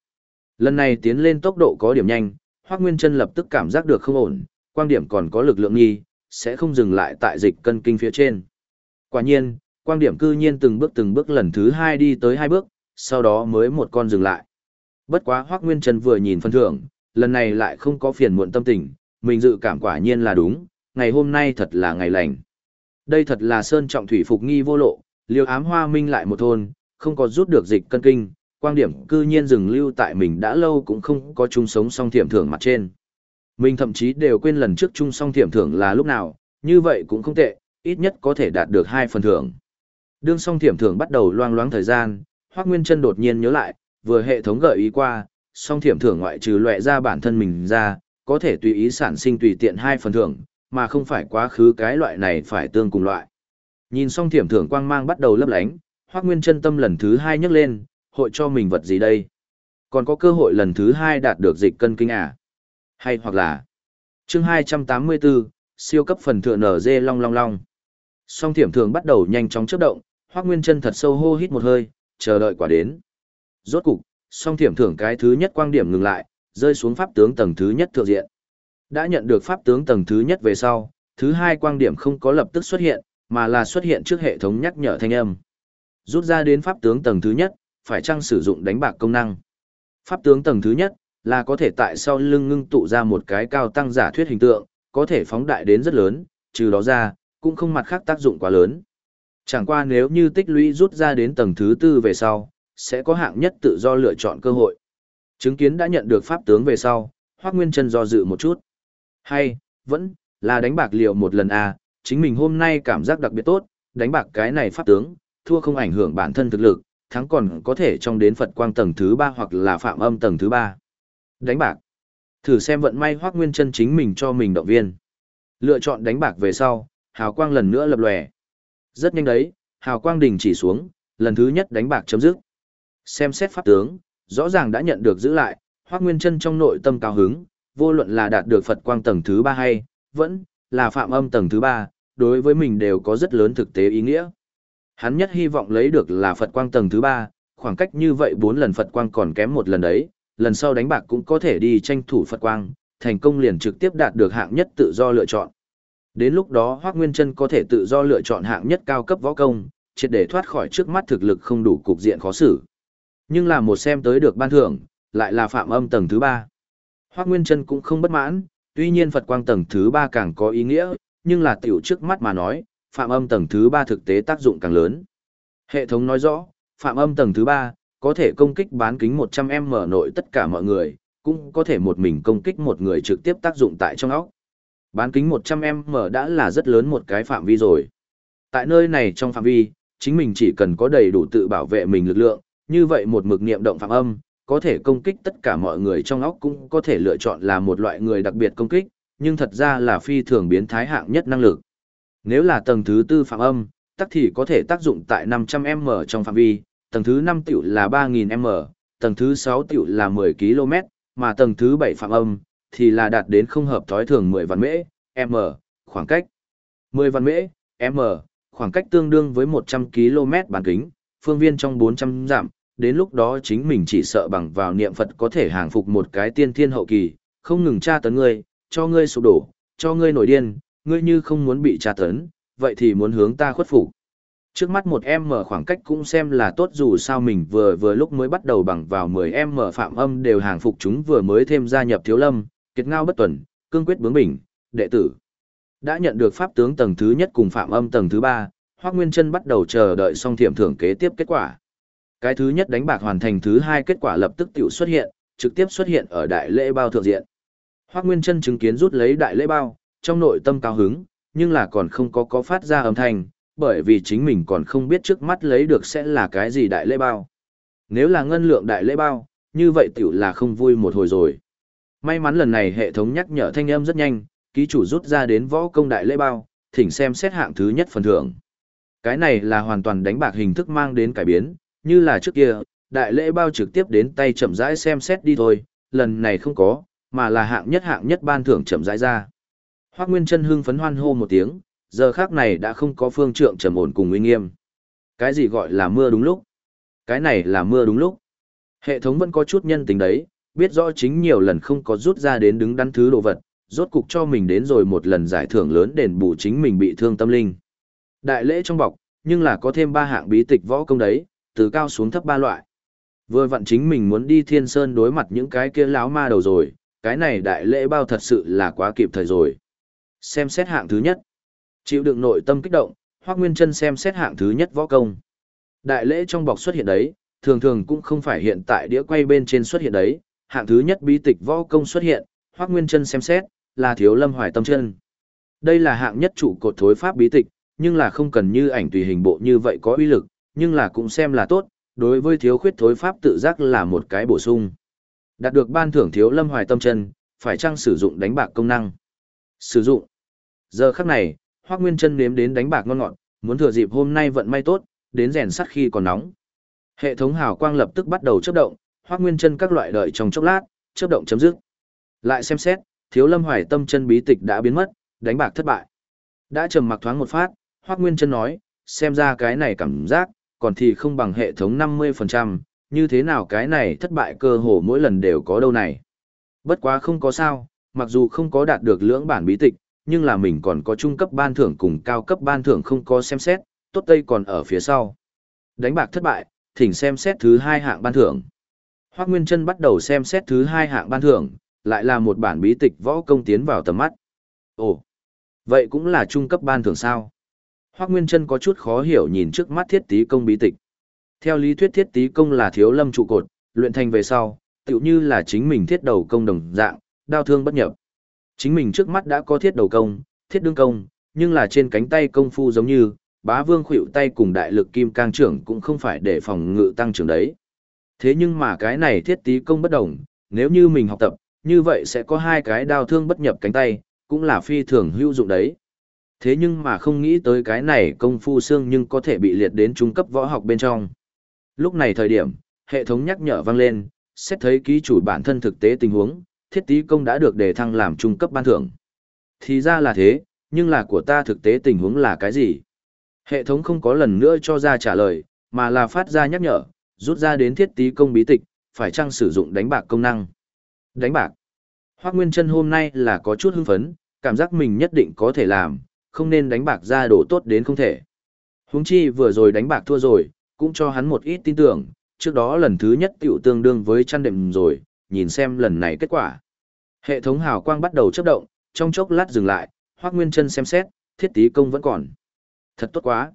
Lần này tiến lên tốc độ có điểm nhanh, Hoắc Nguyên Chân lập tức cảm giác được không ổn, quang điểm còn có lực lượng nghi, sẽ không dừng lại tại dịch cân kinh phía trên. Quả nhiên, quang điểm cư nhiên từng bước từng bước lần thứ hai đi tới hai bước, sau đó mới một con dừng lại. Bất quá Hoắc Nguyên Chân vừa nhìn phân thưởng, lần này lại không có phiền muộn tâm tình, mình dự cảm quả nhiên là đúng, ngày hôm nay thật là ngày lành. Đây thật là sơn trọng thủy phục nghi vô lộ, liêu ám hoa minh lại một thôn, không có rút được dịch cân kinh, quan điểm cư nhiên dừng lưu tại mình đã lâu cũng không có chung sống song thiểm thưởng mặt trên. Mình thậm chí đều quên lần trước chung song thiểm thưởng là lúc nào, như vậy cũng không tệ, ít nhất có thể đạt được hai phần thưởng. Đương song thiểm thưởng bắt đầu loang loáng thời gian, Hoắc Nguyên Chân đột nhiên nhớ lại, vừa hệ thống gợi ý qua, song thiểm thưởng ngoại trừ loại ra bản thân mình ra, có thể tùy ý sản sinh tùy tiện hai phần thưởng, mà không phải quá khứ cái loại này phải tương cùng loại. Nhìn song thiểm thưởng quang mang bắt đầu lấp lánh, Hoắc Nguyên Chân tâm lần thứ hai nhấc lên, hội cho mình vật gì đây? Còn có cơ hội lần thứ hai đạt được dịch cân kinh à? Hay hoặc là chương 284, siêu cấp phần thượng nở dê long long long. Song thiểm thường bắt đầu nhanh chóng chớp động, Hoắc Nguyên Chân thật sâu hô hít một hơi, chờ đợi quả đến. Rốt cục, song thiểm thưởng cái thứ nhất quang điểm ngừng lại, rơi xuống pháp tướng tầng thứ nhất thượng diện. Đã nhận được pháp tướng tầng thứ nhất về sau, thứ hai quang điểm không có lập tức xuất hiện, mà là xuất hiện trước hệ thống nhắc nhở thanh âm. Rút ra đến pháp tướng tầng thứ nhất, phải chăng sử dụng đánh bạc công năng. Pháp tướng tầng thứ nhất là có thể tại sau lưng ngưng tụ ra một cái cao tăng giả thuyết hình tượng, có thể phóng đại đến rất lớn, trừ đó ra, cũng không mặt khác tác dụng quá lớn. Chẳng qua nếu như tích lũy rút ra đến tầng thứ tư về sau, sẽ có hạng nhất tự do lựa chọn cơ hội. Chứng kiến đã nhận được pháp tướng về sau, Hoắc Nguyên Chân do dự một chút. Hay, vẫn là đánh bạc liệu một lần à, chính mình hôm nay cảm giác đặc biệt tốt, đánh bạc cái này pháp tướng, thua không ảnh hưởng bản thân thực lực, thắng còn có thể trong đến Phật quang tầng thứ ba hoặc là phạm âm tầng thứ ba. Đánh bạc. Thử xem vận may Hoắc Nguyên Chân chính mình cho mình động viên. Lựa chọn đánh bạc về sau, hào quang lần nữa lập lòe. Rất nhanh đấy, hào quang đình chỉ xuống, lần thứ nhất đánh bạc chấm dứt. Xem xét pháp tướng, rõ ràng đã nhận được giữ lại, Hoắc Nguyên Chân trong nội tâm cao hứng, vô luận là đạt được Phật quang tầng thứ ba hay vẫn là phạm âm tầng thứ ba, đối với mình đều có rất lớn thực tế ý nghĩa. Hắn nhất hy vọng lấy được là Phật quang tầng thứ ba, khoảng cách như vậy bốn lần Phật quang còn kém một lần đấy, lần sau đánh bạc cũng có thể đi tranh thủ Phật quang, thành công liền trực tiếp đạt được hạng nhất tự do lựa chọn. Đến lúc đó Hoác Nguyên Trân có thể tự do lựa chọn hạng nhất cao cấp võ công, triệt để thoát khỏi trước mắt thực lực không đủ cục diện khó xử. Nhưng là một xem tới được ban thưởng, lại là phạm âm tầng thứ ba. Hoác Nguyên Trân cũng không bất mãn, tuy nhiên Phật quang tầng thứ ba càng có ý nghĩa, nhưng là tiểu trước mắt mà nói, phạm âm tầng thứ ba thực tế tác dụng càng lớn. Hệ thống nói rõ, phạm âm tầng thứ ba có thể công kích bán kính 100m nội tất cả mọi người, cũng có thể một mình công kích một người trực tiếp tác dụng tại trong óc. Bán kính 100m đã là rất lớn một cái phạm vi rồi. Tại nơi này trong phạm vi, chính mình chỉ cần có đầy đủ tự bảo vệ mình lực lượng, như vậy một mực niệm động phạm âm, có thể công kích tất cả mọi người trong óc cũng có thể lựa chọn là một loại người đặc biệt công kích, nhưng thật ra là phi thường biến thái hạng nhất năng lực. Nếu là tầng thứ tư phạm âm, tắc thì có thể tác dụng tại 500m trong phạm vi, tầng thứ 5 tiểu là 3000m, tầng thứ 6 tiểu là 10 km, mà tầng thứ 7 phạm âm thì là đạt đến không hợp thói thường 10 vạn mễ, m, khoảng cách 10 vạn mễ, m, khoảng cách tương đương với 100 km bán kính, phương viên trong 400 dặm, đến lúc đó chính mình chỉ sợ bằng vào niệm Phật có thể hàng phục một cái tiên thiên hậu kỳ, không ngừng tra tấn ngươi, cho ngươi sụp đổ, cho ngươi nổi điên, ngươi như không muốn bị tra tấn, vậy thì muốn hướng ta khuất phục. Trước mắt một em mở khoảng cách cũng xem là tốt dù sao mình vừa vừa lúc mới bắt đầu bằng vào 10 em mở phạm âm đều hàng phục chúng vừa mới thêm gia nhập thiếu lâm, kiệt ngao bất tuần, cương quyết bướng bỉnh, đệ tử. Đã nhận được pháp tướng tầng thứ nhất cùng phạm âm tầng thứ ba, Hoác Nguyên Trân bắt đầu chờ đợi xong thiểm thưởng kế tiếp kết quả. Cái thứ nhất đánh bạc hoàn thành thứ hai kết quả lập tức tiểu xuất hiện, trực tiếp xuất hiện ở đại lễ bao thượng diện. Hoác Nguyên Trân chứng kiến rút lấy đại lễ bao, trong nội tâm cao hứng, nhưng là còn không có có phát ra âm thanh, bởi vì chính mình còn không biết trước mắt lấy được sẽ là cái gì đại lễ bao. Nếu là ngân lượng đại lễ bao, như vậy tiểu là không vui một hồi rồi. May mắn lần này hệ thống nhắc nhở thanh âm rất nhanh, ký chủ rút ra đến võ công đại lễ bao, thỉnh xem xét hạng thứ nhất phần thưởng. Cái này là hoàn toàn đánh bạc hình thức mang đến cải biến, như là trước kia, đại lễ bao trực tiếp đến tay chậm rãi xem xét đi thôi, lần này không có, mà là hạng nhất hạng nhất ban thưởng chậm rãi ra. Hoác Nguyên chân hưng phấn hoan hô một tiếng, giờ khác này đã không có phương trượng trầm ổn cùng uy nghiêm. Cái gì gọi là mưa đúng lúc? Cái này là mưa đúng lúc. Hệ thống vẫn có chút nhân tính đấy, biết rõ chính nhiều lần không có rút ra đến đứng đắn thứ đồ vật, rốt cục cho mình đến rồi một lần giải thưởng lớn đền bù chính mình bị thương tâm linh. Đại lễ trong bọc, nhưng là có thêm ba hạng bí tịch võ công đấy, từ cao xuống thấp ba loại. Vừa vặn chính mình muốn đi thiên sơn đối mặt những cái kia láo ma đầu rồi, cái này đại lễ bao thật sự là quá kịp thời rồi. Xem xét hạng thứ nhất. Chịu đựng nội tâm kích động, Hoắc Nguyên Chân xem xét hạng thứ nhất võ công. Đại lễ trong bọc xuất hiện đấy, thường thường cũng không phải hiện tại đĩa quay bên trên xuất hiện đấy, hạng thứ nhất bí tịch võ công xuất hiện, Hoắc Nguyên Chân xem xét, là Thiếu Lâm Hoài Tâm Chân. Đây là hạng nhất trụ cột thối pháp bí tịch, nhưng là không cần như ảnh tùy hình bộ như vậy có uy lực, nhưng là cũng xem là tốt, đối với thiếu khuyết thối pháp tự giác là một cái bổ sung. Đạt được ban thưởng Thiếu Lâm Hoài Tâm Chân, phải chăng sử dụng đánh bạc công năng? Sử dụng. Giờ khắc này, Hoắc Nguyên Chân nếm đến đánh bạc ngon ngọt, muốn thừa dịp hôm nay vận may tốt, đến rèn sắt khi còn nóng. Hệ thống hào quang lập tức bắt đầu chớp động, Hoắc Nguyên Chân các loại đợi trong chốc lát, chớp động chấm dứt. Lại xem xét, Thiếu Lâm Hoài Tâm chân bí tịch đã biến mất, đánh bạc thất bại. Đã trầm mặc thoáng một phát, Hoắc Nguyên Chân nói, xem ra cái này cảm giác, còn thì không bằng hệ thống 50%, như thế nào cái này thất bại cơ hồ mỗi lần đều có đâu này. Bất quá không có sao, mặc dù không có đạt được lưỡng bản bí tịch, nhưng là mình còn có trung cấp ban thưởng cùng cao cấp ban thưởng không có xem xét, tốt tây còn ở phía sau. Đánh bạc thất bại, thỉnh xem xét thứ hai hạng ban thưởng. Hoác Nguyên Trân bắt đầu xem xét thứ hai hạng ban thưởng, lại là một bản bí tịch võ công tiến vào tầm mắt. Ồ, vậy cũng là trung cấp ban thưởng sao? Hoắc Nguyên Trân có chút khó hiểu nhìn trước mắt thiết tí công bí tịch. Theo lý thuyết thiết tí công là thiếu lâm trụ cột, luyện thành về sau, tựu như là chính mình thiết đầu công đồng dạng, đao thương bất nhập. Chính mình trước mắt đã có thiết đầu công, thiết đương công, nhưng là trên cánh tay công phu giống như, bá vương khuỵu tay cùng đại lực kim cang trưởng cũng không phải để phòng ngự tăng trưởng đấy. Thế nhưng mà cái này thiết tí công bất đồng, nếu như mình học tập, như vậy sẽ có hai cái đao thương bất nhập cánh tay, cũng là phi thường hữu dụng đấy. Thế nhưng mà không nghĩ tới cái này công phu xương nhưng có thể bị liệt đến trung cấp võ học bên trong. Lúc này thời điểm, hệ thống nhắc nhở vang lên, xét thấy ký chủ bản thân thực tế tình huống, thiết tí công đã được đề thăng làm trung cấp ban thưởng. Thì ra là thế, nhưng là của ta thực tế tình huống là cái gì? Hệ thống không có lần nữa cho ra trả lời, mà là phát ra nhắc nhở, rút ra đến thiết tí công bí tịch, phải chăng sử dụng đánh bạc công năng. Đánh bạc. Hoác Nguyên Trân hôm nay là có chút hưng phấn, cảm giác mình nhất định có thể làm, không nên đánh bạc ra đồ tốt đến không thể. Huống chi vừa rồi đánh bạc thua rồi, cũng cho hắn một ít tin tưởng, trước đó lần thứ nhất tiểu tương đương với chăn đệm rồi, nhìn xem lần này kết quả. Hệ thống hào quang bắt đầu chấp động, trong chốc lát dừng lại, Hoắc Nguyên Chân xem xét, thiết tí công vẫn còn. Thật tốt quá.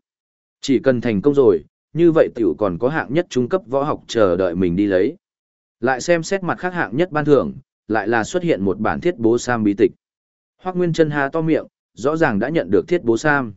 Chỉ cần thành công rồi, như vậy tiểu còn có hạng nhất trung cấp võ học chờ đợi mình đi lấy. Lại xem xét mặt khác hạng nhất ban thưởng, lại là xuất hiện một bản thiết bố sam bí tịch. Hoắc Nguyên Chân há to miệng, rõ ràng đã nhận được thiết bố sam.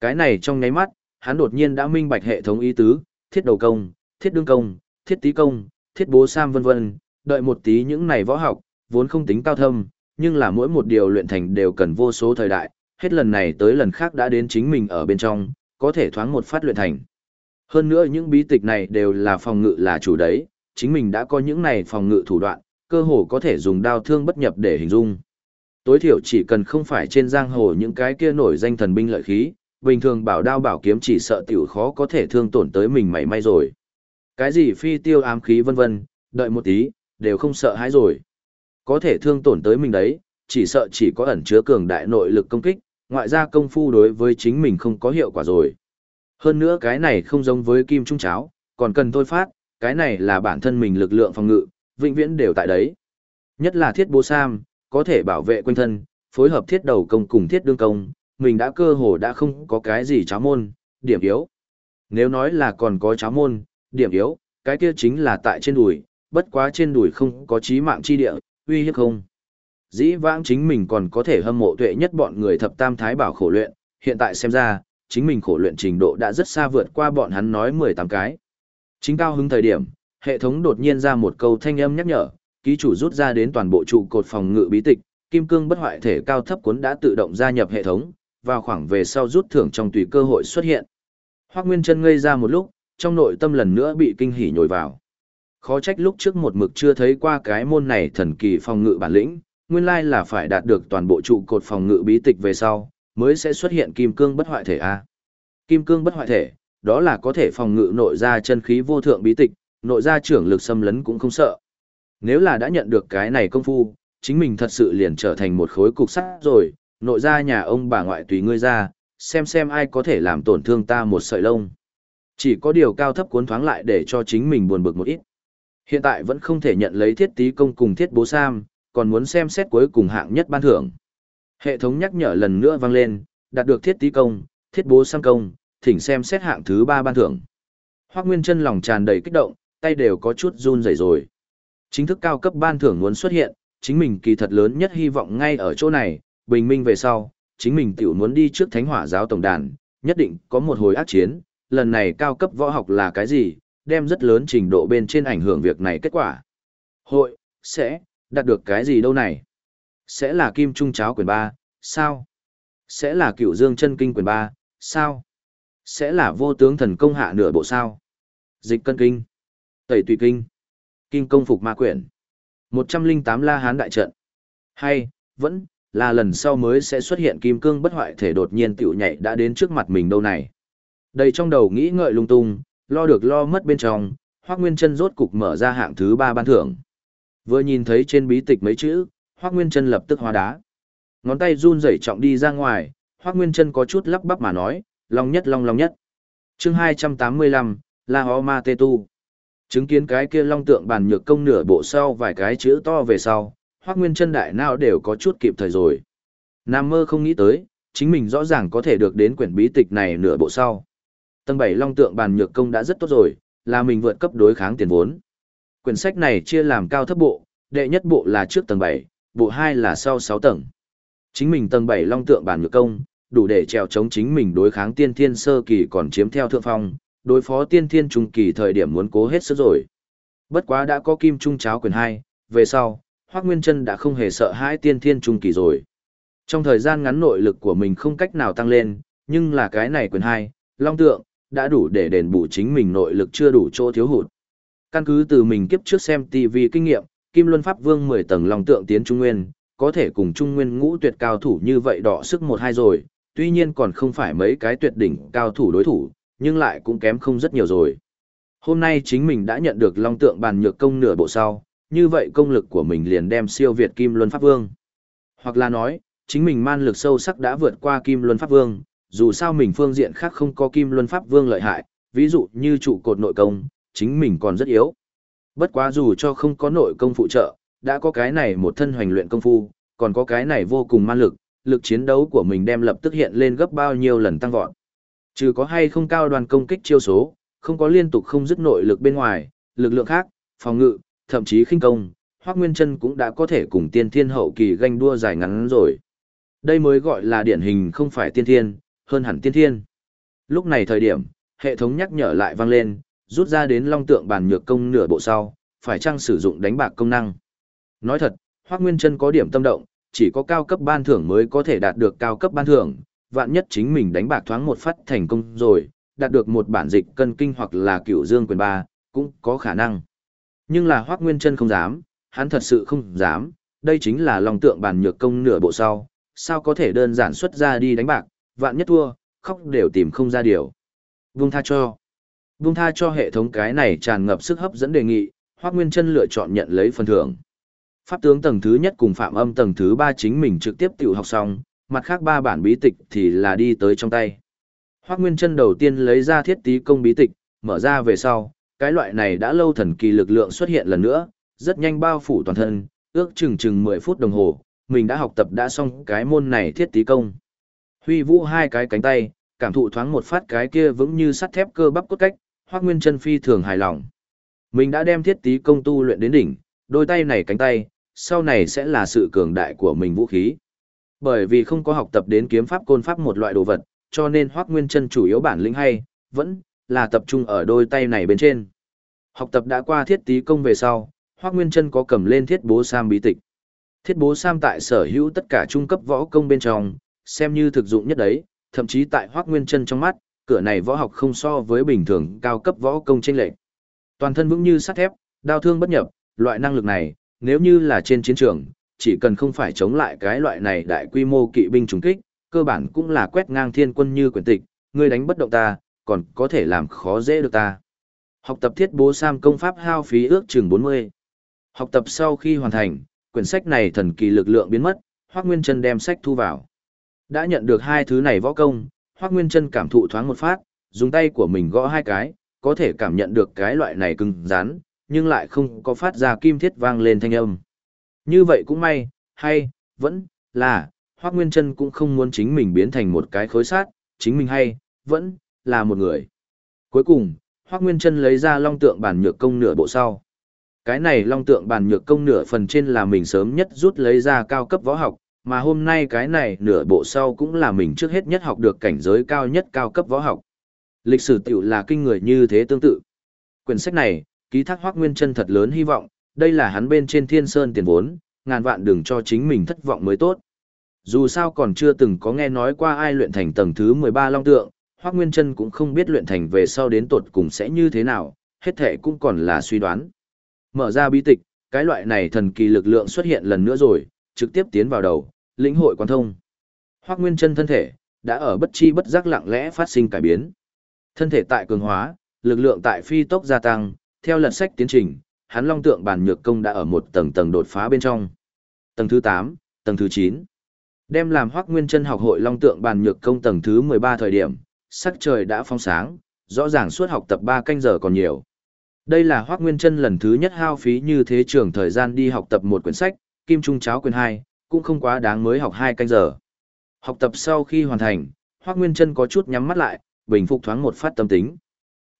Cái này trong nháy mắt, hắn đột nhiên đã minh bạch hệ thống ý tứ, thiết đầu công, thiết đương công, thiết tí công, thiết bố sam vân vân, đợi một tí những này võ học, vốn không tính cao thâm, nhưng là mỗi một điều luyện thành đều cần vô số thời đại, hết lần này tới lần khác đã đến chính mình ở bên trong, có thể thoáng một phát luyện thành. Hơn nữa những bí tịch này đều là phòng ngự là chủ đấy, chính mình đã có những này phòng ngự thủ đoạn, cơ hồ có thể dùng đao thương bất nhập để hình dung. Tối thiểu chỉ cần không phải trên giang hồ những cái kia nổi danh thần binh lợi khí, bình thường bảo đao bảo kiếm chỉ sợ tiểu khó có thể thương tổn tới mình mảy may rồi. Cái gì phi tiêu ám khí vân vân, đợi một tí, đều không sợ hãi rồi. Có thể thương tổn tới mình đấy, chỉ sợ chỉ có ẩn chứa cường đại nội lực công kích, ngoại ra công phu đối với chính mình không có hiệu quả rồi. Hơn nữa cái này không giống với kim trung cháo, còn cần thôi phát, cái này là bản thân mình lực lượng phòng ngự, vĩnh viễn đều tại đấy. Nhất là thiết bố sam, có thể bảo vệ quanh thân, phối hợp thiết đầu công cùng thiết đương công, mình đã cơ hồ đã không có cái gì cháo môn, điểm yếu. Nếu nói là còn có cháo môn, điểm yếu, cái kia chính là tại trên đùi, bất quá trên đùi không có chí mạng chi địa, uy hiếp không. Dĩ vãng chính mình còn có thể hâm mộ tuệ nhất bọn người thập tam thái bảo khổ luyện, hiện tại xem ra, chính mình khổ luyện trình độ đã rất xa vượt qua bọn hắn nói 18 cái. Chính cao hứng thời điểm, hệ thống đột nhiên ra một câu thanh âm nhắc nhở, ký chủ rút ra đến toàn bộ trụ cột phòng ngự bí tịch, kim cương bất hoại thể cao thấp cuốn đã tự động gia nhập hệ thống, vào khoảng về sau rút thưởng trong tùy cơ hội xuất hiện. Hoắc Nguyên Chân ngây ra một lúc, trong nội tâm lần nữa bị kinh hỉ nhồi vào. Khó trách lúc trước một mực chưa thấy qua cái môn này thần kỳ phòng ngự bản lĩnh, nguyên lai là phải đạt được toàn bộ trụ cột phòng ngự bí tịch về sau, mới sẽ xuất hiện kim cương bất hoại thể a. Kim cương bất hoại thể, đó là có thể phòng ngự nội ra chân khí vô thượng bí tịch, nội ra trưởng lực xâm lấn cũng không sợ. Nếu là đã nhận được cái này công phu, chính mình thật sự liền trở thành một khối cục sắt rồi, nội ra nhà ông bà ngoại tùy ngươi ra, xem xem ai có thể làm tổn thương ta một sợi lông. Chỉ có điều cao thấp cuốn thoáng lại để cho chính mình buồn bực một ít. Hiện tại vẫn không thể nhận lấy thiết tí công cùng thiết bố Sam, còn muốn xem xét cuối cùng hạng nhất ban thưởng. Hệ thống nhắc nhở lần nữa vang lên, đạt được thiết tí công, thiết bố Sam công, thỉnh xem xét hạng thứ ba ban thưởng. Hoác Nguyên chân lòng tràn đầy kích động, tay đều có chút run rẩy rồi. Chính thức cao cấp ban thưởng muốn xuất hiện, chính mình kỳ thật lớn nhất hy vọng ngay ở chỗ này, bình minh về sau, chính mình tiểu muốn đi trước thánh hỏa giáo tổng đàn, nhất định có một hồi ác chiến, lần này cao cấp võ học là cái gì, đem rất lớn trình độ bên trên ảnh hưởng việc này kết quả. Hội, sẽ, đạt được cái gì đâu này? Sẽ là kim trung cháo quyền 3, sao? Sẽ là cựu dương chân kinh quyền 3, sao? Sẽ là vô tướng thần công hạ nửa bộ sao? Dịch cân kinh, tẩy tùy kinh, kinh công phục ma quyển, 108 la hán đại trận. Hay, vẫn, là lần sau mới sẽ xuất hiện kim cương bất hoại thể đột nhiên tiểu nhảy đã đến trước mặt mình đâu này. Đầy trong đầu nghĩ ngợi lung tung, lo được lo mất bên trong, Hoắc Nguyên Chân rốt cục mở ra hạng thứ ba ban thưởng. Vừa nhìn thấy trên bí tịch mấy chữ, Hoắc Nguyên Chân lập tức hóa đá. Ngón tay run rẩy trọng đi ra ngoài, Hoắc Nguyên Chân có chút lắp bắp mà nói, long nhất long long nhất. Chương 285, La Ho Ma Tê Tu. Chứng kiến cái kia long tượng bàn nhược công nửa bộ sau vài cái chữ to về sau, Hoắc Nguyên Chân đại nào đều có chút kịp thời rồi. Nam mơ không nghĩ tới, chính mình rõ ràng có thể được đến quyển bí tịch này nửa bộ sau. Tầng 7 Long Tượng Bàn Nhược Công đã rất tốt rồi, là mình vượt cấp đối kháng tiền vốn. Quyển sách này chia làm cao thấp bộ, đệ nhất bộ là trước tầng 7, bộ 2 là sau 6 tầng. Chính mình tầng 7 Long Tượng Bàn Nhược Công, đủ để trèo chống chính mình đối kháng tiên thiên sơ kỳ còn chiếm theo thượng phong, đối phó tiên thiên trung kỳ thời điểm muốn cố hết sức rồi. Bất quá đã có kim trung cháo quyền 2, về sau, Hoắc Nguyên Trân đã không hề sợ hãi tiên thiên trung kỳ rồi. Trong thời gian ngắn nội lực của mình không cách nào tăng lên, nhưng là cái này quyền 2, Long Tượng, đã đủ để đền bù chính mình nội lực chưa đủ chỗ thiếu hụt. Căn cứ từ mình kiếp trước xem TV kinh nghiệm, Kim Luân Pháp Vương 10 tầng long tượng tiến Trung Nguyên, có thể cùng Trung Nguyên ngũ tuyệt cao thủ như vậy đọ sức một hai rồi, tuy nhiên còn không phải mấy cái tuyệt đỉnh cao thủ đối thủ, nhưng lại cũng kém không rất nhiều rồi. Hôm nay chính mình đã nhận được long tượng bàn nhược công nửa bộ sau, như vậy công lực của mình liền đem siêu việt Kim Luân Pháp Vương. Hoặc là nói, chính mình man lực sâu sắc đã vượt qua Kim Luân Pháp Vương, dù sao mình phương diện khác không có Kim Luân Pháp Vương lợi hại, ví dụ như trụ cột nội công, chính mình còn rất yếu. Bất quá dù cho không có nội công phụ trợ, đã có cái này một thân hoành luyện công phu, còn có cái này vô cùng man lực, lực chiến đấu của mình đem lập tức hiện lên gấp bao nhiêu lần tăng vọt. Trừ có hay không cao đoàn công kích chiêu số, không có liên tục không dứt nội lực bên ngoài, lực lượng khác, phòng ngự, thậm chí khinh công, Hoắc Nguyên Chân cũng đã có thể cùng tiên thiên hậu kỳ ganh đua dài ngắn rồi. Đây mới gọi là điển hình không phải tiên thiên, hơn hẳn tiên thiên. Lúc này thời điểm, hệ thống nhắc nhở lại vang lên, rút ra đến long tượng bàn nhược công nửa bộ sau, phải chăng sử dụng đánh bạc công năng. Nói thật, Hoắc Nguyên Chân có điểm tâm động, chỉ có cao cấp ban thưởng mới có thể đạt được cao cấp ban thưởng, vạn nhất chính mình đánh bạc thoáng một phát thành công rồi, đạt được một bản dịch cân kinh hoặc là cửu dương quyền ba, cũng có khả năng. Nhưng là Hoắc Nguyên Chân không dám, hắn thật sự không dám, đây chính là lòng tượng bàn nhược công nửa bộ sau, sao có thể đơn giản xuất ra đi đánh bạc, vạn nhất thua, khóc đều tìm không ra điều. Vung tha cho. Vung tha cho hệ thống cái này tràn ngập sức hấp dẫn đề nghị, Hoắc Nguyên Chân lựa chọn nhận lấy phần thưởng. Pháp tướng tầng thứ nhất cùng phạm âm tầng thứ ba chính mình trực tiếp tiểu học xong, mặt khác ba bản bí tịch thì là đi tới trong tay. Hoắc Nguyên Chân đầu tiên lấy ra thiết tí công bí tịch, mở ra về sau, cái loại này đã lâu thần kỳ lực lượng xuất hiện lần nữa, rất nhanh bao phủ toàn thân, ước chừng chừng 10 phút đồng hồ, mình đã học tập đã xong cái môn này thiết tí công. Huy vũ hai cái cánh tay, cảm thụ thoáng một phát cái kia vững như sắt thép cơ bắp cốt cách, Hoắc Nguyên Chân phi thường hài lòng. Mình đã đem thiết tí công tu luyện đến đỉnh, đôi tay này cánh tay, sau này sẽ là sự cường đại của mình vũ khí. Bởi vì không có học tập đến kiếm pháp côn pháp một loại đồ vật, cho nên Hoắc Nguyên Chân chủ yếu bản lĩnh hay, vẫn là tập trung ở đôi tay này bên trên. Học tập đã qua thiết tí công về sau, Hoắc Nguyên Chân có cầm lên thiết bố sam bí tịch. Thiết bố sam tại sở hữu tất cả trung cấp võ công bên trong, xem như thực dụng nhất đấy, thậm chí tại Hoắc Nguyên Chân trong mắt, cửa này võ học không so với bình thường cao cấp võ công chênh lệch. Toàn thân vững như sắt thép, đao thương bất nhập, loại năng lực này, nếu như là trên chiến trường, chỉ cần không phải chống lại cái loại này đại quy mô kỵ binh trùng kích, cơ bản cũng là quét ngang thiên quân như quyền tịch, ngươi đánh bất động ta, còn có thể làm khó dễ được ta. Học tập thiết bố Sam công pháp hao phí ước chừng 40. Học tập sau khi hoàn thành, quyển sách này thần kỳ lực lượng biến mất, Hoắc Nguyên Chân đem sách thu vào. Đã nhận được hai thứ này võ công, Hoắc Nguyên Chân cảm thụ thoáng một phát, dùng tay của mình gõ hai cái, có thể cảm nhận được cái loại này cứng rắn, nhưng lại không có phát ra kim thiết vang lên thanh âm. Như vậy cũng may, hay, vẫn, là, Hoác Nguyên Trân cũng không muốn chính mình biến thành một cái khối sát, chính mình hay, vẫn, là một người. Cuối cùng, Hoác Nguyên Trân lấy ra long tượng bản nhược công nửa bộ sau. Cái này long tượng bản nhược công nửa phần trên là mình sớm nhất rút lấy ra cao cấp võ học, mà hôm nay cái này nửa bộ sau cũng là mình trước hết nhất học được cảnh giới cao nhất cao cấp võ học. Lịch sử tiểu là kinh người như thế tương tự. Quyển sách này, ký thác Hoắc Nguyên Trân thật lớn hy vọng, đây là hắn bên trên Thiên Sơn tiền vốn, ngàn vạn đừng cho chính mình thất vọng mới tốt. Dù sao còn chưa từng có nghe nói qua ai luyện thành tầng thứ 13 long tượng, Hoắc Nguyên Trân cũng không biết luyện thành về sau đến tột cùng sẽ như thế nào, hết thể cũng còn là suy đoán. Mở ra bí tịch, cái loại này thần kỳ lực lượng xuất hiện lần nữa rồi, trực tiếp tiến vào đầu, lĩnh hội quan thông. Hoắc Nguyên Trân thân thể đã ở bất chi bất giác lặng lẽ phát sinh cải biến. Thân thể tại cường hóa, lực lượng tại phi tốc gia tăng, theo lật sách tiến trình, hắn long tượng Bàn nhược công đã ở một tầng tầng đột phá bên trong. Tầng thứ 8, tầng thứ 9. Đem làm Hoắc Nguyên Chân học hội long tượng Bàn nhược công tầng thứ 13 thời điểm, sắc trời đã phong sáng, rõ ràng suốt học tập 3 canh giờ còn nhiều. Đây là Hoắc Nguyên Chân lần thứ nhất hao phí như thế trường thời gian đi học tập một quyển sách, Kim Trung Cháo quyển 2, cũng không quá đáng mới học 2 canh giờ. Học tập sau khi hoàn thành, Hoắc Nguyên Chân có chút nhắm mắt lại, bình phục thoáng một phát tâm tính.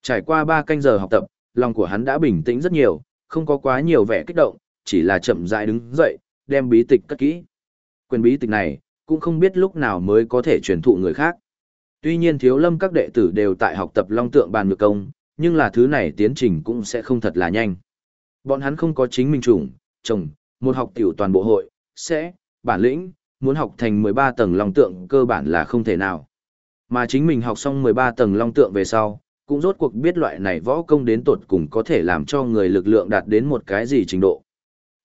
Trải qua 3 canh giờ học tập, lòng của hắn đã bình tĩnh rất nhiều, không có quá nhiều vẻ kích động, chỉ là chậm rãi đứng dậy, đem bí tịch cất kỹ. Quyền bí tịch này, cũng không biết lúc nào mới có thể truyền thụ người khác. Tuy nhiên thiếu lâm các đệ tử đều tại học tập long tượng bàn ngược công, nhưng là thứ này tiến trình cũng sẽ không thật là nhanh. Bọn hắn không có chính mình chủng, chồng, một học tiểu toàn bộ hội, sẽ, bản lĩnh, muốn học thành 13 tầng long tượng cơ bản là không thể nào. Mà chính mình học xong 13 tầng long tượng về sau, cũng rốt cuộc biết loại này võ công đến tột cùng có thể làm cho người lực lượng đạt đến một cái gì trình độ.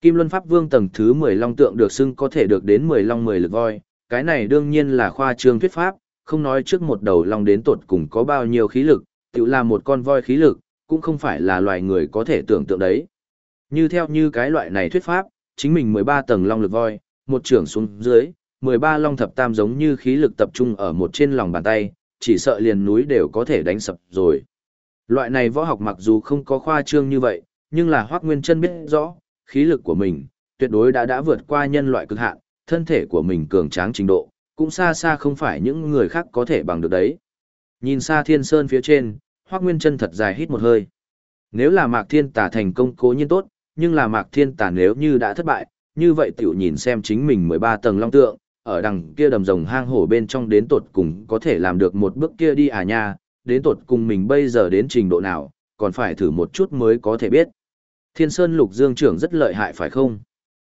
Kim Luân Pháp Vương tầng thứ 10 long tượng được xưng có thể được đến 10 long 10 lực voi, cái này đương nhiên là khoa trương thuyết pháp, không nói trước một đầu long đến tột cùng có bao nhiêu khí lực, tự là một con voi khí lực, cũng không phải là loài người có thể tưởng tượng đấy. Như theo như cái loại này thuyết pháp, chính mình 13 tầng long lực voi, một trưởng xuống dưới, 13 long thập tam giống như khí lực tập trung ở một trên lòng bàn tay, chỉ sợ liền núi đều có thể đánh sập rồi. Loại này võ học mặc dù không có khoa trương như vậy, nhưng là Hoắc Nguyên Chân biết rõ, khí lực của mình tuyệt đối đã đã vượt qua nhân loại cực hạn, thân thể của mình cường tráng trình độ, cũng xa xa không phải những người khác có thể bằng được đấy. Nhìn xa Thiên Sơn phía trên, Hoắc Nguyên Chân thật dài hít một hơi. Nếu là Mạc Thiên Tà thành công cố nhiên tốt, nhưng là Mạc Thiên Tà nếu như đã thất bại, như vậy tiểu nhìn xem chính mình 13 tầng long tượng, ở đằng kia đầm rồng hang hổ bên trong đến tột cùng có thể làm được một bước kia đi à nha, đến tột cùng mình bây giờ đến trình độ nào, còn phải thử một chút mới có thể biết. Thiên Sơn Lục Dương trưởng rất lợi hại phải không?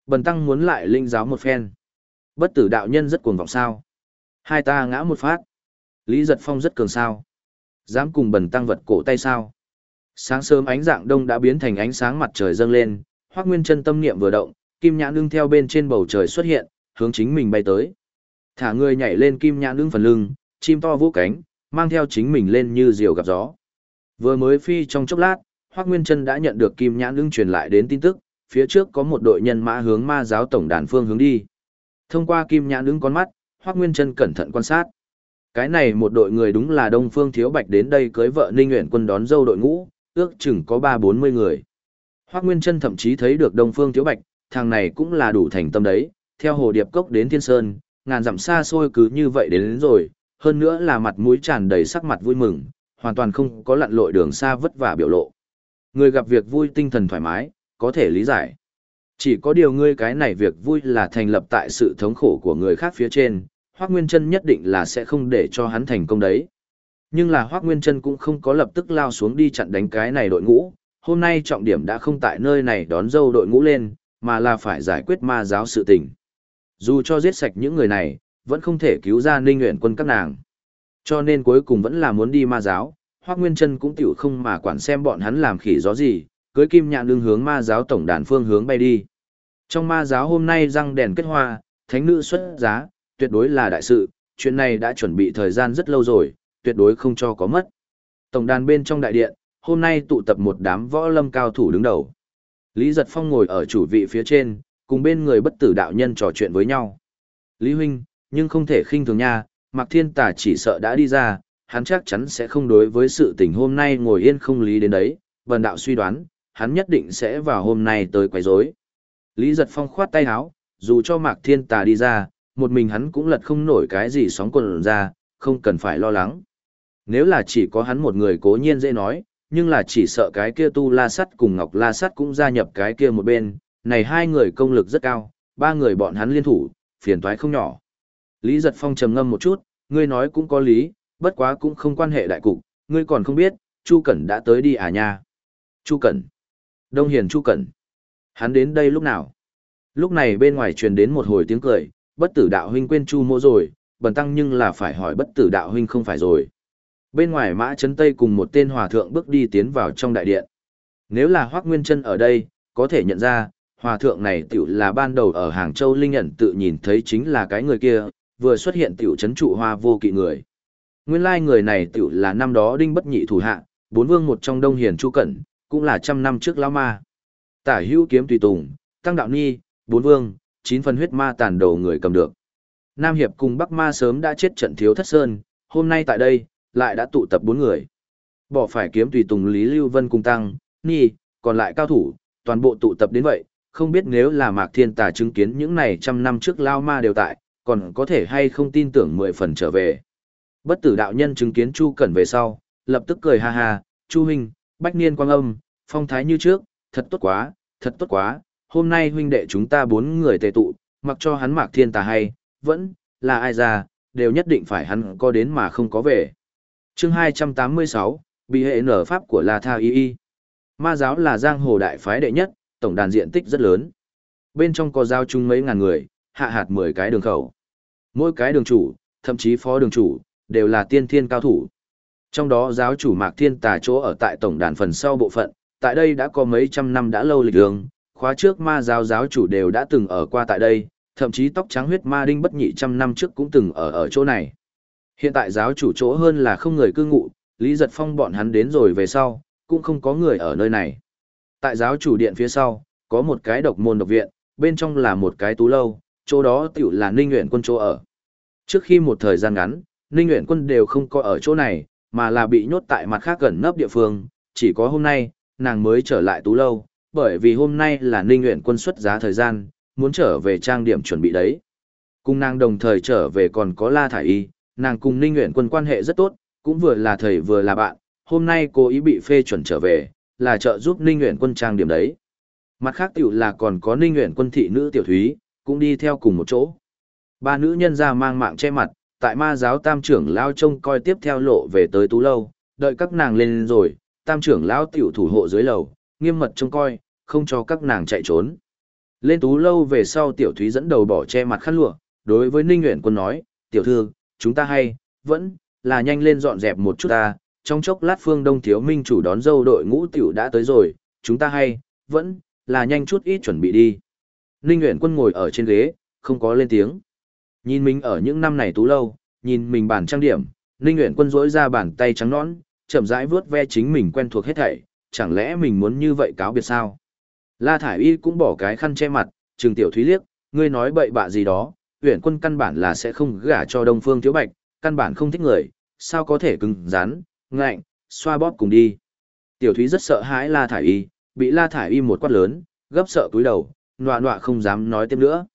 Bần tăng muốn lại linh giáo một phen. Bất tử đạo nhân rất cuồng vọng sao? Hai ta ngã một phát. Lý Giật Phong rất cường sao? Dám cùng bần tăng vật cổ tay sao? Sáng sớm ánh dạng đông đã biến thành ánh sáng mặt trời dâng lên, Hoắc Nguyên Chân tâm niệm vừa động, kim nhãn lưng theo bên trên bầu trời xuất hiện, hướng chính mình bay tới. Thả người nhảy lên kim nhãn ứng phần lưng, chim to vũ cánh, mang theo chính mình lên như diều gặp gió. Vừa mới phi trong chốc lát, Hoắc Nguyên Chân đã nhận được kim nhãn ứng truyền lại đến tin tức, phía trước có một đội nhân mã hướng ma giáo tổng đàn phương hướng đi. Thông qua kim nhãn ứng con mắt, Hoắc Nguyên Chân cẩn thận quan sát. Cái này một đội người đúng là Đông Phương Thiếu Bạch đến đây cưới vợ Ninh Uyển Quân đón dâu đội ngũ, ước chừng có ba bốn mươi người. Hoắc Nguyên Chân thậm chí thấy được Đông Phương Thiếu Bạch, thằng này cũng là đủ thành tâm đấy, theo hồ điệp cốc đến Thiên Sơn, ngàn dặm xa xôi cứ như vậy đến, đến rồi, hơn nữa là mặt mũi tràn đầy sắc mặt vui mừng, hoàn toàn không có lặn lội đường xa vất vả biểu lộ. Người gặp việc vui tinh thần thoải mái, có thể lý giải. Chỉ có điều ngươi cái này việc vui là thành lập tại sự thống khổ của người khác phía trên, Hoắc Nguyên Chân nhất định là sẽ không để cho hắn thành công đấy. Nhưng là Hoắc Nguyên Chân cũng không có lập tức lao xuống đi chặn đánh cái này đội ngũ, hôm nay trọng điểm đã không tại nơi này đón dâu đội ngũ lên, mà là phải giải quyết ma giáo sự tình. Dù cho giết sạch những người này, vẫn không thể cứu ra Ninh nguyện Quân các nàng. Cho nên cuối cùng vẫn là muốn đi ma giáo, Hoắc Nguyên Chân cũng tiểu không mà quản xem bọn hắn làm khỉ gió gì, cưới kim nhạn đương hướng ma giáo tổng đàn phương hướng bay đi. Trong ma giáo hôm nay răng đèn kết hoa, thánh nữ xuất giá, tuyệt đối là đại sự, chuyện này đã chuẩn bị thời gian rất lâu rồi, tuyệt đối không cho có mất. Tổng đàn bên trong đại điện, hôm nay tụ tập một đám võ lâm cao thủ đứng đầu. Lý Giật Phong ngồi ở chủ vị phía trên, cùng bên người bất tử đạo nhân trò chuyện với nhau. Lý Huynh, nhưng không thể khinh thường nha, Mạc Thiên Tà chỉ sợ đã đi ra, hắn chắc chắn sẽ không đối với sự tình hôm nay ngồi yên không lý đến đấy, vần đạo suy đoán, hắn nhất định sẽ vào hôm nay tới quấy rối. Lý Giật Phong khoát tay áo, dù cho Mạc Thiên Tà đi ra, một mình hắn cũng lật không nổi cái gì sóng quần ra, không cần phải lo lắng. Nếu là chỉ có hắn một người cố nhiên dễ nói, nhưng là chỉ sợ cái kia tu la sắt cùng ngọc la sắt cũng gia nhập cái kia một bên, này hai người công lực rất cao, ba người bọn hắn liên thủ, phiền toái không nhỏ. Lý giật phong trầm ngâm một chút, ngươi nói cũng có lý, bất quá cũng không quan hệ đại cục, ngươi còn không biết, Chu Cẩn đã tới đi à nha. Chu Cẩn. Đông Hiền Chu Cẩn. Hắn đến đây lúc nào? Lúc này bên ngoài truyền đến một hồi tiếng cười, bất tử đạo huynh quên Chu mô rồi, bần tăng nhưng là phải hỏi bất tử đạo huynh không phải rồi. Bên ngoài mã chấn tây cùng một tên hòa thượng bước đi tiến vào trong đại điện. Nếu là Hoác Nguyên chân ở đây, có thể nhận ra, hòa thượng này tiểu là ban đầu ở Hàng Châu Linh nhận tự nhìn thấy chính là cái người kia, vừa xuất hiện tiểu chấn trụ hoa vô kỵ người. Nguyên lai người này tiểu là năm đó đinh bất nhị thủ hạ, bốn vương một trong đông hiền chu cẩn, cũng là trăm năm trước lão ma. Tả hữu kiếm tùy tùng, tăng đạo ni, bốn vương, chín phần huyết ma tàn đầu người cầm được. Nam Hiệp cùng Bắc Ma sớm đã chết trận thiếu thất sơn, hôm nay tại đây, lại đã tụ tập bốn người. Bỏ phải kiếm tùy tùng Lý Lưu Vân cùng tăng, ni, còn lại cao thủ, toàn bộ tụ tập đến vậy, không biết nếu là Mạc Thiên Tà chứng kiến những này trăm năm trước lao ma đều tại, còn có thể hay không tin tưởng mười phần trở về. Bất tử đạo nhân chứng kiến Chu Cẩn về sau, lập tức cười ha ha, Chu huynh, bách niên quang âm, phong thái như trước, thật tốt quá, thật tốt quá, hôm nay huynh đệ chúng ta bốn người tề tụ, mặc cho hắn Mạc Thiên Tà hay, vẫn, là ai ra, đều nhất định phải hắn có đến mà không có về. chương 286, bị hệ nở pháp của La Tha Y Y. Ma giáo là giang hồ đại phái đệ nhất, tổng đàn diện tích rất lớn. Bên trong có giao chung mấy ngàn người, hạ hạt 10 cái đường khẩu. Mỗi cái đường chủ, thậm chí phó đường chủ, đều là tiên thiên cao thủ. Trong đó giáo chủ Mạc Thiên Tà chỗ ở tại tổng đàn phần sau bộ phận, tại đây đã có mấy trăm năm đã lâu lịch đường, khóa trước ma giáo giáo chủ đều đã từng ở qua tại đây, thậm chí tóc trắng huyết ma đinh bất nhị trăm năm trước cũng từng ở ở chỗ này. Hiện tại giáo chủ chỗ hơn là không người cư ngụ, Lý Giật Phong bọn hắn đến rồi về sau, cũng không có người ở nơi này. Tại giáo chủ điện phía sau, có một cái độc môn độc viện, bên trong là một cái tú lâu, chỗ đó tiểu là Ninh Nguyễn quân chỗ ở. Trước khi một thời gian ngắn, Ninh Nguyễn quân đều không có ở chỗ này, mà là bị nhốt tại mặt khác gần nấp địa phương, chỉ có hôm nay, nàng mới trở lại tú lâu, bởi vì hôm nay là Ninh Nguyễn quân xuất giá thời gian, muốn trở về trang điểm chuẩn bị đấy. Cùng nàng đồng thời trở về còn có La Thải Y, nàng cùng Ninh Nguyễn quân quan hệ rất tốt, cũng vừa là thầy vừa là bạn, hôm nay cô ý bị phê chuẩn trở về, là trợ giúp Ninh Nguyện quân trang điểm đấy. Mặt khác tiểu là còn có Ninh Nguyện quân thị nữ tiểu thúy, cũng đi theo cùng một chỗ. Ba nữ nhân ra mang mạng che mặt, tại ma giáo tam trưởng lao trông coi tiếp theo lộ về tới tú lâu, đợi các nàng lên rồi, tam trưởng lão tiểu thủ hộ dưới lầu, nghiêm mật trông coi, không cho các nàng chạy trốn. Lên tú lâu về sau tiểu thúy dẫn đầu bỏ che mặt khăn lụa, đối với Ninh Nguyễn Quân nói, tiểu thư, chúng ta hay, vẫn, là nhanh lên dọn dẹp một chút ta, trong chốc lát phương đông thiếu minh chủ đón dâu đội ngũ tiểu đã tới rồi, chúng ta hay, vẫn, là nhanh chút ít chuẩn bị đi. Ninh Nguyễn Quân ngồi ở trên ghế, không có lên tiếng. Nhìn mình ở những năm này tú lâu, nhìn mình bản trang điểm, Ninh Nguyễn Quân rỗi ra bàn tay trắng nõn, chậm rãi vuốt ve chính mình quen thuộc hết thảy, chẳng lẽ mình muốn như vậy cáo biệt sao? La Thải Y cũng bỏ cái khăn che mặt, Trừng Tiểu Thúy liếc, ngươi nói bậy bạ gì đó, Uyển Quân căn bản là sẽ không gả cho Đông Phương Thiếu Bạch, căn bản không thích người, sao có thể cứng rắn, ngạnh, xoa bóp cùng đi. Tiểu Thúy rất sợ hãi La Thải Y, bị La Thải Y một quát lớn, gấp sợ cúi đầu, nọa nọa không dám nói tiếp nữa.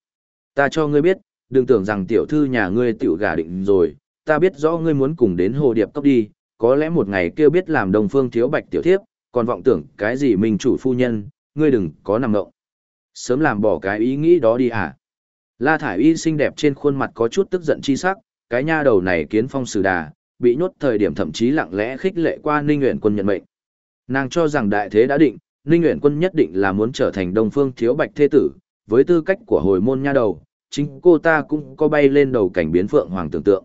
Ta cho ngươi biết, đừng tưởng rằng tiểu thư nhà ngươi tiểu gà định rồi, ta biết rõ ngươi muốn cùng đến hồ điệp cốc đi, có lẽ một ngày kêu biết làm đồng phương thiếu bạch tiểu thiếp, còn vọng tưởng cái gì mình chủ phu nhân, ngươi đừng có nằm ngộng. Sớm làm bỏ cái ý nghĩ đó đi à? La Thải Y xinh đẹp trên khuôn mặt có chút tức giận chi sắc, cái nha đầu này kiến phong sử đà, bị nhốt thời điểm thậm chí lặng lẽ khích lệ qua Ninh Uyển Quân nhận mệnh. Nàng cho rằng đại thế đã định, Ninh Uyển Quân nhất định là muốn trở thành Đông Phương Thiếu Bạch thế tử, với tư cách của hồi môn nha đầu, chính cô ta cũng có bay lên đầu cảnh biến phượng hoàng tưởng tượng.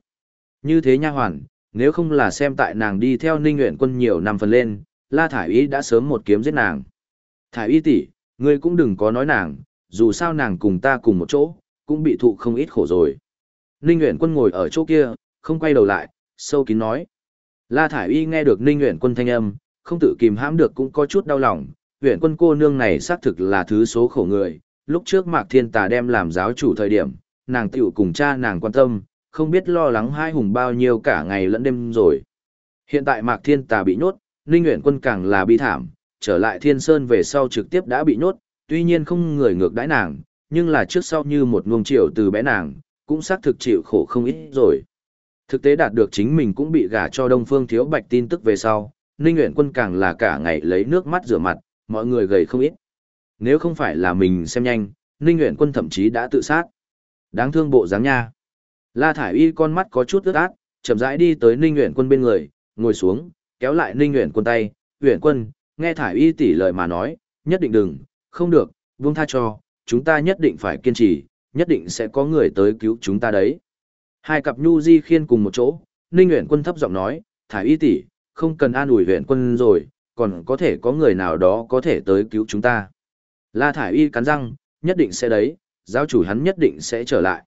Như thế nha hoàn, nếu không là xem tại nàng đi theo Ninh Uyển Quân nhiều năm phần lên, La Thải Y đã sớm một kiếm giết nàng. Thải Y tỷ, ngươi cũng đừng có nói nàng, dù sao nàng cùng ta cùng một chỗ, cũng bị thụ không ít khổ rồi. Ninh Uyển Quân ngồi ở chỗ kia, không quay đầu lại, sâu kín nói. La Thải Y nghe được Ninh Uyển Quân thanh âm, không tự kìm hãm được cũng có chút đau lòng. Uyển Quân cô nương này xác thực là thứ số khổ người. Lúc trước Mạc Thiên Tà đem làm giáo chủ thời điểm, nàng tiểu cùng cha nàng quan tâm, không biết lo lắng hai hùng bao nhiêu cả ngày lẫn đêm rồi. Hiện tại Mạc Thiên Tà bị nhốt, Ninh Nguyễn Quân càng là bi thảm, trở lại Thiên Sơn về sau trực tiếp đã bị nhốt, tuy nhiên không người ngược đãi nàng, nhưng là trước sau như một nuông triệu từ bé nàng, cũng xác thực chịu khổ không ít rồi. Thực tế đạt được chính mình cũng bị gả cho Đông Phương Thiếu Bạch tin tức về sau, Ninh Nguyễn Quân càng là cả ngày lấy nước mắt rửa mặt, mọi người gầy không ít. Nếu không phải là mình xem nhanh, Ninh Nguyễn Quân thậm chí đã tự sát. Đáng thương bộ dáng nha. La Thải Y con mắt có chút ướt át, chậm rãi đi tới Ninh Uyển Quân bên người, ngồi xuống, kéo lại Ninh Uyển Quân tay, "Uyển Quân, nghe Thải Y tỷ lời mà nói, nhất định đừng, không được, buông tha cho, chúng ta nhất định phải kiên trì, nhất định sẽ có người tới cứu chúng ta đấy." Hai cặp nhu di khiên cùng một chỗ, Ninh Uyển Quân thấp giọng nói, "Thải Y tỷ, không cần an ủi Uyển Quân rồi, còn có thể có người nào đó có thể tới cứu chúng ta." La Thải Y cắn răng, nhất định sẽ đấy, giáo chủ hắn nhất định sẽ trở lại.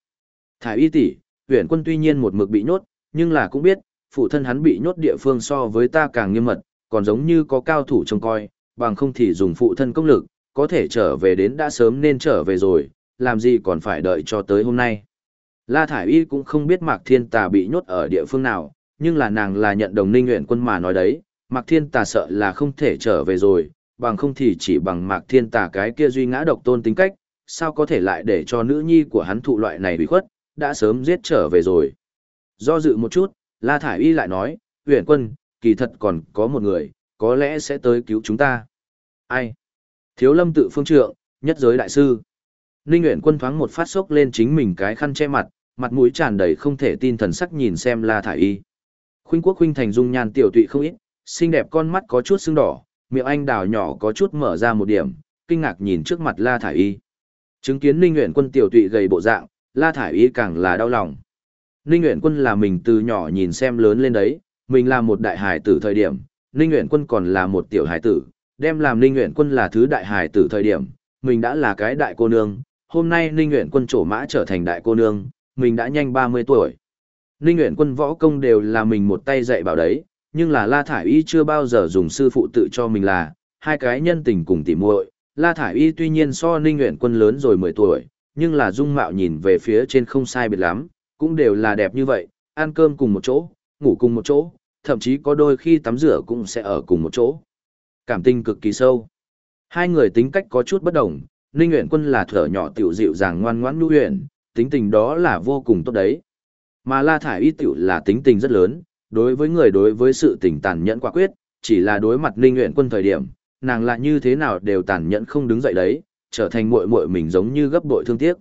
Thải Y tỷ, uyển quân tuy nhiên một mực bị nhốt, nhưng là cũng biết, phụ thân hắn bị nhốt địa phương so với ta càng nghiêm mật, còn giống như có cao thủ trông coi, bằng không thì dùng phụ thân công lực, có thể trở về đến đã sớm nên trở về rồi, làm gì còn phải đợi cho tới hôm nay. La Thải Y cũng không biết Mạc Thiên Tà bị nhốt ở địa phương nào, nhưng là nàng là nhận đồng ninh nguyện quân mà nói đấy, Mạc Thiên Tà sợ là không thể trở về rồi, bằng không thì chỉ bằng Mạc Thiên Tà cái kia duy ngã độc tôn tính cách, sao có thể lại để cho nữ nhi của hắn thụ loại này bị khuất, đã sớm giết trở về rồi. Do dự một chút, La Thải Y lại nói, huyền quân, kỳ thật còn có một người, có lẽ sẽ tới cứu chúng ta. Ai? Thiếu lâm tự phương trượng, nhất giới đại sư. Ninh Nguyễn Quân thoáng một phát sốc lên chính mình cái khăn che mặt, mặt mũi tràn đầy không thể tin thần sắc nhìn xem La Thải Y. Khuynh Quốc Khuynh Thành dung nhan tiểu tụy không ít, xinh đẹp con mắt có chút sưng đỏ, miệng anh đào nhỏ có chút mở ra một điểm, kinh ngạc nhìn trước mặt La Thải Y. Chứng kiến Ninh Uyển Quân tiểu tụy gầy bộ dạng, La Thải Y càng là đau lòng. Ninh Uyển Quân là mình từ nhỏ nhìn xem lớn lên đấy, mình là một đại hải tử thời điểm, Ninh Uyển Quân còn là một tiểu hải tử, đem làm Ninh Uyển Quân là thứ đại hải tử thời điểm, mình đã là cái đại cô nương, hôm nay Ninh Uyển Quân trổ mã trở thành đại cô nương, mình đã nhanh 30 tuổi. Ninh Nguyễn Quân võ công đều là mình một tay dạy bảo đấy, nhưng là La Thải Y chưa bao giờ dùng sư phụ tự cho mình là, hai cái nhân tình cùng tỉ muội. La Thải Y tuy nhiên so Ninh Nguyễn Quân lớn rồi 10 tuổi, nhưng là dung mạo nhìn về phía trên không sai biệt lắm, cũng đều là đẹp như vậy, ăn cơm cùng một chỗ, ngủ cùng một chỗ, thậm chí có đôi khi tắm rửa cũng sẽ ở cùng một chỗ. Cảm tình cực kỳ sâu. Hai người tính cách có chút bất đồng, Ninh Nguyễn Quân là thở nhỏ tiểu dịu dàng ngoan ngoãn nhu huyền, tính tình đó là vô cùng tốt đấy. Mà La Thải Y tiểu là tính tình rất lớn, đối với người đối với sự tình tàn nhẫn quả quyết, chỉ là đối mặt Ninh Nguyễn Quân thời điểm, nàng là như thế nào đều tàn nhẫn không đứng dậy đấy, trở thành muội muội mình giống như gấp bội thương tiếc.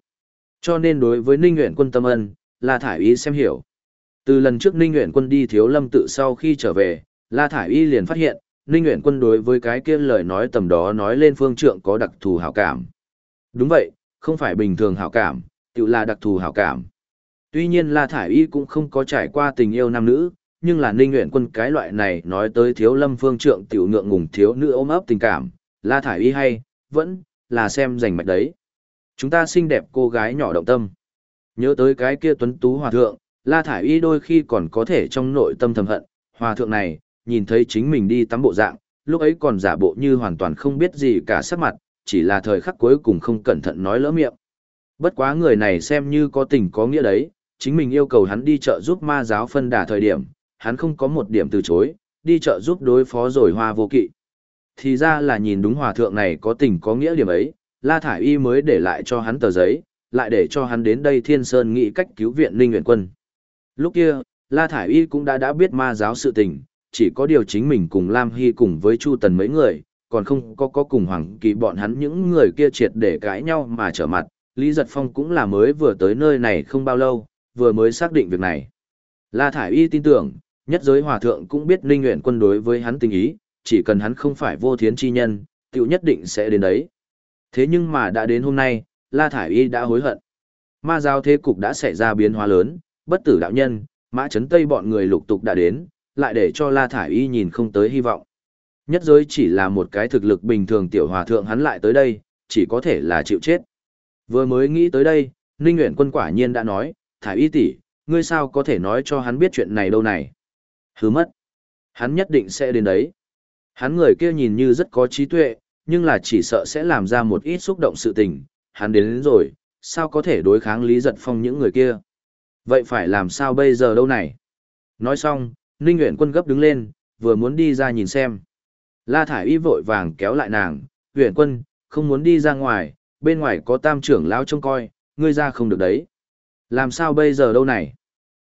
Cho nên đối với Ninh Nguyễn Quân tâm ân, La Thải Y xem hiểu. Từ lần trước Ninh Nguyễn Quân đi thiếu lâm tự sau khi trở về, La Thải Y liền phát hiện, Ninh Nguyễn Quân đối với cái kia lời nói tầm đó nói lên phương trượng có đặc thù hảo cảm. Đúng vậy, không phải bình thường hảo cảm, tự là đặc thù hảo cảm. Tuy nhiên La Thải Y cũng không có trải qua tình yêu nam nữ, nhưng là Ninh Nguyện Quân cái loại này nói tới thiếu lâm phương trượng tiểu ngượng ngùng thiếu nữ ôm ấp tình cảm, La Thải Y hay, vẫn, là xem rành mạch đấy. Chúng ta xinh đẹp cô gái nhỏ động tâm. Nhớ tới cái kia tuấn tú hòa thượng, La Thải Y đôi khi còn có thể trong nội tâm thầm hận, hòa thượng này, nhìn thấy chính mình đi tắm bộ dạng, lúc ấy còn giả bộ như hoàn toàn không biết gì cả sắc mặt, chỉ là thời khắc cuối cùng không cẩn thận nói lỡ miệng. Bất quá người này xem như có tình có nghĩa đấy, chính mình yêu cầu hắn đi chợ giúp ma giáo phân đà thời điểm, hắn không có một điểm từ chối, đi chợ giúp đối phó rồi hoa vô kỵ. Thì ra là nhìn đúng hòa thượng này có tình có nghĩa điểm ấy, La Thải Y mới để lại cho hắn tờ giấy, lại để cho hắn đến đây Thiên Sơn nghĩ cách cứu viện Ninh Nguyễn Quân. Lúc kia, La Thải Y cũng đã đã biết ma giáo sự tình, chỉ có điều chính mình cùng Lam Hy cùng với Chu Tần mấy người, còn không có có cùng Hoàng Kỳ bọn hắn những người kia triệt để cãi nhau mà trở mặt. Lý Giật Phong cũng là mới vừa tới nơi này không bao lâu, vừa mới xác định việc này. La Thải Y tin tưởng, nhất giới hòa thượng cũng biết Ninh Nguyện Quân đối với hắn tình ý, chỉ cần hắn không phải vô thiến chi nhân, tiểu nhất định sẽ đến đấy. Thế nhưng mà đã đến hôm nay, La Thải Y đã hối hận. Ma giao thế cục đã xảy ra biến hóa lớn, bất tử đạo nhân, mã chấn tây bọn người lục tục đã đến, lại để cho La Thải Y nhìn không tới hy vọng. Nhất giới chỉ là một cái thực lực bình thường tiểu hòa thượng hắn lại tới đây, chỉ có thể là chịu chết. Vừa mới nghĩ tới đây, Ninh Nguyễn Quân quả nhiên đã nói, Thải Y tỷ, ngươi sao có thể nói cho hắn biết chuyện này đâu này. Hứ mất. Hắn nhất định sẽ đến đấy. Hắn người kia nhìn như rất có trí tuệ, nhưng là chỉ sợ sẽ làm ra một ít xúc động sự tình. Hắn đến, đến rồi, sao có thể đối kháng Lý Giật Phong những người kia. Vậy phải làm sao bây giờ đâu này? Nói xong, Ninh Nguyễn Quân gấp đứng lên, vừa muốn đi ra nhìn xem. La Thải Y vội vàng kéo lại nàng, Nguyễn Quân, không muốn đi ra ngoài, bên ngoài có tam trưởng lão trông coi, ngươi ra không được đấy. Làm sao bây giờ đâu này?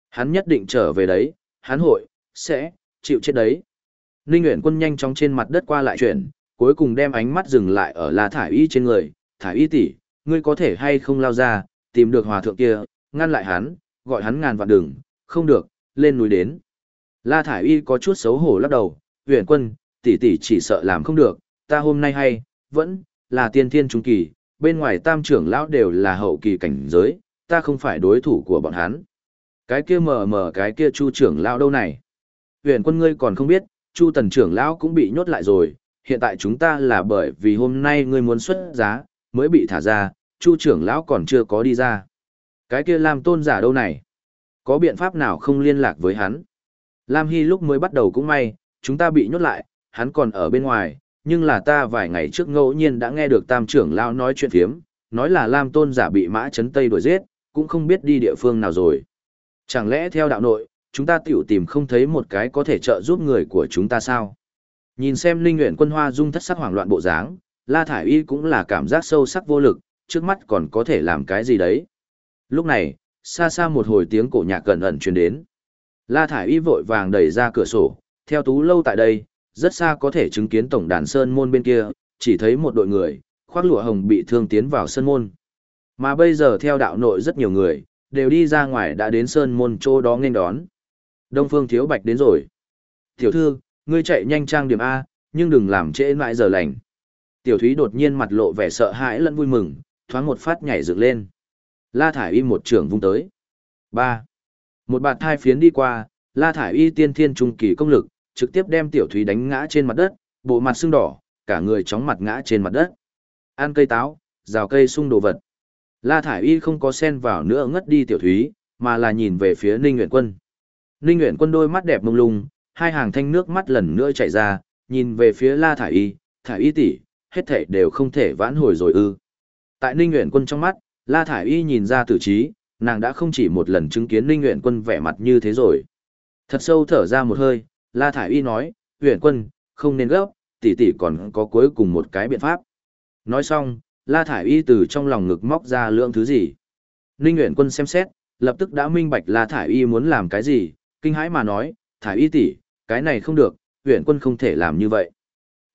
Hắn nhất định trở về đấy, hắn hội, sẽ, chịu chết đấy. Ninh Nguyễn Quân nhanh chóng trên mặt đất qua lại chuyển, cuối cùng đem ánh mắt dừng lại ở La Thải Y trên người. Thải Y tỷ, ngươi có thể hay không lao ra, tìm được hòa thượng kia, ngăn lại hắn, gọi hắn ngàn vạn đường, không được, lên núi đến. La Thải Y có chút xấu hổ lắc đầu, huyền quân, tỷ tỷ chỉ sợ làm không được, ta hôm nay hay, vẫn, là tiên thiên trung kỳ, bên ngoài tam trưởng lão đều là hậu kỳ cảnh giới, ta không phải đối thủ của bọn hắn. Cái kia mờ mờ cái kia chu trưởng lão đâu này? Huyền quân ngươi còn không biết, chu tần trưởng lão cũng bị nhốt lại rồi, hiện tại chúng ta là bởi vì hôm nay ngươi muốn xuất giá, mới bị thả ra, chu trưởng lão còn chưa có đi ra. Cái kia làm tôn giả đâu này? Có biện pháp nào không liên lạc với hắn? Lam Hy lúc mới bắt đầu cũng may, chúng ta bị nhốt lại, hắn còn ở bên ngoài, nhưng là ta vài ngày trước ngẫu nhiên đã nghe được tam trưởng lao nói chuyện phiếm, nói là Lam tôn giả bị mã chấn Tây đuổi giết, cũng không biết đi địa phương nào rồi. Chẳng lẽ theo đạo nội, chúng ta tiểu tìm không thấy một cái có thể trợ giúp người của chúng ta sao? Nhìn xem Linh nguyễn quân hoa dung thất sắc hoảng loạn bộ dáng, La Thải Y cũng là cảm giác sâu sắc vô lực, trước mắt còn có thể làm cái gì đấy. Lúc này, xa xa một hồi tiếng cổ nhạc cẩn ẩn truyền đến. La Thải Y vội vàng đẩy ra cửa sổ, theo tú lâu tại đây, rất xa có thể chứng kiến tổng đàn sơn môn bên kia, chỉ thấy một đội người, khoác lụa hồng bị thương tiến vào sơn môn. Mà bây giờ theo đạo nội rất nhiều người, đều đi ra ngoài đã đến sơn môn chỗ đó nghênh đón. Đông Phương Thiếu Bạch đến rồi. Tiểu thư, ngươi chạy nhanh trang điểm A, nhưng đừng làm trễ mãi giờ lành. Tiểu Thúy đột nhiên mặt lộ vẻ sợ hãi lẫn vui mừng, thoáng một phát nhảy dựng lên. La Thải Y một trưởng vung tới. 3. Một bạt thai phiến đi qua, La Thải Y tiên thiên trung kỳ công lực, trực tiếp đem Tiểu Thúy đánh ngã trên mặt đất, bộ mặt sưng đỏ, cả người chóng mặt ngã trên mặt đất. Ăn cây táo, rào cây sung đồ vật. La Thải Y không có xen vào nữa ngất đi Tiểu Thúy, mà là nhìn về phía Ninh Nguyện Quân. Ninh Nguyện Quân đôi mắt đẹp mông lung, hai hàng thanh nước mắt lần nữa chảy ra, nhìn về phía La Thải Y, Thải Y tỷ, hết thảy đều không thể vãn hồi rồi ư. Tại Ninh Nguyện Quân trong mắt, La Thải Y nhìn ra tử trí, nàng đã không chỉ một lần chứng kiến Ninh Nguyện Quân vẻ mặt như thế rồi. Thật sâu thở ra một hơi, La Thải Y nói, huyện Quân, không nên gấp, tỷ tỷ còn có cuối cùng một cái biện pháp. Nói xong, La Thải Y từ trong lòng ngực móc ra lượng thứ gì. Ninh huyện Quân xem xét, lập tức đã minh bạch La Thải Y muốn làm cái gì, kinh hãi mà nói, Thải Y tỷ, cái này không được, huyện Quân không thể làm như vậy.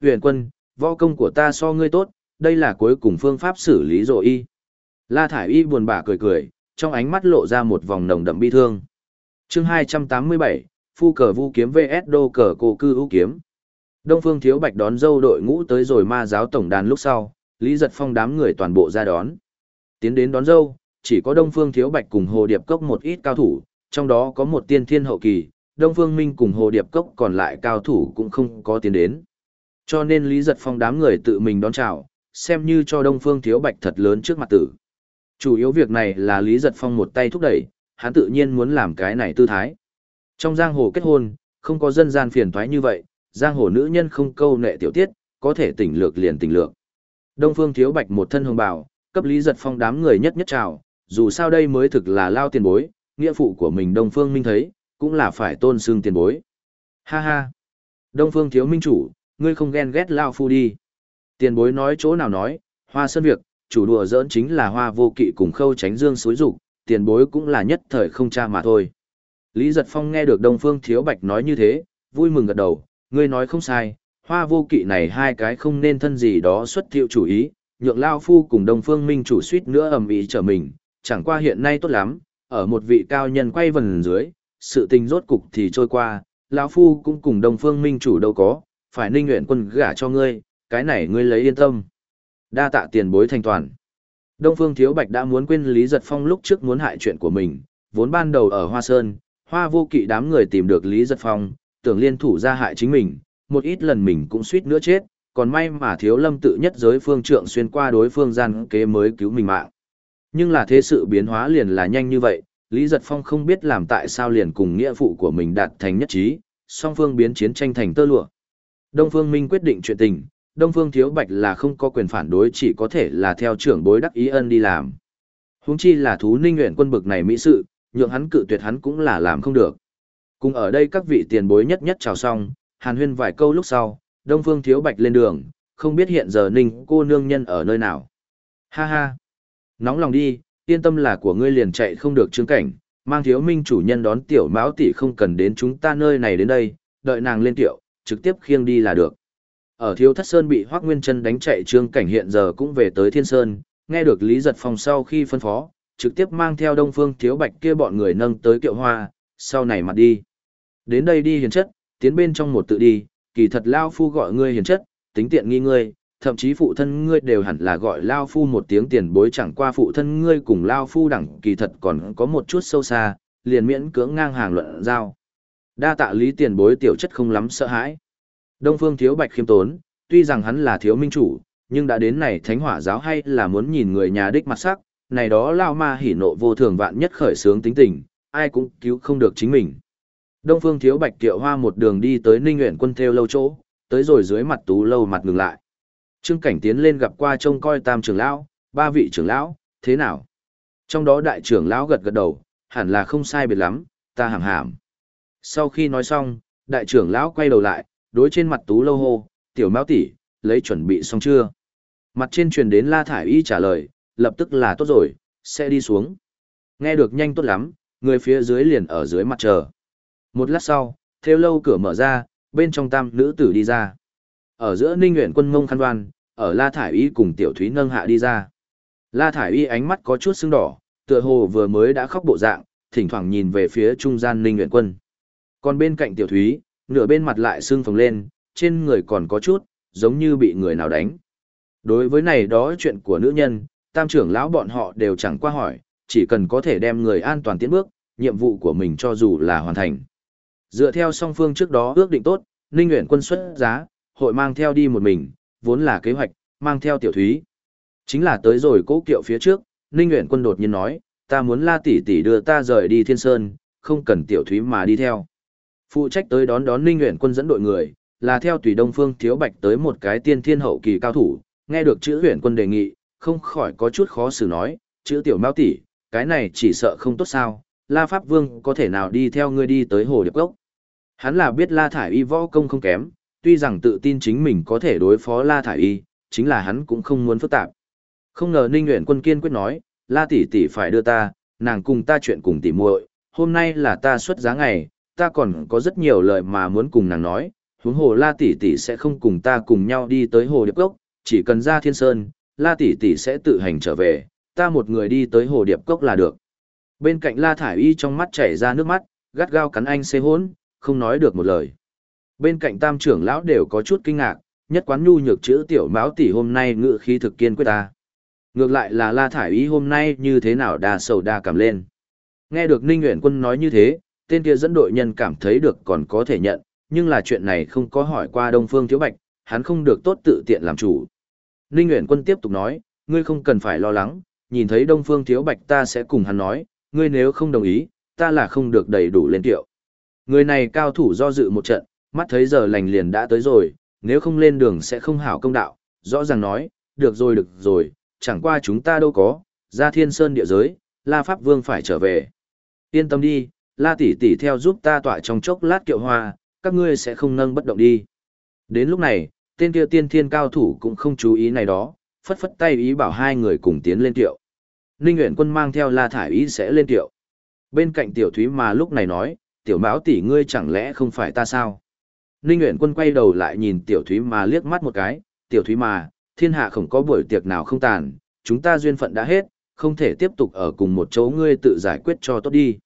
Huyện Quân, võ công của ta so ngươi tốt, đây là cuối cùng phương pháp xử lý rồi y. La Thải Y buồn bã cười cười, trong ánh mắt lộ ra một vòng nồng đậm bi thương. chương 287, Phu cờ vu kiếm VS đô cờ cổ cư ưu kiếm. Đông Phương Thiếu Bạch đón dâu đội ngũ tới rồi ma giáo tổng đàn lúc sau, Lý Giật Phong đám người toàn bộ ra đón. Tiến đến đón dâu, chỉ có Đông Phương Thiếu Bạch cùng Hồ Điệp Cốc một ít cao thủ, trong đó có một tiên thiên hậu kỳ, Đông Phương Minh cùng Hồ Điệp Cốc còn lại cao thủ cũng không có tiến đến. Cho nên Lý Giật Phong đám người tự mình đón chào, xem như cho Đông Phương Thiếu Bạch thật lớn trước mặt tử. Chủ yếu việc này là Lý Giật Phong một tay thúc đẩy, hắn tự nhiên muốn làm cái này tư thái. Trong giang hồ kết hôn, không có dân gian phiền toái như vậy, giang hồ nữ nhân không câu nệ tiểu tiết, có thể tỉnh lược liền tỉnh lược. Đông Phương Thiếu Bạch một thân hồng bào, cấp Lý Giật Phong đám người nhất nhất chào, dù sao đây mới thực là lao tiền bối, nghĩa phụ của mình Đông Phương Minh thấy, cũng là phải tôn xương tiền bối. Ha ha! Đông Phương Thiếu Minh chủ, ngươi không ghen ghét lao phu đi. Tiền bối nói chỗ nào nói, hoa sơn việc, chủ đùa giỡn chính là hoa vô kỵ cùng khâu tránh dương xối rục, tiền bối cũng là nhất thời không cha mà thôi. Lý Giật Phong nghe được Đông Phương Thiếu Bạch nói như thế, vui mừng gật đầu, ngươi nói không sai, hoa vô kỵ này hai cái không nên thân gì đó xuất thiệu chủ ý, nhượng Lao Phu cùng Đông Phương Minh chủ suýt nữa ầm ý trở mình, chẳng qua hiện nay tốt lắm, ở một vị cao nhân quay vần dưới, sự tình rốt cục thì trôi qua, Lão Phu cũng cùng Đông Phương Minh chủ đâu có, phải ninh nguyện quân gả cho ngươi, cái này ngươi lấy yên tâm. Đa tạ tiền bối thành toàn. Đông Phương Thiếu Bạch đã muốn quên Lý Giật Phong lúc trước muốn hại chuyện của mình, vốn ban đầu ở Hoa Sơn, Hoa vô kỵ đám người tìm được Lý Giật Phong, tưởng liên thủ ra hại chính mình, một ít lần mình cũng suýt nữa chết, còn may mà Thiếu Lâm tự nhất giới phương trượng xuyên qua đối phương gian kế mới cứu mình mạng. Nhưng là thế sự biến hóa liền là nhanh như vậy, Lý Giật Phong không biết làm tại sao liền cùng nghĩa phụ của mình đạt thành nhất trí, song phương biến chiến tranh thành tơ lụa. Đông Phương Minh quyết định chuyện tình, Đông Phương Thiếu Bạch là không có quyền phản đối chỉ có thể là theo trưởng bối đắc ý ân đi làm. Huống chi là thú ninh nguyện quân bực này mỹ sự, nhượng hắn cự tuyệt hắn cũng là làm không được. Cùng ở đây các vị tiền bối nhất nhất chào xong, hàn huyên vài câu lúc sau, Đông Phương Thiếu Bạch lên đường, không biết hiện giờ ninh cô nương nhân ở nơi nào. Ha ha! Nóng lòng đi, yên tâm là của ngươi liền chạy không được chứng cảnh, mang thiếu minh chủ nhân đón tiểu mão tỷ không cần đến chúng ta nơi này đến đây, đợi nàng lên tiểu, trực tiếp khiêng đi là được. Ở Thiếu Thất Sơn bị Hoắc Nguyên Chân đánh chạy Trương Cảnh hiện giờ cũng về tới Thiên Sơn, nghe được Lý Giật Phong sau khi phân phó, trực tiếp mang theo Đông Phương Thiếu Bạch kia bọn người nâng tới Kiệu Hoa, sau này mặt đi. Đến đây đi hiền chất, tiến bên trong một tự đi, kỳ thật lao phu gọi ngươi hiền chất, tính tiện nghi ngươi, thậm chí phụ thân ngươi đều hẳn là gọi lao phu một tiếng tiền bối chẳng qua phụ thân ngươi cùng lao phu đẳng kỳ thật còn có một chút sâu xa, liền miễn cưỡng ngang hàng luận giao. Đa tạ lý tiền bối tiểu chất không lắm sợ hãi. Đông Phương Thiếu Bạch khiêm tốn, tuy rằng hắn là thiếu minh chủ, nhưng đã đến này thánh hỏa giáo hay là muốn nhìn người nhà đích mặt sắc, này đó lao ma hỉ nộ vô thường vạn nhất khởi sướng tính tình, ai cũng cứu không được chính mình. Đông Phương Thiếu Bạch Tiệu Hoa một đường đi tới Ninh Nguyện Quân theo lâu chỗ, tới rồi dưới mặt tú lâu mặt ngừng lại. Trương Cảnh tiến lên gặp qua trông coi tam trưởng lão, ba vị trưởng lão, thế nào? Trong đó đại trưởng lão gật gật đầu, hẳn là không sai biệt lắm, ta hàm hàm. Sau khi nói xong, đại trưởng lão quay đầu lại, đối trên mặt tú lâu hô, tiểu mao tỷ, lấy chuẩn bị xong chưa? Mặt trên truyền đến La Thải Y trả lời, lập tức là tốt rồi, sẽ đi xuống. Nghe được nhanh tốt lắm, người phía dưới liền ở dưới mặt chờ. Một lát sau, theo lâu cửa mở ra, bên trong tam nữ tử đi ra. Ở giữa ninh nguyện quân mông khăn đoan, ở La Thải Y cùng tiểu thúy nâng hạ đi ra. La Thải Y ánh mắt có chút sưng đỏ, tựa hồ vừa mới đã khóc bộ dạng, thỉnh thoảng nhìn về phía trung gian ninh nguyện quân. Còn bên cạnh tiểu thúy, nửa bên mặt lại sưng phồng lên, trên người còn có chút, giống như bị người nào đánh. Đối với này đó chuyện của nữ nhân, tam trưởng lão bọn họ đều chẳng qua hỏi, chỉ cần có thể đem người an toàn tiến bước, nhiệm vụ của mình cho dù là hoàn thành. Dựa theo song phương trước đó ước định tốt, Ninh Nguyễn quân xuất giá, hội mang theo đi một mình, vốn là kế hoạch, mang theo tiểu thúy. Chính là tới rồi cố kiệu phía trước, Ninh Nguyễn quân đột nhiên nói, ta muốn la tỷ tỷ đưa ta rời đi thiên sơn, không cần tiểu thúy mà đi theo. Phụ trách tới đón đón Ninh Nguyễn Quân dẫn đội người, là theo tùy Đông Phương Thiếu Bạch tới một cái tiên thiên hậu kỳ cao thủ, nghe được chữ Nguyễn Quân đề nghị, không khỏi có chút khó xử nói, chữ tiểu Mao tỷ, cái này chỉ sợ không tốt sao? La Pháp Vương có thể nào đi theo ngươi đi tới Hồ Điệp Cốc? Hắn là biết La Thải Y võ công không kém, tuy rằng tự tin chính mình có thể đối phó La Thải Y, chính là hắn cũng không muốn phức tạp. Không ngờ Ninh Uyển Quân kiên quyết nói, La tỷ tỷ phải đưa ta, nàng cùng ta chuyện cùng tỷ muội, hôm nay là ta xuất giá ngày, ta còn có rất nhiều lời mà muốn cùng nàng nói, huống hồ La tỷ tỷ sẽ không cùng ta cùng nhau đi tới hồ điệp cốc, chỉ cần ra Thiên Sơn, La tỷ tỷ sẽ tự hành trở về, ta một người đi tới hồ điệp cốc là được. Bên cạnh La Thải Y trong mắt chảy ra nước mắt, gắt gao cắn anh xê hốn, không nói được một lời. Bên cạnh tam trưởng lão đều có chút kinh ngạc, nhất quán nhu nhược chữ tiểu máu tỷ hôm nay ngự khí thực kiên quyết ta. Ngược lại là La Thải Y hôm nay như thế nào đa sầu đa cảm lên. Nghe được Ninh Nguyễn Quân nói như thế, tên kia dẫn đội nhân cảm thấy được còn có thể nhận, nhưng là chuyện này không có hỏi qua Đông Phương Thiếu Bạch, hắn không được tốt tự tiện làm chủ. Ninh Nguyễn Quân tiếp tục nói, ngươi không cần phải lo lắng, nhìn thấy Đông Phương Thiếu Bạch ta sẽ cùng hắn nói, ngươi nếu không đồng ý, ta là không được đầy đủ lên tiệu. Người này cao thủ do dự một trận, mắt thấy giờ lành liền đã tới rồi, nếu không lên đường sẽ không hảo công đạo, rõ ràng nói, được rồi được rồi, chẳng qua chúng ta đâu có, ra thiên sơn địa giới, La Pháp Vương phải trở về. Yên tâm đi, La tỷ tỷ theo giúp ta tỏa trong chốc lát kiệu hoa, các ngươi sẽ không nâng bất động đi. Đến lúc này, tên kia tiên thiên cao thủ cũng không chú ý này đó, phất phất tay ý bảo hai người cùng tiến lên tiệu. Ninh Nguyễn Quân mang theo La Thải Ý sẽ lên tiệu. Bên cạnh tiểu thúy mà lúc này nói, tiểu báo tỷ ngươi chẳng lẽ không phải ta sao? Ninh Nguyễn Quân quay đầu lại nhìn tiểu thúy mà liếc mắt một cái, tiểu thúy mà, thiên hạ không có buổi tiệc nào không tàn, chúng ta duyên phận đã hết, không thể tiếp tục ở cùng một chỗ ngươi tự giải quyết cho tốt đi.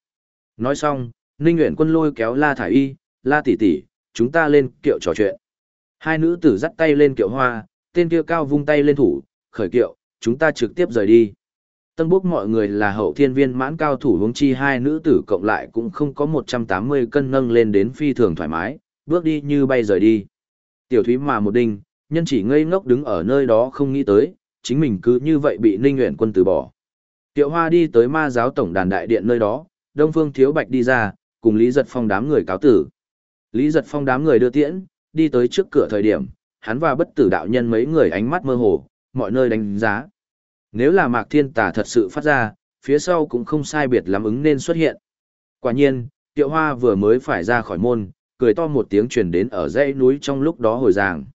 Nói xong, Ninh Nguyễn Quân lôi kéo La Thải Y, La Tỷ Tỷ, chúng ta lên kiệu trò chuyện. Hai nữ tử dắt tay lên kiệu hoa, tên kia cao vung tay lên thủ, khởi kiệu, chúng ta trực tiếp rời đi. Tân bốc mọi người là hậu thiên viên mãn cao thủ hướng chi hai nữ tử cộng lại cũng không có 180 cân nâng lên đến phi thường thoải mái, bước đi như bay rời đi. Tiểu thúy mà một đinh, nhân chỉ ngây ngốc đứng ở nơi đó không nghĩ tới, chính mình cứ như vậy bị Ninh nguyện quân từ bỏ. Tiệu Hoa đi tới ma giáo tổng đàn đại điện nơi đó, Đông Phương Thiếu Bạch đi ra, cùng Lý Giật Phong đám người cáo tử. Lý Giật Phong đám người đưa tiễn, đi tới trước cửa thời điểm, hắn và bất tử đạo nhân mấy người ánh mắt mơ hồ, mọi nơi đánh giá. Nếu là Mạc Thiên Tà thật sự phát ra, phía sau cũng không sai biệt lắm ứng nên xuất hiện. Quả nhiên, Tiệu Hoa vừa mới phải ra khỏi môn, cười to một tiếng truyền đến ở dãy núi trong lúc đó hồi ràng.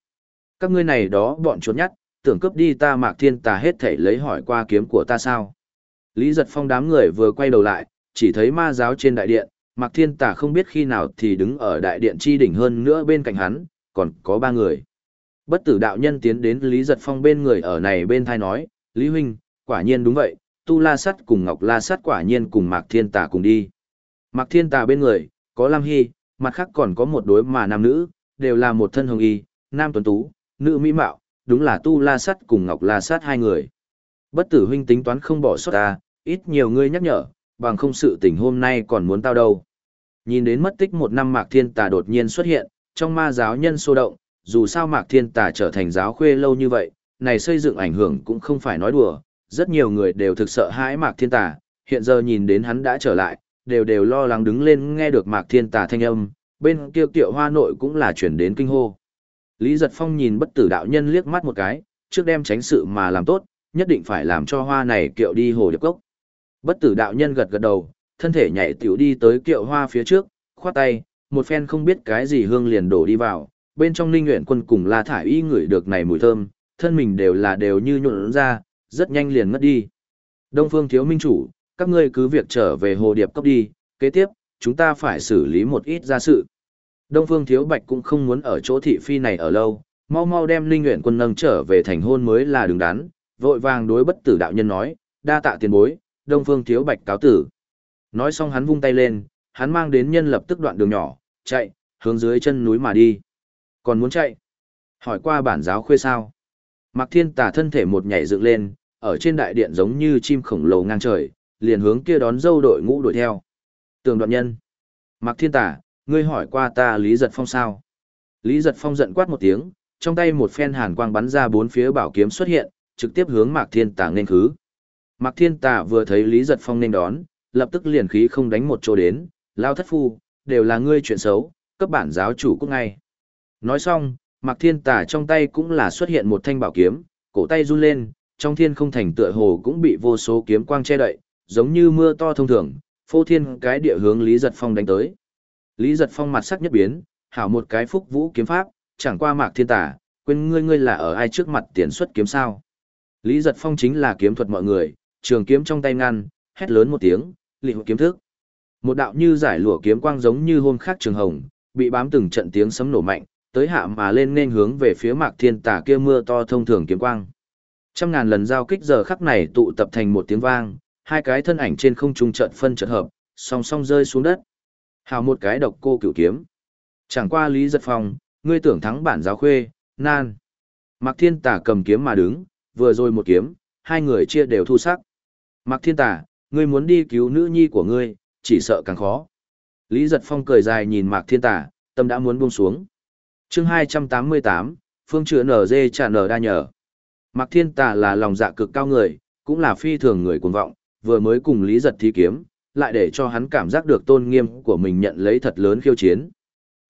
Các ngươi này đó bọn trốn nhắt, tưởng cướp đi ta Mạc Thiên Tà hết thảy lấy hỏi qua kiếm của ta sao? Lý Giật Phong đám người vừa quay đầu lại, chỉ thấy ma giáo trên đại điện, Mạc Thiên Tà không biết khi nào thì đứng ở đại điện chi đỉnh hơn nữa bên cạnh hắn, còn có ba người. Bất tử đạo nhân tiến đến Lý Giật Phong bên người ở này bên thai nói, Lý Huynh, quả nhiên đúng vậy, Tu La Sắt cùng Ngọc La Sắt quả nhiên cùng Mạc Thiên Tà cùng đi. Mạc Thiên Tà bên người, có Lam Hy, mặt khác còn có một đối mà nam nữ, đều là một thân hồng y, nam tuấn tú, nữ mỹ mạo, đúng là Tu La Sắt cùng Ngọc La Sắt hai người. Bất tử huynh tính toán không bỏ sót ta, ít nhiều ngươi nhắc nhở, bằng không sự tình hôm nay còn muốn tao đâu. Nhìn đến mất tích một năm Mạc Thiên Tà đột nhiên xuất hiện, trong ma giáo nhân sô động, dù sao Mạc Thiên Tà trở thành giáo khuê lâu như vậy, này xây dựng ảnh hưởng cũng không phải nói đùa, rất nhiều người đều thực sợ hãi Mạc Thiên Tà, hiện giờ nhìn đến hắn đã trở lại, đều đều lo lắng đứng lên nghe được Mạc Thiên Tà thanh âm, bên kia tiệu hoa nội cũng là chuyển đến kinh hô. Lý Giật Phong nhìn bất tử đạo nhân liếc mắt một cái, trước đem tránh sự mà làm tốt, nhất định phải làm cho hoa này kiệu đi hồ điệp cốc. Bất tử đạo nhân gật gật đầu, thân thể nhảy tiểu đi tới kiệu hoa phía trước, khoát tay, một phen không biết cái gì hương liền đổ đi vào, bên trong ninh nguyện quân cùng la thải y ngửi được này mùi thơm, thân mình đều là đều như nhuộn ra, rất nhanh liền ngất đi. Đông phương thiếu minh chủ, các ngươi cứ việc trở về hồ điệp cấp đi, kế tiếp, chúng ta phải xử lý một ít gia sự. Đông phương thiếu bạch cũng không muốn ở chỗ thị phi này ở lâu, mau mau đem ninh nguyện quân nâng trở về thành hôn mới là đứng đắn, vội vàng đối bất tử đạo nhân nói, đa tạ tiền bối, Đông Phương Thiếu Bạch cáo tử. Nói xong hắn vung tay lên, hắn mang đến nhân lập tức đoạn đường nhỏ, chạy, hướng dưới chân núi mà đi. Còn muốn chạy? Hỏi qua bản giáo khuê sao? Mạc Thiên Tà thân thể một nhảy dựng lên, ở trên đại điện giống như chim khổng lồ ngang trời, liền hướng kia đón dâu đội ngũ đuổi theo. Tường đoạn nhân. Mạc Thiên Tà, ngươi hỏi qua ta Lý Giật Phong sao? Lý Giật Phong giận quát một tiếng, trong tay một phen hàn quang bắn ra bốn phía bảo kiếm xuất hiện, trực tiếp hướng Mạc Thiên Tà nên khứ. Mạc Thiên Tà vừa thấy Lý Giật Phong nên đón, lập tức liền khí không đánh một chỗ đến, lao thất phu, đều là ngươi chuyện xấu, cấp bản giáo chủ cũng ngay. Nói xong, Mạc Thiên Tà trong tay cũng là xuất hiện một thanh bảo kiếm, cổ tay run lên, trong thiên không thành tựa hồ cũng bị vô số kiếm quang che đậy, giống như mưa to thông thường, phô thiên cái địa hướng Lý Giật Phong đánh tới. Lý Giật Phong mặt sắc nhất biến, hảo một cái phúc vũ kiếm pháp, chẳng qua Mạc Thiên Tà, quên ngươi ngươi là ở ai trước mặt tiền xuất kiếm sao. Lý Giật Phong chính là kiếm thuật mọi người, trường kiếm trong tay ngăn, hét lớn một tiếng, lịnh kiếm thức. Một đạo như giải lụa kiếm quang giống như hôm khác trường hồng, bị bám từng trận tiếng sấm nổ mạnh, tới hạ mà lên nên hướng về phía Mạc Thiên Tà kia mưa to thông thường kiếm quang. Trăm ngàn lần giao kích giờ khắc này tụ tập thành một tiếng vang, hai cái thân ảnh trên không trung trận phân trận hợp, song song rơi xuống đất. Hào một cái độc cô cửu kiếm. Chẳng qua Lý Giật Phong, ngươi tưởng thắng bản giáo khuê, nan. Mạc Thiên Tà cầm kiếm mà đứng, vừa rồi một kiếm, hai người chia đều thu sắc. Mạc Thiên Tà, ngươi muốn đi cứu nữ nhi của ngươi, chỉ sợ càng khó. Lý Giật Phong cười dài nhìn Mạc Thiên Tà, tâm đã muốn buông xuống. chương 288, Phương chữa nở dê trả nở đa nhở. Mạc Thiên Tà là lòng dạ cực cao người, cũng là phi thường người cuồng vọng, vừa mới cùng Lý Giật thi kiếm, lại để cho hắn cảm giác được tôn nghiêm của mình nhận lấy thật lớn khiêu chiến.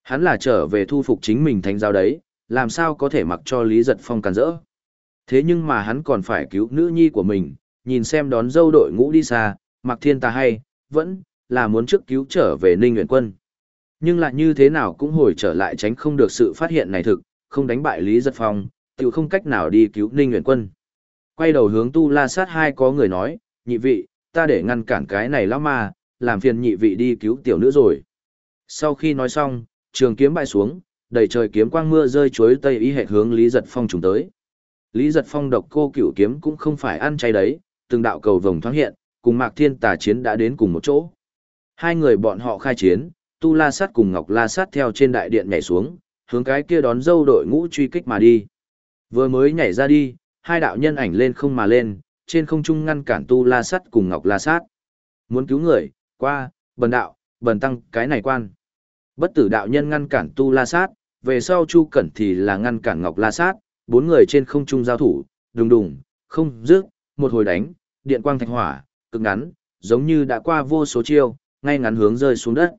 Hắn là trở về thu phục chính mình thành giáo đấy, làm sao có thể mặc cho Lý Giật Phong càn rỡ. Thế nhưng mà hắn còn phải cứu nữ nhi của mình, nhìn xem đón dâu đội ngũ đi xa, Mạc Thiên Tà hay, vẫn là muốn trước cứu trở về Ninh Nguyễn Quân. Nhưng lại như thế nào cũng hồi trở lại tránh không được sự phát hiện này thực, không đánh bại Lý Giật Phong, tự không cách nào đi cứu Ninh Nguyễn Quân. Quay đầu hướng Tu La Sát hai có người nói, nhị vị, ta để ngăn cản cái này lão ma, làm phiền nhị vị đi cứu tiểu nữ rồi. Sau khi nói xong, trường kiếm bay xuống, đầy trời kiếm quang mưa rơi chuối tây ý hệ hướng Lý Giật Phong trùng tới. Lý Giật Phong độc cô cửu kiếm cũng không phải ăn chay đấy, từng đạo cầu vồng thoáng hiện, cùng Mạc Thiên Tà chiến đã đến cùng một chỗ. Hai người bọn họ khai chiến, Tu La Sát cùng Ngọc La Sát theo trên đại điện nhảy xuống, hướng cái kia đón dâu đội ngũ truy kích mà đi. Vừa mới nhảy ra đi, hai đạo nhân ảnh lên không mà lên, trên không trung ngăn cản Tu La Sát cùng Ngọc La Sát. Muốn cứu người, qua, bần đạo, bần tăng, cái này quan. Bất tử đạo nhân ngăn cản Tu La Sát, về sau Chu Cẩn thì là ngăn cản Ngọc La Sát, bốn người trên không trung giao thủ, đùng đùng, không dứt, một hồi đánh, điện quang thạch hỏa, cực ngắn, giống như đã qua vô số chiêu, ngay ngắn hướng rơi xuống đất.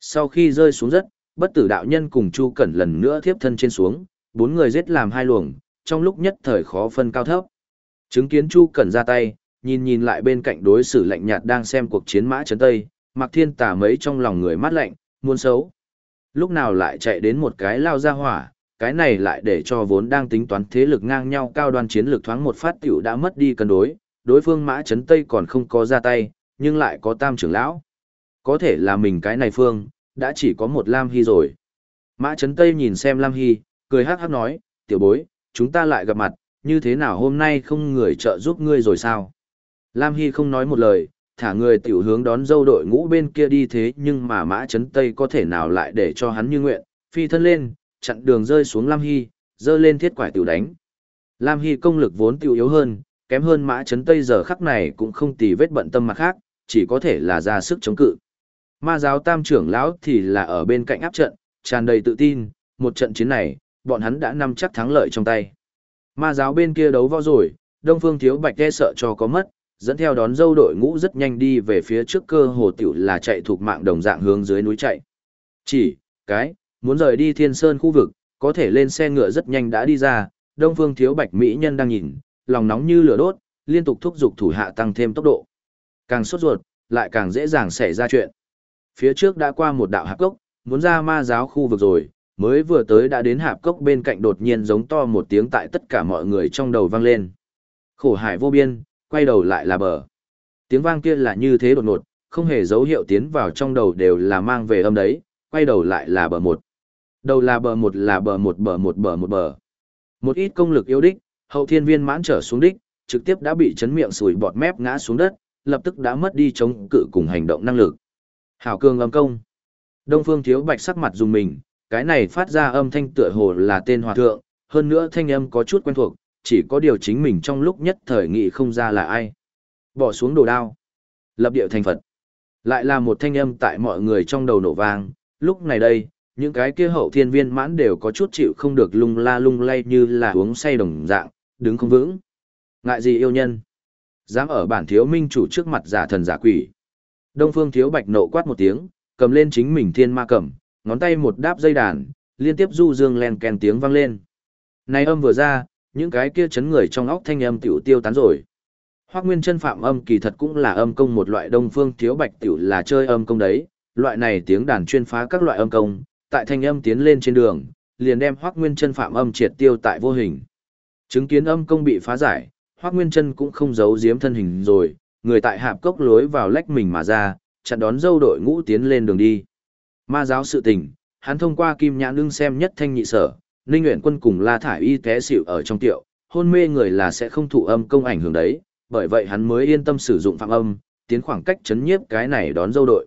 Sau khi rơi xuống đất, bất tử đạo nhân cùng Chu Cẩn lần nữa thiếp thân trên xuống, bốn người giết làm hai luồng, trong lúc nhất thời khó phân cao thấp. Chứng kiến Chu Cẩn ra tay, nhìn nhìn lại bên cạnh đối xử lạnh nhạt đang xem cuộc chiến mã chấn tây, Mạc Thiên Tà mấy trong lòng người mát lạnh, muốn xấu. Lúc nào lại chạy đến một cái lao ra hỏa, cái này lại để cho vốn đang tính toán thế lực ngang nhau cao đoan chiến lược thoáng một phát tiểu đã mất đi cân đối, đối phương mã chấn tây còn không có ra tay, nhưng lại có tam trưởng lão. Có thể là mình cái này phương, đã chỉ có một Lam Hy rồi. Mã chấn tây nhìn xem Lam Hy, cười hát hát nói, tiểu bối, chúng ta lại gặp mặt, như thế nào hôm nay không người trợ giúp ngươi rồi sao? Lam Hy không nói một lời, thả người tiểu hướng đón dâu đội ngũ bên kia đi thế nhưng mà mã chấn tây có thể nào lại để cho hắn như nguyện, phi thân lên, chặn đường rơi xuống Lam Hy, dơ lên thiết quải tiểu đánh. Lam Hy công lực vốn tiểu yếu hơn, kém hơn mã chấn tây giờ khắc này cũng không tì vết bận tâm mặt khác, chỉ có thể là ra sức chống cự. Ma giáo tam trưởng lão thì là ở bên cạnh áp trận, tràn đầy tự tin, một trận chiến này, bọn hắn đã nắm chắc thắng lợi trong tay. Ma giáo bên kia đấu võ rồi, Đông Phương Thiếu Bạch e sợ cho có mất, dẫn theo đón dâu đội ngũ rất nhanh đi về phía trước cơ hồ tiểu là chạy thuộc mạng đồng dạng hướng dưới núi chạy. Chỉ, cái, muốn rời đi thiên sơn khu vực, có thể lên xe ngựa rất nhanh đã đi ra, Đông Phương Thiếu Bạch Mỹ nhân đang nhìn, lòng nóng như lửa đốt, liên tục thúc giục thủ hạ tăng thêm tốc độ. Càng sốt ruột, lại càng dễ dàng xảy ra chuyện. Phía trước đã qua một đạo hạp cốc, muốn ra ma giáo khu vực rồi, mới vừa tới đã đến hạp cốc bên cạnh đột nhiên giống to một tiếng tại tất cả mọi người trong đầu vang lên. Khổ hải vô biên, quay đầu lại là bờ. Tiếng vang kia là như thế đột ngột, không hề dấu hiệu tiến vào trong đầu đều là mang về âm đấy, quay đầu lại là bờ một. Đầu là bờ một là bờ một bờ một bờ một bờ. Một ít công lực yếu đích, hậu thiên viên mãn trở xuống đích, trực tiếp đã bị chấn miệng sùi bọt mép ngã xuống đất, lập tức đã mất đi chống cự cùng hành động năng lực. Hảo cường âm công. Đông Phương Thiếu Bạch sắc mặt dùng mình, cái này phát ra âm thanh tựa hồ là tên hòa thượng, hơn nữa thanh âm có chút quen thuộc, chỉ có điều chính mình trong lúc nhất thời nghị không ra là ai. Bỏ xuống đồ đao. Lập điệu thành Phật. Lại là một thanh âm tại mọi người trong đầu nổ vang, lúc này đây, những cái kia hậu thiên viên mãn đều có chút chịu không được lung la lung lay như là uống say đồng dạng, đứng không vững. Ngại gì yêu nhân? Dám ở bản thiếu minh chủ trước mặt giả thần giả quỷ. Đông phương thiếu bạch nộ quát một tiếng, cầm lên chính mình thiên ma cầm, ngón tay một đáp dây đàn, liên tiếp du dương len kèn tiếng vang lên. Này âm vừa ra, những cái kia chấn người trong óc thanh âm tiểu tiêu tán rồi. Hoắc Nguyên chân phạm âm kỳ thật cũng là âm công một loại đông phương thiếu bạch tiểu là chơi âm công đấy, loại này tiếng đàn chuyên phá các loại âm công, tại thanh âm tiến lên trên đường, liền đem Hoắc Nguyên chân phạm âm triệt tiêu tại vô hình. Chứng kiến âm công bị phá giải, Hoắc Nguyên chân cũng không giấu giếm thân hình rồi, người tại hạp cốc lối vào lách mình mà ra, chặn đón dâu đội ngũ tiến lên đường đi. Ma giáo sự tình, hắn thông qua kim nhãn lưng xem nhất thanh nhị sở, Ninh Nguyện quân cùng La Thải Y té xỉu ở trong tiệu, hôn mê người là sẽ không thụ âm công ảnh hưởng đấy, bởi vậy hắn mới yên tâm sử dụng phạm âm, tiến khoảng cách chấn nhiếp cái này đón dâu đội.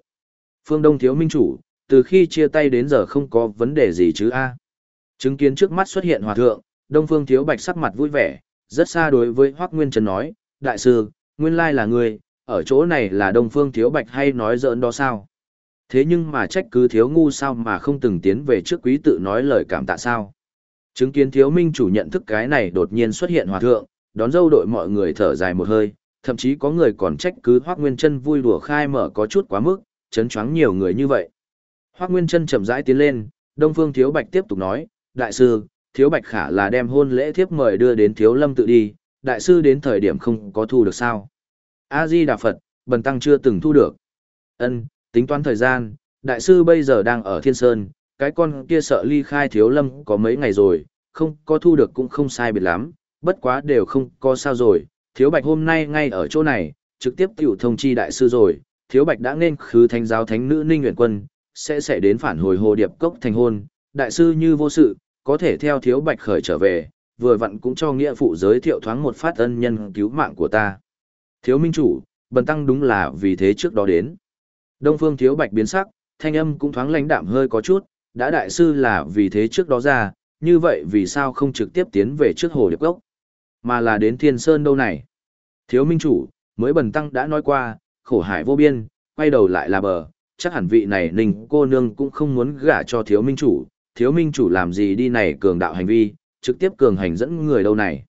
Phương Đông thiếu minh chủ, từ khi chia tay đến giờ không có vấn đề gì chứ a Chứng kiến trước mắt xuất hiện hòa thượng, Đông Phương thiếu bạch sắc mặt vui vẻ, rất xa đối với Hoắc Nguyên Trần nói, Đại sư, nguyên lai là người, ở chỗ này là Đông Phương thiếu bạch hay nói giỡn đó sao? Thế nhưng mà trách cứ thiếu ngu sao mà không từng tiến về trước quý tự nói lời cảm tạ sao? Chứng kiến thiếu minh chủ nhận thức cái này đột nhiên xuất hiện hòa thượng, đón dâu đội mọi người thở dài một hơi, thậm chí có người còn trách cứ Hoắc Nguyên Chân vui đùa khai mở có chút quá mức, chấn choáng nhiều người như vậy. Hoắc Nguyên Chân chậm rãi tiến lên, Đông Phương Thiếu Bạch tiếp tục nói, Đại sư, Thiếu Bạch khả là đem hôn lễ thiếp mời đưa đến Thiếu Lâm tự đi, Đại sư đến thời điểm không có thu được sao. A-di Đà Phật, Bần Tăng chưa từng thu được. ân tính toán thời gian, Đại sư bây giờ đang ở Thiên Sơn, cái con kia sợ ly khai Thiếu Lâm có mấy ngày rồi, không có thu được cũng không sai biệt lắm, bất quá đều không có sao rồi, thiếu bạch hôm nay ngay ở chỗ này, trực tiếp tiểu thông chi đại sư rồi, thiếu bạch đã nên khứ thánh giáo thánh nữ ninh nguyện quân, sẽ sẽ đến phản hồi hồ điệp cốc thành hôn, đại sư như vô sự, có thể theo thiếu bạch khởi trở về, vừa vặn cũng cho nghĩa phụ giới thiệu thoáng một phát ân nhân cứu mạng của ta. Thiếu minh chủ, bần tăng đúng là vì thế trước đó đến. Đông phương thiếu bạch biến sắc, thanh âm cũng thoáng lãnh đạm hơi có chút, đã đại sư là vì thế trước đó ra, như vậy vì sao không trực tiếp tiến về trước hồ điệp gốc Mà là đến thiên sơn đâu này. Thiếu minh chủ, mới bần tăng đã nói qua, khổ hải vô biên, quay đầu lại là bờ, chắc hẳn vị này ninh cô nương cũng không muốn gả cho thiếu minh chủ, thiếu minh chủ làm gì đi này cường đạo hành vi, trực tiếp cường hành dẫn người đâu này.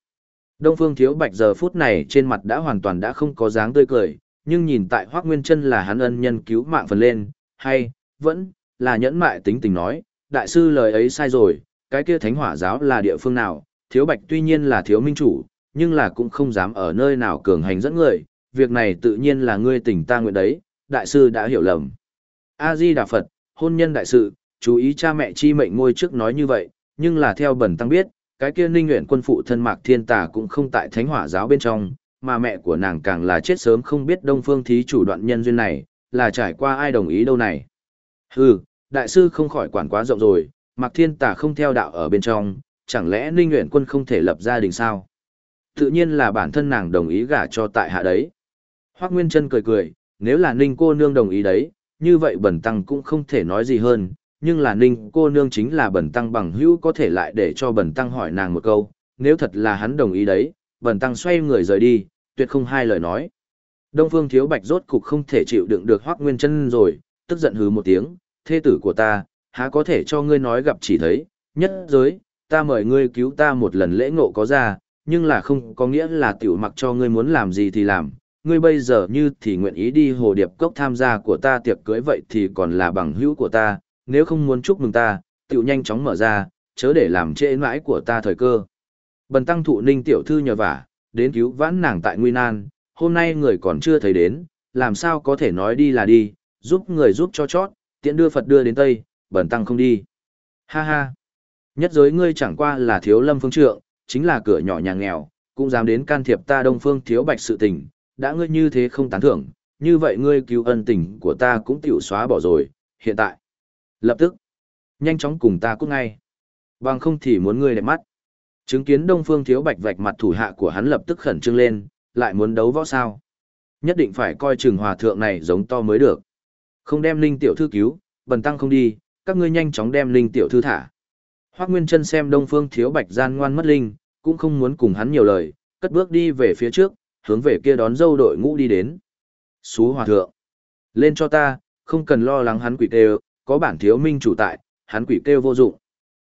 Đông phương thiếu bạch giờ phút này trên mặt đã hoàn toàn đã không có dáng tươi cười, nhưng nhìn tại hoác nguyên chân là hắn ân nhân cứu mạng phần lên, hay, vẫn, là nhẫn mại tính tình nói, đại sư lời ấy sai rồi, cái kia thánh hỏa giáo là địa phương nào, thiếu bạch tuy nhiên là thiếu minh chủ, nhưng là cũng không dám ở nơi nào cường hành dẫn người, việc này tự nhiên là ngươi tỉnh ta nguyện đấy, đại sư đã hiểu lầm. A-di Đà Phật, hôn nhân đại sự, chú ý cha mẹ chi mệnh ngôi trước nói như vậy, nhưng là theo bẩn tăng biết, cái kia ninh nguyện quân phụ thân mạc thiên tà cũng không tại thánh hỏa giáo bên trong, mà mẹ của nàng càng là chết sớm không biết đông phương thí chủ đoạn nhân duyên này, là trải qua ai đồng ý đâu này. Hừ, đại sư không khỏi quản quá rộng rồi, mạc thiên tà không theo đạo ở bên trong, chẳng lẽ Ninh Nguyện Quân không thể lập gia đình sao? Tự nhiên là bản thân nàng đồng ý gả cho tại hạ đấy. Hoác Nguyên Trân cười cười, nếu là Ninh cô nương đồng ý đấy, như vậy bẩn tăng cũng không thể nói gì hơn, nhưng là Ninh cô nương chính là bẩn tăng bằng hữu có thể lại để cho bẩn tăng hỏi nàng một câu, nếu thật là hắn đồng ý đấy, bẩn tăng xoay người rời đi, tuyệt không hai lời nói. Đông Phương Thiếu Bạch rốt cục không thể chịu đựng được Hoác Nguyên chân rồi, tức giận hứ một tiếng, thê tử của ta, há có thể cho ngươi nói gặp chỉ thấy, nhất giới, ta mời ngươi cứu ta một lần lễ ngộ có ra, nhưng là không có nghĩa là tiểu mặc cho ngươi muốn làm gì thì làm. Ngươi bây giờ như thì nguyện ý đi hồ điệp cốc tham gia của ta tiệc cưới vậy thì còn là bằng hữu của ta, nếu không muốn chúc mừng ta, tiểu nhanh chóng mở ra, chớ để làm trễ mãi của ta thời cơ. Bần tăng thụ ninh tiểu thư nhờ vả, đến cứu vãn nàng tại nguy nan, hôm nay người còn chưa thấy đến, làm sao có thể nói đi là đi, giúp người giúp cho chót, tiện đưa Phật đưa đến Tây, bần tăng không đi. Ha ha. Nhất giới ngươi chẳng qua là thiếu lâm phương trượng, chính là cửa nhỏ nhà nghèo, cũng dám đến can thiệp ta đông phương thiếu bạch sự tình, đã ngươi như thế không tán thưởng, như vậy ngươi cứu ân tình của ta cũng tiểu xóa bỏ rồi, hiện tại. Lập tức, nhanh chóng cùng ta cút ngay. Bằng không thì muốn ngươi đẹp mắt. Chứng kiến đông phương thiếu bạch vạch mặt thủ hạ của hắn lập tức khẩn trương lên, lại muốn đấu võ sao. Nhất định phải coi chừng hòa thượng này giống to mới được. Không đem linh tiểu thư cứu, bần tăng không đi, các ngươi nhanh chóng đem linh tiểu thư thả. Hoác Nguyên Trân xem Đông Phương Thiếu Bạch gian ngoan mất linh, cũng không muốn cùng hắn nhiều lời, cất bước đi về phía trước, hướng về kia đón dâu đội ngũ đi đến. Xú hòa thượng. Lên cho ta, không cần lo lắng hắn quỷ kêu, có bản thiếu minh chủ tại, hắn quỷ kêu vô dụng.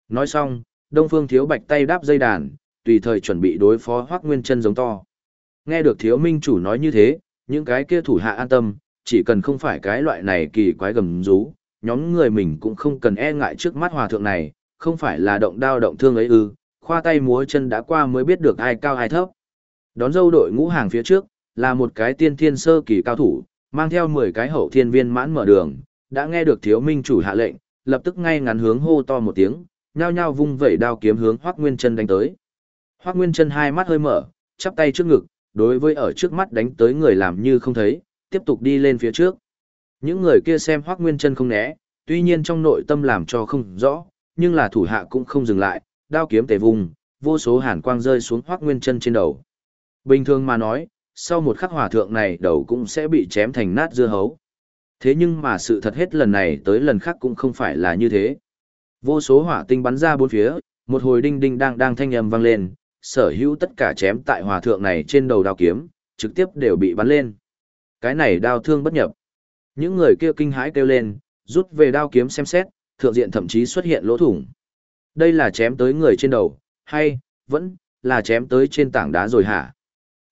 Nói xong, Đông Phương Thiếu Bạch tay đáp dây đàn, tùy thời chuẩn bị đối phó hoắc Nguyên chân giống to. Nghe được thiếu minh chủ nói như thế, những cái kia thủ hạ an tâm, chỉ cần không phải cái loại này kỳ quái gầm rú, nhóm người mình cũng không cần e ngại trước mắt hòa thượng này, không phải là động đao động thương ấy ư, khoa tay múa chân đã qua mới biết được ai cao ai thấp. Đón dâu đội ngũ hàng phía trước, là một cái tiên thiên sơ kỳ cao thủ, mang theo 10 cái hậu thiên viên mãn mở đường, đã nghe được thiếu minh chủ hạ lệnh, lập tức ngay ngắn hướng hô to một tiếng, nhao nhao vung vẩy đao kiếm hướng Hoắc Nguyên Chân đánh tới. Hoắc Nguyên Chân hai mắt hơi mở, chắp tay trước ngực, đối với ở trước mắt đánh tới người làm như không thấy, tiếp tục đi lên phía trước. Những người kia xem Hoắc Nguyên Chân không né, tuy nhiên trong nội tâm làm cho không rõ, nhưng là thủ hạ cũng không dừng lại, đao kiếm tề vùng, vô số hàn quang rơi xuống Hoắc Nguyên Chân trên đầu. Bình thường mà nói, sau một khắc hỏa thượng này đầu cũng sẽ bị chém thành nát dưa hấu. Thế nhưng mà sự thật hết lần này tới lần khác cũng không phải là như thế. Vô số hỏa tinh bắn ra bốn phía, một hồi đinh đinh đang đang thanh âm vang lên, sở hữu tất cả chém tại hòa thượng này trên đầu đao kiếm, trực tiếp đều bị bắn lên. Cái này đao thương bất nhập. Những người kia kinh hãi kêu lên, rút về đao kiếm xem xét, thượng diện thậm chí xuất hiện lỗ thủng. Đây là chém tới người trên đầu, hay, vẫn, là chém tới trên tảng đá rồi hả?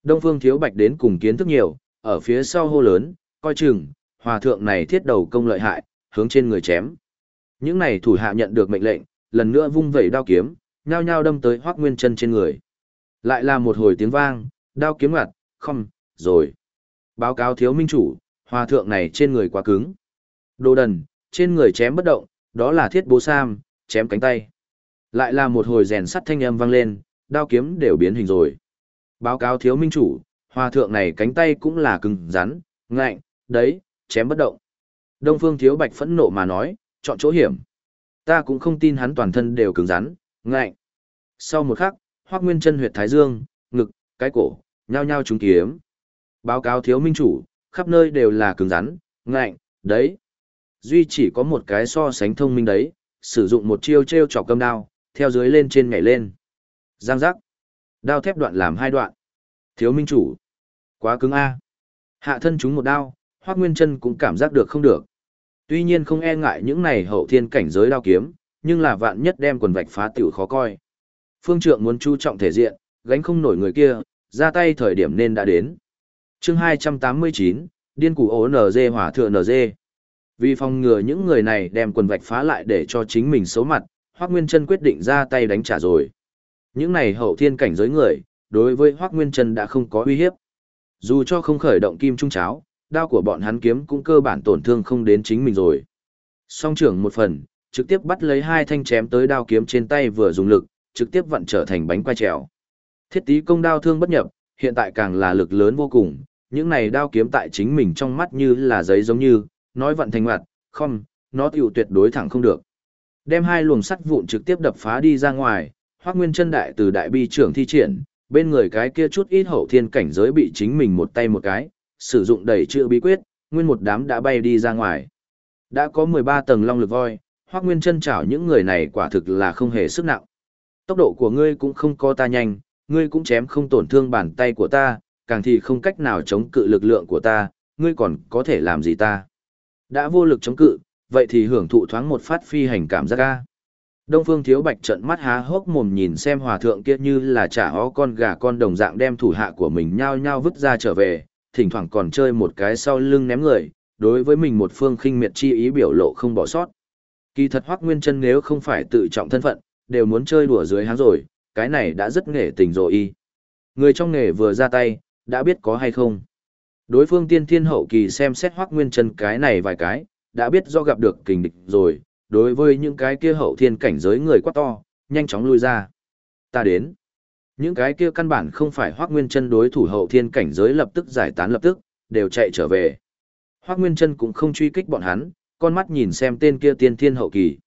Đông Phương Thiếu Bạch đến cùng kiến thức nhiều, ở phía sau hô lớn, coi chừng, hòa thượng này thiết đầu công lợi hại, hướng trên người chém. Những này thủ hạ nhận được mệnh lệnh, lần nữa vung vẩy đao kiếm, nhao nhao đâm tới Hoắc Nguyên Chân trên người. Lại là một hồi tiếng vang, đao kiếm ngặt, không, rồi. Báo cáo thiếu minh chủ, hòa thượng này trên người quá cứng. Đồ đần, trên người chém bất động, đó là thiết bố sam, chém cánh tay. Lại là một hồi rèn sắt thanh âm vang lên, đao kiếm đều biến hình rồi. Báo cáo thiếu minh chủ, hòa thượng này cánh tay cũng là cứng rắn, ngạnh, đấy, chém bất động. Đông Phương Thiếu Bạch phẫn nộ mà nói, chọn chỗ hiểm. Ta cũng không tin hắn toàn thân đều cứng rắn, ngạnh. Sau một khắc, Hoắc Nguyên Chân huyệt thái dương, ngực, cái cổ, nhao nhao trúng kiếm. Báo cáo thiếu minh chủ, khắp nơi đều là cứng rắn, ngạnh, đấy. Duy chỉ có một cái so sánh thông minh đấy, sử dụng một chiêu treo chọc cầm đao, theo dưới lên trên nhảy lên. Giang giác. Đao thép đoạn làm hai đoạn. Thiếu minh chủ. Quá cứng a. Hạ thân chúng một đao, Hoắc Nguyên Chân cũng cảm giác được không được. Tuy nhiên không e ngại những này hậu thiên cảnh giới đao kiếm, nhưng là vạn nhất đem quần vạch phá tiểu khó coi. Phương trượng muốn chú trọng thể diện, gánh không nổi người kia, ra tay thời điểm nên đã đến. Chương 289, điên củ ố NG hỏa thượng NG. Vì phòng ngừa những người này đem quần vạch phá lại để cho chính mình xấu mặt, Hoắc Nguyên Chân quyết định ra tay đánh trả rồi. Những này hậu thiên cảnh giới người, đối với Hoắc Nguyên Chân đã không có uy hiếp. Dù cho không khởi động kim trung cháo, đao của bọn hắn kiếm cũng cơ bản tổn thương không đến chính mình rồi. Song trưởng một phần, trực tiếp bắt lấy hai thanh chém tới đao kiếm trên tay vừa dùng lực, trực tiếp vận trở thành bánh quay trèo. Thiết tí công đao thương bất nhập, hiện tại càng là lực lớn vô cùng, những này đao kiếm tại chính mình trong mắt như là giấy giống như, nói vận thành hoạt, không, nó tiểu tuyệt đối thẳng không được. Đem hai luồng sắt vụn trực tiếp đập phá đi ra ngoài, Hoắc Nguyên chân đại từ đại bi trưởng thi triển, bên người cái kia chút ít hậu thiên cảnh giới bị chính mình một tay một cái, sử dụng đẩy chữ bí quyết, nguyên một đám đã bay đi ra ngoài. Đã có 13 tầng long lực voi, hoác Nguyên chân chảo những người này quả thực là không hề sức nặng. Tốc độ của ngươi cũng không có ta nhanh, ngươi cũng chém không tổn thương bàn tay của ta, càng thì không cách nào chống cự lực lượng của ta, ngươi còn có thể làm gì ta. Đã vô lực chống cự, vậy thì hưởng thụ thoáng một phát phi hành cảm giác ca. Đông Phương Thiếu Bạch trận mắt há hốc mồm nhìn xem hòa thượng kia như là trả ó con gà con đồng dạng đem thủ hạ của mình nhao nhao vứt ra trở về, thỉnh thoảng còn chơi một cái sau lưng ném người, đối với mình một phương khinh miệt chi ý biểu lộ không bỏ sót. Kỳ thật Hoắc Nguyên Chân nếu không phải tự trọng thân phận, đều muốn chơi đùa dưới hắn rồi, cái này đã rất nghề tình rồi y. Người trong nghề vừa ra tay, đã biết có hay không. Đối phương tiên thiên hậu kỳ xem xét Hoắc Nguyên Chân cái này vài cái, đã biết do gặp được kình địch rồi, đối với những cái kia hậu thiên cảnh giới người quá to, nhanh chóng lui ra. Ta đến. Những cái kia căn bản không phải Hoắc Nguyên Chân đối thủ hậu thiên cảnh giới lập tức giải tán lập tức, đều chạy trở về. Hoắc Nguyên Chân cũng không truy kích bọn hắn, con mắt nhìn xem tên kia tiên thiên hậu kỳ.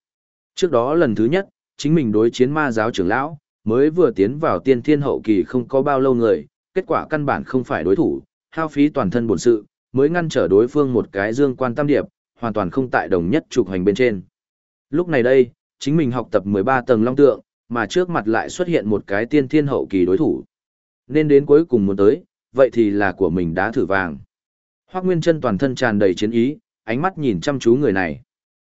Trước đó lần thứ nhất, chính mình đối chiến ma giáo trưởng lão, mới vừa tiến vào tiên thiên hậu kỳ không có bao lâu người, kết quả căn bản không phải đối thủ, hao phí toàn thân bổn sự, mới ngăn trở đối phương một cái dương quan tam điệp, hoàn toàn không tại đồng nhất trục hành bên trên. Lúc này đây, chính mình học tập 13 tầng long tượng, mà trước mặt lại xuất hiện một cái tiên thiên hậu kỳ đối thủ. Nên đến cuối cùng muốn tới, vậy thì là của mình đã thử vàng. Hoác Nguyên chân toàn thân tràn đầy chiến ý, ánh mắt nhìn chăm chú người này.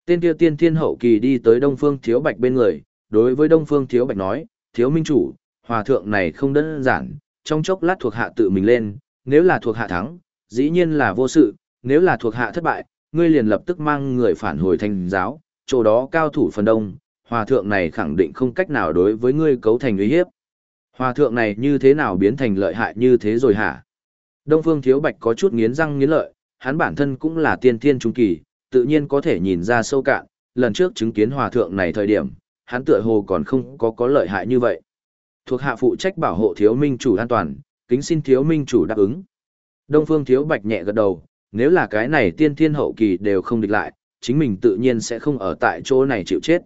Tên kia tiên thiên hậu kỳ đi tới Đông Phương Thiếu Bạch bên người, đối với Đông Phương Thiếu Bạch nói, Thiếu Minh Chủ, hòa thượng này không đơn giản, trong chốc lát thuộc hạ tự mình lên, nếu là thuộc hạ thắng, dĩ nhiên là vô sự, nếu là thuộc hạ thất bại, ngươi liền lập tức mang người phản hồi thành giáo, chỗ đó cao thủ phần đông, hòa thượng này khẳng định không cách nào đối với ngươi cấu thành uy hiếp. Hòa thượng này như thế nào biến thành lợi hại như thế rồi hả? Đông Phương Thiếu Bạch có chút nghiến răng nghiến lợi, hắn bản thân cũng là tiên thiên trung kỳ, tự nhiên có thể nhìn ra sâu cạn, lần trước chứng kiến hòa thượng này thời điểm, hắn tựa hồ còn không có có lợi hại như vậy. Thuộc hạ phụ trách bảo hộ thiếu minh chủ an toàn, kính xin thiếu minh chủ đáp ứng. Đông Phương Thiếu Bạch nhẹ gật đầu, nếu là cái này tiên thiên hậu kỳ đều không địch lại, chính mình tự nhiên sẽ không ở tại chỗ này chịu chết.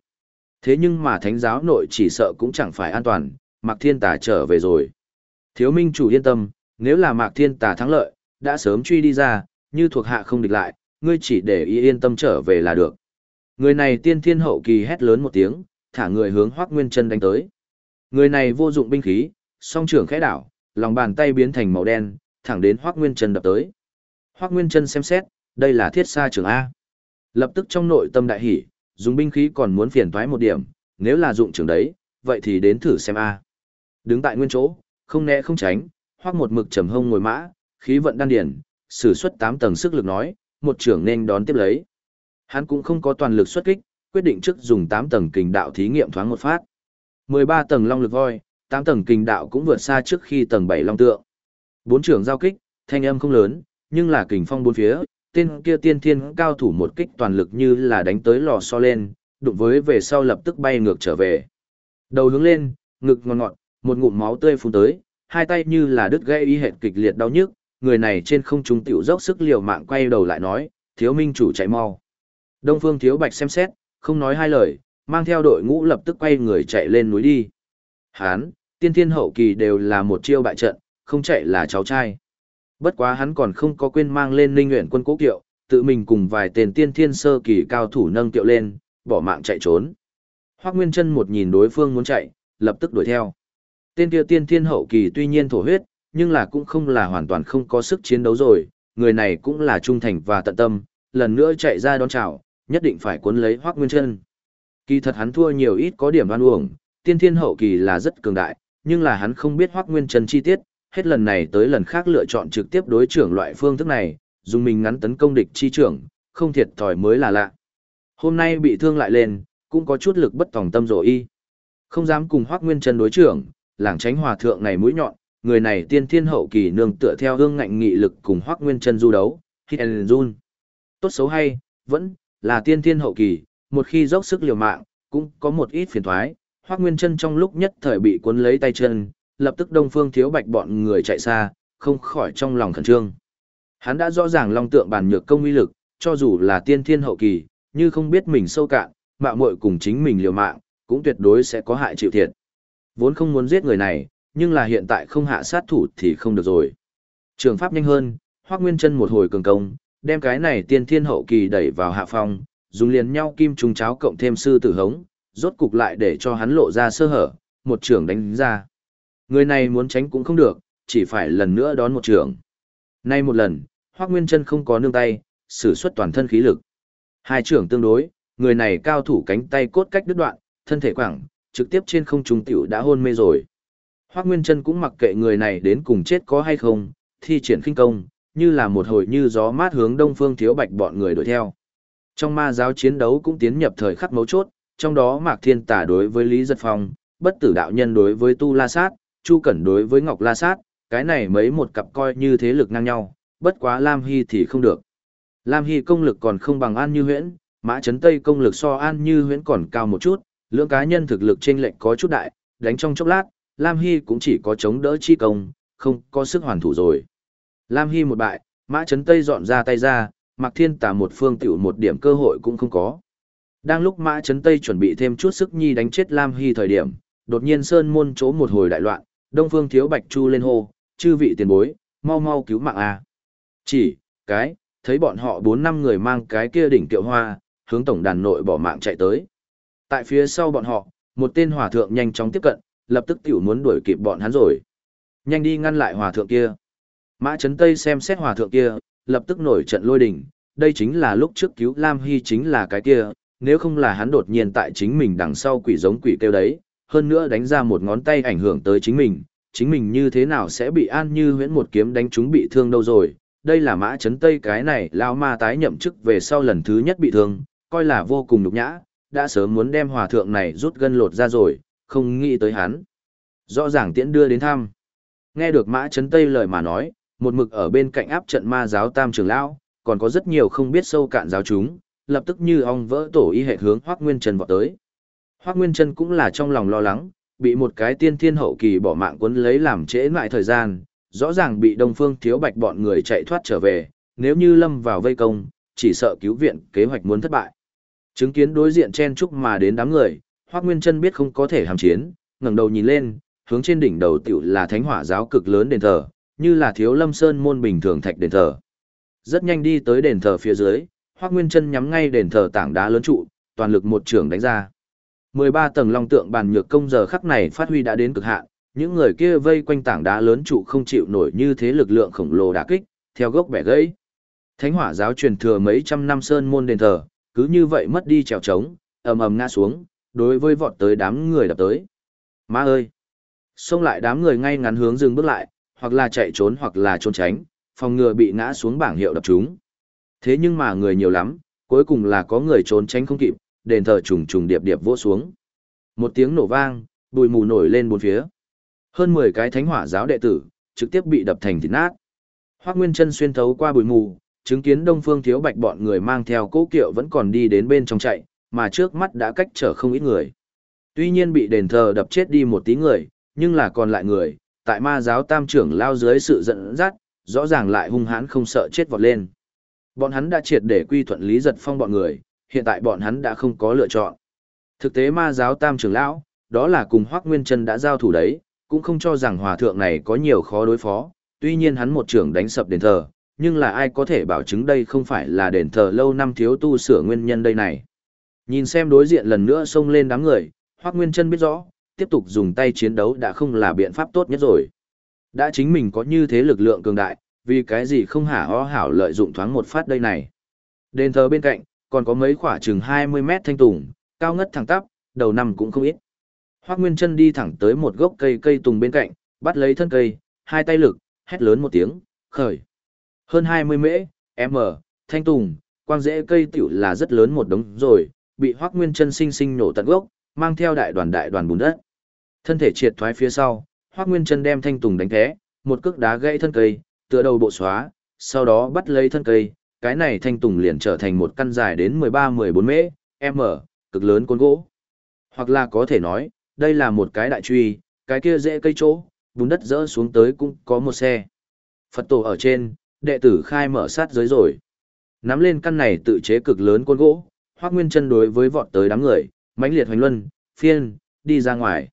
Thế nhưng mà thánh giáo nội chỉ sợ cũng chẳng phải an toàn, Mạc Thiên Tà trở về rồi. Thiếu minh chủ yên tâm, nếu là Mạc Thiên Tà thắng lợi, đã sớm truy đi ra, như thuộc hạ không địch lại, ngươi chỉ để ý yên tâm trở về là được. Người này tiên thiên hậu kỳ hét lớn một tiếng, thả người hướng Hoắc Nguyên Chân đánh tới. Người này vô dụng binh khí, song trưởng khẽ đảo, lòng bàn tay biến thành màu đen, thẳng đến Hoắc Nguyên Chân đập tới. Hoắc Nguyên Chân xem xét, đây là thiết sa trưởng a. Lập tức trong nội tâm đại hỉ, dùng binh khí còn muốn phiền toái một điểm, nếu là dụng trưởng đấy, vậy thì đến thử xem a. Đứng tại nguyên chỗ, không né không tránh, Hoắc một mực trầm hông ngồi mã, khí vận đan điển, sử xuất 8 tầng sức lực nói, một trưởng nên đón tiếp lấy. Hắn cũng không có toàn lực xuất kích, quyết định trước dùng 8 tầng kình đạo thí nghiệm thoáng một phát. 13 tầng long lực voi, 8 tầng kình đạo cũng vượt xa trước khi tầng 7 long tượng. Bốn trưởng giao kích, thanh âm không lớn, nhưng là kình phong bốn phía, tên kia tiên thiên cao thủ một kích toàn lực như là đánh tới lò xo lên, đụng với về sau lập tức bay ngược trở về. Đầu hướng lên, ngực ngọt ngọt, một ngụm máu tươi phun tới, hai tay như là đứt gãy y hệt kịch liệt đau nhức, người này trên không trung tiểu dốc sức liều mạng quay đầu lại nói, thiếu minh chủ chạy mau. Đông Phương Thiếu Bạch xem xét, không nói hai lời, mang theo đội ngũ lập tức quay người chạy lên núi đi. Hán, tiên thiên hậu kỳ đều là một chiêu bại trận, không chạy là cháu trai. Bất quá hắn còn không có quên mang lên linh nguyện quân cố kiệu, tự mình cùng vài tên tiên thiên sơ kỳ cao thủ nâng kiệu lên, bỏ mạng chạy trốn. Hoác Nguyên Trân một nhìn đối phương muốn chạy, lập tức đuổi theo. Tên kia tiên thiên hậu kỳ tuy nhiên thổ huyết, nhưng là cũng không là hoàn toàn không có sức chiến đấu rồi, người này cũng là trung thành và tận tâm, lần nữa chạy ra đón chào, nhất định phải cuốn lấy Hoắc Nguyên Chân. Kỳ thật hắn thua nhiều ít có điểm oan uổng, tiên thiên hậu kỳ là rất cường đại, nhưng là hắn không biết Hoắc Nguyên Chân chi tiết, hết lần này tới lần khác lựa chọn trực tiếp đối trưởng loại phương thức này, dùng mình ngắn tấn công địch chi trưởng, không thiệt thòi mới là lạ. Hôm nay bị thương lại lên, cũng có chút lực bất tòng tâm rồi y. Không dám cùng Hoắc Nguyên Chân đối trưởng, làng tránh hòa thượng này mũi nhọn, người này tiên thiên hậu kỳ nương tựa theo hương ngạnh nghị lực cùng Hoắc Nguyên Chân du đấu, hit and run. Tốt xấu hay, vẫn là tiên thiên hậu kỳ, một khi dốc sức liều mạng, cũng có một ít phiền toái. Hoắc Nguyên Chân trong lúc nhất thời bị cuốn lấy tay chân, lập tức Đông Phương Thiếu Bạch bọn người chạy xa, không khỏi trong lòng khẩn trương. Hắn đã rõ ràng long tượng bản nhược công uy lực, cho dù là tiên thiên hậu kỳ, như không biết mình sâu cạn, mạo muội cùng chính mình liều mạng, cũng tuyệt đối sẽ có hại chịu thiệt. Vốn không muốn giết người này, nhưng là hiện tại không hạ sát thủ thì không được rồi. Trường pháp nhanh hơn, Hoắc Nguyên Chân một hồi cường công, đem cái này tiên thiên hậu kỳ đẩy vào hạ phong, dùng liền nhau kim trùng cháo cộng thêm sư tử hống, rốt cục lại để cho hắn lộ ra sơ hở, một trường đánh ra. Người này muốn tránh cũng không được, chỉ phải lần nữa đón một trường. Nay một lần, Hoắc Nguyên Chân không có nương tay, sử xuất toàn thân khí lực. Hai trưởng tương đối, người này cao thủ cánh tay cốt cách đứt đoạn, thân thể quẳng, trực tiếp trên không trung tiểu đã hôn mê rồi. Hoắc Nguyên Chân cũng mặc kệ người này đến cùng chết có hay không, thi triển khinh công, như là một hồi như gió mát hướng Đông Phương Thiếu Bạch bọn người đuổi theo. Trong ma giáo chiến đấu cũng tiến nhập thời khắc mấu chốt, trong đó Mạc Thiên Tả đối với Lý Giật Phong, Bất Tử đạo nhân đối với Tu La Sát, Chu Cẩn đối với Ngọc La Sát, cái này mấy một cặp coi như thế lực ngang nhau, bất quá Lam Hy thì không được. Lam Hy công lực còn không bằng An Như Huyễn, Mã Trấn Tây công lực so An Như Huyễn còn cao một chút, lượng cá nhân thực lực chênh lệch có chút đại, đánh trong chốc lát, Lam Hy cũng chỉ có chống đỡ chi công, không có sức hoàn thủ rồi. Lam Hy một bại, Mã Trấn Tây dọn ra tay ra, Mạc Thiên Tà một phương tiểu một điểm cơ hội cũng không có. Đang lúc Mã Trấn Tây chuẩn bị thêm chút sức nhi đánh chết Lam Hy thời điểm, đột nhiên Sơn môn chỗ một hồi đại loạn, Đông Phương Thiếu Bạch Chu lên hô, chư vị tiền bối, mau mau cứu mạng a. Chỉ, cái, thấy bọn họ bốn năm người mang cái kia đỉnh kiệu hoa, hướng tổng đàn nội bỏ mạng chạy tới. Tại phía sau bọn họ, một tên hòa thượng nhanh chóng tiếp cận, lập tức tiểu muốn đuổi kịp bọn hắn rồi. Nhanh đi ngăn lại hòa thượng kia. Mã Trấn Tây xem xét hòa thượng kia, lập tức nổi trận lôi đình, đây chính là lúc trước cứu Lam Hy chính là cái kia, nếu không là hắn đột nhiên tại chính mình đằng sau quỷ giống quỷ kêu đấy, hơn nữa đánh ra một ngón tay ảnh hưởng tới chính mình, chính mình như thế nào sẽ bị an như huyễn một kiếm đánh chúng bị thương đâu rồi, đây là mã chấn tây cái này lao ma tái nhậm chức về sau lần thứ nhất bị thương, coi là vô cùng nhục nhã, đã sớm muốn đem hòa thượng này rút gân lột ra rồi, không nghĩ tới hắn. Rõ ràng tiễn đưa đến thăm. Nghe được mã chấn tây lời mà nói, một mực ở bên cạnh áp trận ma giáo tam trường lão, còn có rất nhiều không biết sâu cạn giáo chúng, lập tức như ong vỡ tổ y hệ hướng Hoắc Nguyên Trần vọt tới. Hoắc Nguyên Trân cũng là trong lòng lo lắng, bị một cái tiên thiên hậu kỳ bỏ mạng quấn lấy làm trễ lại thời gian, rõ ràng bị Đông Phương Thiếu Bạch bọn người chạy thoát trở về, nếu như lâm vào vây công, chỉ sợ cứu viện kế hoạch muốn thất bại. Chứng kiến đối diện chen chúc mà đến đám người, Hoắc Nguyên Trân biết không có thể hàm chiến, ngẩng đầu nhìn lên, hướng trên đỉnh đầu tiểu là thánh hỏa giáo cực lớn đền thờ, như là thiếu lâm sơn môn bình thường thạch đền thờ. Rất nhanh đi tới đền thờ phía dưới, Hoắc Nguyên Trân nhắm ngay đền thờ tảng đá lớn trụ, toàn lực một trường đánh ra. 13 tầng long tượng bàn nhược công giờ khắc này phát huy đã đến cực hạn, những người kia vây quanh tảng đá lớn trụ không chịu nổi như thế lực lượng khổng lồ đả kích, theo gốc bẻ gãy. Thánh hỏa giáo truyền thừa mấy trăm năm sơn môn đền thờ, cứ như vậy mất đi trèo trống, ầm ầm ngã xuống, đối với vọt tới đám người đập tới. Má ơi! Xông lại đám người ngay ngắn hướng dừng bước lại, hoặc là chạy trốn hoặc là trốn tránh, phòng ngừa bị ngã xuống bảng hiệu đập chúng. Thế nhưng mà người nhiều lắm, cuối cùng là có người trốn tránh không kịp, đền thờ trùng trùng điệp điệp vỗ xuống. Một tiếng nổ vang, bụi mù nổi lên bốn phía. Hơn 10 cái thánh hỏa giáo đệ tử, trực tiếp bị đập thành thịt nát. Hoắc Nguyên Chân xuyên thấu qua bụi mù, chứng kiến Đông Phương Thiếu Bạch bọn người mang theo cố kiệu vẫn còn đi đến bên trong chạy, mà trước mắt đã cách trở không ít người. Tuy nhiên bị đền thờ đập chết đi một tí người, nhưng là còn lại người, tại ma giáo tam trưởng lao dưới sự giận dắt, rõ ràng lại hung hãn không sợ chết vọt lên. Bọn hắn đã triệt để quy thuận Lý Giật Phong bọn người, hiện tại bọn hắn đã không có lựa chọn. Thực tế ma giáo tam trưởng lão, đó là cùng Hoắc Nguyên Chân đã giao thủ đấy, cũng không cho rằng hòa thượng này có nhiều khó đối phó, tuy nhiên hắn một trưởng đánh sập đền thờ, nhưng là ai có thể bảo chứng đây không phải là đền thờ lâu năm thiếu tu sửa nguyên nhân đây này. Nhìn xem đối diện lần nữa xông lên đám người, Hoắc Nguyên Chân biết rõ, tiếp tục dùng tay chiến đấu đã không là biện pháp tốt nhất rồi. Đã chính mình có như thế lực lượng cường đại, vì cái gì không hả ho hảo lợi dụng thoáng một phát đây này. Đền thờ bên cạnh, còn có mấy khỏa chừng 20 mét thanh tùng, cao ngất thẳng tắp, đầu năm cũng không ít. Hoắc Nguyên Chân đi thẳng tới một gốc cây cây tùng bên cạnh, bắt lấy thân cây, hai tay lực, hét lớn một tiếng, khởi. Hơn 20 mễ, m, thanh tùng, quang rễ cây tiểu là rất lớn một đống rồi, bị Hoắc Nguyên Chân sinh sinh nổ tận gốc, mang theo đại đoàn đại đoàn bùn đất. Thân thể triệt thoái phía sau, Hoắc Nguyên Chân đem thanh tùng đánh thế, một cước đá gãy thân cây, tựa đầu bộ xóa, sau đó bắt lấy thân cây, cái này thanh tùng liền trở thành một căn dài đến 13-14 mễ, m, cực lớn côn gỗ. Hoặc là có thể nói, đây là một cái đại truy, cái kia dễ cây chỗ, bùn đất rỡ xuống tới cũng có một xe. Phật tổ ở trên, đệ tử khai mở sát giới rồi. Nắm lên căn này tự chế cực lớn côn gỗ, Hoắc Nguyên Chân đối với vọt tới đám người, mãnh liệt hoành luân, phiên, đi ra ngoài.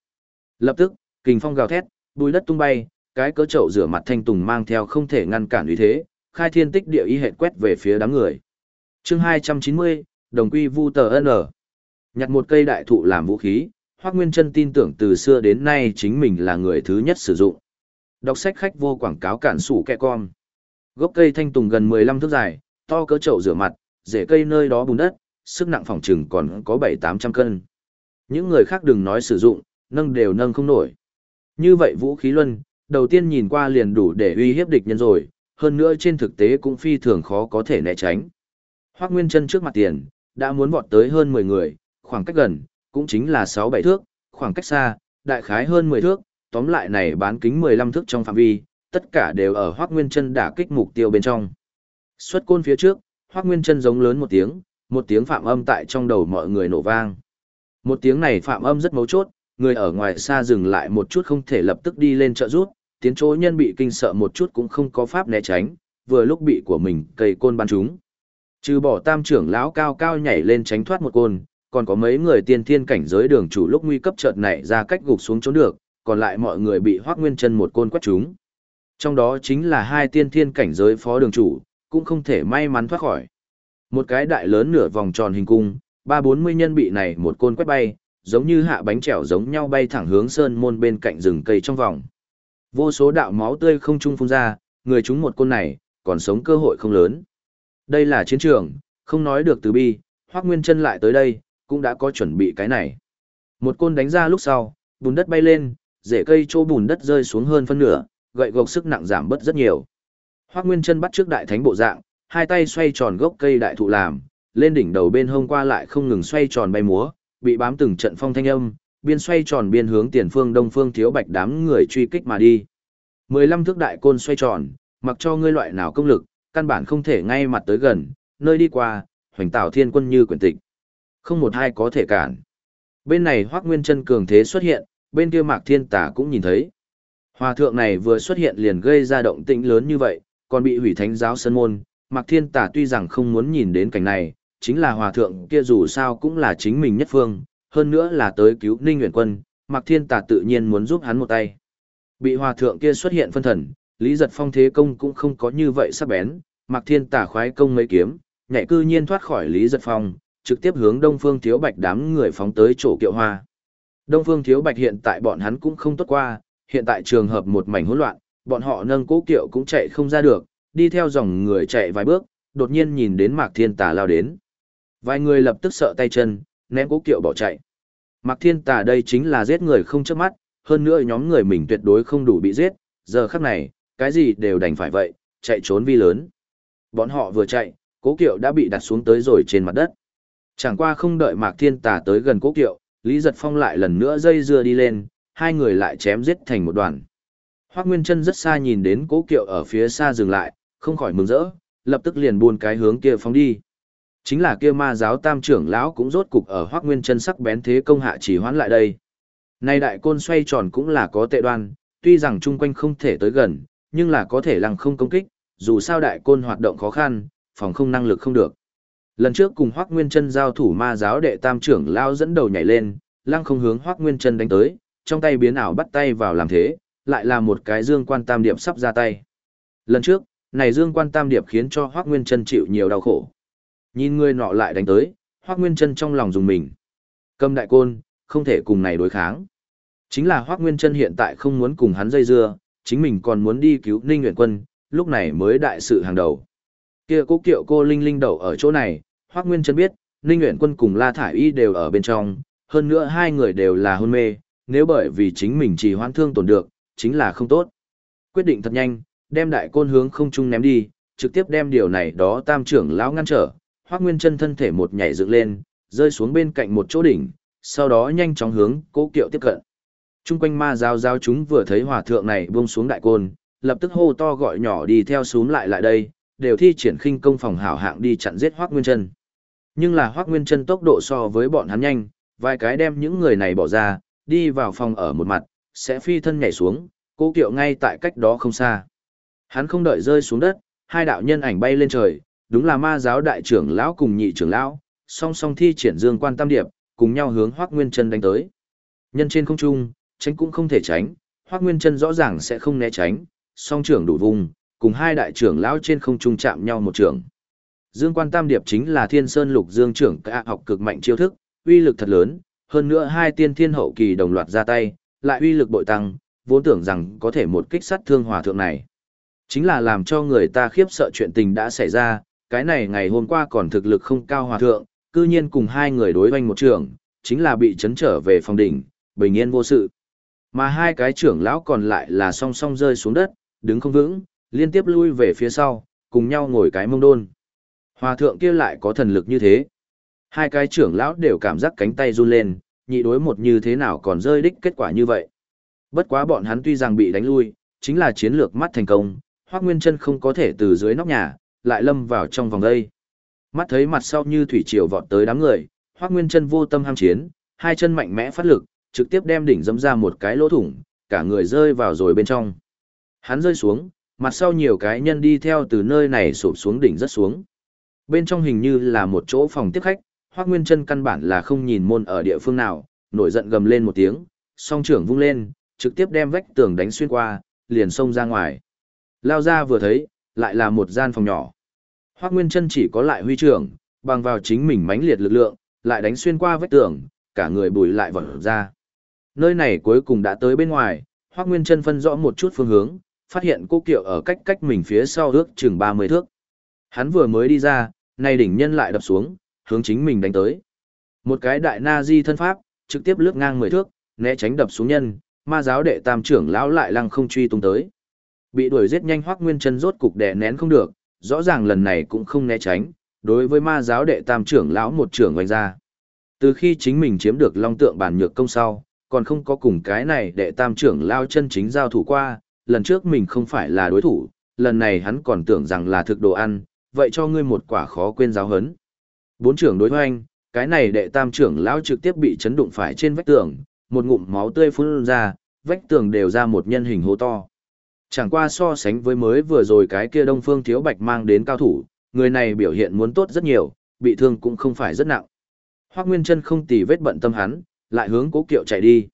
Lập tức, kình phong gào thét, bùi đất tung bay, cái cỡ chậu rửa mặt thanh tùng mang theo không thể ngăn cản uy thế, khai thiên tích địa y hệt quét về phía đám người. Chương 290, Đồng quy vu tờ N. Nhặt một cây đại thụ làm vũ khí, Hoắc Nguyên Trân tin tưởng từ xưa đến nay chính mình là người thứ nhất sử dụng. Đọc sách khách vô quảng cáo cản sủ kẹ con. Gốc cây thanh tùng gần 15 thước dài, to cỡ chậu rửa mặt, rễ cây nơi đó bùn đất, sức nặng phòng trừng còn có 7-800 cân. Những người khác đừng nói sử dụng, nâng đều nâng không nổi. Như vậy vũ khí luân, đầu tiên nhìn qua liền đủ để uy hiếp địch nhân rồi, hơn nữa trên thực tế cũng phi thường khó có thể né tránh. Hoắc Nguyên Chân trước mặt tiền, đã muốn vọt tới hơn 10 người, khoảng cách gần, cũng chính là 6-7 thước, khoảng cách xa, đại khái hơn 10 thước, tóm lại này bán kính 15 thước trong phạm vi, tất cả đều ở Hoắc Nguyên Chân đả kích mục tiêu bên trong. Xuất côn phía trước, Hoắc Nguyên Chân giống lớn một tiếng, một tiếng phạm âm tại trong đầu mọi người nổ vang. Một tiếng này phạm âm rất mấu chốt, người ở ngoài xa dừng lại một chút không thể lập tức đi lên trợ rút, tiến chỗ nhân bị kinh sợ một chút cũng không có pháp né tránh, vừa lúc bị của mình cây côn bắn trúng. Trừ bỏ tam trưởng lão cao cao nhảy lên tránh thoát một côn, còn có mấy người tiên thiên cảnh giới đường chủ lúc nguy cấp chợt nảy ra cách gục xuống trốn được, còn lại mọi người bị hoác nguyên chân một côn quét trúng. Trong đó chính là hai tiên thiên cảnh giới phó đường chủ, cũng không thể may mắn thoát khỏi. Một cái đại lớn nửa vòng tròn hình cung, ba bốn mươi nhân bị này một côn quét bay, giống như hạ bánh trèo giống nhau bay thẳng hướng sơn môn bên cạnh rừng cây trong vòng. Vô số đạo máu tươi không trung phun ra, người chúng một côn này, còn sống cơ hội không lớn. Đây là chiến trường, không nói được từ bi, Hoắc Nguyên Chân lại tới đây, cũng đã có chuẩn bị cái này. Một côn đánh ra lúc sau, bùn đất bay lên, rễ cây chỗ bùn đất rơi xuống hơn phân nửa, gậy gộc sức nặng giảm bớt rất nhiều. Hoắc Nguyên Chân bắt trước đại thánh bộ dạng, hai tay xoay tròn gốc cây đại thụ làm, lên đỉnh đầu bên hông qua lại không ngừng xoay tròn bay múa, bị bám từng trận phong thanh âm, biên xoay tròn biên hướng tiền phương đông phương thiếu bạch đám người truy kích mà đi. Mười lăm thước đại côn xoay tròn, mặc cho ngươi loại nào công lực, căn bản không thể ngay mặt tới gần, nơi đi qua, hoành tạo thiên quân như quyển tịch. Không một ai có thể cản. Bên này Hoắc Nguyên Chân cường thế xuất hiện, bên kia Mạc Thiên Tà cũng nhìn thấy. Hòa thượng này vừa xuất hiện liền gây ra động tĩnh lớn như vậy, còn bị hủy thánh giáo sân môn. Mạc Thiên Tà tuy rằng không muốn nhìn đến cảnh này, chính là hòa thượng kia dù sao cũng là chính mình nhất phương, hơn nữa là tới cứu Ninh Nguyễn Quân, Mạc Thiên Tà tự nhiên muốn giúp hắn một tay. Bị hòa thượng kia xuất hiện phân thần, Lý Giật Phong thế công cũng không có như vậy sắc bén, Mạc Thiên Tà khoái công mấy kiếm, nhảy cư nhiên thoát khỏi Lý Giật Phong, trực tiếp hướng Đông Phương Thiếu Bạch đám người phóng tới chỗ kiệu hoa. Đông Phương Thiếu Bạch hiện tại bọn hắn cũng không tốt qua, hiện tại trường hợp một mảnh hỗn loạn, bọn họ nâng cố kiệu cũng chạy không ra được, đi theo dòng người chạy vài bước, đột nhiên nhìn đến Mạc Thiên Tà lao đến. Vài người lập tức sợ tay chân, ném cố kiệu bỏ chạy. Mạc Thiên Tà đây chính là giết người không chớp mắt, hơn nữa nhóm người mình tuyệt đối không đủ bị giết, giờ khắc này, cái gì đều đành phải vậy, chạy trốn vi lớn. Bọn họ vừa chạy, cố kiệu đã bị đặt xuống tới rồi trên mặt đất. Chẳng qua không đợi Mạc Thiên Tà tới gần cố kiệu, Lý Giật Phong lại lần nữa dây dưa đi lên, hai người lại chém giết thành một đoàn. Hoác Nguyên Trân rất xa nhìn đến cố kiệu ở phía xa dừng lại, không khỏi mừng rỡ, lập tức liền buôn cái hướng kia phóng đi. Chính là kia ma giáo tam trưởng lão cũng rốt cục ở Hoác Nguyên chân sắc bén thế công hạ chỉ hoán lại đây. Nay đại côn xoay tròn cũng là có tệ đoan, tuy rằng chung quanh không thể tới gần, nhưng là có thể lăng không công kích, dù sao đại côn hoạt động khó khăn, phòng không năng lực không được. Lần trước cùng Hoắc Nguyên Chân giao thủ ma giáo đệ tam trưởng lao dẫn đầu nhảy lên, lăng không hướng Hoắc Nguyên Chân đánh tới, trong tay biến ảo bắt tay vào làm thế, lại là một cái dương quan tam điệp sắp ra tay. Lần trước, này dương quan tam điệp khiến cho Hoắc Nguyên Chân chịu nhiều đau khổ. Nhìn người nọ lại đánh tới, Hoắc Nguyên Chân trong lòng dùng mình. Cầm đại côn, không thể cùng này đối kháng. Chính là Hoắc Nguyên Chân hiện tại không muốn cùng hắn dây dưa, chính mình còn muốn đi cứu Ninh Nguyện Quân, lúc này mới đại sự hàng đầu. Kia cố kiệu cô Linh Linh đậu ở chỗ này, Hoắc Nguyên Chân biết, Ninh Nguyện Quân cùng La Thải Y đều ở bên trong, hơn nữa hai người đều là hôn mê, nếu bởi vì chính mình chỉ hoãn thương tổn được, chính là không tốt. Quyết định thật nhanh, đem đại côn hướng không trung ném đi, trực tiếp đem điều này đó tam trưởng lão ngăn trở, Hoắc Nguyên Chân thân thể một nhảy dựng lên, rơi xuống bên cạnh một chỗ đỉnh, sau đó nhanh chóng hướng cố kiệu tiếp cận. Trung quanh ma giáo giáo chúng vừa thấy hòa thượng này buông xuống đại côn, lập tức hô to gọi nhỏ đi theo xuống lại lại đây, đều thi triển khinh công phòng hảo hạng đi chặn giết Hoắc Nguyên Chân. Nhưng là Hoắc Nguyên Chân tốc độ so với bọn hắn nhanh, vài cái đem những người này bỏ ra, đi vào phòng ở một mặt, sẽ phi thân nhảy xuống, cố kiệu ngay tại cách đó không xa. Hắn không đợi rơi xuống đất, hai đạo nhân ảnh bay lên trời, đúng là ma giáo đại trưởng lão cùng nhị trưởng lão, song song thi triển dương quan tam điệp, cùng nhau hướng Hoắc Nguyên Chân đánh tới. Nhân trên không trung, tránh cũng không thể tránh, Hoắc Nguyên Chân rõ ràng sẽ không né tránh, song trưởng đủ vùng, cùng hai đại trưởng lão trên không trung chạm nhau một trường. Dương Quan Tam Điệp chính là Thiên Sơn Lục Dương trưởng cả học cực mạnh chiêu thức, uy lực thật lớn, hơn nữa hai tiên thiên hậu kỳ đồng loạt ra tay, lại uy lực bội tăng, vốn tưởng rằng có thể một kích sát thương hòa thượng này. Chính là làm cho người ta khiếp sợ chuyện tình đã xảy ra, cái này ngày hôm qua còn thực lực không cao hòa thượng, cư nhiên cùng hai người đối doanh một trường, chính là bị chấn trở về phòng đỉnh, bình yên vô sự. Mà hai cái trưởng lão còn lại là song song rơi xuống đất, đứng không vững, liên tiếp lui về phía sau, cùng nhau ngồi cái mông đôn. Hòa thượng kia lại có thần lực như thế. Hai cái trưởng lão đều cảm giác cánh tay run lên, nhị đối một như thế nào còn rơi đích kết quả như vậy. Bất quá bọn hắn tuy rằng bị đánh lui, chính là chiến lược mắt thành công, Hoắc Nguyên Chân không có thể từ dưới nóc nhà, lại lâm vào trong vòng đây. Mắt thấy mặt sau như thủy triều vọt tới đám người, Hoắc Nguyên Chân vô tâm ham chiến, hai chân mạnh mẽ phát lực, trực tiếp đem đỉnh dẫm ra một cái lỗ thủng, cả người rơi vào rồi bên trong. Hắn rơi xuống, mặt sau nhiều cái nhân đi theo từ nơi này sụp xuống đỉnh rất xuống. Bên trong hình như là một chỗ phòng tiếp khách, Hoắc Nguyên Chân căn bản là không nhìn môn ở địa phương nào, nổi giận gầm lên một tiếng, song trưởng vung lên, trực tiếp đem vách tường đánh xuyên qua, liền xông ra ngoài. Lao ra vừa thấy, lại là một gian phòng nhỏ. Hoắc Nguyên Trân chỉ có lại huy trưởng, bằng vào chính mình mãnh liệt lực lượng, lại đánh xuyên qua vách tường, cả người bùi lại vỡ ra. Nơi này cuối cùng đã tới bên ngoài, Hoắc Nguyên Trân phân rõ một chút phương hướng, phát hiện cô kiệu ở cách cách mình phía sau ước chừng 30 thước. Hắn vừa mới đi ra, nay đỉnh nhân lại đập xuống, hướng chính mình đánh tới. Một cái đại na di thân pháp, trực tiếp lướt ngang 10 thước, né tránh đập xuống nhân, ma giáo đệ tam trưởng lão lại lăng không truy tung tới. Bị đuổi giết nhanh Hoắc Nguyên Chân rốt cục đè nén không được, rõ ràng lần này cũng không né tránh, đối với ma giáo đệ tam trưởng lão một trưởng oanh ra. Từ khi chính mình chiếm được long tượng bản nhược công sau, còn không có cùng cái này đệ tam trưởng lao chân chính giao thủ qua, lần trước mình không phải là đối thủ, lần này hắn còn tưởng rằng là thực đồ ăn, vậy cho ngươi một quả khó quên giáo hấn. Bốn trưởng đối hoanh, cái này đệ tam trưởng lão trực tiếp bị chấn đụng phải trên vách tường, một ngụm máu tươi phun ra, vách tường đều ra một nhân hình hố to. Chẳng qua so sánh với mới vừa rồi cái kia Đông Phương Thiếu Bạch mang đến cao thủ, người này biểu hiện muốn tốt rất nhiều, bị thương cũng không phải rất nặng. Hoắc Nguyên Chân không tì vết bận tâm hắn, lại hướng Cố Kiệu chạy đi.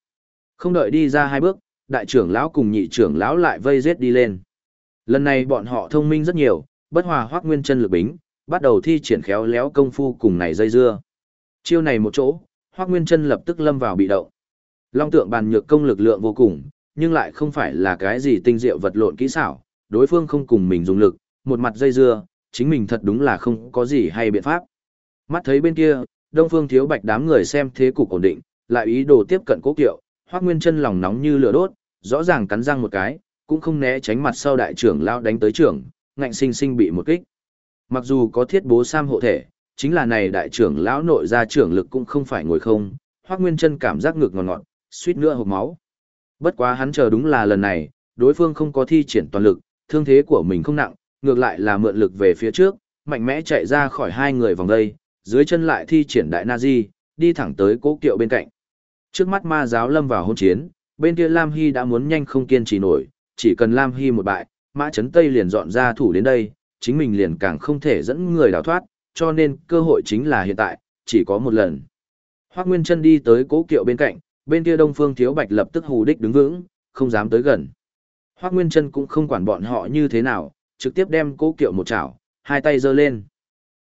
Không đợi đi ra hai bước, đại trưởng lão cùng nhị trưởng lão lại vây giết đi lên. Lần này bọn họ thông minh rất nhiều, bất hòa Hoắc Nguyên Chân lực bính, bắt đầu thi triển khéo léo công phu cùng này dây dưa. Chiêu này một chỗ, Hoắc Nguyên Chân lập tức lâm vào bị động. Long tượng bàn nhược công lực lượng vô cùng, nhưng lại không phải là cái gì tinh diệu vật lộn kỹ xảo, đối phương không cùng mình dùng lực, một mặt dây dưa, chính mình thật đúng là không có gì hay biện pháp. Mắt thấy bên kia, Đông Phương Thiếu Bạch đám người xem thế cục ổn định, lại ý đồ tiếp cận Cố Kiệu, Hoắc Nguyên Chân lòng nóng như lửa đốt, rõ ràng cắn răng một cái, cũng không né tránh mặt sau đại trưởng lao đánh tới trưởng, ngạnh sinh sinh bị một kích. Mặc dù có thiết bố sam hộ thể, chính là này đại trưởng lão nội ra trưởng lực cũng không phải ngồi không, Hoắc Nguyên Chân cảm giác ngực ngọt ngọt, suýt nữa hộc máu. Bất quá hắn chờ đúng là lần này, đối phương không có thi triển toàn lực, thương thế của mình không nặng, ngược lại là mượn lực về phía trước, mạnh mẽ chạy ra khỏi hai người vòng đây, dưới chân lại thi triển đại Nazi, đi thẳng tới cố kiệu bên cạnh. Trước mắt ma giáo lâm vào hôn chiến, bên kia Lam Hy đã muốn nhanh không kiên trì nổi, chỉ cần Lam Hy một bại, Mã chấn Tây liền dọn ra thủ đến đây, chính mình liền càng không thể dẫn người đào thoát, cho nên cơ hội chính là hiện tại, chỉ có một lần. Hoác Nguyên chân đi tới cố kiệu bên cạnh, bên kia Đông Phương Thiếu Bạch lập tức hù đích đứng vững, không dám tới gần. Hoác Nguyên chân cũng không quản bọn họ như thế nào, trực tiếp đem cố kiệu một chảo, hai tay giơ lên.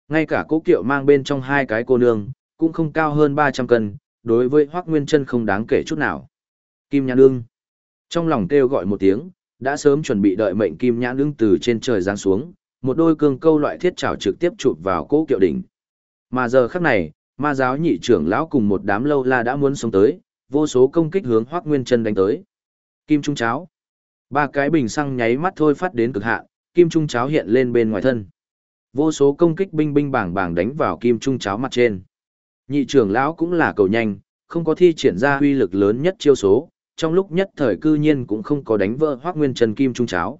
Ngay cả cố kiệu mang bên trong hai cái cô nương, cũng không cao hơn 300 cân, đối với Hoác Nguyên chân không đáng kể chút nào. Kim Nhãn Ưng. Trong lòng kêu gọi một tiếng, đã sớm chuẩn bị đợi mệnh Kim Nhãn Ưng từ trên trời giáng xuống, một đôi cương câu loại thiết chảo trực tiếp chụp vào cố kiệu đỉnh. Mà giờ khắc này, ma giáo nhị trưởng lão cùng một đám lâu la đã muốn sống tới, vô số công kích hướng Hoắc Nguyên Chân đánh tới. Kim trung cháo. Ba cái bình xăng nháy mắt thôi phát đến cực hạn, kim trung cháo hiện lên bên ngoài thân. Vô số công kích binh binh bảng bảng đánh vào kim trung cháo mặt trên. Nhị trưởng lão cũng là cầu nhanh, không có thi triển ra uy lực lớn nhất chiêu số, trong lúc nhất thời cư nhiên cũng không có đánh vỡ Hoắc Nguyên Chân kim trung cháo.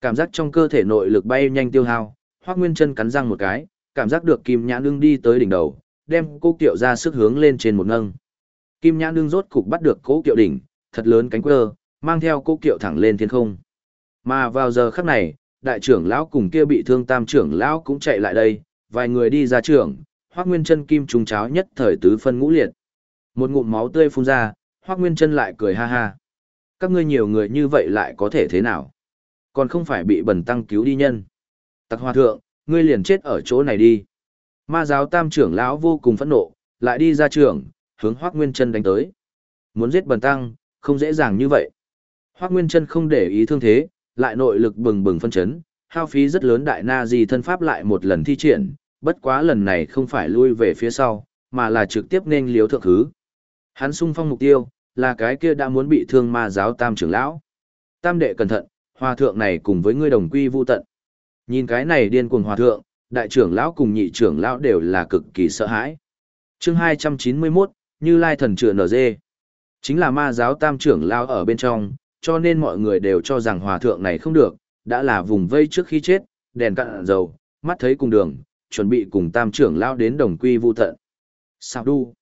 Cảm giác trong cơ thể nội lực bay nhanh tiêu hao, Hoắc Nguyên Chân cắn răng một cái, cảm giác được kim nhãn ưng đi tới đỉnh đầu, đem cô kiệu ra sức hướng lên trên một nâng. Kim nhãn đương rốt cục bắt được cố kiệu đỉnh, thật lớn cánh quơ, mang theo Cố kiệu thẳng lên thiên không. Mà vào giờ khắc này, đại trưởng lão cùng kia bị thương tam trưởng lão cũng chạy lại đây, vài người đi ra trưởng, Hoắc Nguyên Chân kim trùng cháo nhất thời tứ phân ngũ liệt. Một ngụm máu tươi phun ra, Hoắc Nguyên Chân lại cười ha ha. Các ngươi nhiều người như vậy lại có thể thế nào? Còn không phải bị bẩn tăng cứu đi nhân. Tặc hòa thượng, ngươi liền chết ở chỗ này đi. Ma giáo tam trưởng lão vô cùng phẫn nộ, lại đi ra trường, hướng Hoắc Nguyên Chân đánh tới. Muốn giết bần tăng, không dễ dàng như vậy. Hoắc Nguyên Chân không để ý thương thế, lại nội lực bừng bừng phân chấn, hao phí rất lớn đại na di thân pháp lại một lần thi triển, bất quá lần này không phải lui về phía sau, mà là trực tiếp nên liếu thượng thứ. Hắn sung phong mục tiêu, là cái kia đã muốn bị thương ma giáo tam trưởng lão. Tam đệ cẩn thận, hòa thượng này cùng với ngươi đồng quy vu tận. Nhìn cái này điên cuồng hòa thượng, đại trưởng lão cùng nhị trưởng lão đều là cực kỳ sợ hãi. Chương 291, như Lai thần trựa dê Chính là ma giáo tam trưởng lão ở bên trong, cho nên mọi người đều cho rằng hòa thượng này không được, đã là vùng vây trước khi chết, đèn cạn dầu, mắt thấy cùng đường, chuẩn bị cùng tam trưởng lão đến đồng quy vu tận. Sao đu?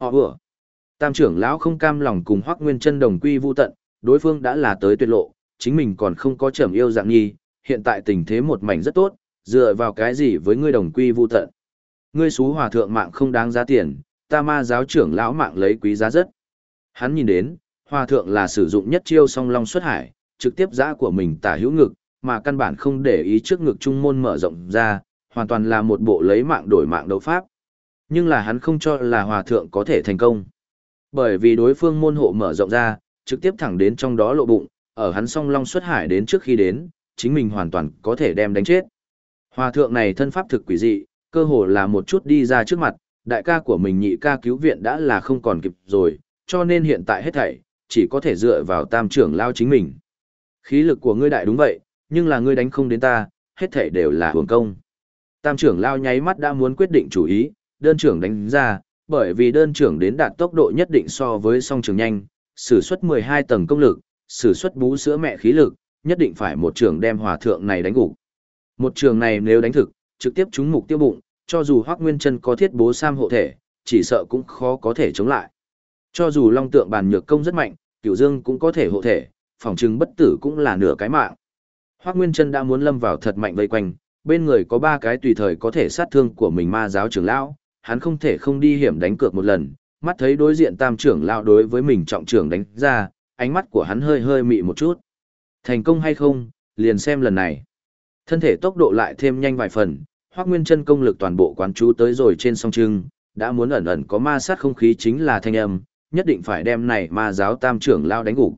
Họ vừa. Tam trưởng lão không cam lòng cùng Hoắc Nguyên Chân đồng quy vu tận, đối phương đã là tới tuyệt lộ, chính mình còn không có trầm yêu dạng nhi, hiện tại tình thế một mảnh rất tốt, dựa vào cái gì với ngươi đồng quy vu tận. Ngươi xú hòa thượng mạng không đáng giá tiền, ta ma giáo trưởng lão mạng lấy quý giá rất. Hắn nhìn đến, hòa thượng là sử dụng nhất chiêu song long xuất hải, trực tiếp giã của mình tả hữu ngực, mà căn bản không để ý trước ngực trung môn mở rộng ra, hoàn toàn là một bộ lấy mạng đổi mạng đấu pháp. Nhưng là hắn không cho là hòa thượng có thể thành công. Bởi vì đối phương môn hộ mở rộng ra, trực tiếp thẳng đến trong đó lộ bụng, ở hắn song long xuất hải đến trước khi đến, chính mình hoàn toàn có thể đem đánh chết. Hòa thượng này thân pháp thực quỷ dị, cơ hồ là một chút đi ra trước mặt, đại ca của mình nhị ca cứu viện đã là không còn kịp rồi, cho nên hiện tại hết thảy, chỉ có thể dựa vào tam trưởng lao chính mình. Khí lực của ngươi đại đúng vậy, nhưng là ngươi đánh không đến ta, hết thảy đều là hưởng công. Tam trưởng lao nháy mắt đã muốn quyết định chủ ý, đơn trưởng đánh ra, bởi vì đơn trưởng đến đạt tốc độ nhất định so với song trường nhanh, sử xuất 12 tầng công lực, sử xuất bú sữa mẹ khí lực, nhất định phải một trường đem hòa thượng này đánh gục. Một trường này nếu đánh thực, trực tiếp trúng mục tiêu bụng, cho dù Hoắc Nguyên Chân có thiết bố sam hộ thể, chỉ sợ cũng khó có thể chống lại. Cho dù Long Tượng bàn nhược công rất mạnh, Cửu Dương cũng có thể hộ thể, phòng trừng bất tử cũng là nửa cái mạng. Hoắc Nguyên Chân đã muốn lâm vào thật mạnh vây quanh, bên người có ba cái tùy thời có thể sát thương của mình ma giáo trưởng lão, hắn không thể không đi hiểm đánh cược một lần, mắt thấy đối diện tam trưởng lão đối với mình trọng trưởng đánh ra, ánh mắt của hắn hơi hơi mị một chút. Thành công hay không, liền xem lần này. Thân thể tốc độ lại thêm nhanh vài phần, Hoắc Nguyên Chân công lực toàn bộ quán chú tới rồi trên song trưng, đã muốn ẩn ẩn có ma sát không khí chính là thanh âm, nhất định phải đem này ma giáo tam trưởng lao đánh gục.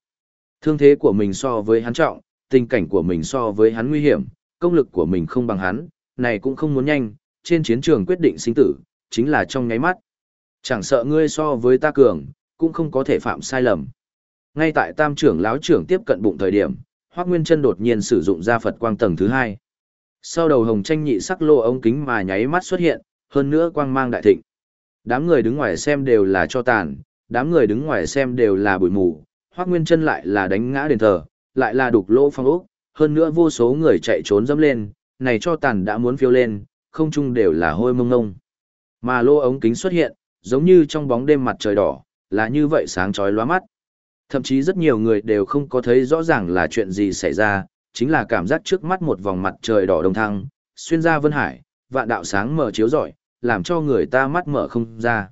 Thương thế của mình so với hắn trọng, tình cảnh của mình so với hắn nguy hiểm, công lực của mình không bằng hắn, này cũng không muốn nhanh, trên chiến trường quyết định sinh tử, chính là trong nháy mắt. Chẳng sợ ngươi so với ta cường, cũng không có thể phạm sai lầm. Ngay tại tam trưởng lão trưởng tiếp cận bụng thời điểm, Hoắc Nguyên Chân đột nhiên sử dụng ra Phật quang tầng thứ hai. Sau đầu hồng tranh nhị sắc lô ống kính mà nháy mắt xuất hiện, hơn nữa quang mang đại thịnh. Đám người đứng ngoài xem đều là cho tàn, đám người đứng ngoài xem đều là bụi mù, Hoắc Nguyên Chân lại là đánh ngã đền thờ, lại là đục lỗ phong ốc, hơn nữa vô số người chạy trốn dẫm lên, này cho tàn đã muốn phiêu lên, không chung đều là hôi mông ngông. Mà lô ống kính xuất hiện, giống như trong bóng đêm mặt trời đỏ, là như vậy sáng chói lóa mắt. Thậm chí rất nhiều người đều không có thấy rõ ràng là chuyện gì xảy ra, chính là cảm giác trước mắt một vòng mặt trời đỏ đồng thăng, xuyên ra vân hải, vạn đạo sáng mở chiếu rọi, làm cho người ta mắt mở không ra.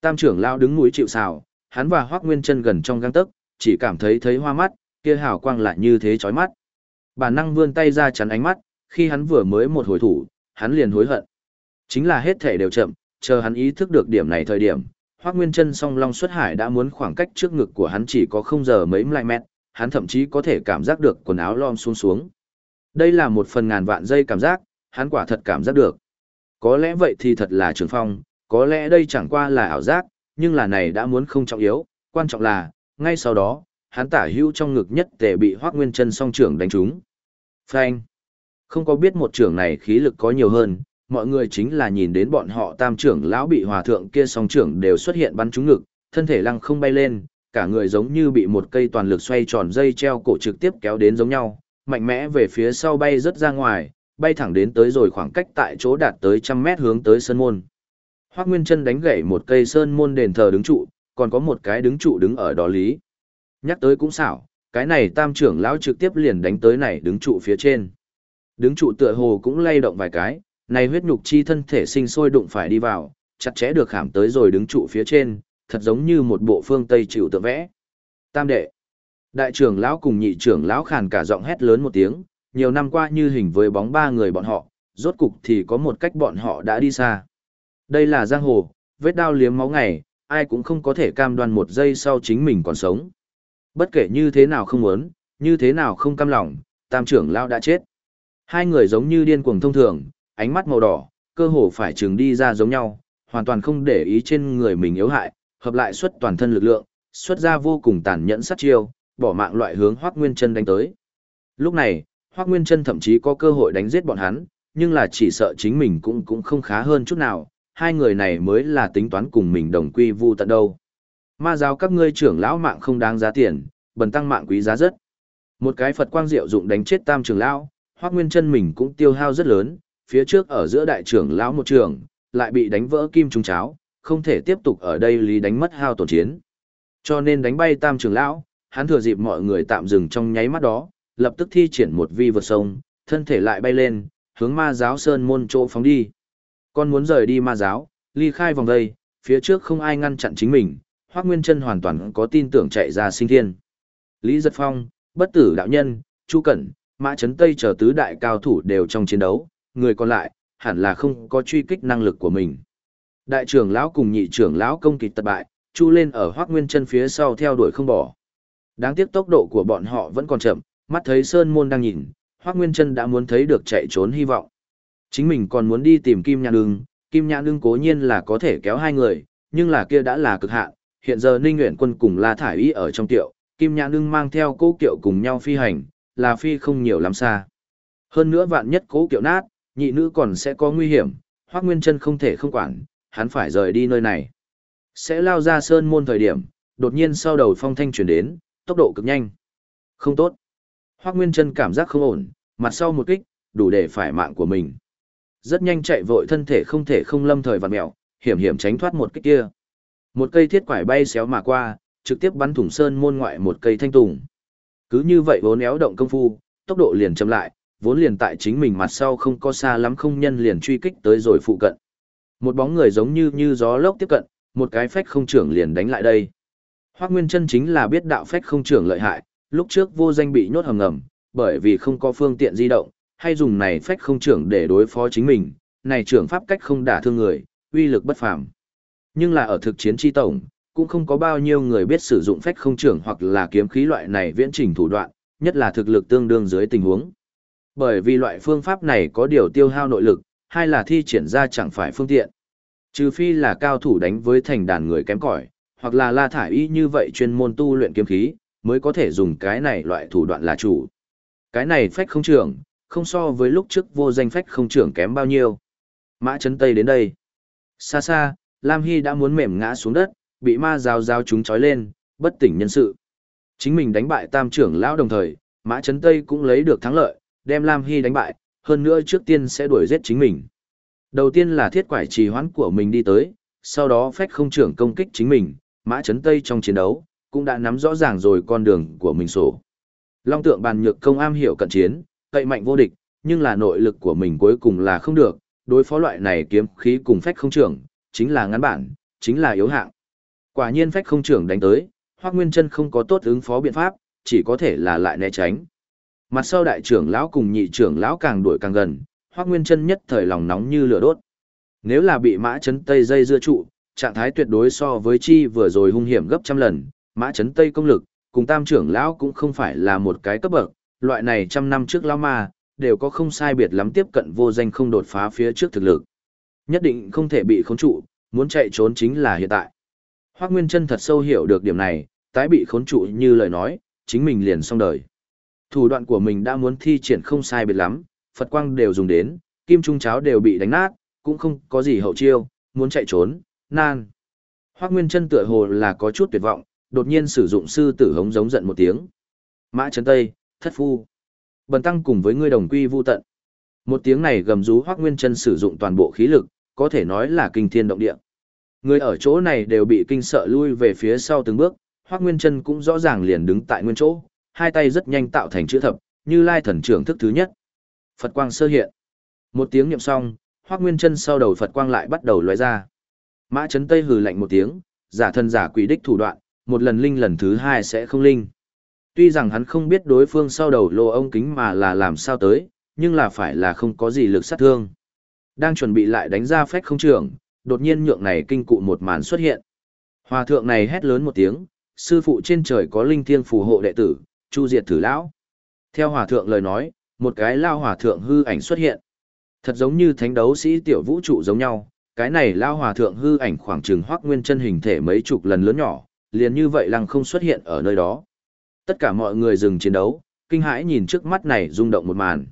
Tam trưởng lão đứng núi chịu sào, hắn và Hoắc Nguyên Chân gần trong gang tấc, chỉ cảm thấy thấy hoa mắt, kia hào quang lại như thế chói mắt. Bản năng vươn tay ra chắn ánh mắt, khi hắn vừa mới một hồi thủ, hắn liền hối hận. Chính là hết thể đều chậm, chờ hắn ý thức được điểm này thời điểm, Hoắc Nguyên Chân song long xuất hải đã muốn khoảng cách trước ngực của hắn chỉ có không giờ mấy lại mét, hắn thậm chí có thể cảm giác được quần áo lom xuống xuống. Đây là một phần ngàn vạn giây cảm giác, hắn quả thật cảm giác được. Có lẽ vậy thì thật là trường phong, có lẽ đây chẳng qua là ảo giác, nhưng là này đã muốn không trọng yếu, quan trọng là, ngay sau đó, hắn tả hữu trong ngực nhất tề bị Hoắc Nguyên Chân song trưởng đánh trúng. Phanh. Không có biết một trưởng này khí lực có nhiều hơn, mọi người chính là nhìn đến bọn họ tam trưởng lão bị hòa thượng kia song trưởng đều xuất hiện bắn trúng ngực, thân thể lăng không bay lên, cả người giống như bị một cây toàn lực xoay tròn dây treo cổ trực tiếp kéo đến giống nhau, mạnh mẽ về phía sau bay rất ra ngoài, bay thẳng đến tới rồi khoảng cách tại chỗ đạt tới trăm mét hướng tới sơn môn. Hoắc Nguyên Chân đánh gãy một cây sơn môn đền thờ đứng trụ, còn có một cái đứng trụ đứng ở đó lý. Nhắc tới cũng xảo, cái này tam trưởng lão trực tiếp liền đánh tới này đứng trụ phía trên. Đứng trụ tựa hồ cũng lay động vài cái, này huyết nhục chi thân thể sinh sôi đụng phải đi vào, chặt chẽ được khảm tới rồi đứng trụ phía trên, thật giống như một bộ phương Tây chịu tự vẽ. Tam đệ. Đại trưởng lão cùng nhị trưởng lão khàn cả giọng hét lớn một tiếng, nhiều năm qua như hình với bóng ba người bọn họ, rốt cục thì có một cách bọn họ đã đi xa. Đây là giang hồ, vết đao liếm máu ngày, ai cũng không có thể cam đoan một giây sau chính mình còn sống. Bất kể như thế nào không muốn, như thế nào không cam lòng, tam trưởng lão đã chết. Hai người giống như điên cuồng thông thường, ánh mắt màu đỏ, cơ hồ phải trừng đi ra giống nhau, hoàn toàn không để ý trên người mình yếu hại, hợp lại xuất toàn thân lực lượng, xuất ra vô cùng tàn nhẫn sát chiêu, bỏ mạng loại hướng Hoắc Nguyên Chân đánh tới. Lúc này, Hoắc Nguyên Chân thậm chí có cơ hội đánh giết bọn hắn, nhưng là chỉ sợ chính mình cũng cũng không khá hơn chút nào, hai người này mới là tính toán cùng mình đồng quy vu tận đâu. Ma giáo các ngươi trưởng lão mạng không đáng giá tiền, bần tăng mạng quý giá rất. Một cái Phật quang diệu dụng đánh chết tam trưởng lão, Hoắc Nguyên Chân mình cũng tiêu hao rất lớn, phía trước ở giữa đại trưởng lão một trường, lại bị đánh vỡ kim trung cháo, không thể tiếp tục ở đây lý đánh mất hao tổn chiến. Cho nên đánh bay tam trưởng lão, hắn thừa dịp mọi người tạm dừng trong nháy mắt đó, lập tức thi triển một vi vượt sông, thân thể lại bay lên, hướng ma giáo sơn môn chỗ phóng đi. Con muốn rời đi ma giáo, ly khai vòng đây, phía trước không ai ngăn chặn chính mình, Hoắc Nguyên Chân hoàn toàn có tin tưởng chạy ra sinh thiên. Lý Giật Phong, Bất Tử đạo nhân, Chu Cẩn, Mã Chấn Tây chờ tứ đại cao thủ đều trong chiến đấu, người còn lại hẳn là không có truy kích năng lực của mình. Đại trưởng lão cùng nhị trưởng lão công kịch tật bại, chu lên ở Hoắc Nguyên Chân phía sau theo đuổi không bỏ. Đáng tiếc tốc độ của bọn họ vẫn còn chậm, mắt thấy Sơn Môn đang nhìn, Hoắc Nguyên Chân đã muốn thấy được chạy trốn hy vọng. Chính mình còn muốn đi tìm Kim Nhã Nương, Kim Nhã Nương cố nhiên là có thể kéo hai người, nhưng là kia đã là cực hạn. Hiện giờ Ninh Uyển Quân cùng La Thải Y ở trong tiệu, Kim Nhã Nương mang theo Cố Kiệu cùng nhau phi hành, là phi không nhiều lắm xa. Hơn nữa vạn nhất cố kiệu nát, nhị nữ còn sẽ có nguy hiểm, Hoắc Nguyên Chân không thể không quản, hắn phải rời đi nơi này. Sẽ lao ra sơn môn thời điểm, đột nhiên sau đầu phong thanh truyền đến, tốc độ cực nhanh. Không tốt. Hoắc Nguyên Chân cảm giác không ổn, mặt sau một kích, đủ để phải mạng của mình. Rất nhanh chạy vội thân thể không thể không lâm thời vặn mèo, hiểm hiểm tránh thoát một kích kia. Một cây thiết quải bay xéo mà qua, trực tiếp bắn thủng sơn môn ngoại một cây thanh tùng. Cứ như vậy vốn éo động công phu, tốc độ liền chậm lại, vốn liền tại chính mình mặt sau không có xa lắm không nhân liền truy kích tới rồi phụ cận. Một bóng người giống như như gió lốc tiếp cận, một cái phách không trưởng liền đánh lại đây. Hoắc Nguyên Chân chính là biết đạo phách không trưởng lợi hại, lúc trước vô danh bị nhốt hầm ngầm, bởi vì không có phương tiện di động, hay dùng này phách không trưởng để đối phó chính mình, này trưởng pháp cách không đả thương người, uy lực bất phàm. Nhưng là ở thực chiến chi tổng, cũng không có bao nhiêu người biết sử dụng phách không trưởng hoặc là kiếm khí loại này viễn trình thủ đoạn, nhất là thực lực tương đương dưới tình huống. Bởi vì loại phương pháp này có điều tiêu hao nội lực, hay là thi triển ra chẳng phải phương tiện. Trừ phi là cao thủ đánh với thành đàn người kém cỏi, hoặc là la thải y như vậy chuyên môn tu luyện kiếm khí, mới có thể dùng cái này loại thủ đoạn là chủ. Cái này phách không trưởng, không so với lúc trước vô danh phách không trưởng kém bao nhiêu. Mã chấn tây đến đây. Xa xa, Lam Hy đã muốn mềm ngã xuống đất, bị ma rào rào chúng trói lên, bất tỉnh nhân sự. Chính mình đánh bại tam trưởng lão đồng thời, Mã Trấn Tây cũng lấy được thắng lợi, đem Lam Hy đánh bại, hơn nữa trước tiên sẽ đuổi giết chính mình. Đầu tiên là thiết quải trì hoãn của mình đi tới, sau đó phách không trưởng công kích chính mình, Mã chấn Tây trong chiến đấu, cũng đã nắm rõ ràng rồi con đường của mình sổ. Long tượng bàn nhược công am hiểu cận chiến, cậy mạnh vô địch, nhưng là nội lực của mình cuối cùng là không được, đối phó loại này kiếm khí cùng phách không trưởng, chính là ngắn bản, chính là yếu hạng. Quả nhiên phách không trưởng đánh tới, Hoắc Nguyên Chân không có tốt ứng phó biện pháp, chỉ có thể là lại né tránh. Mặt sau đại trưởng lão cùng nhị trưởng lão càng đuổi càng gần, Hoắc Nguyên Chân nhất thời lòng nóng như lửa đốt. Nếu là bị Mã Chấn Tây dây dưa trụ, trạng thái tuyệt đối so với chi vừa rồi hung hiểm gấp trăm lần, Mã Chấn Tây công lực, cùng Tam trưởng lão cũng không phải là một cái cấp bậc, loại này trăm năm trước lão ma, đều có không sai biệt lắm tiếp cận vô danh không đột phá phía trước thực lực. Nhất định không thể bị khống trụ, muốn chạy trốn chính là hiện tại. Hoác Nguyên Trân thật sâu hiểu được điểm này, tái bị khốn trụ như lời nói, chính mình liền xong đời. Thủ đoạn của mình đã muốn thi triển không sai biệt lắm, Phật quang đều dùng đến, kim trung cháo đều bị đánh nát, cũng không có gì hậu chiêu, muốn chạy trốn, nan. Hoắc Nguyên Trân tựa hồ là có chút tuyệt vọng, đột nhiên sử dụng sư tử hống giống giận một tiếng. Mã Trấn Tây, thất phu. Bần tăng cùng với ngươi đồng quy vu tận. Một tiếng này gầm rú Hoắc Nguyên Trân sử dụng toàn bộ khí lực, có thể nói là kinh thiên động địa. Người ở chỗ này đều bị kinh sợ lui về phía sau từng bước, Hoắc Nguyên Chân cũng rõ ràng liền đứng tại nguyên chỗ, hai tay rất nhanh tạo thành chữ thập, như lai thần trưởng thức thứ nhất. Phật quang sơ hiện. Một tiếng niệm xong, Hoắc Nguyên Chân sau đầu Phật quang lại bắt đầu lóe ra. Mã Chấn Tây hừ lạnh một tiếng, giả thân giả quỷ đích thủ đoạn, một lần linh lần thứ hai sẽ không linh. Tuy rằng hắn không biết đối phương sau đầu lô ông kính mà là làm sao tới, nhưng là phải là không có gì lực sát thương. Đang chuẩn bị lại đánh ra phách không trưởng, đột nhiên nhượng này kinh cụ một màn xuất hiện. Hòa thượng này hét lớn một tiếng, sư phụ trên trời có linh thiêng phù hộ đệ tử, chu diệt thử lão. Theo hòa thượng lời nói, một cái lao hòa thượng hư ảnh xuất hiện. Thật giống như thánh đấu sĩ tiểu vũ trụ giống nhau, cái này lao hòa thượng hư ảnh khoảng chừng hoác nguyên chân hình thể mấy chục lần lớn nhỏ, liền như vậy lăng không xuất hiện ở nơi đó. Tất cả mọi người dừng chiến đấu, kinh hãi nhìn trước mắt này rung động một màn.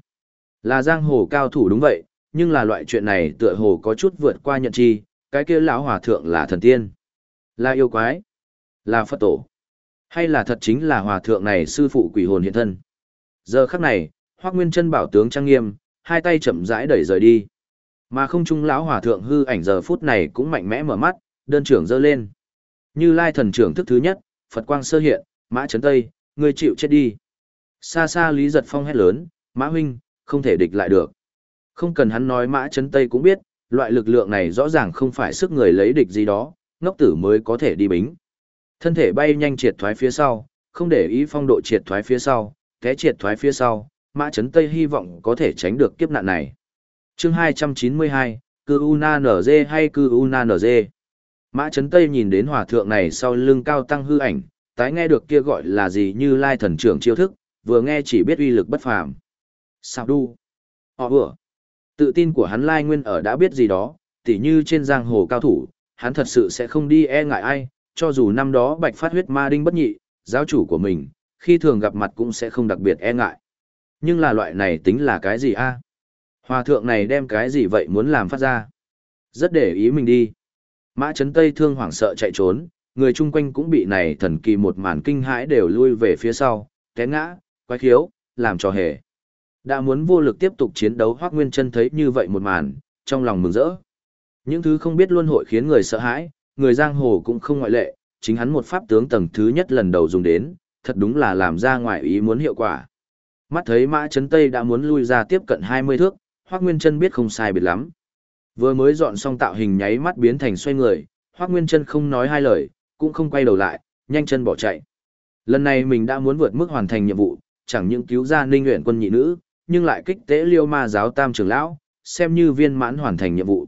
Là giang hồ cao thủ đúng vậy, nhưng là loại chuyện này tựa hồ có chút vượt qua nhận chi, cái kia lão hòa thượng là thần tiên, là yêu quái, là Phật tổ, hay là thật chính là hòa thượng này sư phụ quỷ hồn hiện thân. Giờ khắc này, Hoắc Nguyên Chân bảo tướng trang nghiêm, hai tay chậm rãi đẩy rời đi. Mà không trung lão hòa thượng hư ảnh giờ phút này cũng mạnh mẽ mở mắt, đơn trưởng giơ lên. Như Lai thần trưởng thức thứ nhất, Phật quang sơ hiện, Mã Chấn Tây, ngươi chịu chết đi. Xa xa Lý Giật Phong hét lớn, Mã huynh, không thể địch lại được. Không cần hắn nói mã chấn Tây cũng biết, loại lực lượng này rõ ràng không phải sức người lấy địch gì đó, ngốc tử mới có thể đi bính. Thân thể bay nhanh triệt thoái phía sau, không để ý phong độ triệt thoái phía sau, té triệt thoái phía sau, mã chấn Tây hy vọng có thể tránh được kiếp nạn này. chương 292, cư Una NG hay cư Una NG? Mã chấn Tây nhìn đến hòa thượng này sau lưng cao tăng hư ảnh, tái nghe được kia gọi là gì như lai thần trưởng chiêu thức, vừa nghe chỉ biết uy lực bất phàm. Sao đu? Họ vừa. Tự tin của hắn lai nguyên ở đã biết gì đó, tỉ như trên giang hồ cao thủ, hắn thật sự sẽ không đi e ngại ai, cho dù năm đó bạch phát huyết ma đinh bất nhị, giáo chủ của mình, khi thường gặp mặt cũng sẽ không đặc biệt e ngại. Nhưng là loại này tính là cái gì a? Hòa thượng này đem cái gì vậy muốn làm phát ra? Rất để ý mình đi. Mã Trấn Tây thương hoảng sợ chạy trốn, người chung quanh cũng bị này thần kỳ một màn kinh hãi đều lui về phía sau, té ngã, quái khiếu, làm trò hề. Đã muốn vô lực tiếp tục chiến đấu Hoác Nguyên Trân thấy như vậy một màn, trong lòng mừng rỡ. Những thứ không biết luôn hội khiến người sợ hãi, người giang hồ cũng không ngoại lệ, chính hắn một pháp tướng tầng thứ nhất lần đầu dùng đến, thật đúng là làm ra ngoài ý muốn hiệu quả. Mắt thấy Mã Trấn Tây đã muốn lui ra tiếp cận 20 thước, Hoắc Nguyên Chân biết không sai biệt lắm. Vừa mới dọn xong tạo hình nháy mắt biến thành xoay người, Hoắc Nguyên Chân không nói hai lời, cũng không quay đầu lại, nhanh chân bỏ chạy. Lần này mình đã muốn vượt mức hoàn thành nhiệm vụ, chẳng những cứu ra Ninh Uyển quân nhị nữ, nhưng lại kích tế Liêu Ma giáo tam trưởng lão, xem như viên mãn hoàn thành nhiệm vụ.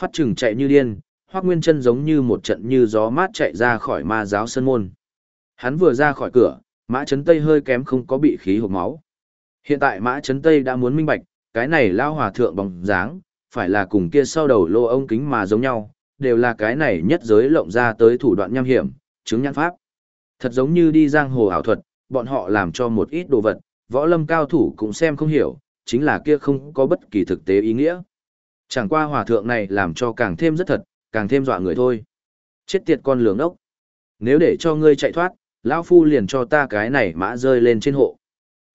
Phát trừng chạy như điên, Hoắc Nguyên Chân giống như một trận như gió mát chạy ra khỏi Ma giáo sân môn. Hắn vừa ra khỏi cửa, Mã Chấn Tây hơi kém không có bị khí hộc máu. Hiện tại Mã Chấn Tây đã muốn minh bạch, cái này lao hòa thượng bóng dáng, phải là cùng kia sau đầu lô ông kính mà giống nhau, đều là cái này nhất giới lộng ra tới thủ đoạn nham hiểm, chứng nhãn pháp. Thật giống như đi giang hồ ảo thuật, bọn họ làm cho một ít đồ vật, võ lâm cao thủ cũng xem không hiểu, chính là kia không có bất kỳ thực tế ý nghĩa. Chẳng qua hòa thượng này làm cho càng thêm rất thật, càng thêm dọa người thôi. Chết tiệt con lường ốc. Nếu để cho ngươi chạy thoát, lão phu liền cho ta cái này mã rơi lên trên hộ.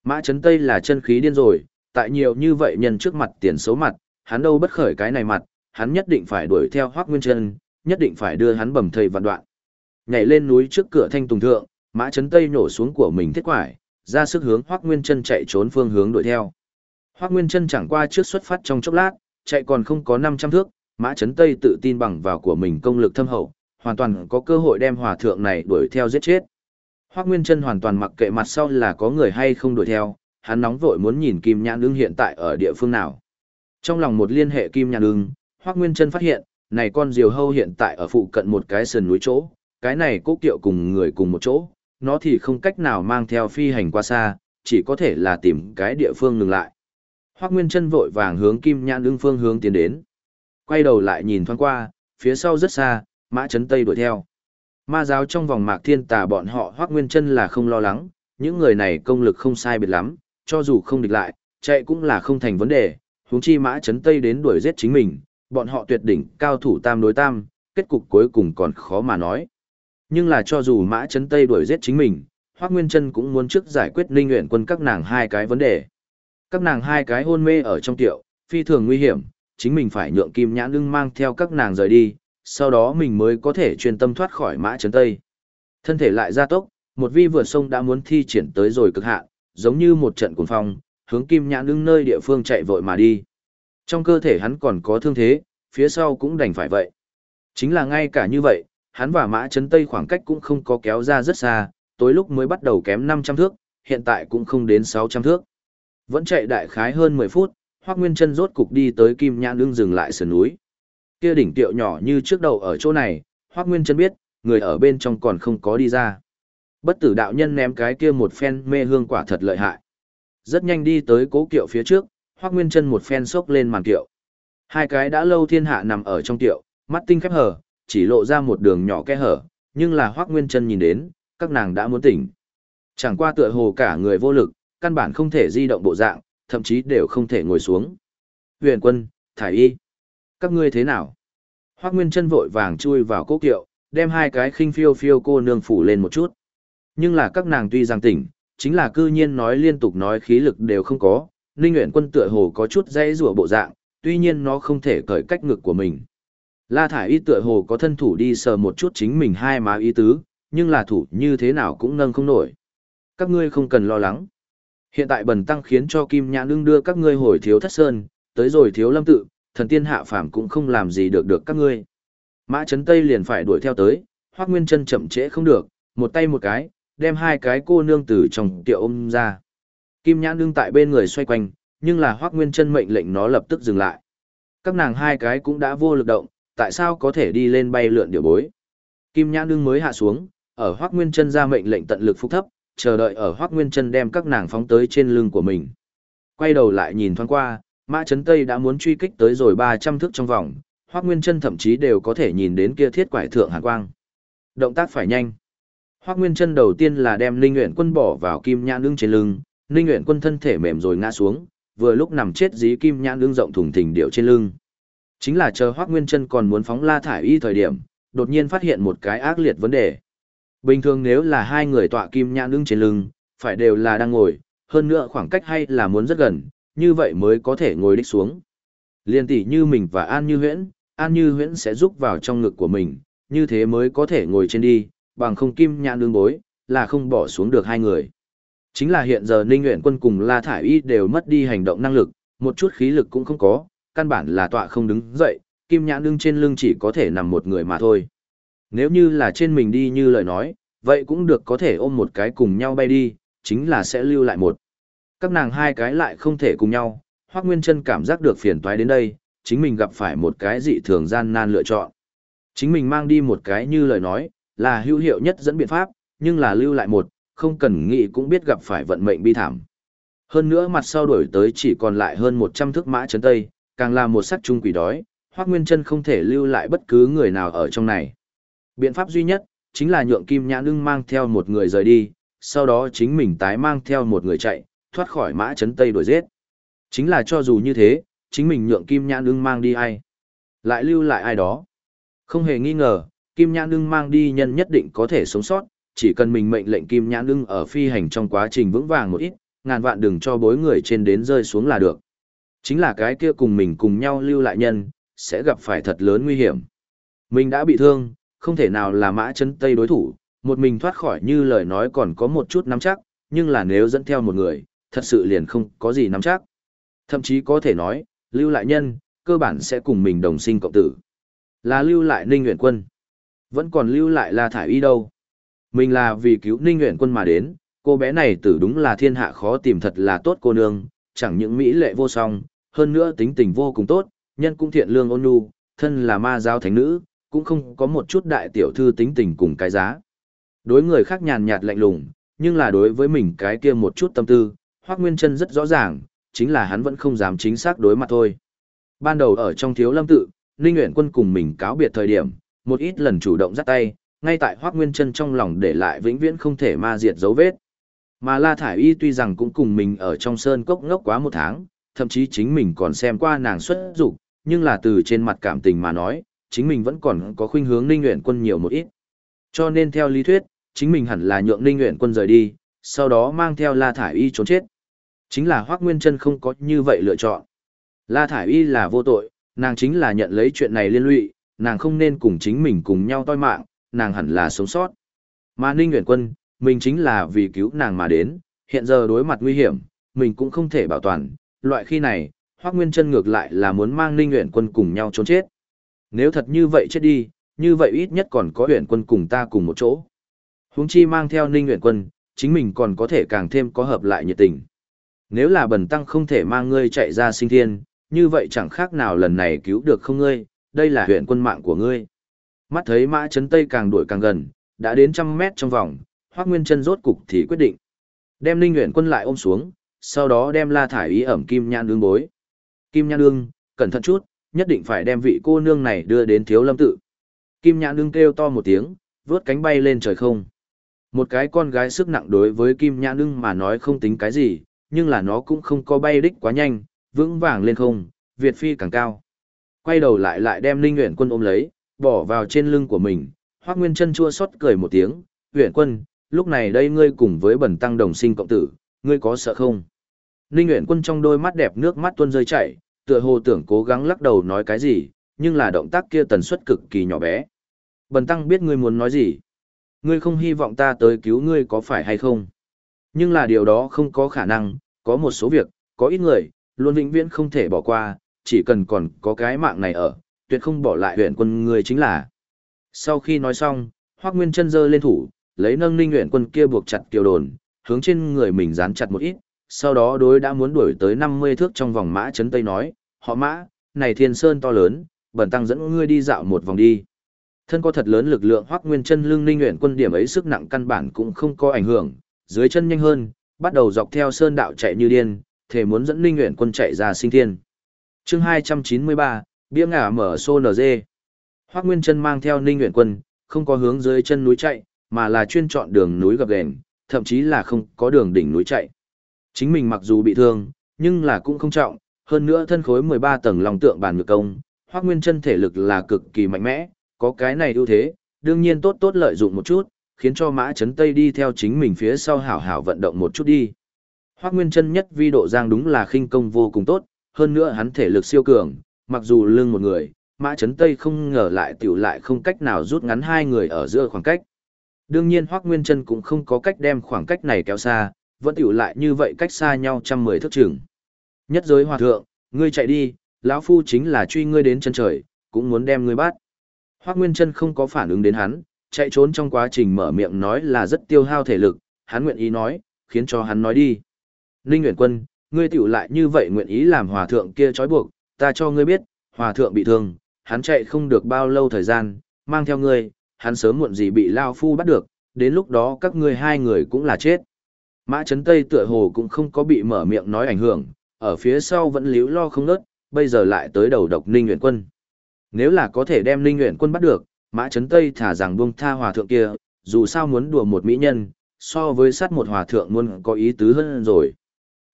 Mã chấn tây là chân khí điên rồi, tại nhiều như vậy nhân trước mặt tiền xấu mặt, hắn đâu bất khởi cái này mặt, hắn nhất định phải đuổi theo Hoắc Nguyên Chân, nhất định phải đưa hắn bầm thây vạn đoạn. Nhảy lên núi trước cửa Thanh Tùng thượng, Mã Chấn Tây nổ xuống của mình thiết quải, ra sức hướng Hoắc Nguyên Chân chạy trốn phương hướng đuổi theo. Hoắc Nguyên Chân chẳng qua trước xuất phát trong chốc lát, chạy còn không có 500 thước, Mã Trấn Tây tự tin bằng vào của mình công lực thâm hậu, hoàn toàn có cơ hội đem hòa thượng này đuổi theo giết chết. Hoắc Nguyên Chân hoàn toàn mặc kệ mặt sau là có người hay không đuổi theo, hắn nóng vội muốn nhìn Kim Nhãn Ưng hiện tại ở địa phương nào. Trong lòng một liên hệ Kim Nhãn Ưng, Hoắc Nguyên Chân phát hiện, này con diều hâu hiện tại ở phụ cận một cái sườn núi chỗ, cái này cố kiệu cùng người cùng một chỗ, nó thì không cách nào mang theo phi hành qua xa, chỉ có thể là tìm cái địa phương ngừng lại. Hoắc Nguyên Chân vội vàng hướng Kim Nhãn Ưng phương hướng tiến đến. Quay đầu lại nhìn thoáng qua, phía sau rất xa, Mã Chấn Tây đuổi theo. Ma giáo trong vòng Mạc Thiên Tà bọn họ Hoắc Nguyên Chân là không lo lắng, những người này công lực không sai biệt lắm, cho dù không địch lại, chạy cũng là không thành vấn đề, huống chi Mã Chấn Tây đến đuổi giết chính mình, bọn họ tuyệt đỉnh cao thủ tam đối tam, kết cục cuối cùng còn khó mà nói. Nhưng là cho dù Mã Chấn Tây đuổi giết chính mình, Hoắc Nguyên Chân cũng muốn trước giải quyết Ninh nguyện Quân các nàng hai cái vấn đề. Các nàng hai cái hôn mê ở trong tiệu, phi thường nguy hiểm, chính mình phải nhượng Kim Nhãn Ưng mang theo các nàng rời đi, sau đó mình mới có thể chuyên tâm thoát khỏi Mã Chấn Tây. Thân thể lại gia tốc, một vi vượt sông đã muốn thi triển tới rồi cực hạn, giống như một trận cuồng phong, hướng Kim Nhãn Ưng nơi địa phương chạy vội mà đi. Trong cơ thể hắn còn có thương thế, phía sau cũng đành phải vậy. Chính là ngay cả như vậy, hắn và Mã Trấn Tây khoảng cách cũng không có kéo ra rất xa, tối lúc mới bắt đầu kém 500 thước, hiện tại cũng không đến 600 thước. Vẫn chạy đại khái hơn 10 phút, Hoắc Nguyên Chân rốt cục đi tới Kim Nhãn Lương dừng lại sườn núi. Kia đỉnh tiệu nhỏ như trước đầu ở chỗ này, Hoắc Nguyên Chân biết, người ở bên trong còn không có đi ra. Bất tử đạo nhân ném cái kia một phen mê hương quả thật lợi hại. Rất nhanh đi tới cố kiệu phía trước, Hoắc Nguyên Chân một phen xốc lên màn kiệu. Hai cái đã lâu thiên hạ nằm ở trong tiệu, mắt tinh khép hở chỉ lộ ra một đường nhỏ kẽ hở, nhưng là Hoắc Nguyên Chân nhìn đến, các nàng đã muốn tỉnh. Chẳng qua tựa hồ cả người vô lực, căn bản không thể di động bộ dạng, thậm chí đều không thể ngồi xuống. Huyền Quân, Thải Y, các ngươi thế nào? Hoác Nguyên Chân vội vàng chui vào cố kiệu, đem hai cái khinh phiêu phiêu cô nương phủ lên một chút. Nhưng là các nàng tuy rằng tỉnh, chính là cư nhiên nói liên tục nói khí lực đều không có, Ninh Huyền Quân tựa hồ có chút dây rủa bộ dạng, tuy nhiên nó không thể cởi cách ngực của mình. La Thải Y tựa hồ có thân thủ đi sờ một chút chính mình hai má ý tứ, nhưng là thủ như thế nào cũng nâng không nổi. Các ngươi không cần lo lắng. Hiện tại bần tăng khiến cho Kim Nhã Nương đưa các ngươi hồi thiếu thất sơn, tới rồi thiếu lâm tự, thần tiên hạ phàm cũng không làm gì được được các ngươi. Mã Trấn Tây liền phải đuổi theo tới, Hoắc Nguyên Chân chậm trễ không được, một tay một cái, đem hai cái cô nương từ trong tiệu ôm ra. Kim Nhã Nương tại bên người xoay quanh, nhưng là Hoắc Nguyên Chân mệnh lệnh nó lập tức dừng lại. Các nàng hai cái cũng đã vô lực động, tại sao có thể đi lên bay lượn điều bối. Kim Nhã Nương mới hạ xuống, ở Hoắc Nguyên Chân ra mệnh lệnh tận lực phục thấp, chờ đợi ở Hoắc Nguyên Chân đem các nàng phóng tới trên lưng của mình. Quay đầu lại nhìn thoáng qua, Mã Chấn Tây đã muốn truy kích tới rồi 300 thước trong vòng, Hoắc Nguyên Chân thậm chí đều có thể nhìn đến kia thiết quải thượng hàn quang. Động tác phải nhanh. Hoắc Nguyên Chân đầu tiên là đem Linh Uyển Quân bỏ vào Kim nhãn lưng trên lưng, Ninh Nguyện Quân thân thể mềm rồi ngã xuống, vừa lúc nằm chết dí kim nhãn lưng rộng thùng thình điệu trên lưng. Chính là chờ Hoắc Nguyên Chân còn muốn phóng La thải y thời điểm, đột nhiên phát hiện một cái ác liệt vấn đề. Bình thường nếu là hai người tọa kim nhãn đứng trên lưng, phải đều là đang ngồi, hơn nữa khoảng cách hay là muốn rất gần, như vậy mới có thể ngồi đích xuống. Liên tỷ như mình và An Như Huyễn, An Như Huyễn sẽ rúc vào trong ngực của mình, như thế mới có thể ngồi trên đi, bằng không kim nhãn đương bối, là không bỏ xuống được hai người. Chính là hiện giờ Ninh Nguyễn Quân cùng La Thải Y đều mất đi hành động năng lực, một chút khí lực cũng không có, căn bản là tọa không đứng dậy, kim nhãn đương trên lưng chỉ có thể nằm một người mà thôi. Nếu như là trên mình đi như lời nói, vậy cũng được có thể ôm một cái cùng nhau bay đi, chính là sẽ lưu lại một. Các nàng hai cái lại không thể cùng nhau, Hoác Nguyên Trân cảm giác được phiền toái đến đây, chính mình gặp phải một cái dị thường gian nan lựa chọn. Chính mình mang đi một cái như lời nói, là hữu hiệu nhất dẫn biện pháp, nhưng là lưu lại một, không cần nghĩ cũng biết gặp phải vận mệnh bi thảm. Hơn nữa mặt sau đổi tới chỉ còn lại hơn 100 thước mã chấn tây, càng là một sắc trung quỷ đói, Hoác Nguyên Trân không thể lưu lại bất cứ người nào ở trong này. Biện pháp duy nhất, chính là nhượng Kim Nhãn ưng mang theo một người rời đi, sau đó chính mình tái mang theo một người chạy, thoát khỏi mã chấn tây đuổi giết. Chính là cho dù như thế, chính mình nhượng Kim Nhãn ưng mang đi ai, lại lưu lại ai đó. Không hề nghi ngờ, Kim Nhãn ưng mang đi nhân nhất định có thể sống sót, chỉ cần mình mệnh lệnh Kim Nhãn ưng ở phi hành trong quá trình vững vàng một ít, ngàn vạn đừng cho bối người trên đến rơi xuống là được. Chính là cái kia cùng mình cùng nhau lưu lại nhân, sẽ gặp phải thật lớn nguy hiểm. Mình đã bị thương, không thể nào là mã chấn tây đối thủ, một mình thoát khỏi như lời nói còn có một chút nắm chắc, nhưng là nếu dẫn theo một người, thật sự liền không có gì nắm chắc. Thậm chí có thể nói, lưu lại nhân, cơ bản sẽ cùng mình đồng sinh cộng tử. Là lưu lại Ninh Nguyễn Quân. Vẫn còn lưu lại La Thải Y đâu. Mình là vì cứu Ninh Nguyễn Quân mà đến, cô bé này tử đúng là thiên hạ khó tìm thật là tốt cô nương, chẳng những mỹ lệ vô song, hơn nữa tính tình vô cùng tốt, nhân cũng thiện lương ôn nhu, thân là ma giáo thánh nữ, cũng không có một chút đại tiểu thư tính tình cùng cái giá. Đối người khác nhàn nhạt lạnh lùng, nhưng là đối với mình cái kia một chút tâm tư, Hoắc Nguyên Chân rất rõ ràng, chính là hắn vẫn không dám chính xác đối mặt thôi. Ban đầu ở trong Thiếu Lâm tự, Ninh Uyển Quân cùng mình cáo biệt thời điểm, một ít lần chủ động dắt tay, ngay tại Hoắc Nguyên Chân trong lòng để lại vĩnh viễn không thể ma diệt dấu vết. Mà La Thải Y tuy rằng cũng cùng mình ở trong sơn cốc ngốc quá một tháng, thậm chí chính mình còn xem qua nàng xuất dục, nhưng là từ trên mặt cảm tình mà nói, chính mình vẫn còn có khuynh hướng Ninh Uyển Quân nhiều một ít. Cho nên theo lý thuyết, chính mình hẳn là nhượng Ninh Uyển Quân rời đi, sau đó mang theo La Thải Y trốn chết. Chính là Hoắc Nguyên Chân không có như vậy lựa chọn. La Thải Y là vô tội, nàng chính là nhận lấy chuyện này liên lụy, nàng không nên cùng chính mình cùng nhau toi mạng, nàng hẳn là sống sót. Mà Ninh Uyển Quân, mình chính là vì cứu nàng mà đến, hiện giờ đối mặt nguy hiểm, mình cũng không thể bảo toàn, loại khi này, Hoắc Nguyên Chân ngược lại là muốn mang Ninh Uyển Quân cùng nhau trốn chết. Nếu thật như vậy chết đi, như vậy ít nhất còn có huyện Quân cùng ta cùng một chỗ. Huống chi mang theo Ninh huyện Quân, chính mình còn có thể càng thêm có hợp lại nhiệt tình. Nếu là bần tăng không thể mang ngươi chạy ra sinh thiên, như vậy chẳng khác nào lần này cứu được không ngươi, đây là huyện quân mạng của ngươi. Mắt thấy mã chấn tây càng đuổi càng gần, đã đến trăm mét trong vòng, hoác nguyên chân rốt cục thì quyết định. Đem ninh huyện quân lại ôm xuống, sau đó đem la thải ý ẩm kim nhan đương bối. Kim nhan đương, cẩn thận chút, nhất định phải đem vị cô nương này đưa đến thiếu lâm tự. Kim nhãn ưng kêu to một tiếng, vướt cánh bay lên trời không. Một cái con gái sức nặng đối với kim nhãn ưng mà nói không tính cái gì, nhưng là nó cũng không có bay đích quá nhanh, vững vàng lên không, Việt phi càng cao. Quay đầu lại lại đem Linh Uyển Quân ôm lấy, bỏ vào trên lưng của mình, Hoắc Nguyên Chân chua xót cười một tiếng, "Uyển Quân, lúc này đây ngươi cùng với Bẩn Tăng đồng sinh cộng tử, ngươi có sợ không?" Ninh Uyển Quân trong đôi mắt đẹp nước mắt tuôn rơi chảy, tựa hồ tưởng cố gắng lắc đầu nói cái gì, nhưng là động tác kia tần suất cực kỳ nhỏ bé. Bần Tăng biết ngươi muốn nói gì. Ngươi không hy vọng ta tới cứu ngươi có phải hay không? Nhưng là điều đó không có khả năng, có một số việc, có ít người, luôn vĩnh viễn không thể bỏ qua, chỉ cần còn có cái mạng này ở, tuyệt không bỏ lại huyện quân ngươi chính là. Sau khi nói xong, Hoác Nguyên chân giơ lên thủ, lấy nâng ninh huyện quân kia buộc chặt kiều đồn, hướng trên người mình dán chặt một ít, sau đó đối đã muốn đuổi tới 50 thước trong vòng mã chấn tây nói, họ mã, này thiên sơn to lớn, bẩn tăng dẫn ngươi đi dạo một vòng đi. Thân có thật lớn lực lượng Hoắc Nguyên Chân lưng ninh nguyện quân điểm ấy sức nặng căn bản cũng không có ảnh hưởng, dưới chân nhanh hơn, bắt đầu dọc theo sơn đạo chạy như điên, thể muốn dẫn ninh nguyện quân chạy ra sinh thiên. Chương 293, bia ngả mở xô NG. Hoắc Nguyên Chân mang theo Ninh nguyện Quân, không có hướng dưới chân núi chạy, mà là chuyên chọn đường núi gập ghềnh, thậm chí là không có đường đỉnh núi chạy. Chính mình mặc dù bị thương, nhưng là cũng không trọng, hơn nữa thân khối 13 tầng lòng tượng bản ngược công, Hoắc Nguyên Chân thể lực là cực kỳ mạnh mẽ, có cái này ưu thế, đương nhiên tốt tốt lợi dụng một chút, khiến cho Mã Chấn Tây đi theo chính mình phía sau hảo hảo vận động một chút đi. Hoắc Nguyên Chân nhất vi độ giang đúng là khinh công vô cùng tốt, hơn nữa hắn thể lực siêu cường, mặc dù lưng một người, Mã Chấn Tây không ngờ lại tiểu lại không cách nào rút ngắn hai người ở giữa khoảng cách. Đương nhiên Hoắc Nguyên Chân cũng không có cách đem khoảng cách này kéo xa, vẫn tiểu lại như vậy cách xa nhau trăm mười thước chừng. Nhất giới hòa thượng, ngươi chạy đi, lão phu chính là truy ngươi đến chân trời, cũng muốn đem ngươi bắt. Hoắc Nguyên Chân không có phản ứng đến hắn, chạy trốn trong quá trình mở miệng nói là rất tiêu hao thể lực, hắn nguyện ý nói, khiến cho hắn nói đi. Ninh Nguyễn Quân, ngươi tiểu lại như vậy nguyện ý làm hòa thượng kia trói buộc, ta cho ngươi biết, hòa thượng bị thương, hắn chạy không được bao lâu thời gian, mang theo ngươi, hắn sớm muộn gì bị Lao Phu bắt được, đến lúc đó các ngươi hai người cũng là chết. Mã Trấn Tây tựa hồ cũng không có bị mở miệng nói ảnh hưởng, ở phía sau vẫn líu lo không nớt, bây giờ lại tới đầu độc Ninh Nguyễn Quân. Nếu là có thể đem Ninh Nguyễn Quân bắt được, Mã Trấn Tây thả rằng buông tha hòa thượng kia, dù sao muốn đùa một mỹ nhân, so với sát một hòa thượng muốn có ý tứ hơn rồi.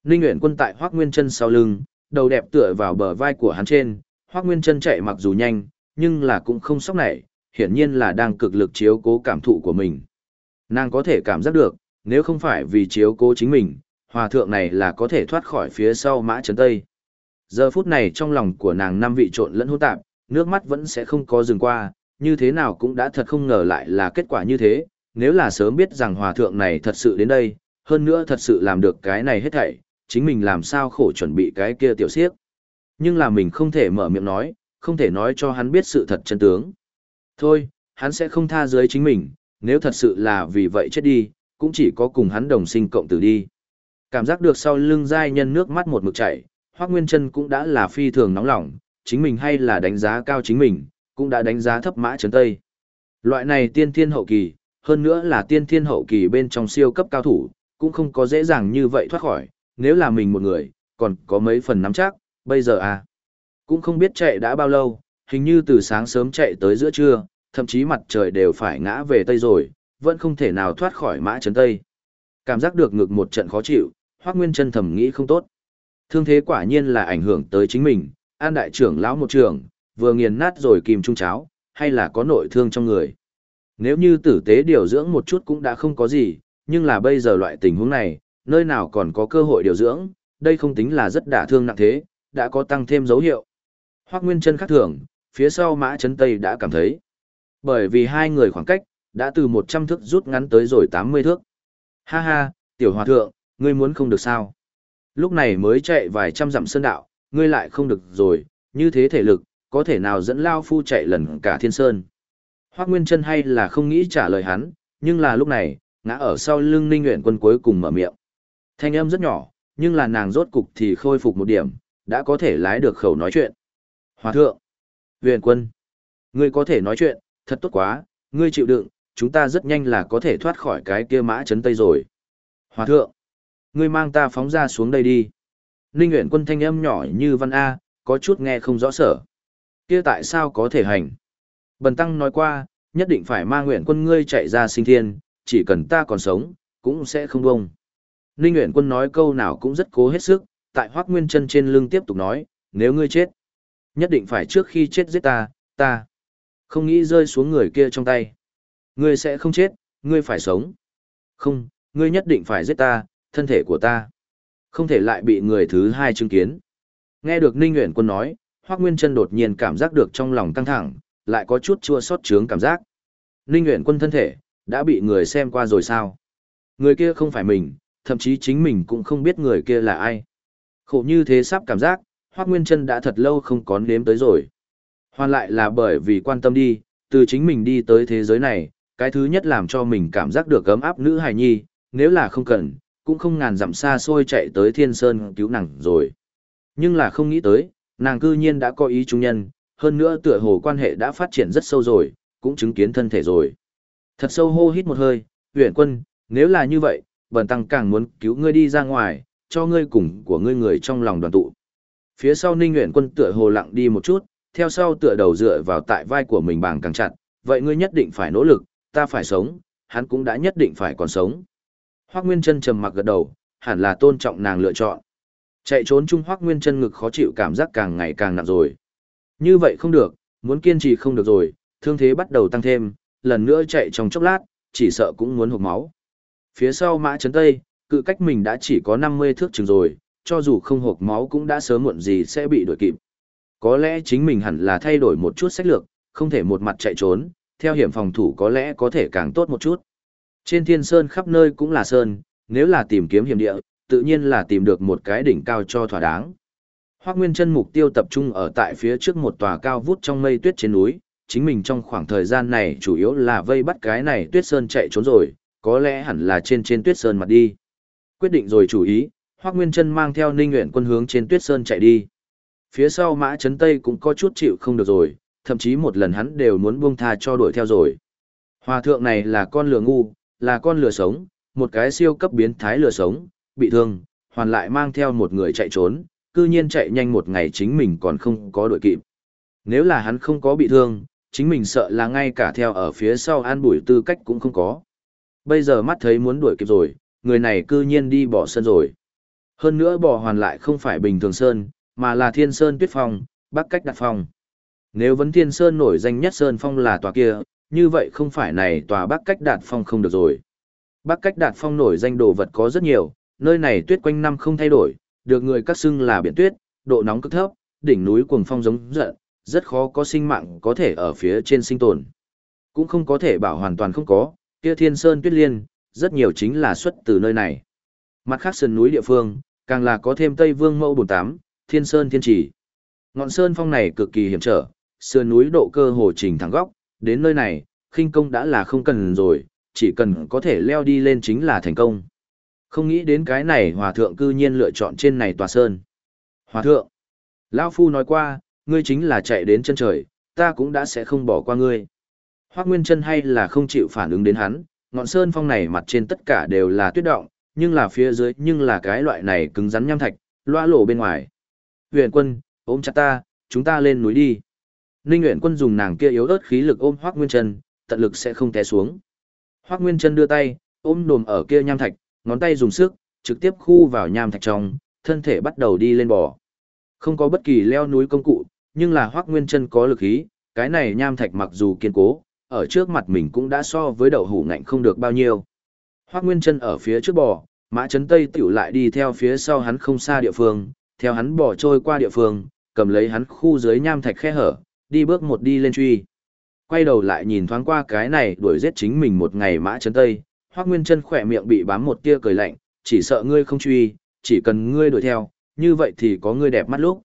Ninh Nguyễn Quân tại Hoác Nguyên Trân sau lưng, đầu đẹp tựa vào bờ vai của hắn trên, Hoác Nguyên Trân chạy mặc dù nhanh, nhưng là cũng không sốc nảy, hiển nhiên là đang cực lực chiếu cố cảm thụ của mình. Nàng có thể cảm giác được, nếu không phải vì chiếu cố chính mình, hòa thượng này là có thể thoát khỏi phía sau mã trấn tây. Giờ phút này trong lòng của nàng năm vị trộn lẫn hỗn tạp, nước mắt vẫn sẽ không có dừng qua, như thế nào cũng đã thật không ngờ lại là kết quả như thế, nếu là sớm biết rằng hòa thượng này thật sự đến đây, hơn nữa thật sự làm được cái này hết thảy, chính mình làm sao khổ chuẩn bị cái kia tiểu siếc. Nhưng là mình không thể mở miệng nói, không thể nói cho hắn biết sự thật chân tướng. Thôi, hắn sẽ không tha dưới chính mình, nếu thật sự là vì vậy chết đi, cũng chỉ có cùng hắn đồng sinh cộng tử đi. Cảm giác được sau lưng giai nhân nước mắt một mực chảy, Hoắc Nguyên Chân cũng đã là phi thường nóng lòng, chính mình hay là đánh giá cao chính mình, cũng đã đánh giá thấp Mã Chấn Tây. Loại này tiên thiên hậu kỳ, hơn nữa là tiên thiên hậu kỳ bên trong siêu cấp cao thủ, cũng không có dễ dàng như vậy thoát khỏi, nếu là mình một người, còn có mấy phần nắm chắc, bây giờ à. Cũng không biết chạy đã bao lâu, hình như từ sáng sớm chạy tới giữa trưa, thậm chí mặt trời đều phải ngã về Tây rồi, vẫn không thể nào thoát khỏi mã chấn Tây. Cảm giác được ngực một trận khó chịu, Hoác Nguyên chân thầm nghĩ không tốt. Thương thế quả nhiên là ảnh hưởng tới chính mình, an đại trưởng lão một trường, vừa nghiền nát rồi kìm trung cháo, hay là có nội thương trong người. Nếu như tử tế điều dưỡng một chút cũng đã không có gì, nhưng là bây giờ loại tình huống này, nơi nào còn có cơ hội điều dưỡng, đây không tính là rất đả thương nặng thế, đã có tăng thêm dấu hiệu. Hoác Nguyên chân khác thường, phía sau mã chấn Tây đã cảm thấy. Bởi vì hai người khoảng cách, đã từ 100 thước rút ngắn tới rồi 80 thước. Ha ha, tiểu hòa thượng, ngươi muốn không được sao? Lúc này mới chạy vài trăm dặm sơn đạo, ngươi lại không được rồi, như thế thể lực, có thể nào dẫn Lao Phu chạy lần cả thiên sơn. Hoác Nguyên chân hay là không nghĩ trả lời hắn, nhưng là lúc này, ngã ở sau lưng ninh nguyện quân cuối cùng mở miệng. Thanh âm rất nhỏ, nhưng là nàng rốt cục thì khôi phục một điểm, đã có thể lái được khẩu nói chuyện. Hòa thượng, Nguyện quân, ngươi có thể nói chuyện, thật tốt quá, ngươi chịu đựng, chúng ta rất nhanh là có thể thoát khỏi cái kia mã chấn tây rồi. Hòa thượng, ngươi mang ta phóng ra xuống đây đi. Ninh Nguyễn quân thanh âm nhỏ như văn A, có chút nghe không rõ sở. Kia tại sao có thể hành? Bần tăng nói qua, nhất định phải mang nguyện quân ngươi chạy ra sinh thiên, chỉ cần ta còn sống, cũng sẽ không bông. Ninh Nguyễn Quân nói câu nào cũng rất cố hết sức, tại Hoác Nguyên chân trên lưng tiếp tục nói, nếu ngươi chết, nhất định phải trước khi chết giết ta, ta không nghĩ rơi xuống người kia trong tay. Ngươi sẽ không chết, ngươi phải sống. Không, ngươi nhất định phải giết ta, thân thể của ta. Không thể lại bị người thứ hai chứng kiến. Nghe được Ninh Nguyễn Quân nói, Hoác Nguyên chân đột nhiên cảm giác được trong lòng căng thẳng, lại có chút chua xót trướng cảm giác. Ninh Nguyễn Quân thân thể, đã bị người xem qua rồi sao? Người kia không phải mình, thậm chí chính mình cũng không biết người kia là ai. Khổ như thế sắp cảm giác, Hoác Nguyên Trân đã thật lâu không có nếm tới rồi. Hoàn lại là bởi vì quan tâm đi, từ chính mình đi tới thế giới này, cái thứ nhất làm cho mình cảm giác được ấm áp nữ hài nhi, nếu là không cần, cũng không ngàn dặm xa xôi chạy tới thiên sơn cứu nàng rồi. Nhưng là không nghĩ tới, nàng cư nhiên đã có ý trung nhân, hơn nữa tựa hồ quan hệ đã phát triển rất sâu rồi, cũng chứng kiến thân thể rồi. Thật sâu hô hít một hơi, huyện quân, nếu là như vậy, bần tăng càng muốn cứu ngươi đi ra ngoài, cho ngươi cùng của ngươi người trong lòng đoàn tụ. Phía sau Ninh huyện Quân tựa hồ lặng đi một chút, theo sau tựa đầu dựa vào tại vai của mình bằng càng chặt, vậy ngươi nhất định phải nỗ lực, ta phải sống, hắn cũng đã nhất định phải còn sống. Hoắc Nguyên Chân trầm mặc gật đầu, hẳn là tôn trọng nàng lựa chọn. Chạy trốn Chung Hoắc Nguyên chân ngực khó chịu cảm giác càng ngày càng nặng rồi. Như vậy không được, muốn kiên trì không được rồi, thương thế bắt đầu tăng thêm, lần nữa chạy trong chốc lát, chỉ sợ cũng muốn hộc máu. Phía sau mã chấn tây, cự cách mình đã chỉ có 50 thước chừng rồi, cho dù không hộc máu cũng đã sớm muộn gì sẽ bị đuổi kịp. Có lẽ chính mình hẳn là thay đổi một chút sách lược, không thể một mặt chạy trốn, theo hiểm phòng thủ có lẽ có thể càng tốt một chút. Trên thiên sơn khắp nơi cũng là sơn, nếu là tìm kiếm hiểm địa, tự nhiên là tìm được một cái đỉnh cao cho thỏa đáng. Hoác Nguyên chân mục tiêu tập trung ở tại phía trước một tòa cao vút trong mây tuyết trên núi, chính mình trong khoảng thời gian này chủ yếu là vây bắt cái này tuyết sơn chạy trốn rồi, có lẽ hẳn là trên trên tuyết sơn mặt đi. Quyết định rồi chủ ý, Hoác Nguyên chân mang theo ninh nguyện quân hướng trên tuyết sơn chạy đi. Phía sau mã chấn tây cũng có chút chịu không được rồi, thậm chí một lần hắn đều muốn buông tha cho đuổi theo rồi. Hòa thượng này là con lừa ngu, là con lừa sống, một cái siêu cấp biến thái lừa sống, bị thương, hoàn lại mang theo một người chạy trốn, cư nhiên chạy nhanh một ngày chính mình còn không có đuổi kịp. Nếu là hắn không có bị thương, chính mình sợ là ngay cả theo ở phía sau an bùi tư cách cũng không có. Bây giờ mắt thấy muốn đuổi kịp rồi, người này cư nhiên đi bỏ sân rồi. Hơn nữa bỏ hoàn lại không phải bình thường sơn, mà là thiên sơn tuyết phong, bắc cách đặt phong. Nếu vấn thiên sơn nổi danh nhất sơn phong là tòa kia, như vậy không phải này tòa bắc cách đạt phong không được rồi. Bắc cách đạt phong nổi danh đồ vật có rất nhiều, nơi này tuyết quanh năm không thay đổi, được người các xưng là biển tuyết, độ nóng cực thấp, đỉnh núi cuồng phong giống giận, rất khó có sinh mạng có thể ở phía trên sinh tồn. Cũng không có thể bảo hoàn toàn không có, kia thiên sơn tuyết liên, rất nhiều chính là xuất từ nơi này. Mặt khác sơn núi địa phương, càng là có thêm Tây Vương Mẫu Bồn Tám, Thiên Sơn Thiên Chỉ. Ngọn sơn phong này cực kỳ hiểm trở, sườn núi độ cơ hồ trình thẳng góc, đến nơi này, khinh công đã là không cần rồi, chỉ cần có thể leo đi lên chính là thành công. Không nghĩ đến cái này hòa thượng cư nhiên lựa chọn trên này tòa sơn. Hòa thượng, Lão Phu nói qua, ngươi chính là chạy đến chân trời, ta cũng đã sẽ không bỏ qua ngươi. Hoác Nguyên chân hay là không chịu phản ứng đến hắn, ngọn sơn phong này mặt trên tất cả đều là tuyết động, nhưng là phía dưới nhưng là cái loại này cứng rắn nham thạch, loa lổ bên ngoài. Huyền quân, ôm chặt ta, chúng ta lên núi đi. Ninh Huyền quân dùng nàng kia yếu ớt khí lực ôm Hoác Nguyên chân, tận lực sẽ không té xuống. Hoác Nguyên chân đưa tay, ôm đồm ở kia nham thạch, ngón tay dùng sức, trực tiếp khu vào nham thạch trong, thân thể bắt đầu đi lên bò. Không có bất kỳ leo núi công cụ, nhưng là Hoắc Nguyên Chân có lực khí, cái này nham thạch mặc dù kiên cố, ở trước mặt mình cũng đã so với đậu hủ ngạnh không được bao nhiêu. Hoắc Nguyên Chân ở phía trước bò, Mã Chấn Tây tiểu lại đi theo phía sau hắn không xa địa phương, theo hắn bò trôi qua địa phương, cầm lấy hắn khu dưới nham thạch khe hở, đi bước một đi lên truy. Quay đầu lại nhìn thoáng qua cái này đuổi giết chính mình một ngày Mã Chấn Tây, Hoắc Nguyên Chân khỏe miệng bị bám một tia cười lạnh, chỉ sợ ngươi không truy, chỉ cần ngươi đuổi theo, như vậy thì có ngươi đẹp mắt lúc.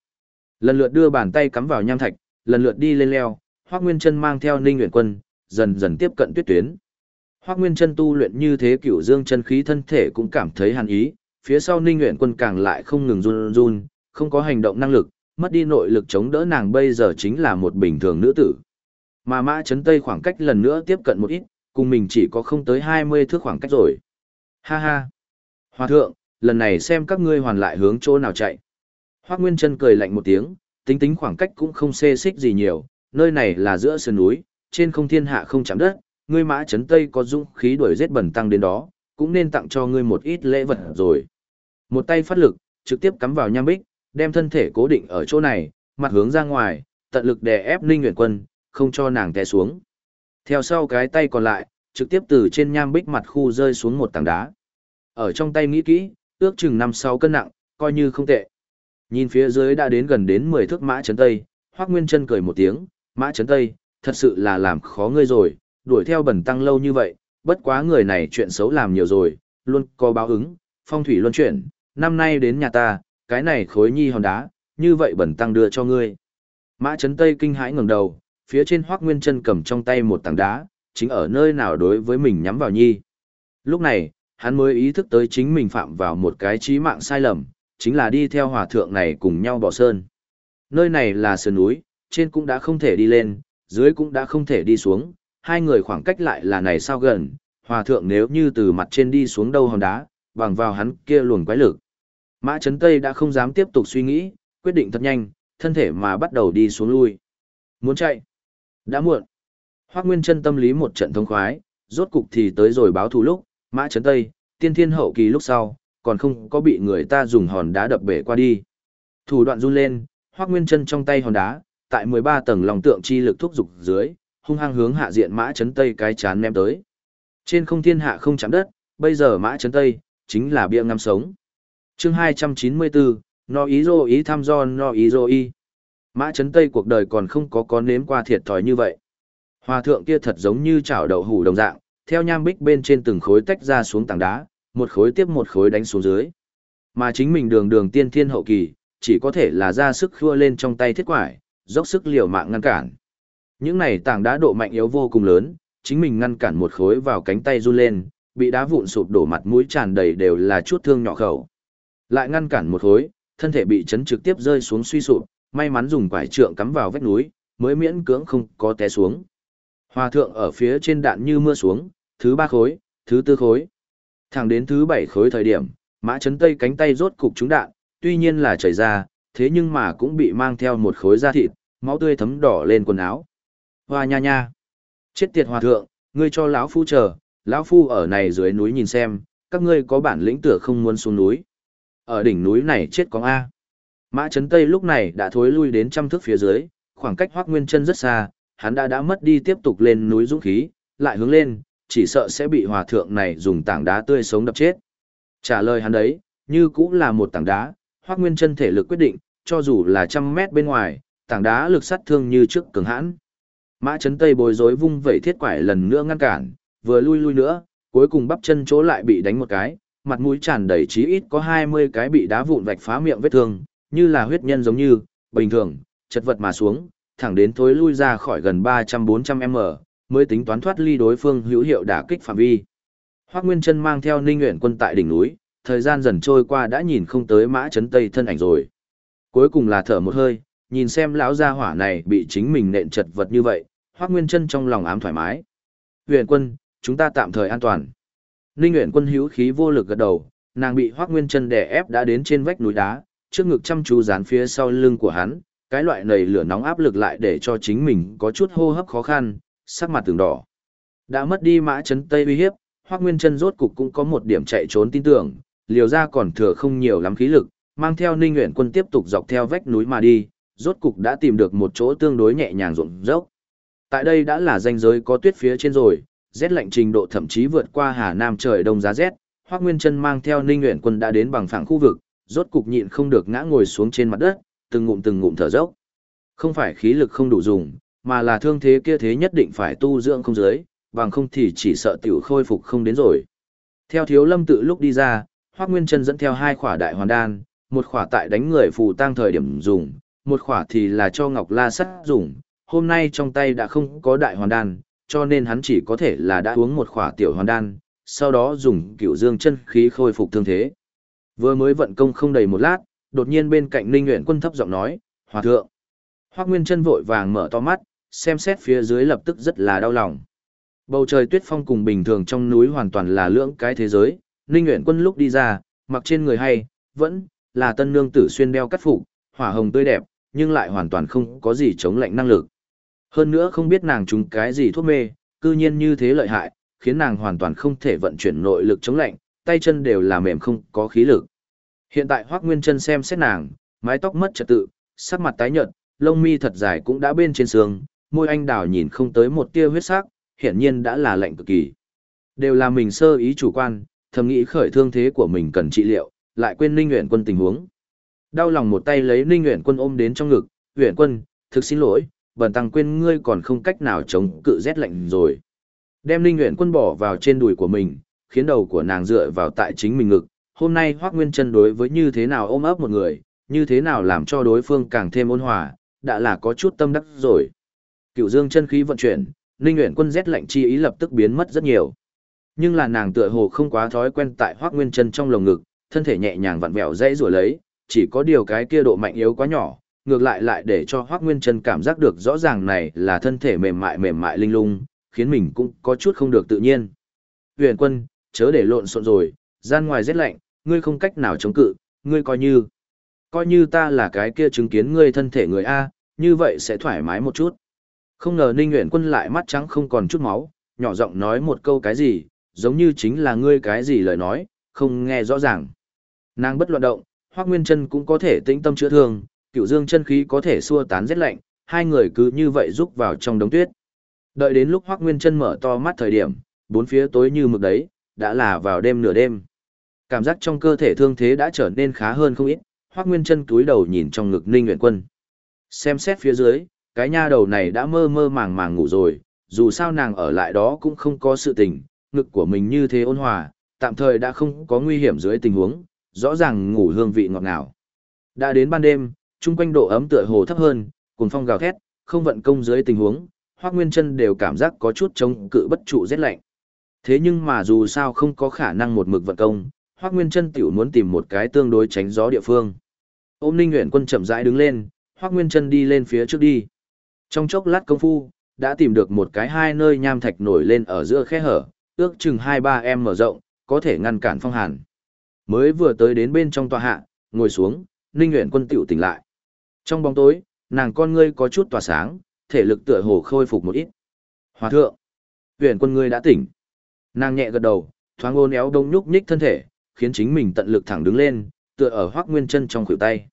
Lần lượt đưa bàn tay cắm vào nham thạch, lần lượt đi lên leo, Hoắc Nguyên Chân mang theo Ninh Uyển Quân, dần dần tiếp cận tuyết tuyến. Hoắc Nguyên Chân tu luyện như thế cửu dương chân khí thân thể cũng cảm thấy hàn ý, phía sau Ninh Uyển Quân càng lại không ngừng run run, không có hành động năng lực, mất đi nội lực chống đỡ nàng bây giờ chính là một bình thường nữ tử. Mà Mã Chấn Tây khoảng cách lần nữa tiếp cận một ít, cùng mình chỉ có không tới 20 thước khoảng cách rồi. Ha ha! Hòa thượng, lần này xem các ngươi hoàn lại hướng chỗ nào chạy. Hoác Nguyên Trân cười lạnh một tiếng, tính tính khoảng cách cũng không xê xích gì nhiều, nơi này là giữa sườn núi, trên không thiên hạ không chạm đất, ngươi mã chấn tây có dũng khí đuổi giết bẩn tăng đến đó, cũng nên tặng cho ngươi một ít lễ vật rồi. Một tay phát lực, trực tiếp cắm vào nham bích, đem thân thể cố định ở chỗ này, mặt hướng ra ngoài, tận lực đè ép Ninh Nguyễn Quân, không cho nàng té xuống. Theo sau cái tay còn lại, trực tiếp từ trên nham bích mặt khu rơi xuống một tảng đá. Ở trong tay nghĩ kỹ, ước chừng 5-6 cân nặng, coi như không tệ. Nhìn phía dưới đã đến gần đến 10 thước mã chấn tây, Hoắc Nguyên Chân cười một tiếng, "Mã chấn tây, thật sự là làm khó ngươi rồi, đuổi theo bẩn tăng lâu như vậy, bất quá người này chuyện xấu làm nhiều rồi, luôn có báo ứng, phong thủy luân chuyển, năm nay đến nhà ta, cái này khối nhi hòn đá, như vậy bẩn tăng đưa cho ngươi." Mã chấn tây kinh hãi ngẩng đầu, phía trên Hoắc Nguyên Chân cầm trong tay một tảng đá, chính ở nơi nào đối với mình nhắm vào nhi. Lúc này, hắn mới ý thức tới chính mình phạm vào một cái chí mạng sai lầm, chính là đi theo hòa thượng này cùng nhau bỏ sơn. Nơi này là sườn núi, trên cũng đã không thể đi lên, dưới cũng đã không thể đi xuống, hai người khoảng cách lại là này sao gần, hòa thượng nếu như từ mặt trên đi xuống đâu hòn đá, bằng vào hắn kia luồn quái lực. Mã Trấn Tây đã không dám tiếp tục suy nghĩ, quyết định thật nhanh, thân thể mà bắt đầu đi xuống lui. Muốn chạy. Đã muộn. Hoác Nguyên chân tâm lý một trận thông khoái, rốt cục thì tới rồi báo thù lúc, Mã Trấn Tây, tiên thiên hậu kỳ lúc sau, còn không có bị người ta dùng hòn đá đập bể qua đi. Thủ đoạn run lên, Hoắc Nguyên Chân trong tay hòn đá, tại 13 tầng lòng tượng chi lực thúc dục dưới, hung hăng hướng hạ diện mã Trấn tây cái chán ném tới. Trên không thiên hạ không chạm đất, bây giờ mã Trấn tây, chính là bia ngắm sống chương 294, no ý dô ý thăm do no ý dô y. Mã chấn tây cuộc đời còn không có có nếm qua thiệt thòi như vậy. Hòa thượng kia thật giống như chảo đậu hủ đồng dạng, theo nham bích bên trên từng khối tách ra xuống tảng đá, một khối tiếp một khối đánh xuống dưới. Mà chính mình đường đường tiên thiên hậu kỳ, chỉ có thể là ra sức khua lên trong tay thiết quải, dốc sức liều mạng ngăn cản. Những này tảng đá độ mạnh yếu vô cùng lớn, chính mình ngăn cản một khối vào cánh tay run lên, bị đá vụn sụp đổ mặt mũi tràn đầy đều là chút thương nhỏ khẩu. Lại ngăn cản một khối, thân thể bị chấn trực tiếp rơi xuống suy sụp, may mắn dùng quải trượng cắm vào vách núi, mới miễn cưỡng không có té xuống. Hòa thượng ở phía trên đạn như mưa xuống, thứ ba khối, thứ tư khối. Thẳng đến thứ bảy khối thời điểm, mã chấn tây cánh tay rốt cục trúng đạn, tuy nhiên là chảy ra, thế nhưng mà cũng bị mang theo một khối da thịt, máu tươi thấm đỏ lên quần áo. Hoa nha nha. Chết tiệt hòa thượng, ngươi cho lão phu chờ, lão phu ở này dưới núi nhìn xem, các ngươi có bản lĩnh tựa không muốn xuống núi. Ở đỉnh núi này chết có A. Mã Trấn Tây lúc này đã thối lui đến trăm thước phía dưới, khoảng cách Hoắc Nguyên Chân rất xa, hắn đã đã mất đi tiếp tục lên núi dũng khí, lại hướng lên, chỉ sợ sẽ bị hòa thượng này dùng tảng đá tươi sống đập chết. Trả lời hắn đấy, như cũng là một tảng đá, Hoắc Nguyên Chân thể lực quyết định, cho dù là trăm mét bên ngoài, tảng đá lực sát thương như trước cường hãn. Mã Trấn Tây bối rối vung vẩy thiết quải lần nữa ngăn cản, vừa lui lui nữa, cuối cùng bắp chân chỗ lại bị đánh một cái, mặt mũi tràn đầy chí ít có 20 cái bị đá vụn vạch phá miệng vết thương, như là huyết nhân giống như, bình thường, chật vật mà xuống, thẳng đến thối lui ra khỏi gần 300-400m, mới tính toán thoát ly đối phương hữu hiệu đả kích phạm vi. Hoắc Nguyên Chân mang theo Ninh Uyển Quân tại đỉnh núi, thời gian dần trôi qua đã nhìn không tới Mã Chấn Tây thân ảnh rồi. Cuối cùng là thở một hơi, nhìn xem lão gia hỏa này bị chính mình nện chật vật như vậy, Hoắc Nguyên Chân trong lòng ám thoải mái. "Uyển Quân, chúng ta tạm thời an toàn." Ninh Uyển Quân hữu khí vô lực gật đầu, nàng bị Hoắc Nguyên Chân đè ép đã đến trên vách núi đá, trước ngực chăm chú dán phía sau lưng của hắn, cái loại nầy lửa nóng áp lực lại để cho chính mình có chút hô hấp khó khăn, sắc mặt từng đỏ. Đã mất đi mã chấn tây uy hiếp, Hoắc Nguyên Chân rốt cục cũng có một điểm chạy trốn tin tưởng, liều ra còn thừa không nhiều lắm khí lực, mang theo Ninh Uyển Quân tiếp tục dọc theo vách núi mà đi, rốt cục đã tìm được một chỗ tương đối nhẹ nhàng rộng rốc. Tại đây đã là danh giới có tuyết phía trên rồi, rét lạnh trình độ thậm chí vượt qua Hà Nam trời đông giá rét, Hoắc Nguyên Chân mang theo Ninh Uyển Quân đã đến bằng phẳng khu vực, rốt cục nhịn không được ngã ngồi xuống trên mặt đất, từng ngụm từng ngụm thở dốc. Không phải khí lực không đủ dùng, mà là thương thế kia thế nhất định phải tu dưỡng không dưới, bằng không thì chỉ sợ tiểu khôi phục không đến rồi. Theo Thiếu Lâm tự lúc đi ra, Hoắc Nguyên Chân dẫn theo hai khỏa đại hoàn đan, một khỏa tại đánh người phù tang thời điểm dùng, một khỏa thì là cho Ngọc La Sắt dùng. Hôm nay trong tay đã không có đại hoàn đan, cho nên hắn chỉ có thể là đã uống một khỏa tiểu hoàn đan, sau đó dùng cửu dương chân khí khôi phục thương thế. Vừa mới vận công không đầy một lát, đột nhiên bên cạnh Ninh Nguyễn Quân thấp giọng nói, "Hòa thượng." Hoắc Nguyên Chân vội vàng mở to mắt, xem xét phía dưới lập tức rất là đau lòng. Bầu trời tuyết phong cùng bình thường trong núi hoàn toàn là lưỡng cái thế giới, Ninh Nguyễn Quân lúc đi ra, mặc trên người hay, vẫn là tân nương tử xuyên đeo cắt phục, hỏa hồng tươi đẹp, nhưng lại hoàn toàn không có gì chống lạnh năng lực. Hơn nữa không biết nàng trúng cái gì thuốc mê, cư nhiên như thế lợi hại, khiến nàng hoàn toàn không thể vận chuyển nội lực chống lạnh, tay chân đều là mềm không có khí lực. Hiện tại Hoắc Nguyên Chân xem xét nàng, mái tóc mất trật tự, sắc mặt tái nhợt, lông mi thật dài cũng đã bên trên sương, môi anh đào nhìn không tới một tia huyết sắc, hiển nhiên đã là lạnh cực kỳ. Đều là mình sơ ý chủ quan, thầm nghĩ khởi thương thế của mình cần trị liệu, lại quên Ninh Uyển Quân tình huống. Đau lòng một tay lấy Ninh Uyển Quân ôm đến trong ngực, "Uyển Quân, thực xin lỗi, bần tăng quên ngươi còn không cách nào chống cự rét lạnh rồi." Đem Ninh Nguyễn Quân bỏ vào trên đùi của mình, khiến đầu của nàng dựa vào tại chính mình ngực. Hôm nay Hoác Nguyên Trân đối với như thế nào ôm ấp một người, như thế nào làm cho đối phương càng thêm ôn hòa, đã là có chút tâm đắc rồi. Cựu dương chân khí vận chuyển, Ninh Nguyễn Quân rét lạnh chi ý lập tức biến mất rất nhiều. Nhưng là nàng tựa hồ không quá thói quen tại Hoác Nguyên Trân trong lồng ngực, thân thể nhẹ nhàng vặn vẹo dãy rủa lấy, chỉ có điều cái kia độ mạnh yếu quá nhỏ, ngược lại lại để cho Hoác Nguyên Trân cảm giác được rõ ràng này là thân thể mềm mại mềm mại linh lung, khiến mình cũng có chút không được tự nhiên. Huyền Quân, chớ để lộn xộn rồi, gian ngoài rét lạnh, ngươi không cách nào chống cự, ngươi coi như, coi như ta là cái kia chứng kiến ngươi thân thể người A, như vậy sẽ thoải mái một chút. Không ngờ Ninh Nguyễn Quân lại mắt trắng không còn chút máu, nhỏ giọng nói một câu cái gì, giống như chính là ngươi cái gì lời nói, không nghe rõ ràng. Nàng bất loạn động, Hoắc Nguyên Trân cũng có thể tĩnh tâm chữa thương, Cựu Dương chân khí có thể xua tán rét lạnh, hai người cứ như vậy rúc vào trong đống tuyết. Đợi đến lúc Hoắc Nguyên Chân mở to mắt thời điểm, bốn phía tối như mực đấy, đã là vào đêm nửa đêm. Cảm giác trong cơ thể thương thế đã trở nên khá hơn không ít, Hoắc Nguyên Chân cúi đầu nhìn trong ngực Ninh Uyển Quân. Xem xét phía dưới, cái nha đầu này đã mơ mơ màng màng ngủ rồi, dù sao nàng ở lại đó cũng không có sự tình, ngực của mình như thế ôn hòa, tạm thời đã không có nguy hiểm dưới tình huống, rõ ràng ngủ hương vị ngọt ngào. Đã đến ban đêm, chung quanh độ ấm tựa hồ thấp hơn, cuồng phong gào thét, không vận công dưới tình huống, Hoắc Nguyên Chân đều cảm giác có chút chống cự bất trụ rét lạnh. Thế nhưng mà dù sao không có khả năng một mực vận công, Hoắc Nguyên Chân tiểu muốn tìm một cái tương đối tránh gió địa phương. Ôm Ninh Uyển Quân chậm rãi đứng lên, Hoắc Nguyên Chân đi lên phía trước đi. Trong chốc lát công phu, đã tìm được một cái hai nơi nham thạch nổi lên ở giữa khe hở, ước chừng 2-3 em mở rộng, có thể ngăn cản phong hàn. Mới vừa tới đến bên trong tòa hạ, ngồi xuống, Ninh Uyển Quân tiểu tỉnh lại. Trong bóng tối, nàng con ngươi có chút tỏa sáng, thể lực tựa hồ khôi phục một ít. Hòa thượng, Uyển Quân ngươi đã tỉnh. Nàng nhẹ gật đầu, thoáng ôn éo đông nhúc nhích thân thể, khiến chính mình tận lực thẳng đứng lên, tựa ở Hoắc Nguyên Chân trong khuỷu tay.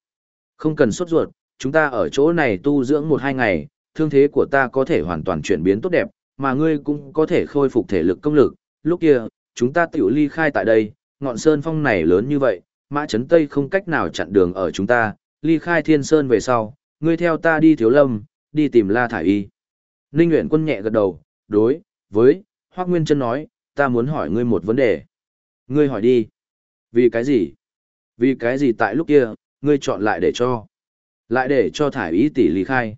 Không cần sốt ruột, chúng ta ở chỗ này tu dưỡng một hai ngày, thương thế của ta có thể hoàn toàn chuyển biến tốt đẹp, mà ngươi cũng có thể khôi phục thể lực công lực. Lúc kia, chúng ta tiểu ly khai tại đây, ngọn sơn phong này lớn như vậy, mã chấn tây không cách nào chặn đường ở chúng ta, ly khai thiên sơn về sau, ngươi theo ta đi thiếu lâm, đi tìm la thải y. Ninh Nguyễn quân nhẹ gật đầu, đối, với, Hoác Nguyên Trân nói, ta muốn hỏi ngươi một vấn đề. Ngươi hỏi đi. Vì cái gì? Vì cái gì tại lúc kia, ngươi chọn lại để cho. Lại để cho thải y tỷ ly khai.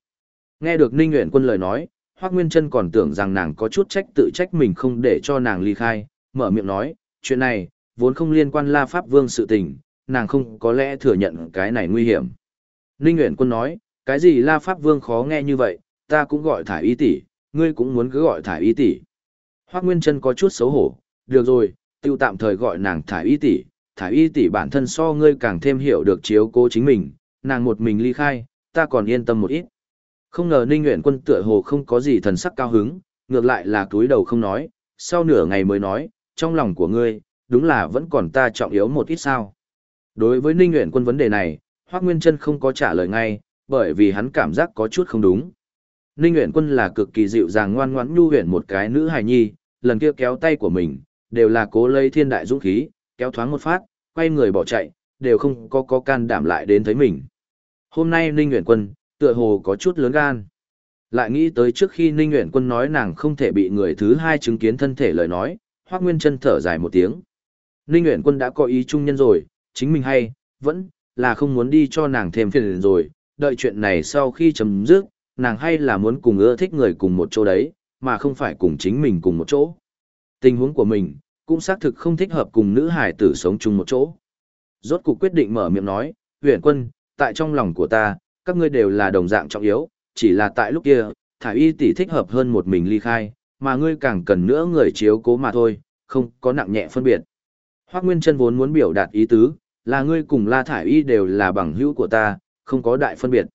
Nghe được Ninh Nguyễn quân lời nói, Hoác Nguyên Trân còn tưởng rằng nàng có chút trách tự trách mình không để cho nàng ly khai, mở miệng nói, chuyện này, vốn không liên quan La Pháp Vương sự tình, nàng không có lẽ thừa nhận cái này nguy hiểm. Ninh Nguyễn Quân nói, cái gì La Pháp Vương khó nghe như vậy, ta cũng gọi thải y tỷ, ngươi cũng muốn cứ gọi thải y tỷ. Hoác Nguyên Trân có chút xấu hổ, được rồi, tiêu tạm thời gọi nàng thải y tỷ, thải y tỷ bản thân so ngươi càng thêm hiểu được chiếu cố chính mình, nàng một mình ly khai, ta còn yên tâm một ít. Không ngờ Ninh Nguyễn Quân tựa hồ không có gì thần sắc cao hứng, ngược lại là túi đầu không nói, sau nửa ngày mới nói, trong lòng của ngươi, đúng là vẫn còn ta trọng yếu một ít sao. Đối với Ninh Nguyễn Quân vấn đề này, Hoác Nguyên Trân không có trả lời ngay, bởi vì hắn cảm giác có chút không đúng. Ninh Nguyễn Quân là cực kỳ dịu dàng ngoan ngoãn nhu huyền một cái nữ hài nhi, lần kia kéo tay của mình, đều là cố lấy thiên đại dũng khí, kéo thoáng một phát, quay người bỏ chạy, đều không có có can đảm lại đến thấy mình. Hôm nay Ninh Nguyễn Quân, tựa hồ có chút lớn gan. Lại nghĩ tới trước khi Ninh Nguyễn Quân nói nàng không thể bị người thứ hai chứng kiến thân thể lời nói, Hoác Nguyên Trân thở dài một tiếng. Ninh Nguyễn Quân đã có ý trung nhân rồi, chính mình hay, vẫn là không muốn đi cho nàng thêm phiền rồi, đợi chuyện này sau khi chấm dứt, nàng hay là muốn cùng ưa thích người cùng một chỗ đấy, mà không phải cùng chính mình cùng một chỗ. Tình huống của mình, cũng xác thực không thích hợp cùng nữ hải tử sống chung một chỗ. Rốt cuộc quyết định mở miệng nói, huyền quân, tại trong lòng của ta, các ngươi đều là đồng dạng trọng yếu, chỉ là tại lúc kia, thải y tỷ thích hợp hơn một mình ly khai, mà ngươi càng cần nữa người chiếu cố mà thôi, không có nặng nhẹ phân biệt. Hoác Nguyên chân vốn muốn biểu đạt ý tứ, là ngươi cùng La Thải Y đều là bằng hữu của ta, không có đại phân biệt.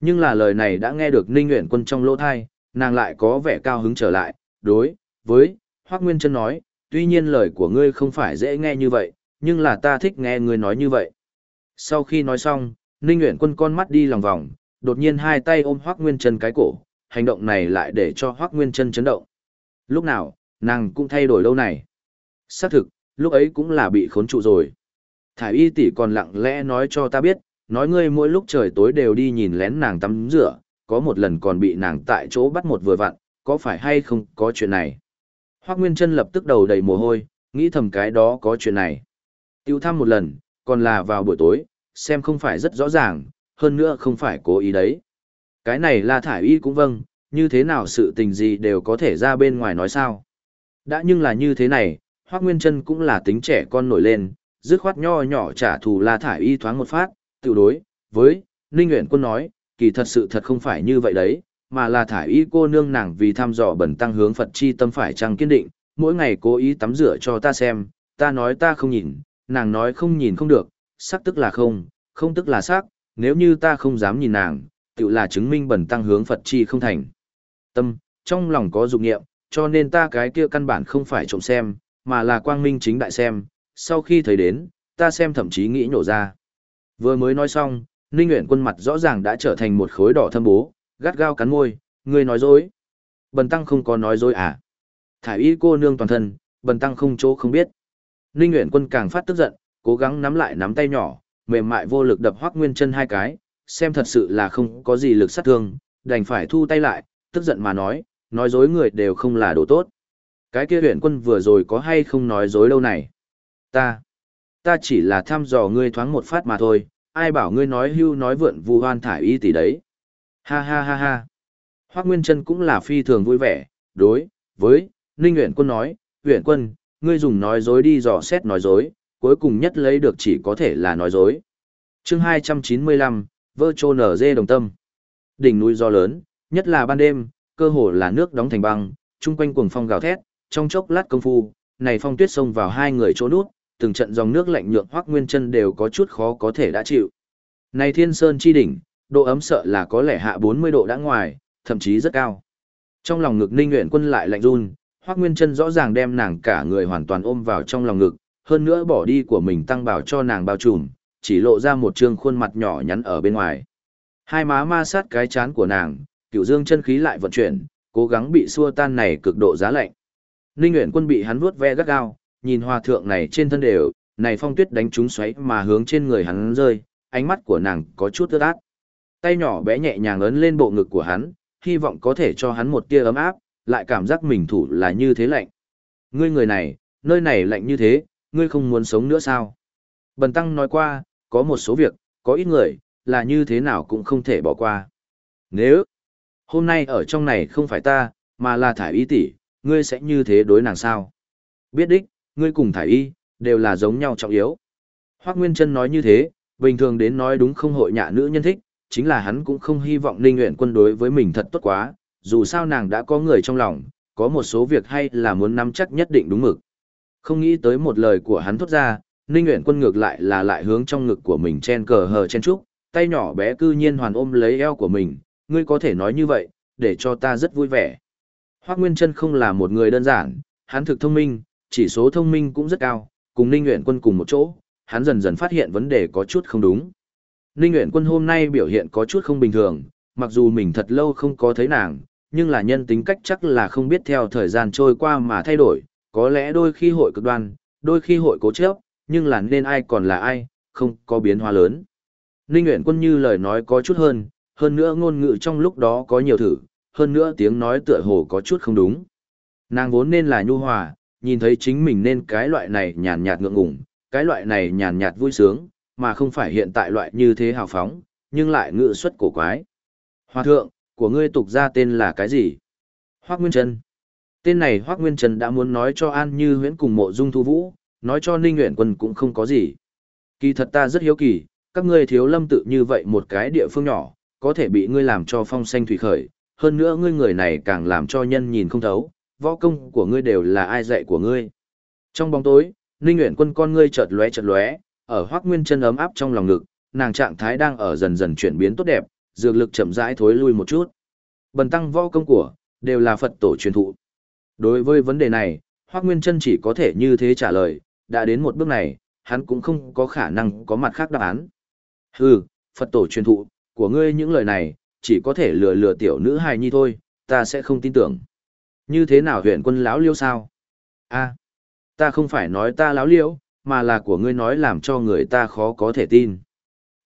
Nhưng là lời này đã nghe được Ninh Nguyễn Quân trong lỗ thai, nàng lại có vẻ cao hứng trở lại, đối, với, Hoác Nguyên Trân nói, tuy nhiên lời của ngươi không phải dễ nghe như vậy, nhưng là ta thích nghe ngươi nói như vậy. Sau khi nói xong, Ninh Nguyễn Quân con mắt đi lòng vòng, đột nhiên hai tay ôm Hoác Nguyên Trân cái cổ, hành động này lại để cho Hoác Nguyên Trân chấn động. Lúc nào, nàng cũng thay đổi lâu này. Xác thực, lúc ấy cũng là bị khốn trụ rồi. Thải y tỷ còn lặng lẽ nói cho ta biết, nói ngươi mỗi lúc trời tối đều đi nhìn lén nàng tắm rửa, có một lần còn bị nàng tại chỗ bắt một vừa vặn, có phải hay không có chuyện này. Hoác Nguyên Trân lập tức đầu đầy mồ hôi, nghĩ thầm cái đó có chuyện này. Tiêu thăm một lần, còn là vào buổi tối, xem không phải rất rõ ràng, hơn nữa không phải cố ý đấy. Cái này là thải y cũng vâng, như thế nào sự tình gì đều có thể ra bên ngoài nói sao. Đã nhưng là như thế này, Hoác Nguyên Trân cũng là tính trẻ con nổi lên, dứt khoát nho nhỏ trả thù La Thải Y thoáng một phát, tự đối, với, Ninh Nguyễn Quân nói, kỳ thật sự thật không phải như vậy đấy, mà là Thải Y cô nương nàng vì thăm dò bẩn tăng hướng Phật chi tâm phải trăng kiên định, mỗi ngày cố ý tắm rửa cho ta xem, ta nói ta không nhìn, nàng nói không nhìn không được, sắc tức là không, không tức là sắc, nếu như ta không dám nhìn nàng, tự là chứng minh bẩn tăng hướng Phật chi không thành. Tâm, trong lòng có dục nghiệm, cho nên ta cái kia căn bản không phải trộm xem, mà là quang minh chính đại xem, sau khi thấy đến, ta xem thậm chí nghĩ nhổ ra. Vừa mới nói xong, Ninh Nguyễn Quân mặt rõ ràng đã trở thành một khối đỏ thâm bố, gắt gao cắn môi, ngươi nói dối. Bần tăng không có nói dối à? Thải y cô nương toàn thân, bần tăng không chỗ không biết. Ninh Nguyễn Quân càng phát tức giận, cố gắng nắm lại nắm tay nhỏ, mềm mại vô lực đập hoác Nguyên Chân hai cái, xem thật sự là không có gì lực sát thương, đành phải thu tay lại, tức giận mà nói, nói dối người đều không là đồ tốt. Cái kia huyện Quân vừa rồi có hay không nói dối đâu này? Ta, ta chỉ là thăm dò ngươi thoáng một phát mà thôi, ai bảo ngươi nói hưu nói vượn vu hoan thải y tỷ đấy. Ha ha ha ha. Hoác Nguyên Chân cũng là phi thường vui vẻ, đối với Ninh Uyển Quân nói, "Uyển Quân, ngươi dùng nói dối đi dò xét nói dối, cuối cùng nhất lấy được chỉ có thể là nói dối." Chương 295, Vơ trô nở dê đồng tâm. Đỉnh núi gió lớn, nhất là ban đêm, cơ hồ là nước đóng thành băng, chung quanh cuồng phong gào thét, trong chốc lát công phu, này phong tuyết xông vào hai người chỗ nút, từng trận dòng nước lạnh nhượng Hoắc Nguyên Chân đều có chút khó có thể đã chịu. Này Thiên Sơn chi đỉnh, độ ấm sợ là có lẽ hạ 40 độ đã ngoài, thậm chí rất cao. Trong lòng ngực Ninh Uyển Quân lại lạnh run, Hoắc Nguyên Chân rõ ràng đem nàng cả người hoàn toàn ôm vào trong lòng ngực, hơn nữa bỏ đi của mình tăng bảo cho nàng bao trùm, chỉ lộ ra một trương khuôn mặt nhỏ nhắn ở bên ngoài. Hai má ma sát cái chán của nàng, cựu dương chân khí lại vận chuyển, cố gắng bị xua tan này cực độ giá lạnh. Ninh Uyển Quân bị hắn vuốt ve gắt gao, nhìn hòa thượng này trên thân đều, này phong tuyết đánh trúng xoáy mà hướng trên người hắn rơi, ánh mắt của nàng có chút ướt át. Tay nhỏ bé nhẹ nhàng ấn lên bộ ngực của hắn, hy vọng có thể cho hắn một tia ấm áp, lại cảm giác mình thủ là như thế lạnh. Ngươi người này, nơi này lạnh như thế, ngươi không muốn sống nữa sao? Bần Tăng nói qua, có một số việc, có ít người, là như thế nào cũng không thể bỏ qua. Nếu, hôm nay ở trong này không phải ta, mà là thải y tỷ, ngươi sẽ như thế đối nàng sao? Biết đích, ngươi cùng thải y, đều là giống nhau trọng yếu. Hoác Nguyên Trân nói như thế, bình thường đến nói đúng không hội nhạ nữ nhân thích, chính là hắn cũng không hy vọng Ninh Nguyện Quân đối với mình thật tốt quá, dù sao nàng đã có người trong lòng, có một số việc hay là muốn nắm chắc nhất định đúng mực. Không nghĩ tới một lời của hắn thốt ra, Ninh Nguyện Quân ngược lại là lại hướng trong ngực của mình chen cờ hờ chen trúc, tay nhỏ bé cư nhiên hoàn ôm lấy eo của mình, ngươi có thể nói như vậy, để cho ta rất vui vẻ. Hoác Nguyên Trân không là một người đơn giản, hắn thực thông minh, chỉ số thông minh cũng rất cao, cùng Ninh Nguyễn Quân cùng một chỗ, hắn dần dần phát hiện vấn đề có chút không đúng. Ninh Nguyễn Quân hôm nay biểu hiện có chút không bình thường, mặc dù mình thật lâu không có thấy nàng, nhưng là nhân tính cách chắc là không biết theo thời gian trôi qua mà thay đổi, có lẽ đôi khi hội cực đoan, đôi khi hội cố chấp, nhưng là nên ai còn là ai, không có biến hóa lớn. Ninh Nguyễn Quân như lời nói có chút hơn, hơn nữa ngôn ngữ trong lúc đó có nhiều thử, hơn nữa tiếng nói tựa hồ có chút không đúng. Nàng vốn nên là nhu hòa, nhìn thấy chính mình nên cái loại này nhàn nhạt ngượng ngùng, cái loại này nhàn nhạt vui sướng, mà không phải hiện tại loại như thế hào phóng, nhưng lại ngự xuất cổ quái. Hòa thượng, của ngươi tục ra tên là cái gì? Hoác Nguyên Trân. Tên này Hoác Nguyên Trân đã muốn nói cho An Như huyễn cùng mộ dung thu vũ, nói cho Ninh Nguyễn Quân cũng không có gì. Kỳ thật ta rất hiếu kỳ, các ngươi thiếu lâm tự như vậy một cái địa phương nhỏ, có thể bị ngươi làm cho phong xanh thủy khởi, hơn nữa ngươi người này càng làm cho nhân nhìn không thấu, võ công của ngươi đều là ai dạy của ngươi. Trong bóng tối, Ninh Nguyễn Quân con ngươi chợt lóe chợt lóe, ở Hoắc Nguyên Chân ấm áp trong lòng ngực, nàng trạng thái đang ở dần dần chuyển biến tốt đẹp, dược lực chậm rãi thối lui một chút. Bần tăng võ công của đều là Phật tổ truyền thụ. Đối với vấn đề này, Hoắc Nguyên Chân chỉ có thể như thế trả lời, đã đến một bước này, hắn cũng không có khả năng có mặt khác đáp án. Hừ, Phật tổ truyền thụ, của ngươi những lời này, chỉ có thể lừa lừa tiểu nữ hài nhi thôi, ta sẽ không tin tưởng. Như thế nào huyện quân lão liêu sao? a ta không phải nói ta lão liêu, mà là của ngươi nói làm cho người ta khó có thể tin.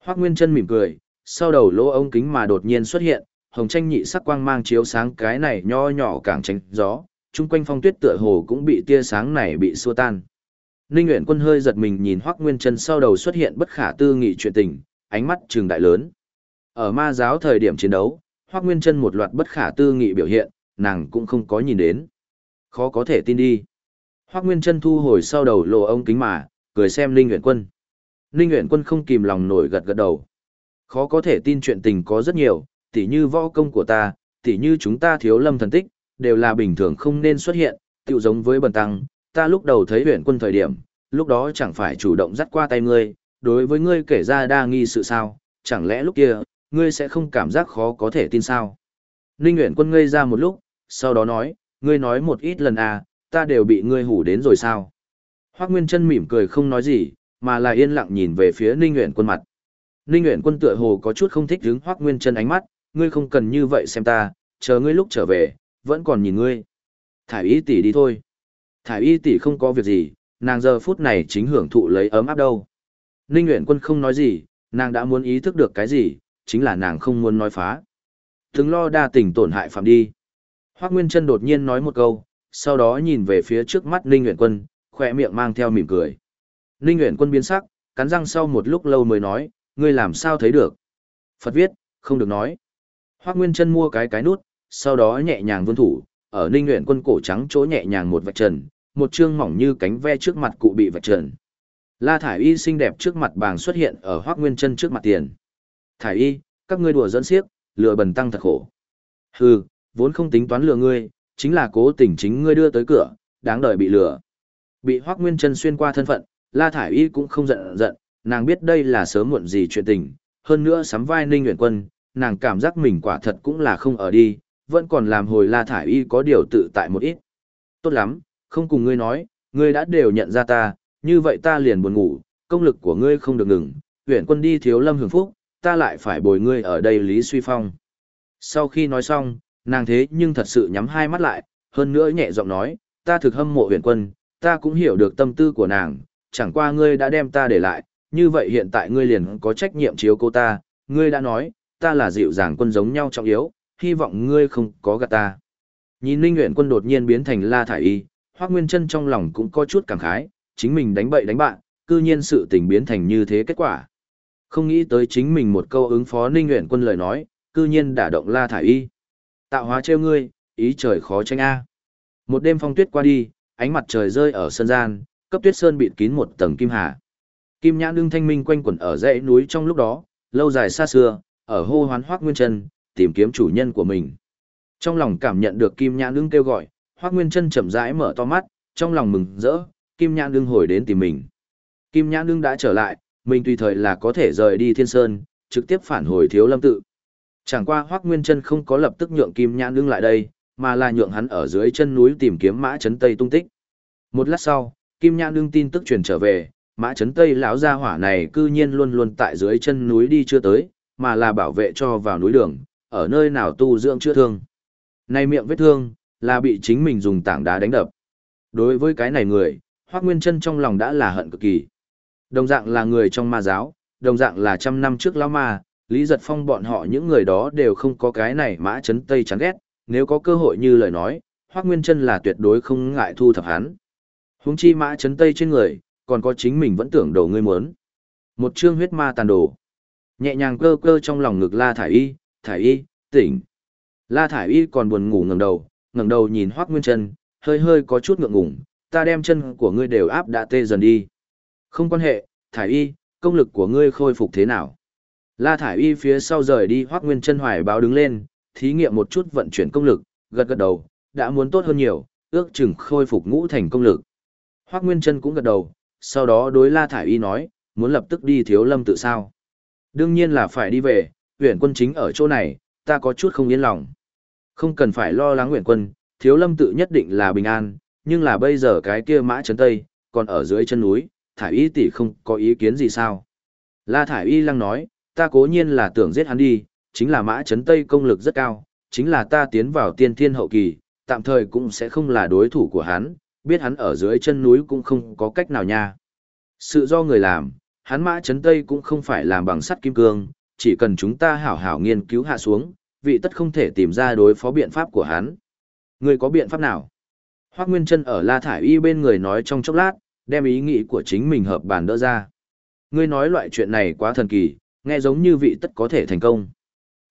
Hoác Nguyên chân mỉm cười, sau đầu lỗ ống kính mà đột nhiên xuất hiện, hồng tranh nhị sắc quang mang chiếu sáng cái này nho nhỏ càng tránh gió, chung quanh phong tuyết tựa hồ cũng bị tia sáng này bị xua tan. Ninh Uyển Quân hơi giật mình nhìn Hoắc Nguyên Chân sau đầu xuất hiện bất khả tư nghị chuyện tình, ánh mắt trừng đại lớn. Ở ma giáo thời điểm chiến đấu, Hoắc Nguyên Chân một loạt bất khả tư nghị biểu hiện, nàng cũng không có nhìn đến. Khó có thể tin đi. Hoắc Nguyên Trân thu hồi sau đầu lộ ông kính mà, cười xem Ninh Nguyễn Quân. Ninh Nguyễn Quân không kìm lòng nổi gật gật đầu. Khó có thể tin chuyện tình có rất nhiều, tỉ như võ công của ta, tỉ như chúng ta thiếu lâm thần tích, đều là bình thường không nên xuất hiện, tựu giống với bần tăng, ta lúc đầu thấy Nguyễn Quân thời điểm, lúc đó chẳng phải chủ động dắt qua tay ngươi, đối với ngươi kể ra đa nghi sự sao, chẳng lẽ lúc kia, ngươi sẽ không cảm giác khó có thể tin sao? Ninh Nguyễn Quân ngây ra một lúc, sau đó nói, ngươi nói một ít lần à, ta đều bị ngươi hủ đến rồi sao? Hoác Nguyên Trân mỉm cười không nói gì, mà là yên lặng nhìn về phía Ninh Nguyễn Quân mặt. Ninh Nguyễn Quân tựa hồ có chút không thích đứng Hoắc Nguyên Trân ánh mắt, ngươi không cần như vậy xem ta, chờ ngươi lúc trở về, vẫn còn nhìn ngươi. Thải y tỷ đi thôi. Thải y tỷ không có việc gì, nàng giờ phút này chính hưởng thụ lấy ấm áp đâu. Ninh Nguyễn Quân không nói gì, nàng đã muốn ý thức được cái gì, chính là nàng không muốn nói phá. Từng lo đa tình tổn hại phạm đi. Hoác Nguyên Trân đột nhiên nói một câu, sau đó nhìn về phía trước mắt Ninh Nguyễn Quân, khỏe miệng mang theo mỉm cười. Ninh Nguyễn Quân biến sắc, cắn răng sau một lúc lâu mới nói, ngươi làm sao thấy được? Phật viết, không được nói. Hoác Nguyên Trân mua cái cái nút, sau đó nhẹ nhàng vươn thủ, ở Ninh Nguyễn Quân cổ trắng chỗ nhẹ nhàng một vạch trần, một chương mỏng như cánh ve trước mặt cụ bị vạch trần. La Thải Y xinh đẹp trước mặt bàng xuất hiện ở Hoác Nguyên Trân trước mặt tiền. Thải Y, các ngươi đùa dẫn xiếc, lừa bần tăng thật khổ. Hừ, vốn không tính toán lừa ngươi, chính là cố tình chính ngươi đưa tới cửa, đáng đợi bị lừa. Bị Hoắc Nguyên Trân xuyên qua thân phận, La Thải Y cũng không giận giận, nàng biết đây là sớm muộn gì chuyện tình, hơn nữa sắm vai Ninh Nguyễn Quân, nàng cảm giác mình quả thật cũng là không ở đi, vẫn còn làm hồi La Thải Y có điều tự tại một ít. Tốt lắm, không cùng ngươi nói, ngươi đã đều nhận ra ta, như vậy ta liền buồn ngủ, công lực của ngươi không được ngừng, huyện quân đi thiếu lâm hưởng phúc, ta lại phải bồi ngươi ở đây Lý Suy Phong. Sau khi nói xong, nàng thế nhưng thật sự nhắm hai mắt lại, hơn nữa nhẹ giọng nói, ta thực hâm mộ Huyền quân, ta cũng hiểu được tâm tư của nàng, chẳng qua ngươi đã đem ta để lại, như vậy hiện tại ngươi liền có trách nhiệm chiếu cô ta, ngươi đã nói, ta là dịu dàng quân giống nhau trọng yếu, hy vọng ngươi không có gạt ta. Nhìn Ninh Nguyễn quân đột nhiên biến thành La Thải Y, Hoác Nguyên Trân trong lòng cũng có chút cảm khái, chính mình đánh bậy đánh bạn, cư nhiên sự tình biến thành như thế kết quả. Không nghĩ tới chính mình một câu ứng phó Ninh Nguyễn quân lời nói, cư nhiên đả động La Thải Y. Tạo hóa trêu ngươi, ý trời khó tranh a. Một đêm phong tuyết qua đi, ánh mặt trời rơi ở sân gian, cấp tuyết sơn bịt kín một tầng kim hà. Kim nhãn đương thanh minh quanh quẩn ở dãy núi trong lúc đó, lâu dài xa xưa, ở hô hoán Hoắc Nguyên Chân, tìm kiếm chủ nhân của mình. Trong lòng cảm nhận được Kim nhãn đương kêu gọi, Hoắc Nguyên Chân chậm rãi mở to mắt, trong lòng mừng rỡ, Kim nhãn đương hồi đến tìm mình. Kim nhãn đương đã trở lại, mình tùy thời là có thể rời đi Thiên Sơn, trực tiếp phản hồi Thiếu Lâm tự. Chẳng qua Hoắc Nguyên Chân không có lập tức nhượng Kim nhãn đứng lại đây, mà là nhượng hắn ở dưới chân núi tìm kiếm Mã Chấn Tây tung tích. Một lát sau, Kim nhãn đương tin tức truyền trở về, Mã Chấn Tây lão gia hỏa này cư nhiên luôn luôn tại dưới chân núi đi chưa tới, mà là bảo vệ cho vào núi đường, ở nơi nào tu dưỡng chữa thương. Nay miệng vết thương, là bị chính mình dùng tảng đá đánh đập. Đối với cái này người, Hoắc Nguyên Trân trong lòng đã là hận cực kỳ. Đồng dạng là người trong ma giáo, đồng dạng là trăm năm trước lão ma, Lý Giật Phong bọn họ những người đó đều không có cái này mã chấn Tây chán ghét, nếu có cơ hội như lời nói, Hoác Nguyên Trân là tuyệt đối không ngại thu thập hắn. Húng chi mã chấn Tây trên người, còn có chính mình vẫn tưởng đồ ngươi muốn. Một chương huyết ma tàn đồ. Nhẹ nhàng cơ cơ trong lòng ngực La Thải Y, Thải Y, tỉnh. La Thải Y còn buồn ngủ ngẩng đầu, ngẩng đầu nhìn Hoắc Nguyên Trân, hơi hơi có chút ngượng ngùng, ta đem chân của ngươi đều áp đã tê dần đi. Không quan hệ, Thải Y, công lực của ngươi khôi phục thế nào? La Thải Y phía sau rời đi Hoắc Nguyên Chân hoài báo đứng lên, thí nghiệm một chút vận chuyển công lực, gật gật đầu, đã muốn tốt hơn nhiều, ước chừng khôi phục ngũ thành công lực. Hoắc Nguyên Chân cũng gật đầu, sau đó đối La Thải Y nói, muốn lập tức đi thiếu lâm tự sao. Đương nhiên là phải đi về, huyện quân chính ở chỗ này, ta có chút không yên lòng. Không cần phải lo lắng huyện quân, thiếu lâm tự nhất định là bình an, nhưng là bây giờ cái kia mã chấn tây, còn ở dưới chân núi, Thải Y tỷ không có ý kiến gì sao. La Thải Y lăng nói, ta cố nhiên là tưởng giết hắn đi, chính là mã chấn tây công lực rất cao, chính là ta tiến vào tiên thiên hậu kỳ, tạm thời cũng sẽ không là đối thủ của hắn, biết hắn ở dưới chân núi cũng không có cách nào nha. Sự do người làm, hắn mã chấn tây cũng không phải làm bằng sắt kim cương, chỉ cần chúng ta hảo hảo nghiên cứu hạ xuống, vị tất không thể tìm ra đối phó biện pháp của hắn. Người có biện pháp nào? Hoác Nguyên Trân ở La Thải Y bên người nói trong chốc lát, đem ý nghĩ của chính mình hợp bàn đỡ ra. Ngươi nói loại chuyện này quá thần kỳ, nghe giống như vị tất có thể thành công.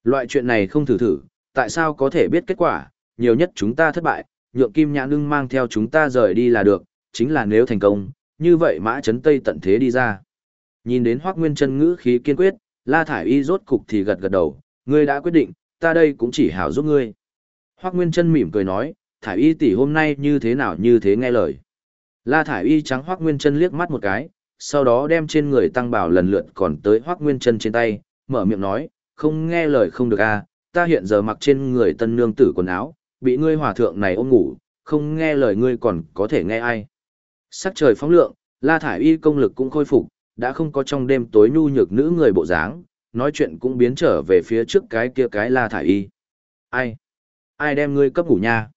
Loại chuyện này không thử thử, tại sao có thể biết kết quả, nhiều nhất chúng ta thất bại, nhượng kim nhãn ưng mang theo chúng ta rời đi là được, chính là nếu thành công, như vậy mã chấn tây tận thế đi ra. Nhìn đến Hoác Nguyên chân ngữ khí kiên quyết, La Thải Y rốt cục thì gật gật đầu, ngươi đã quyết định, ta đây cũng chỉ hảo giúp ngươi. Hoác Nguyên chân mỉm cười nói, Thải Y tỷ hôm nay như thế nào như thế nghe lời. La Thải Y trắng Hoác Nguyên chân liếc mắt một cái, sau đó đem trên người tăng bảo lần lượt còn tới Hoác Nguyên chân trên tay, mở miệng nói, không nghe lời không được à, ta hiện giờ mặc trên người tân nương tử quần áo, bị ngươi hòa thượng này ôm ngủ, không nghe lời ngươi còn có thể nghe ai. Sắc trời phóng lượng, La Thải Y công lực cũng khôi phục, đã không có trong đêm tối nhu nhược nữ người bộ dáng, nói chuyện cũng biến trở về phía trước cái kia cái La Thải Y. Ai? Ai đem ngươi cấp ngủ nha?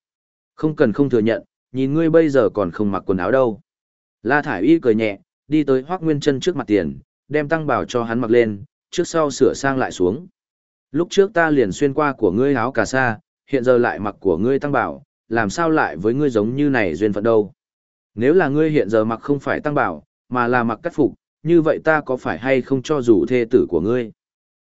Không cần không thừa nhận, nhìn ngươi bây giờ còn không mặc quần áo đâu. La Thải Y cười nhẹ, đi tới Hoác Nguyên Trân trước mặt tiền, đem tăng bảo cho hắn mặc lên, trước sau sửa sang lại xuống. Lúc trước ta liền xuyên qua của ngươi áo cà sa, hiện giờ lại mặc của ngươi tăng bảo, làm sao lại với ngươi giống như này duyên phận đâu. Nếu là ngươi hiện giờ mặc không phải tăng bảo, mà là mặc cắt phục, như vậy ta có phải hay không cho dù thê tử của ngươi.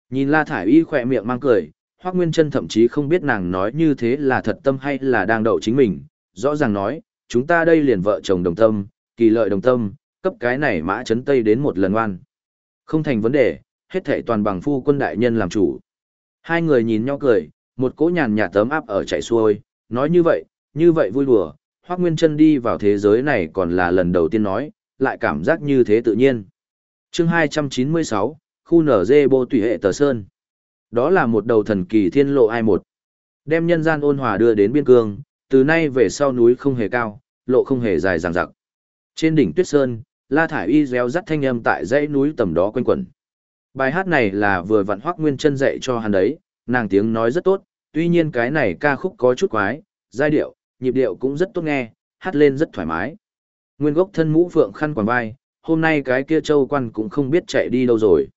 Nhìn La Thải Y khỏe miệng mang cười, Hoác Nguyên Trân thậm chí không biết nàng nói như thế là thật tâm hay là đang đậu chính mình, rõ ràng nói, chúng ta đây liền vợ chồng đồng tâm, kỳ lợi đồng tâm, cấp cái này mã chấn tây đến một lần oan. Không thành vấn đề, hết thảy toàn bằng phu quân đại nhân làm chủ. Hai người nhìn nhau cười, một cỗ nhàn nhạt tấm áp ở chạy xuôi, nói như vậy, như vậy vui đùa, hoắc Nguyên chân đi vào thế giới này còn là lần đầu tiên nói, lại cảm giác như thế tự nhiên. chương 296, khu nở dê bô tùy hệ tờ sơn. Đó là một đầu thần kỳ thiên lộ ai một. Đem nhân gian ôn hòa đưa đến biên cương, từ nay về sau núi không hề cao, lộ không hề dài dằng dặc. Trên đỉnh tuyết sơn, La Thải Y réo rắt thanh âm tại dãy núi tầm đó quanh quẩn. Bài hát này là vừa vặn Hoắc Nguyên chân dạy cho hắn đấy, nàng tiếng nói rất tốt, tuy nhiên cái này ca khúc có chút quái, giai điệu, nhịp điệu cũng rất tốt nghe, hát lên rất thoải mái. Nguyên gốc thân mũ phượng khăn quàng vai, hôm nay cái kia châu quan cũng không biết chạy đi đâu rồi.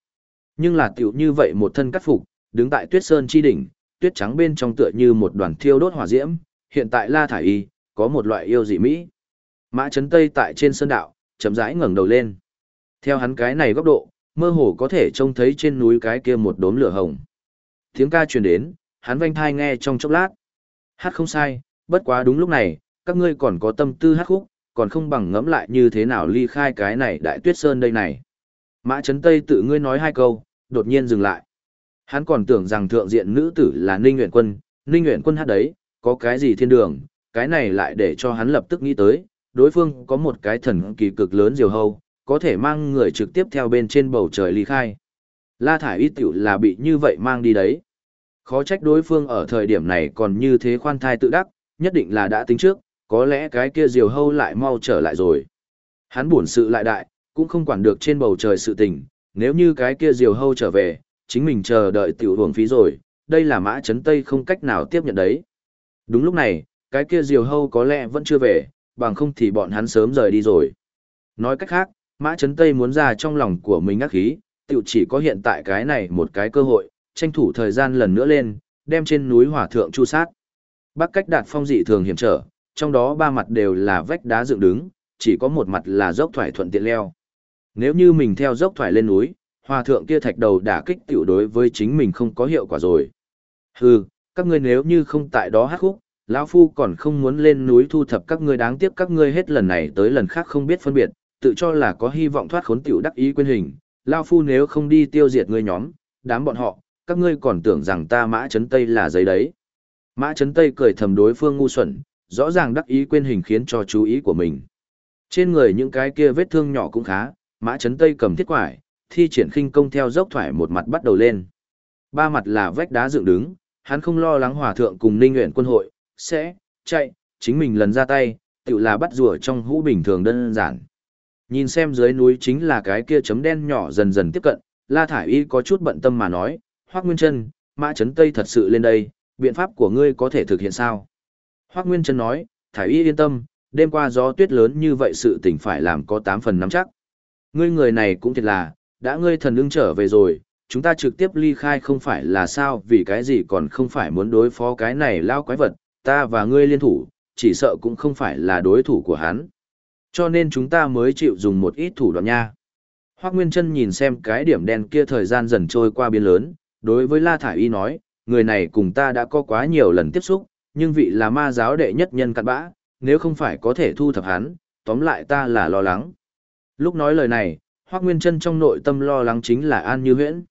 Nhưng là tiểu như vậy một thân cắt phục, đứng tại tuyết sơn chi đỉnh, tuyết trắng bên trong tựa như một đoàn thiêu đốt hỏa diễm, hiện tại La Thải Y, có một loại yêu dị mỹ. Mã Trấn tây tại trên sơn đạo, chậm rãi ngẩng đầu lên. Theo hắn cái này góc độ, mơ hồ có thể trông thấy trên núi cái kia một đốm lửa hồng. Tiếng ca truyền đến, hắn vanh thai nghe trong chốc lát. Hát không sai, bất quá đúng lúc này, các ngươi còn có tâm tư hát khúc, còn không bằng ngẫm lại như thế nào ly khai cái này đại tuyết sơn đây này. Mã Trấn Tây tự ngươi nói hai câu, đột nhiên dừng lại. Hắn còn tưởng rằng thượng diện nữ tử là Ninh Nguyện Quân, Ninh Nguyện Quân hát đấy, có cái gì thiên đường, cái này lại để cho hắn lập tức nghĩ tới, đối phương có một cái thần kỳ cực lớn diều hâu, có thể mang người trực tiếp theo bên trên bầu trời ly khai. La Thải Y tiểu là bị như vậy mang đi đấy. Khó trách đối phương ở thời điểm này còn như thế khoan thai tự đắc, nhất định là đã tính trước, có lẽ cái kia diều hâu lại mau trở lại rồi. Hắn buồn sự lại đại, cũng không quản được trên bầu trời sự tình, nếu như cái kia diều hâu trở về, chính mình chờ đợi tiểu hưởng phí rồi, đây là mã chấn tây không cách nào tiếp nhận đấy. Đúng lúc này, cái kia diều hâu có lẽ vẫn chưa về, bằng không thì bọn hắn sớm rời đi rồi. Nói cách khác, mã trấn tây muốn ra trong lòng của mình ác khí, tiểu chỉ có hiện tại cái này một cái cơ hội, tranh thủ thời gian lần nữa lên, đem trên núi hỏa thượng chu sát. Bắc cách đạt phong dị thường hiểm trở, trong đó ba mặt đều là vách đá dựng đứng, chỉ có một mặt là dốc thoải thuận tiện leo. Nếu như mình theo dốc thoải lên núi, hòa thượng kia thạch đầu đả kích tiểu đối với chính mình không có hiệu quả rồi. Hừ, các ngươi nếu như không tại đó hát khúc, lão phu còn không muốn lên núi thu thập các ngươi đáng tiếc các ngươi hết lần này tới lần khác không biết phân biệt, tự cho là có hy vọng thoát khốn tiểu đắc ý quên hình, lão phu nếu không đi tiêu diệt ngươi nhóm, đám bọn họ, các ngươi còn tưởng rằng ta mã chấn tây là giấy đấy. Mã chấn tây cười thầm đối phương ngu xuẩn, rõ ràng đắc ý quên hình khiến cho chú ý của mình. Trên người những cái kia vết thương nhỏ cũng khá, mã chấn tây cầm thiết quải, thi triển khinh công theo dốc thoải một mặt bắt đầu lên. Ba mặt là vách đá dựng đứng, hắn không lo lắng hòa thượng cùng ninh nguyện quân hội, sẽ, chạy, chính mình lần ra tay, tự là bắt rùa trong hũ bình thường đơn giản. Nhìn xem dưới núi chính là cái kia chấm đen nhỏ dần dần tiếp cận, La Thải Y có chút bận tâm mà nói, Hoác Nguyên Trân, Mã Trấn Tây thật sự lên đây, biện pháp của ngươi có thể thực hiện sao? Hoác Nguyên Trân nói, Thải Y yên tâm, đêm qua gió tuyết lớn như vậy sự tình phải làm có 8 phần nắm chắc. Ngươi người này cũng thiệt là, đã ngươi thần ưng trở về rồi, chúng ta trực tiếp ly khai không phải là sao vì cái gì còn không phải muốn đối phó cái này lao quái vật, ta và ngươi liên thủ, chỉ sợ cũng không phải là đối thủ của hắn. Cho nên chúng ta mới chịu dùng một ít thủ đoạn nha. Hoác Nguyên Trân nhìn xem cái điểm đen kia thời gian dần trôi qua biên lớn, đối với La Thải Y nói, người này cùng ta đã có quá nhiều lần tiếp xúc, nhưng vị là ma giáo đệ nhất nhân cặn bã, nếu không phải có thể thu thập hắn, tóm lại ta là lo lắng. Lúc nói lời này, Hoác Nguyên Trân trong nội tâm lo lắng chính là An Như Huyễn.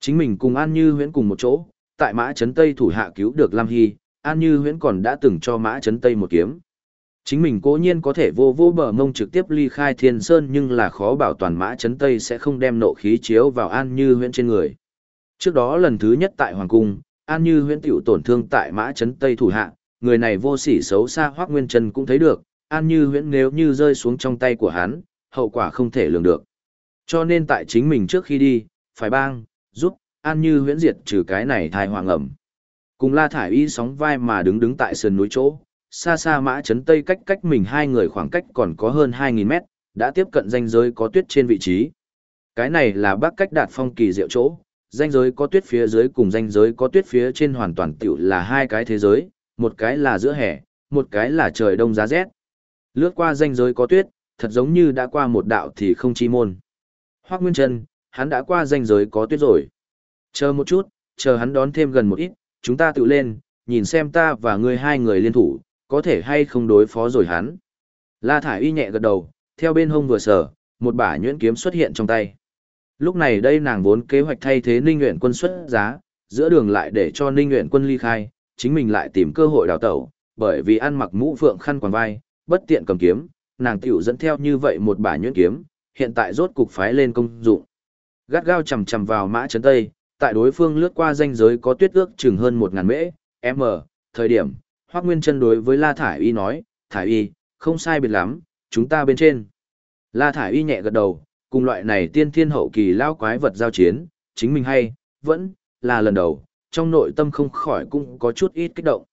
Chính mình cùng An Như Huyễn cùng một chỗ, tại Mã Trấn Tây thủ hạ cứu được Lam Hy, An Như Huyễn còn đã từng cho Mã Trấn Tây một kiếm. Chính mình cố nhiên có thể vô vô bờ mông trực tiếp ly khai Thiên Sơn nhưng là khó bảo toàn Mã Trấn Tây sẽ không đem nộ khí chiếu vào An Như Huyễn trên người. Trước đó lần thứ nhất tại Hoàng Cung, An Như Huyễn tiểu tổn thương tại Mã Trấn Tây thủ hạ, người này vô sỉ xấu xa Hoắc Nguyên Trần cũng thấy được, An Như Huyễn nếu như rơi xuống trong tay của hắn, hậu quả không thể lường được. Cho nên tại chính mình trước khi đi, phải bang, giúp, An Như huyễn diệt trừ cái này thai hoàng ẩm. Cùng La Thải Y sóng vai mà đứng đứng tại sườn núi chỗ, xa xa mã chấn tây cách cách mình hai người khoảng cách còn có hơn 2.000 mét, đã tiếp cận danh giới có tuyết trên vị trí. Cái này là bác cách đạt phong kỳ diệu chỗ, danh giới có tuyết phía dưới cùng danh giới có tuyết phía trên hoàn toàn tựu là hai cái thế giới, một cái là giữa hè, một cái là trời đông giá rét. Lướt qua danh giới có tuyết, thật giống như đã qua một đạo thì không chi môn. Hoác Nguyên chân hắn đã qua danh giới có tuyết rồi. Chờ một chút, chờ hắn đón thêm gần một ít, chúng ta tự lên, nhìn xem ta và ngươi hai người liên thủ, có thể hay không đối phó rồi hắn. La Thải Y nhẹ gật đầu, theo bên hông vừa sở, một bả nhuyễn kiếm xuất hiện trong tay. Lúc này đây nàng vốn kế hoạch thay thế Ninh Nguyễn quân xuất giá, giữa đường lại để cho Ninh Nguyễn quân ly khai, chính mình lại tìm cơ hội đào tẩu, bởi vì ăn mặc mũ phượng khăn quàng vai, bất tiện cầm kiếm, nàng tiểu dẫn theo như vậy một bả nhuyễn kiếm, hiện tại rốt cục phái lên công dụng. Gắt gao chầm chầm vào mã chấn tây, tại đối phương lướt qua danh giới có tuyết ước chừng hơn một ngàn mễ, m, thời điểm, Hoắc Nguyên Chân đối với La Thải Y nói, Thải Y, không sai biệt lắm, chúng ta bên trên. La Thải Y nhẹ gật đầu, cùng loại này tiên thiên hậu kỳ lao quái vật giao chiến, chính mình hay, vẫn, là lần đầu, trong nội tâm không khỏi cũng có chút ít kích động.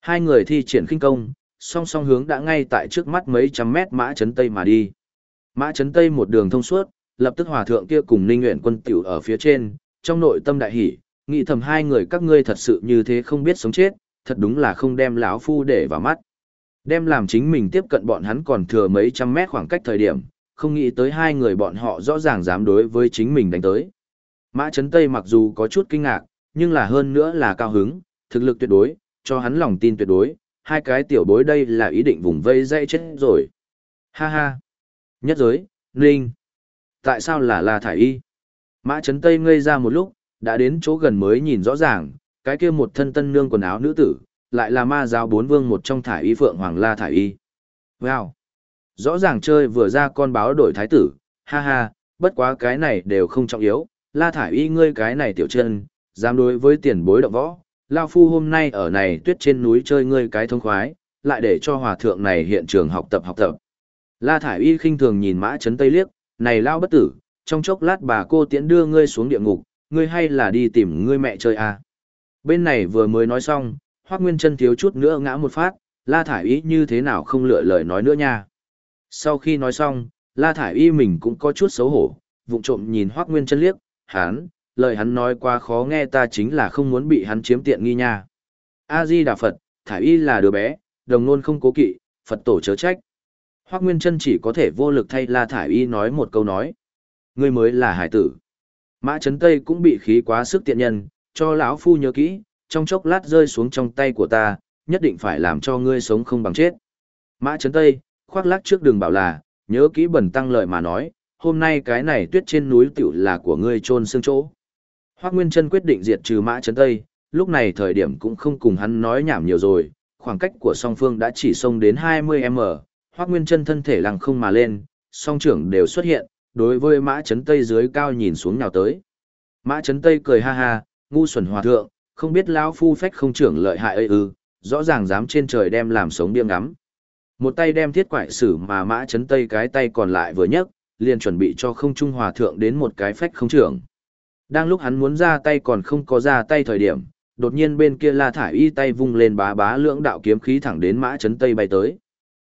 Hai người thi triển khinh công, song song hướng đã ngay tại trước mắt mấy trăm mét mã chấn tây mà đi. Mã chấn tây một đường thông suốt, lập tức hòa thượng kia cùng ninh nguyện quân tiểu ở phía trên, trong nội tâm đại hỷ, nghĩ thầm hai người các ngươi thật sự như thế không biết sống chết, thật đúng là không đem lão phu để vào mắt. Đem làm chính mình tiếp cận bọn hắn còn thừa mấy trăm mét khoảng cách thời điểm, không nghĩ tới hai người bọn họ rõ ràng dám đối với chính mình đánh tới. Mã Trấn Tây mặc dù có chút kinh ngạc, nhưng là hơn nữa là cao hứng, thực lực tuyệt đối, cho hắn lòng tin tuyệt đối, hai cái tiểu bối đây là ý định vùng vây dây chết rồi. Ha ha. Nhất giới, Ninh. Tại sao là La Thải Y? Mã Trấn Tây ngây ra một lúc, đã đến chỗ gần mới nhìn rõ ràng, cái kia một thân tân nương quần áo nữ tử, lại là ma giáo bốn vương một trong thải y phượng hoàng La Thải Y. Wow! Rõ ràng chơi vừa ra con báo đổi thái tử, ha ha, bất quá cái này đều không trọng yếu, La Thải Y ngươi cái này tiểu chân, dám đối với tiền bối động võ, Lao Phu hôm nay ở này tuyết trên núi chơi ngươi cái thông khoái, lại để cho hòa thượng này hiện trường học tập học tập. La Thải Y khinh thường nhìn mã chấn tây liếc, này Lao bất tử, trong chốc lát bà cô tiễn đưa ngươi xuống địa ngục, ngươi hay là đi tìm ngươi mẹ chơi à. Bên này vừa mới nói xong, Hoác Nguyên chân thiếu chút nữa ngã một phát, La Thải Y như thế nào không lựa lời nói nữa nha. Sau khi nói xong, La Thải Y mình cũng có chút xấu hổ, vụng trộm nhìn Hoác Nguyên chân liếc, hắn, lời hắn nói quá khó nghe ta chính là không muốn bị hắn chiếm tiện nghi nha. A-di Đà Phật, Thải Y là đứa bé, đồng nôn không cố kỵ, Phật tổ chớ trách. Hoác Nguyên chân chỉ có thể vô lực thay La Thải Y nói một câu nói. Ngươi mới là hải tử. Mã Trấn Tây cũng bị khí quá sức tiện nhân, cho lão phu nhớ kỹ, trong chốc lát rơi xuống trong tay của ta, nhất định phải làm cho ngươi sống không bằng chết. Mã Trấn Tây, khoác lác trước đường bảo là, nhớ kỹ bẩn tăng lời mà nói, hôm nay cái này tuyết trên núi tiểu là của ngươi trôn xương chỗ. Hoác Nguyên Trân quyết định diệt trừ Mã Trấn Tây, lúc này thời điểm cũng không cùng hắn nói nhảm nhiều rồi, khoảng cách của song phương đã chỉ xông đến 20m, Hoác Nguyên Trân thân thể lằng không mà lên, song trưởng đều xuất hiện, đối với Mã chấn Tây dưới cao nhìn xuống nhào tới. Mã chấn Tây cười ha ha, ngu xuẩn hòa thượng, không biết lão phu phách không trưởng lợi hại ơi ư, rõ ràng dám trên trời đem làm sống điêm ngắm. Một tay đem thiết quại sử mà mã chấn tây cái tay còn lại vừa nhấc, liền chuẩn bị cho không trung hòa thượng đến một cái phách không trưởng. Đang lúc hắn muốn ra tay còn không có ra tay thời điểm, đột nhiên bên kia La Thải Y tay vung lên bá bá lưỡng đạo kiếm khí thẳng đến mã chấn tây bay tới.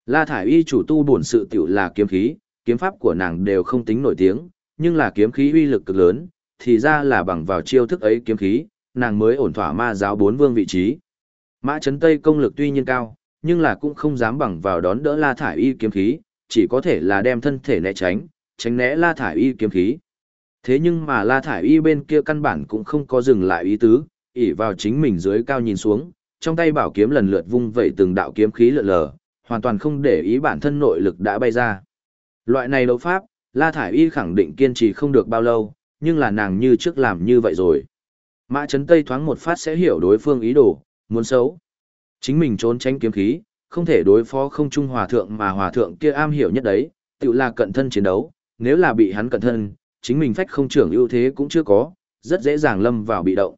La Thải Y chủ tu bổn sự tiểu là kiếm khí, kiếm pháp của nàng đều không tính nổi tiếng, nhưng là kiếm khí uy lực cực lớn, thì ra là bằng vào chiêu thức ấy kiếm khí, nàng mới ổn thỏa ma giáo bốn vương vị trí. Mã chấn tây công lực tuy nhiên cao, nhưng là cũng không dám bằng vào đón đỡ La Thải Y kiếm khí, chỉ có thể là đem thân thể né tránh, tránh né La Thải Y kiếm khí. Thế nhưng mà La Thải Y bên kia căn bản cũng không có dừng lại ý tứ, ỉ vào chính mình dưới cao nhìn xuống, trong tay bảo kiếm lần lượt vung vẩy từng đạo kiếm khí lượn lờ, hoàn toàn không để ý bản thân nội lực đã bay ra. Loại này đấu pháp, La Thải Y khẳng định kiên trì không được bao lâu, nhưng là nàng như trước làm như vậy rồi. Mã Trấn Tây thoáng một phát sẽ hiểu đối phương ý đồ, muốn xấu. Chính mình trốn tránh kiếm khí, không thể đối phó không trung hòa thượng mà hòa thượng kia am hiểu nhất đấy, tự là cận thân chiến đấu, nếu là bị hắn cận thân, chính mình phách không trưởng ưu thế cũng chưa có, rất dễ dàng lâm vào bị động.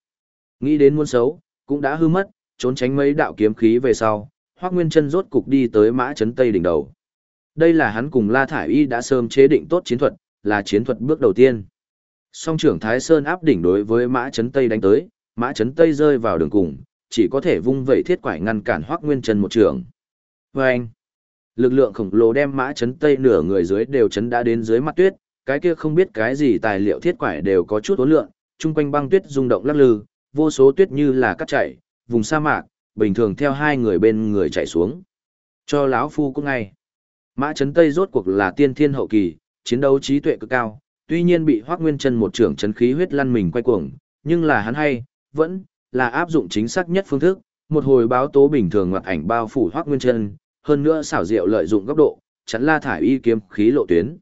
Nghĩ đến muốn xấu, cũng đã hư mất, trốn tránh mấy đạo kiếm khí về sau, Hoắc Nguyên Chân rốt cục đi tới Mã Trấn Tây đỉnh đầu. Đây là hắn cùng La Thải Y đã sớm chế định tốt chiến thuật, là chiến thuật bước đầu tiên. Song trưởng Thái Sơn áp đỉnh đối với Mã Chấn Tây đánh tới, Mã Chấn Tây rơi vào đường cùng, chỉ có thể vung vẩy thiết quải ngăn cản Hoắc Nguyên Trần một trường. Và anh, lực lượng khổng lồ đem Mã Chấn Tây nửa người dưới đều chấn đã đến dưới mặt tuyết, cái kia không biết cái gì tài liệu thiết quải đều có chút ố lượng, chung quanh băng tuyết rung động lắc lư, vô số tuyết như là cắt chảy, vùng sa mạc, bình thường theo hai người bên người chạy xuống. Cho lão phu cũng ngay. Mã Chấn Tây rốt cuộc là tiên thiên hậu kỳ, chiến đấu trí tuệ cực cao, tuy nhiên bị Hoắc Nguyên Chân một trưởng chấn khí huyết lăn mình quay cuồng, nhưng là hắn hay, vẫn là áp dụng chính xác nhất phương thức, một hồi báo tố bình thường ngoặt ảnh bao phủ Hoắc Nguyên Chân, hơn nữa xảo diệu lợi dụng góc độ, chắn La thải y kiếm khí lộ tuyến.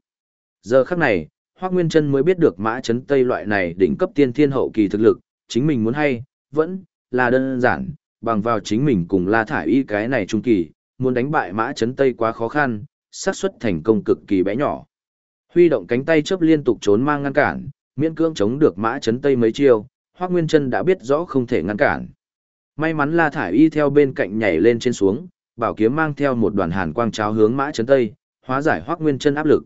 Giờ khắc này, Hoắc Nguyên Chân mới biết được Mã Chấn Tây loại này đỉnh cấp tiên thiên hậu kỳ thực lực, chính mình muốn hay, vẫn là đơn giản, bằng vào chính mình cùng La thải y cái này trung kỳ, muốn đánh bại Mã Chấn Tây quá khó khăn, xác suất thành công cực kỳ bé nhỏ. Huy động cánh tay chớp liên tục trốn mang ngăn cản, miễn cưỡng chống được Mã Chấn Tây mấy chiêu, Hoắc Nguyên Chân đã biết rõ không thể ngăn cản. May mắn La Thải Y theo bên cạnh nhảy lên trên xuống, bảo kiếm mang theo một đoàn hàn quang cháo hướng Mã Chấn Tây, hóa giải Hoắc Nguyên Chân áp lực.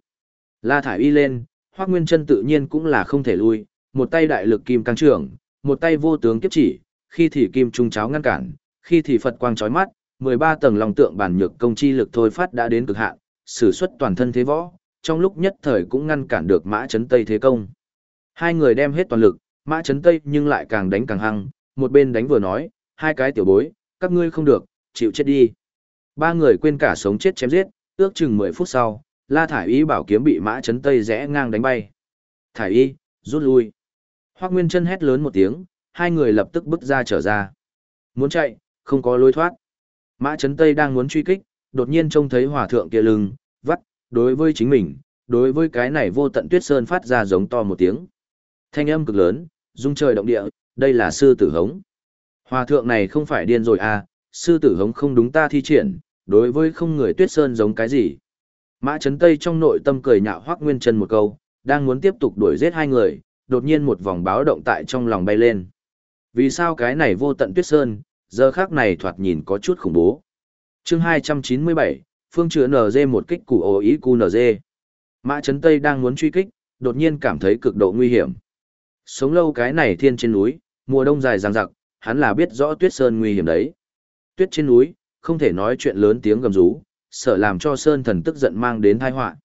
La Thải Y lên, Hoắc Nguyên Chân tự nhiên cũng là không thể lui, một tay đại lực kim căng trưởng, một tay vô tướng kiếp chỉ, khi thì kim trung cháo ngăn cản, khi thì Phật quang chói mắt, 13 tầng lòng tượng bản nhược công chi lực thôi phát đã đến cực hạn, sử xuất toàn thân thế võ, trong lúc nhất thời cũng ngăn cản được Mã Chấn Tây thế công. Hai người đem hết toàn lực, Mã Chấn Tây nhưng lại càng đánh càng hăng, một bên đánh vừa nói, hai cái tiểu bối, các ngươi không được, chịu chết đi. Ba người quên cả sống chết chém giết, ước chừng 10 phút sau, La Thải Y bảo kiếm bị Mã Chấn Tây rẽ ngang đánh bay. Thải Y, rút lui. Hoắc Nguyên Chân hét lớn một tiếng, hai người lập tức bước ra trở ra. Muốn chạy, không có lối thoát. Mã Chấn Tây đang muốn truy kích, đột nhiên trông thấy hòa thượng kia lưng, vắt, đối với chính mình, đối với cái này vô tận tuyết sơn phát ra giống to một tiếng. Thanh âm cực lớn, rung trời động địa, đây là sư tử hống. Hòa thượng này không phải điên rồi à, sư tử hống không đúng ta thi triển, đối với không người tuyết sơn giống cái gì. Mã Trấn Tây trong nội tâm cười nhạo Hoắc Nguyên chân một câu, đang muốn tiếp tục đuổi giết hai người, đột nhiên một vòng báo động tại trong lòng bay lên. Vì sao cái này vô tận tuyết sơn, giờ khác này thoạt nhìn có chút khủng bố chương 297, phương chữa NG một kích củ ổ ý cu NG. Mã Trấn Tây đang muốn truy kích, đột nhiên cảm thấy cực độ nguy hiểm. Sống lâu cái này thiên trên núi, mùa đông dài dằng dặc, hắn là biết rõ tuyết sơn nguy hiểm đấy. Tuyết trên núi, không thể nói chuyện lớn tiếng gầm rú, sợ làm cho sơn thần tức giận mang đến tai họa.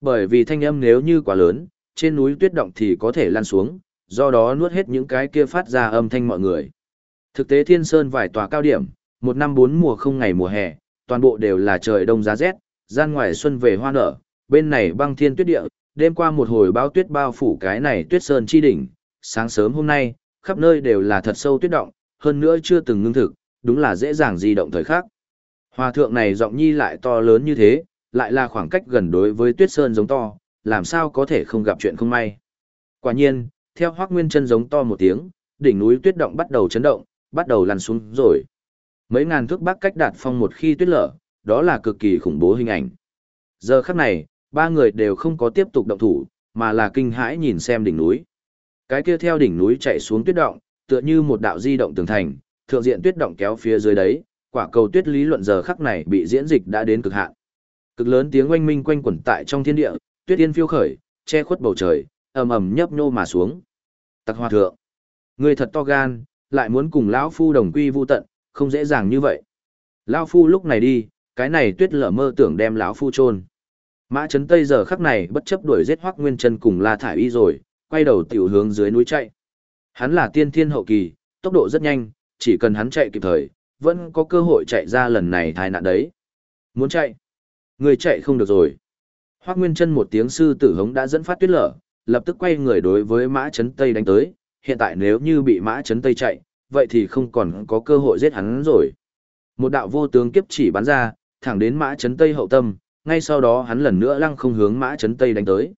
Bởi vì thanh âm nếu như quá lớn, trên núi tuyết động thì có thể lan xuống, do đó nuốt hết những cái kia phát ra âm thanh mọi người. Thực tế thiên sơn vài tòa cao điểm, một năm bốn mùa không ngày mùa hè, toàn bộ đều là trời đông giá rét, gian ngoài xuân về hoa nở, bên này băng thiên tuyết địa, đêm qua một hồi bão tuyết bao phủ cái này tuyết sơn chi đỉnh, sáng sớm hôm nay, khắp nơi đều là thật sâu tuyết động, hơn nữa chưa từng ngưng thực, đúng là dễ dàng di động thời khắc. Hòa thượng này giọng nhi lại to lớn như thế, lại là khoảng cách gần đối với tuyết sơn giống to, làm sao có thể không gặp chuyện không may. Quả nhiên, theo Hoắc Nguyên chân giống to một tiếng, đỉnh núi tuyết động bắt đầu chấn động, bắt đầu lăn xuống rồi. Mấy ngàn thước bắc cách đạt phong một khi tuyết lở, đó là cực kỳ khủng bố hình ảnh. Giờ khắc này, ba người đều không có tiếp tục động thủ, mà là kinh hãi nhìn xem đỉnh núi. Cái kia theo đỉnh núi chạy xuống tuyết động, tựa như một đạo di động tường thành, thượng diện tuyết động kéo phía dưới đấy, quả cầu tuyết lý luận giờ khắc này bị diễn dịch đã đến cực hạn. Cực lớn tiếng oanh minh quanh quẩn tại trong thiên địa, tuyết yên phiêu khởi, che khuất bầu trời, ầm ầm nhấp nhô mà xuống. Tặc Hoa thượng, người thật to gan, lại muốn cùng lão phu đồng quy vu tận, không dễ dàng như vậy. Lão phu lúc này đi, cái này tuyết lở mơ tưởng đem lão phu chôn. Mã Trấn Tây giờ khắc này bất chấp đuổi giết Hoắc Nguyên Chân cùng La Thải Y rồi, quay đầu tiểu hướng dưới núi chạy. Hắn là tiên thiên hậu kỳ, tốc độ rất nhanh, chỉ cần hắn chạy kịp thời, vẫn có cơ hội chạy ra lần này tai nạn đấy. Muốn chạy? Người chạy không được rồi. Hoắc Nguyên Chân một tiếng sư tử hống đã dẫn phát tuyết lở, lập tức quay người đối với Mã Trấn Tây đánh tới, hiện tại nếu như bị Mã Trấn Tây chạy, vậy thì không còn có cơ hội giết hắn rồi. Một đạo vô tướng kiếp chỉ bắn ra, thẳng đến Mã chấn Tây hậu tâm, ngay sau đó hắn lần nữa lăng không hướng Mã chấn Tây đánh tới.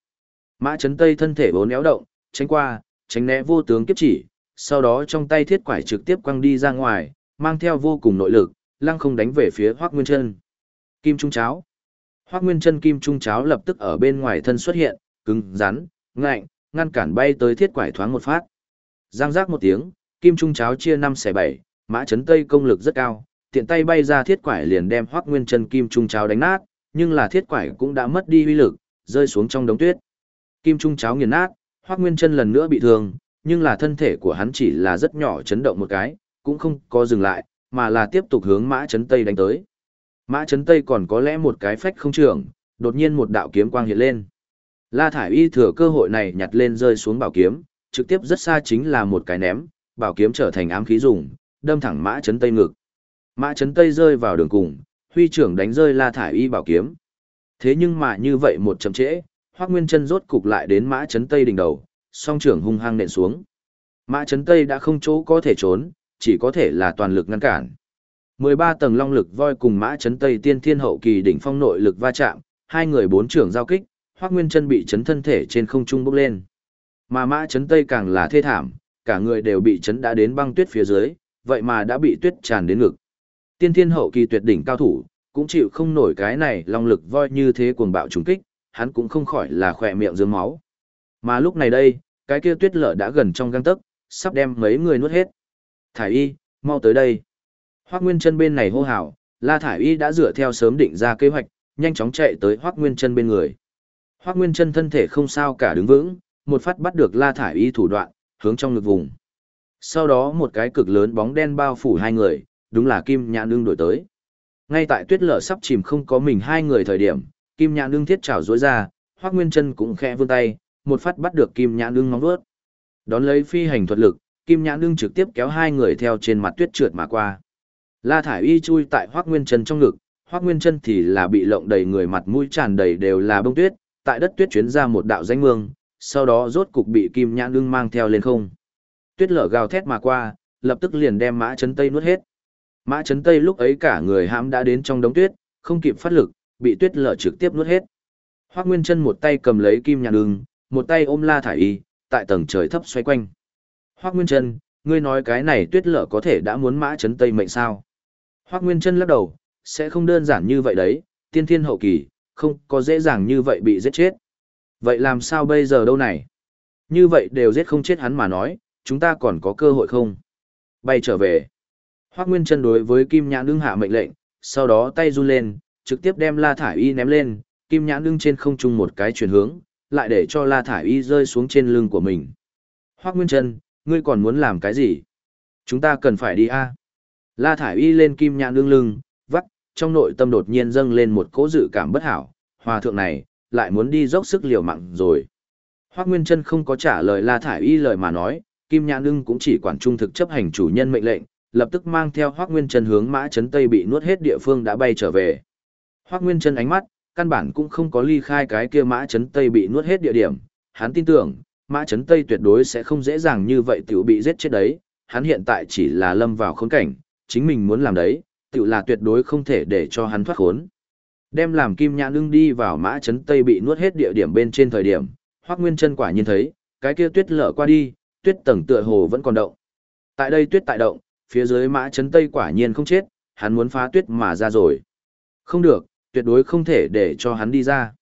Mã chấn Tây thân thể bốn éo động, tránh qua, tránh né vô tướng kiếp chỉ, sau đó trong tay thiết quải trực tiếp quăng đi ra ngoài, mang theo vô cùng nội lực, lăng không đánh về phía Hoắc Nguyên Chân. Kim trung cháo. Hoắc Nguyên Chân kim trung cháo lập tức ở bên ngoài thân xuất hiện, cứng rắn, ngạnh, ngăn cản bay tới thiết quải thoáng một phát. Giang giác một tiếng, kim trung cháo chia năm xẻ bảy, Mã Trấn Tây công lực rất cao, tiện tay bay ra thiết quải liền đem Hoắc Nguyên Chân kim trung cháo đánh nát, nhưng là thiết quải cũng đã mất đi uy lực, rơi xuống trong đống tuyết. Kim trung cháo nghiền nát, Hoắc Nguyên Chân lần nữa bị thương, nhưng là thân thể của hắn chỉ là rất nhỏ chấn động một cái, cũng không có dừng lại, mà là tiếp tục hướng Mã Chấn Tây đánh tới. Mã Chấn Tây còn có lẽ một cái phách không trưởng, đột nhiên một đạo kiếm quang hiện lên. La Thải Y thừa cơ hội này nhặt lên rơi xuống bảo kiếm, trực tiếp rất xa chính là một cái ném, bảo kiếm trở thành ám khí dùng, đâm thẳng Mã Chấn Tây ngực. Mã Chấn Tây rơi vào đường cùng, huy trưởng đánh rơi La Thải Y bảo kiếm. Thế nhưng mà như vậy một chậm trễ, Hoắc Nguyên Chân rốt cục lại đến Mã Chấn Tây đỉnh đầu, song trưởng hung hăng nện xuống. Mã Chấn Tây đã không chỗ có thể trốn, chỉ có thể là toàn lực ngăn cản. 13 tầng long lực voi cùng Mã Chấn Tây tiên thiên hậu kỳ đỉnh phong nội lực va chạm, hai người bốn trưởng giao kích, Hoắc Nguyên Chân bị chấn thân thể trên không trung bốc lên. Mà Mã Chấn Tây càng là thê thảm, cả người đều bị chấn đã đến băng tuyết phía dưới, vậy mà đã bị tuyết tràn đến ngực. Tiên thiên hậu kỳ tuyệt đỉnh cao thủ, cũng chịu không nổi cái này long lực voi như thế cuồng bạo trùng kích, hắn cũng không khỏi là khỏe miệng dương máu. Mà lúc này đây, cái kia tuyết lở đã gần trong găng tấc, sắp đem mấy người nuốt hết. Thải y, mau tới đây. Hoác Nguyên chân bên này hô hào, La Thải y đã dựa theo sớm định ra kế hoạch, nhanh chóng chạy tới Hoác Nguyên chân bên người. Hoác Nguyên chân thân thể không sao cả đứng vững, một phát bắt được La Thải y thủ đoạn, hướng trong ngực vùng. Sau đó một cái cực lớn bóng đen bao phủ hai người, đúng là Kim Nhã Nương đổi tới. Ngay tại tuyết lở sắp chìm không có mình hai người thời điểm, Kim Nhã Nương thiết trảo rối ra, Hoắc Nguyên chân cũng khẽ vươn tay, một phát bắt được Kim Nhã Nương móng vuốt. Đón lấy phi hành thuật lực, Kim Nhã Nương trực tiếp kéo hai người theo trên mặt tuyết trượt mà qua. La Thải Y chui tại Hoắc Nguyên Chân trong ngực, Hoắc Nguyên Chân thì là bị lộng đầy người mặt mũi tràn đầy đều là bông tuyết, tại đất tuyết chuyến ra một đạo danh mương, sau đó rốt cục bị Kim nhãn ưng mang theo lên không. Tuyết lở gào thét mà qua, lập tức liền đem Mã Chấn Tây nuốt hết. Mã Chấn Tây lúc ấy cả người hãm đã đến trong đống tuyết, không kịp phát lực, bị tuyết lở trực tiếp nuốt hết. Hoắc Nguyên Chân một tay cầm lấy Kim nhãn ưng, một tay ôm La Thải Y, tại tầng trời thấp xoay quanh. Hoắc Nguyên Chân, ngươi nói cái này tuyết lở có thể đã muốn mã chấn tây mệnh sao? Hoắc Nguyên Chân lắc đầu, sẽ không đơn giản như vậy đấy, tiên thiên hậu kỳ, không có dễ dàng như vậy bị giết chết. Vậy làm sao bây giờ đâu này? Như vậy đều giết không chết hắn mà nói, chúng ta còn có cơ hội không? Bay trở về. Hoắc Nguyên Chân đối với Kim Nhãn Đương hạ mệnh lệnh, sau đó tay run lên, trực tiếp đem La Thải Y ném lên, Kim Nhãn Đương trên không trung một cái chuyển hướng, lại để cho La Thải Y rơi xuống trên lưng của mình. Hoác Nguyên chân ngươi còn muốn làm cái gì? Chúng ta cần phải đi a La Thải Y lên kim nhãn đương lưng, vắt, trong nội tâm đột nhiên dâng lên một cỗ dự cảm bất hảo, hòa thượng này, lại muốn đi dốc sức liều mạng rồi. Hoác Nguyên Trân không có trả lời La Thải Y lời mà nói, Kim Nhã Nưng cũng chỉ quản trung thực chấp hành chủ nhân mệnh lệnh, lập tức mang theo Hoác Nguyên Trân hướng mã chấn Tây bị nuốt hết địa phương đã bay trở về. Hoác Nguyên Trân ánh mắt, căn bản cũng không có ly khai cái kia mã chấn Tây bị nuốt hết địa điểm, hắn tin tưởng, mã chấn Tây tuyệt đối sẽ không dễ dàng như vậy tiểu bị giết chết đấy, hắn hiện tại chỉ là lâm vào khốn cảnh, chính mình muốn làm đấy, tiểu là tuyệt đối không thể để cho hắn thoát khốn. Đem làm kim nhãn ưng đi vào mã chấn Tây bị nuốt hết địa điểm bên trên thời điểm, Hoắc Nguyên Chân quả nhiên thấy, cái kia tuyết lở qua đi, tuyết tầng tựa hồ vẫn còn động. Tại đây tuyết tại động, phía dưới mã chấn Tây quả nhiên không chết, hắn muốn phá tuyết mà ra rồi. Không được, tuyệt đối không thể để cho hắn đi ra.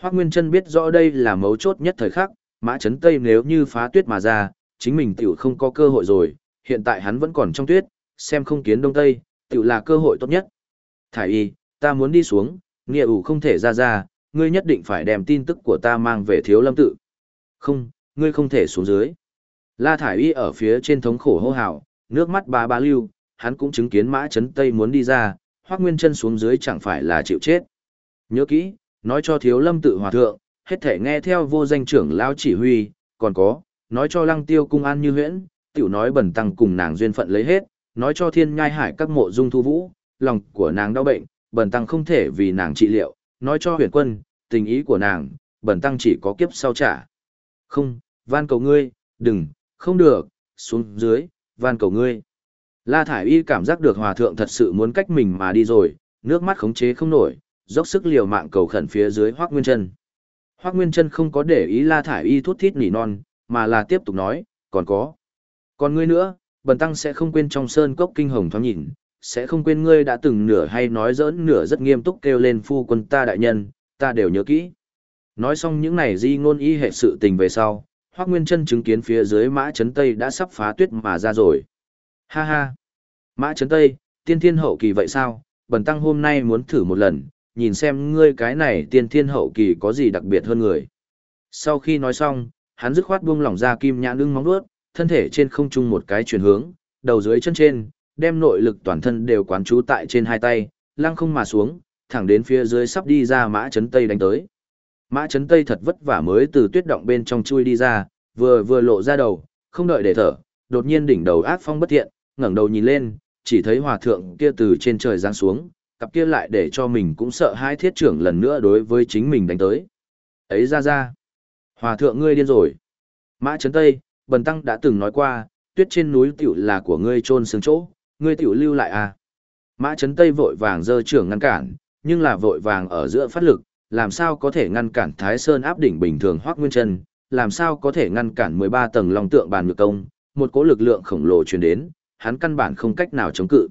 Hoác Nguyên Trân biết rõ đây là mấu chốt nhất thời khắc, mã chấn Tây nếu như phá tuyết mà ra, chính mình tiểu không có cơ hội rồi, hiện tại hắn vẫn còn trong tuyết, xem không kiến đông tây, tiểu là cơ hội tốt nhất. Thải y, ta muốn đi xuống, nghĩa ủ không thể ra ra, ngươi nhất định phải đem tin tức của ta mang về thiếu lâm tự. Không, ngươi không thể xuống dưới. La Thải y ở phía trên thống khổ hô hào, nước mắt ba ba lưu, hắn cũng chứng kiến mã chấn Tây muốn đi ra, hoác nguyên chân xuống dưới chẳng phải là chịu chết. Nhớ kỹ, nói cho thiếu lâm tự hòa thượng, hết thể nghe theo vô danh trưởng lao chỉ huy, còn có, nói cho lăng tiêu cung an như huyễn, tiểu nói bẩn tăng cùng nàng duyên phận lấy hết, nói cho thiên nhai hải các mộ dung thu vũ, lòng của nàng đau bệnh, bẩn tăng không thể vì nàng trị liệu, nói cho huyền quân, tình ý của nàng, bẩn tăng chỉ có kiếp sau trả. Không, van cầu ngươi, đừng, không được, xuống dưới, van cầu ngươi. La Thải Y cảm giác được hòa thượng thật sự muốn cách mình mà đi rồi, nước mắt khống chế không nổi, dốc sức liều mạng cầu khẩn phía dưới Hoắc Nguyên Chân. Hoắc Nguyên Chân không có để ý La Thải Y thút thít nỉ non, mà là tiếp tục nói, còn có. Còn ngươi nữa, bần tăng sẽ không quên trong sơn cốc kinh hồng thoáng nhìn, sẽ không quên ngươi đã từng nửa hay nói dỡn nửa rất nghiêm túc kêu lên phu quân ta đại nhân, ta đều nhớ kỹ. Nói xong những này di ngôn y hệ sự tình về sau, Hoắc Nguyên Chân chứng kiến phía dưới mã chấn tây đã sắp phá tuyết mà ra rồi. Ha ha! Mã chấn tây, tiên thiên hậu kỳ vậy sao? Bần tăng hôm nay muốn thử một lần, nhìn xem ngươi cái này tiên thiên hậu kỳ có gì đặc biệt hơn người. Sau khi nói xong, hắn dứt khoát buông lỏng ra kim nhãn ưng móng đuốt, thân thể trên không trung một cái chuyển hướng, đầu dưới chân trên, đem nội lực toàn thân đều quán trú tại trên hai tay, lăng không mà xuống, thẳng đến phía dưới sắp đi ra mã chấn tây đánh tới. Mã chấn tây thật vất vả mới từ tuyết động bên trong chui đi ra, vừa vừa lộ ra đầu, không đợi để thở, đột nhiên đỉnh đầu ác phong bất thiện, ngẩng đầu nhìn lên, chỉ thấy hòa thượng kia từ trên trời giáng xuống, cặp kia lại để cho mình cũng sợ hai thiết trưởng lần nữa đối với chính mình đánh tới. Ấy ra ra. Hòa thượng ngươi điên rồi. Mã chấn Tây, Bần Tăng đã từng nói qua, tuyết trên núi tiểu là của ngươi trôn xương chỗ, ngươi tiểu lưu lại à. Mã Trấn Tây vội vàng dơ trưởng ngăn cản, nhưng là vội vàng ở giữa phát lực, làm sao có thể ngăn cản Thái Sơn áp đỉnh bình thường Hoắc Nguyên Chân, làm sao có thể ngăn cản 13 tầng long tượng bàn nhược công, một cỗ lực lượng khổng lồ truyền đến, hắn căn bản không cách nào chống cự.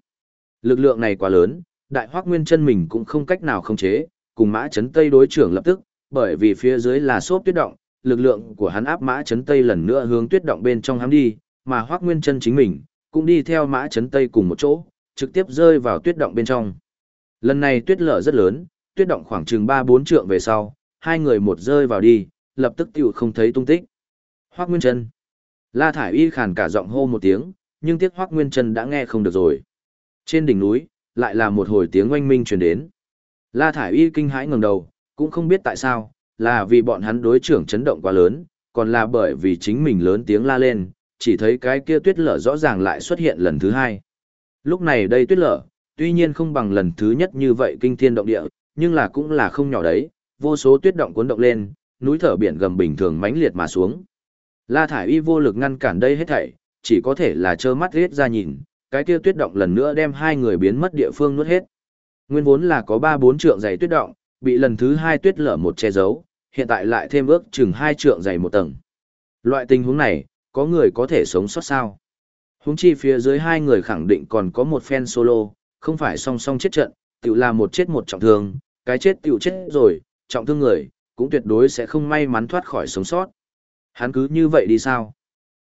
Lực lượng này quá lớn, đại Hoắc Nguyên Chân mình cũng không cách nào khống chế, cùng Mã Trấn Tây đối trưởng lập tức, bởi vì phía dưới là xốp tuyết động, lực lượng của hắn áp Mã Trấn Tây lần nữa hướng tuyết động bên trong hắn đi, mà Hoắc Nguyên Chân chính mình cũng đi theo Mã chấn Tây cùng một chỗ, trực tiếp rơi vào tuyết động bên trong. Lần này tuyết lở rất lớn, tuyết động khoảng chừng 3-4 trượng về sau, hai người một rơi vào đi, lập tức tiểu không thấy tung tích. Hoắc Nguyên Trân. La Thải Y khàn cả giọng hô một tiếng, nhưng tiếc Hoắc Nguyên Trân đã nghe không được rồi. Trên đỉnh núi, lại là một hồi tiếng oanh minh truyền đến. La Thải Y kinh hãi ngẩng đầu, cũng không biết tại sao, là vì bọn hắn đối trưởng chấn động quá lớn, còn là bởi vì chính mình lớn tiếng la lên, chỉ thấy cái kia tuyết lở rõ ràng lại xuất hiện lần thứ hai. Lúc này đây tuyết lở, tuy nhiên không bằng lần thứ nhất như vậy kinh thiên động địa, nhưng là cũng là không nhỏ đấy, vô số tuyết động cuốn động lên, núi thở biển gầm bình thường mãnh liệt mà xuống. La Thải Y vô lực ngăn cản đây hết thảy, chỉ có thể là trơ mắt hết ra nhìn, cái kia tuyết động lần nữa đem hai người biến mất địa phương nuốt hết. Nguyên vốn là có 3-4 trượng dày tuyết động, bị lần thứ hai tuyết lở một che giấu, hiện tại lại thêm ước chừng 2 trượng dày một tầng. Loại tình huống này, có người có thể sống sót sao? Húng chi phía dưới hai người khẳng định còn có một fan solo, không phải song song chết trận, tự là một chết một trọng thương, cái chết tự chết rồi, trọng thương người, cũng tuyệt đối sẽ không may mắn thoát khỏi sống sót. Hắn cứ như vậy đi sao?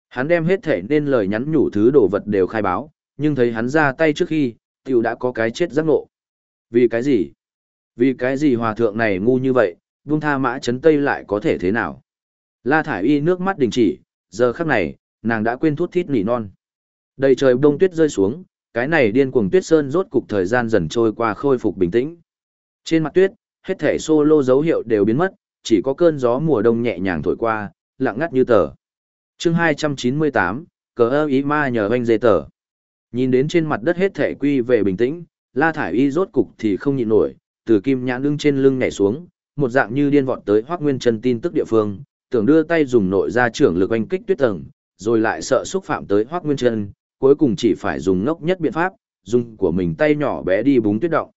Hắn đem hết thể nên lời nhắn nhủ thứ đồ vật đều khai báo, nhưng thấy hắn ra tay trước khi, tiểu đã có cái chết giác ngộ. Vì cái gì? Vì cái gì hòa thượng này ngu như vậy, vung tha mã chấn tây lại có thể thế nào? La thải y nước mắt đình chỉ, giờ khắc này, nàng đã quên thút thít nỉ non. Đầy trời bông tuyết rơi xuống, cái này điên cuồng tuyết sơn rốt cục thời gian dần trôi qua khôi phục bình tĩnh. Trên mặt tuyết, hết thể solo dấu hiệu đều biến mất, chỉ có cơn gió mùa đông nhẹ nhàng thổi qua, lặng ngắt như tờ. chương 298, cờ ơ ý ma nhờ anh dê tờ. Nhìn đến trên mặt đất hết thể quy về bình tĩnh, la thải y rốt cục thì không nhịn nổi, từ kim nhãn lưng trên lưng nhảy xuống, một dạng như điên vọt tới hoác nguyên chân tin tức địa phương, tưởng đưa tay dùng nội ra trưởng lực oanh kích tuyết tầng, rồi lại sợ xúc phạm tới hoác nguyên chân, cuối cùng chỉ phải dùng ngốc nhất biện pháp, dùng của mình tay nhỏ bé đi búng tuyết động.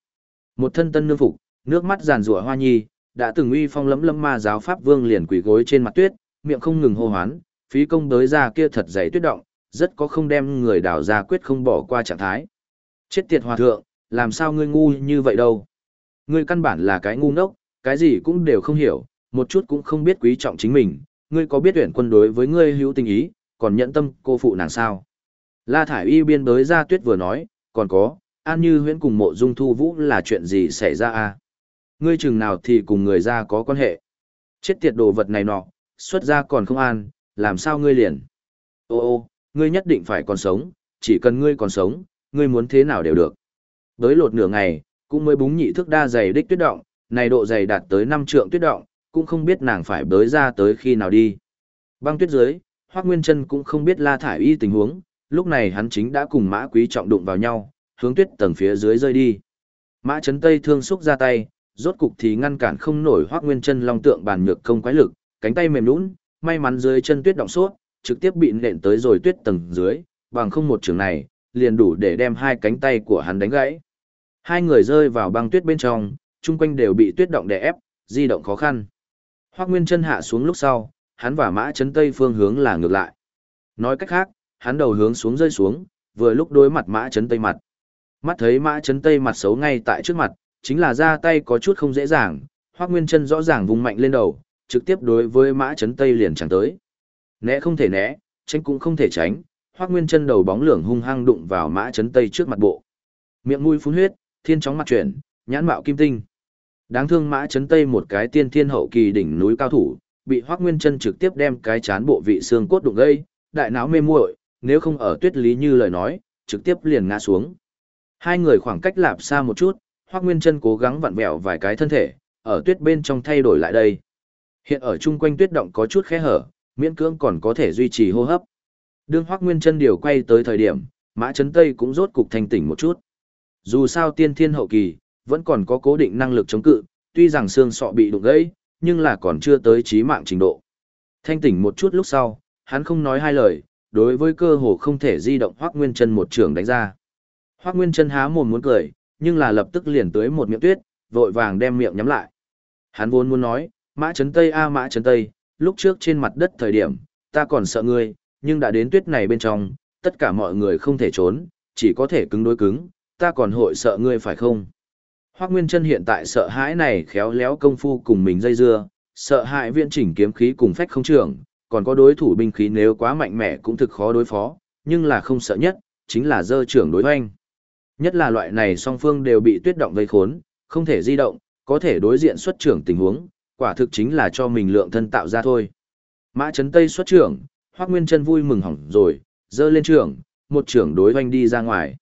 Một thân tân nương phục, nước mắt giàn rủa hoa nhi, đã từng uy phong lấm lấm ma giáo pháp vương liền quỳ gối trên mặt tuyết, miệng không ngừng hô hoán, phí công tới ra kia thật dày tuyết động, rất có không đem người đào ra quyết không bỏ qua trạng thái. Chết tiệt hòa thượng, làm sao ngươi ngu như vậy đâu? Ngươi căn bản là cái ngu ngốc, cái gì cũng đều không hiểu, một chút cũng không biết quý trọng chính mình, ngươi có biết tuyển quân đối với ngươi hữu tình ý, còn nhận tâm cô phụ nàng sao? La Thải Y biên bới ra tuyết vừa nói, còn có, An Như huyễn cùng mộ dung thu vũ là chuyện gì xảy ra à? Ngươi chừng nào thì cùng người ra có quan hệ. Chết tiệt đồ vật này nọ, xuất ra còn không an, làm sao ngươi liền? Ô ô, ngươi nhất định phải còn sống, chỉ cần ngươi còn sống, ngươi muốn thế nào đều được. Đới lột nửa ngày, cũng mới búng nhị thức đa dày đích tuyết động, này độ dày đạt tới 5 trượng tuyết động, cũng không biết nàng phải bới ra tới khi nào đi. Băng tuyết dưới, Hoắc Nguyên Chân cũng không biết La Thải Y tình huống, lúc này hắn chính đã cùng Mã Quý trọng đụng vào nhau, hướng tuyết tầng phía dưới rơi đi. Mã Chấn Tây thương xúc ra tay, rốt cục thì ngăn cản không nổi Hoắc Nguyên Chân long tượng bàn nhược công quái lực, cánh tay mềm nhũn, may mắn dưới chân tuyết động suốt, trực tiếp bị nện tới rồi tuyết tầng dưới, bằng không một trường này, liền đủ để đem hai cánh tay của hắn đánh gãy. Hai người rơi vào băng tuyết bên trong, chung quanh đều bị tuyết động đè ép, di động khó khăn. Hoắc Nguyên Chân hạ xuống lúc sau, hắn và Mã Chấn Tây phương hướng là ngược lại. Nói cách khác, hắn đầu hướng xuống rơi xuống, vừa lúc đối mặt Mã Chấn Tây mặt. Mắt thấy Mã Chấn Tây mặt xấu ngay tại trước mặt, chính là ra tay có chút không dễ dàng, Hoắc Nguyên Chân rõ ràng vùng mạnh lên đầu, trực tiếp đối với Mã Chấn Tây liền chẳng tới. Né không thể né, tránh cũng không thể tránh, Hoắc Nguyên Chân đầu bóng lưỡng hung hăng đụng vào Mã Chấn Tây trước mặt bộ. Miệng mũi phun huyết, thiên chóng mặt chuyển, nhãn mạo kim tinh. Đáng thương Mã Chấn Tây một cái tiên thiên hậu kỳ đỉnh núi cao thủ, bị Hoắc Nguyên Chân trực tiếp đem cái chán bộ vị xương cốt đụng gây, đại não mê muội, nếu không ở tuyết lý như lời nói, trực tiếp liền ngã xuống. Hai người khoảng cách lạp xa một chút, Hoắc Nguyên Chân cố gắng vặn vẹo vài cái thân thể, ở tuyết bên trong thay đổi lại đây. Hiện ở chung quanh tuyết động có chút khe hở, miễn cưỡng còn có thể duy trì hô hấp. Đương Hoắc Nguyên Chân điều quay tới thời điểm, Mã Chấn Tây cũng rốt cục thành tỉnh một chút. Dù sao tiên thiên hậu kỳ, vẫn còn có cố định năng lực chống cự, tuy rằng xương sọ bị đụng gãy, nhưng là còn chưa tới chí mạng trình độ. Thanh tỉnh một chút lúc sau, hắn không nói hai lời, đối với cơ hồ không thể di động Hoắc Nguyên Chân một trường đánh ra. Hoắc Nguyên Chân há mồm muốn cười, nhưng là lập tức liền tới một miệng tuyết, vội vàng đem miệng nhắm lại. Hắn vốn muốn nói, Mã Chấn Tây a Mã Chấn Tây, lúc trước trên mặt đất thời điểm, ta còn sợ ngươi, nhưng đã đến tuyết này bên trong, tất cả mọi người không thể trốn, chỉ có thể cứng đối cứng, ta còn hội sợ ngươi phải không? Hoắc Nguyên Chân hiện tại sợ hãi này khéo léo công phu cùng mình dây dưa, sợ hãi viện chỉnh kiếm khí cùng phách không trưởng, còn có đối thủ binh khí nếu quá mạnh mẽ cũng thực khó đối phó, nhưng là không sợ nhất, chính là dơ trưởng đối hoanh. Nhất là loại này song phương đều bị tuyết động vây khốn, không thể di động, có thể đối diện xuất trưởng tình huống, quả thực chính là cho mình lượng thân tạo ra thôi. Mã Trấn Tây xuất trưởng, Hoắc Nguyên Chân vui mừng hỏng rồi, dơ lên trưởng, một trưởng đối hoanh đi ra ngoài.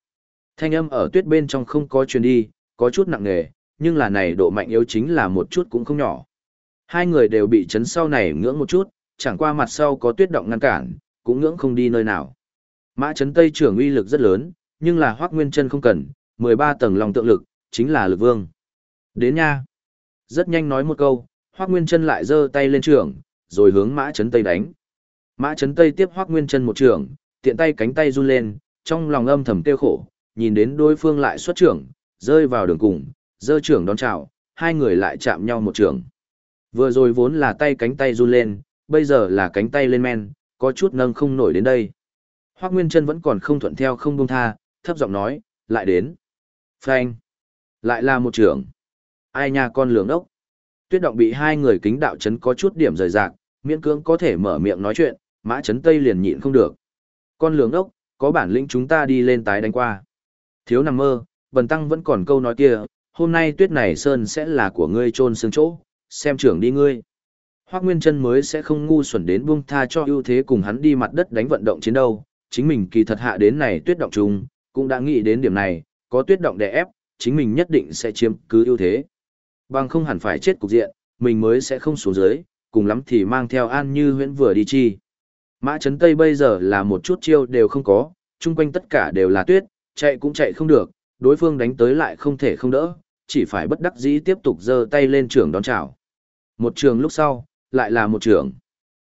Thanh âm ở tuyết bên trong không có truyền đi, có chút nặng nề, nhưng là này độ mạnh yếu chính là một chút cũng không nhỏ. Hai người đều bị chấn sau này ngưỡng một chút, chẳng qua mặt sau có tuyết động ngăn cản, cũng ngưỡng không đi nơi nào. Mã chấn Tây trưởng uy lực rất lớn, nhưng là Hoắc Nguyên Chân không cần, 13 tầng lòng tượng lực, chính là lực vương. Đến nha. Rất nhanh nói một câu, Hoắc Nguyên Chân lại giơ tay lên trưởng, rồi hướng Mã chấn Tây đánh. Mã chấn Tây tiếp Hoắc Nguyên Chân một trưởng, tiện tay cánh tay run lên, trong lòng âm thầm tiêu khổ, nhìn đến đối phương lại xuất trưởng, rơi vào đường cùng, dơ trưởng đón chào, hai người lại chạm nhau một trường. Vừa rồi vốn là tay cánh tay run lên, bây giờ là cánh tay lên men, có chút nâng không nổi đến đây. Hoác Nguyên Trân vẫn còn không thuận theo không buông tha, thấp giọng nói, lại đến. Phanh. Lại là một trưởng. Ai nha con lường ốc. Tuyết động bị hai người kính đạo chấn có chút điểm rời rạc, miễn cưỡng có thể mở miệng nói chuyện, mã chấn tây liền nhịn không được. Con lường ốc, có bản lĩnh chúng ta đi lên tái đánh qua. Thiếu nằm mơ, bần tăng vẫn còn câu nói kia, hôm nay tuyết này sơn sẽ là của ngươi trôn xương chỗ, xem trưởng đi ngươi. Hoác Nguyên Trân mới sẽ không ngu xuẩn đến buông tha cho ưu thế cùng hắn đi mặt đất đánh vận động chiến đâu, chính mình kỳ thật hạ đến này tuyết động chung, cũng đã nghĩ đến điểm này, có tuyết động đè ép, chính mình nhất định sẽ chiếm cứ ưu thế. Bằng không hẳn phải chết cục diện, mình mới sẽ không xuống dưới, cùng lắm thì mang theo an như huyễn vừa đi chi. Mã Trấn Tây bây giờ là một chút chiêu đều không có, chung quanh tất cả đều là tuyết, chạy cũng chạy không được, đối phương đánh tới lại không thể không đỡ, chỉ phải bất đắc dĩ tiếp tục giơ tay lên trường đón chào. Một trường lúc sau, lại là một trường.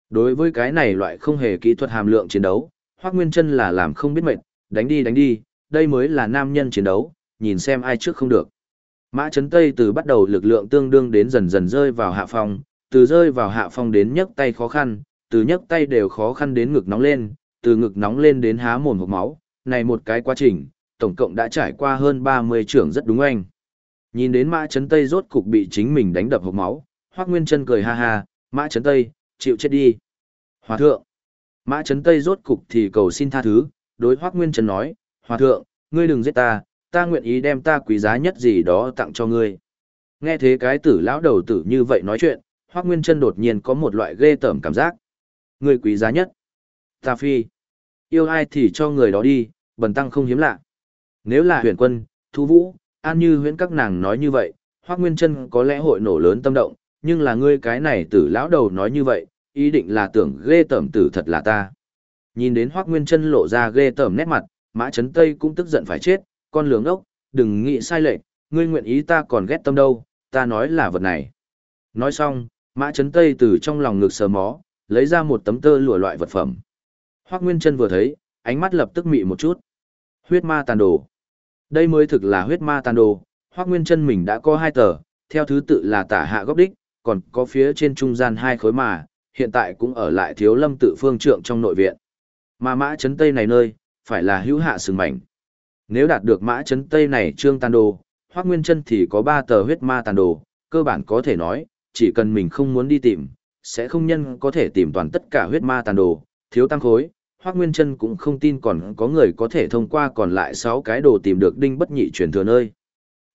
Đối với cái này loại không hề kỹ thuật hàm lượng chiến đấu, Hoắc Nguyên Chân là làm không biết mệt, đánh đi đánh đi, đây mới là nam nhân chiến đấu, nhìn xem ai trước không được. Mã Chấn Tây từ bắt đầu lực lượng tương đương đến dần dần rơi vào hạ phong, từ rơi vào hạ phong đến nhấc tay khó khăn, từ nhấc tay đều khó khăn đến ngực nóng lên, từ ngực nóng lên đến há mồm hộc máu, này một cái quá trình, tổng cộng đã trải qua hơn 30 trưởng rất đúng anh. Nhìn đến Mã Chấn Tây rốt cục bị chính mình đánh đập hộc máu, Hoắc Nguyên Chân cười ha ha, Mã Chấn Tây, chịu chết đi. Hòa thượng. Mã Chấn Tây rốt cục thì cầu xin tha thứ, đối Hoắc Nguyên Chân nói, Hòa thượng, ngươi đừng giết ta, ta nguyện ý đem ta quý giá nhất gì đó tặng cho ngươi. Nghe thế cái tử lão đầu tử như vậy nói chuyện, Hoắc Nguyên Chân đột nhiên có một loại ghê tởm cảm giác. Ngươi quý giá nhất. Ta phi. Yêu ai thì cho người đó đi, bần tăng không hiếm lạ. Nếu là huyền quân, thu vũ, an như huyễn các nàng nói như vậy, Hoác Nguyên chân có lẽ hội nổ lớn tâm động, nhưng là ngươi cái này tử lão đầu nói như vậy, ý định là tưởng ghê tởm tử thật là ta. Nhìn đến Hoác Nguyên chân lộ ra ghê tởm nét mặt, Mã chấn Tây cũng tức giận phải chết, con lường ốc, đừng nghĩ sai lệch, ngươi nguyện ý ta còn ghét tâm đâu, ta nói là vật này. Nói xong, Mã chấn Tây từ trong lòng ngực sờ mó, lấy ra một tấm tơ lụa loại vật phẩm. Hoác Nguyên Trân vừa thấy, ánh mắt lập tức mị một chút. Huyết ma tàn đồ. Đây mới thực là huyết ma tàn đồ, Hoắc Nguyên Chân mình đã có hai tờ, theo thứ tự là tả hạ góc đích, còn có phía trên trung gian hai khối mà, hiện tại cũng ở lại thiếu lâm tự phương trượng trong nội viện. Mà mã chấn tây này nơi, phải là hữu hạ sừng mảnh. Nếu đạt được mã chấn tây này trương tàn đồ, Hoắc Nguyên Chân thì có ba tờ huyết ma tàn đồ, cơ bản có thể nói, chỉ cần mình không muốn đi tìm, sẽ không nhân có thể tìm toàn tất cả huyết ma tàn đồ, thiếu tăng khối, Hoác Nguyên Trân cũng không tin còn có người có thể thông qua còn lại 6 cái đồ tìm được đinh bất nhị truyền thừa nơi.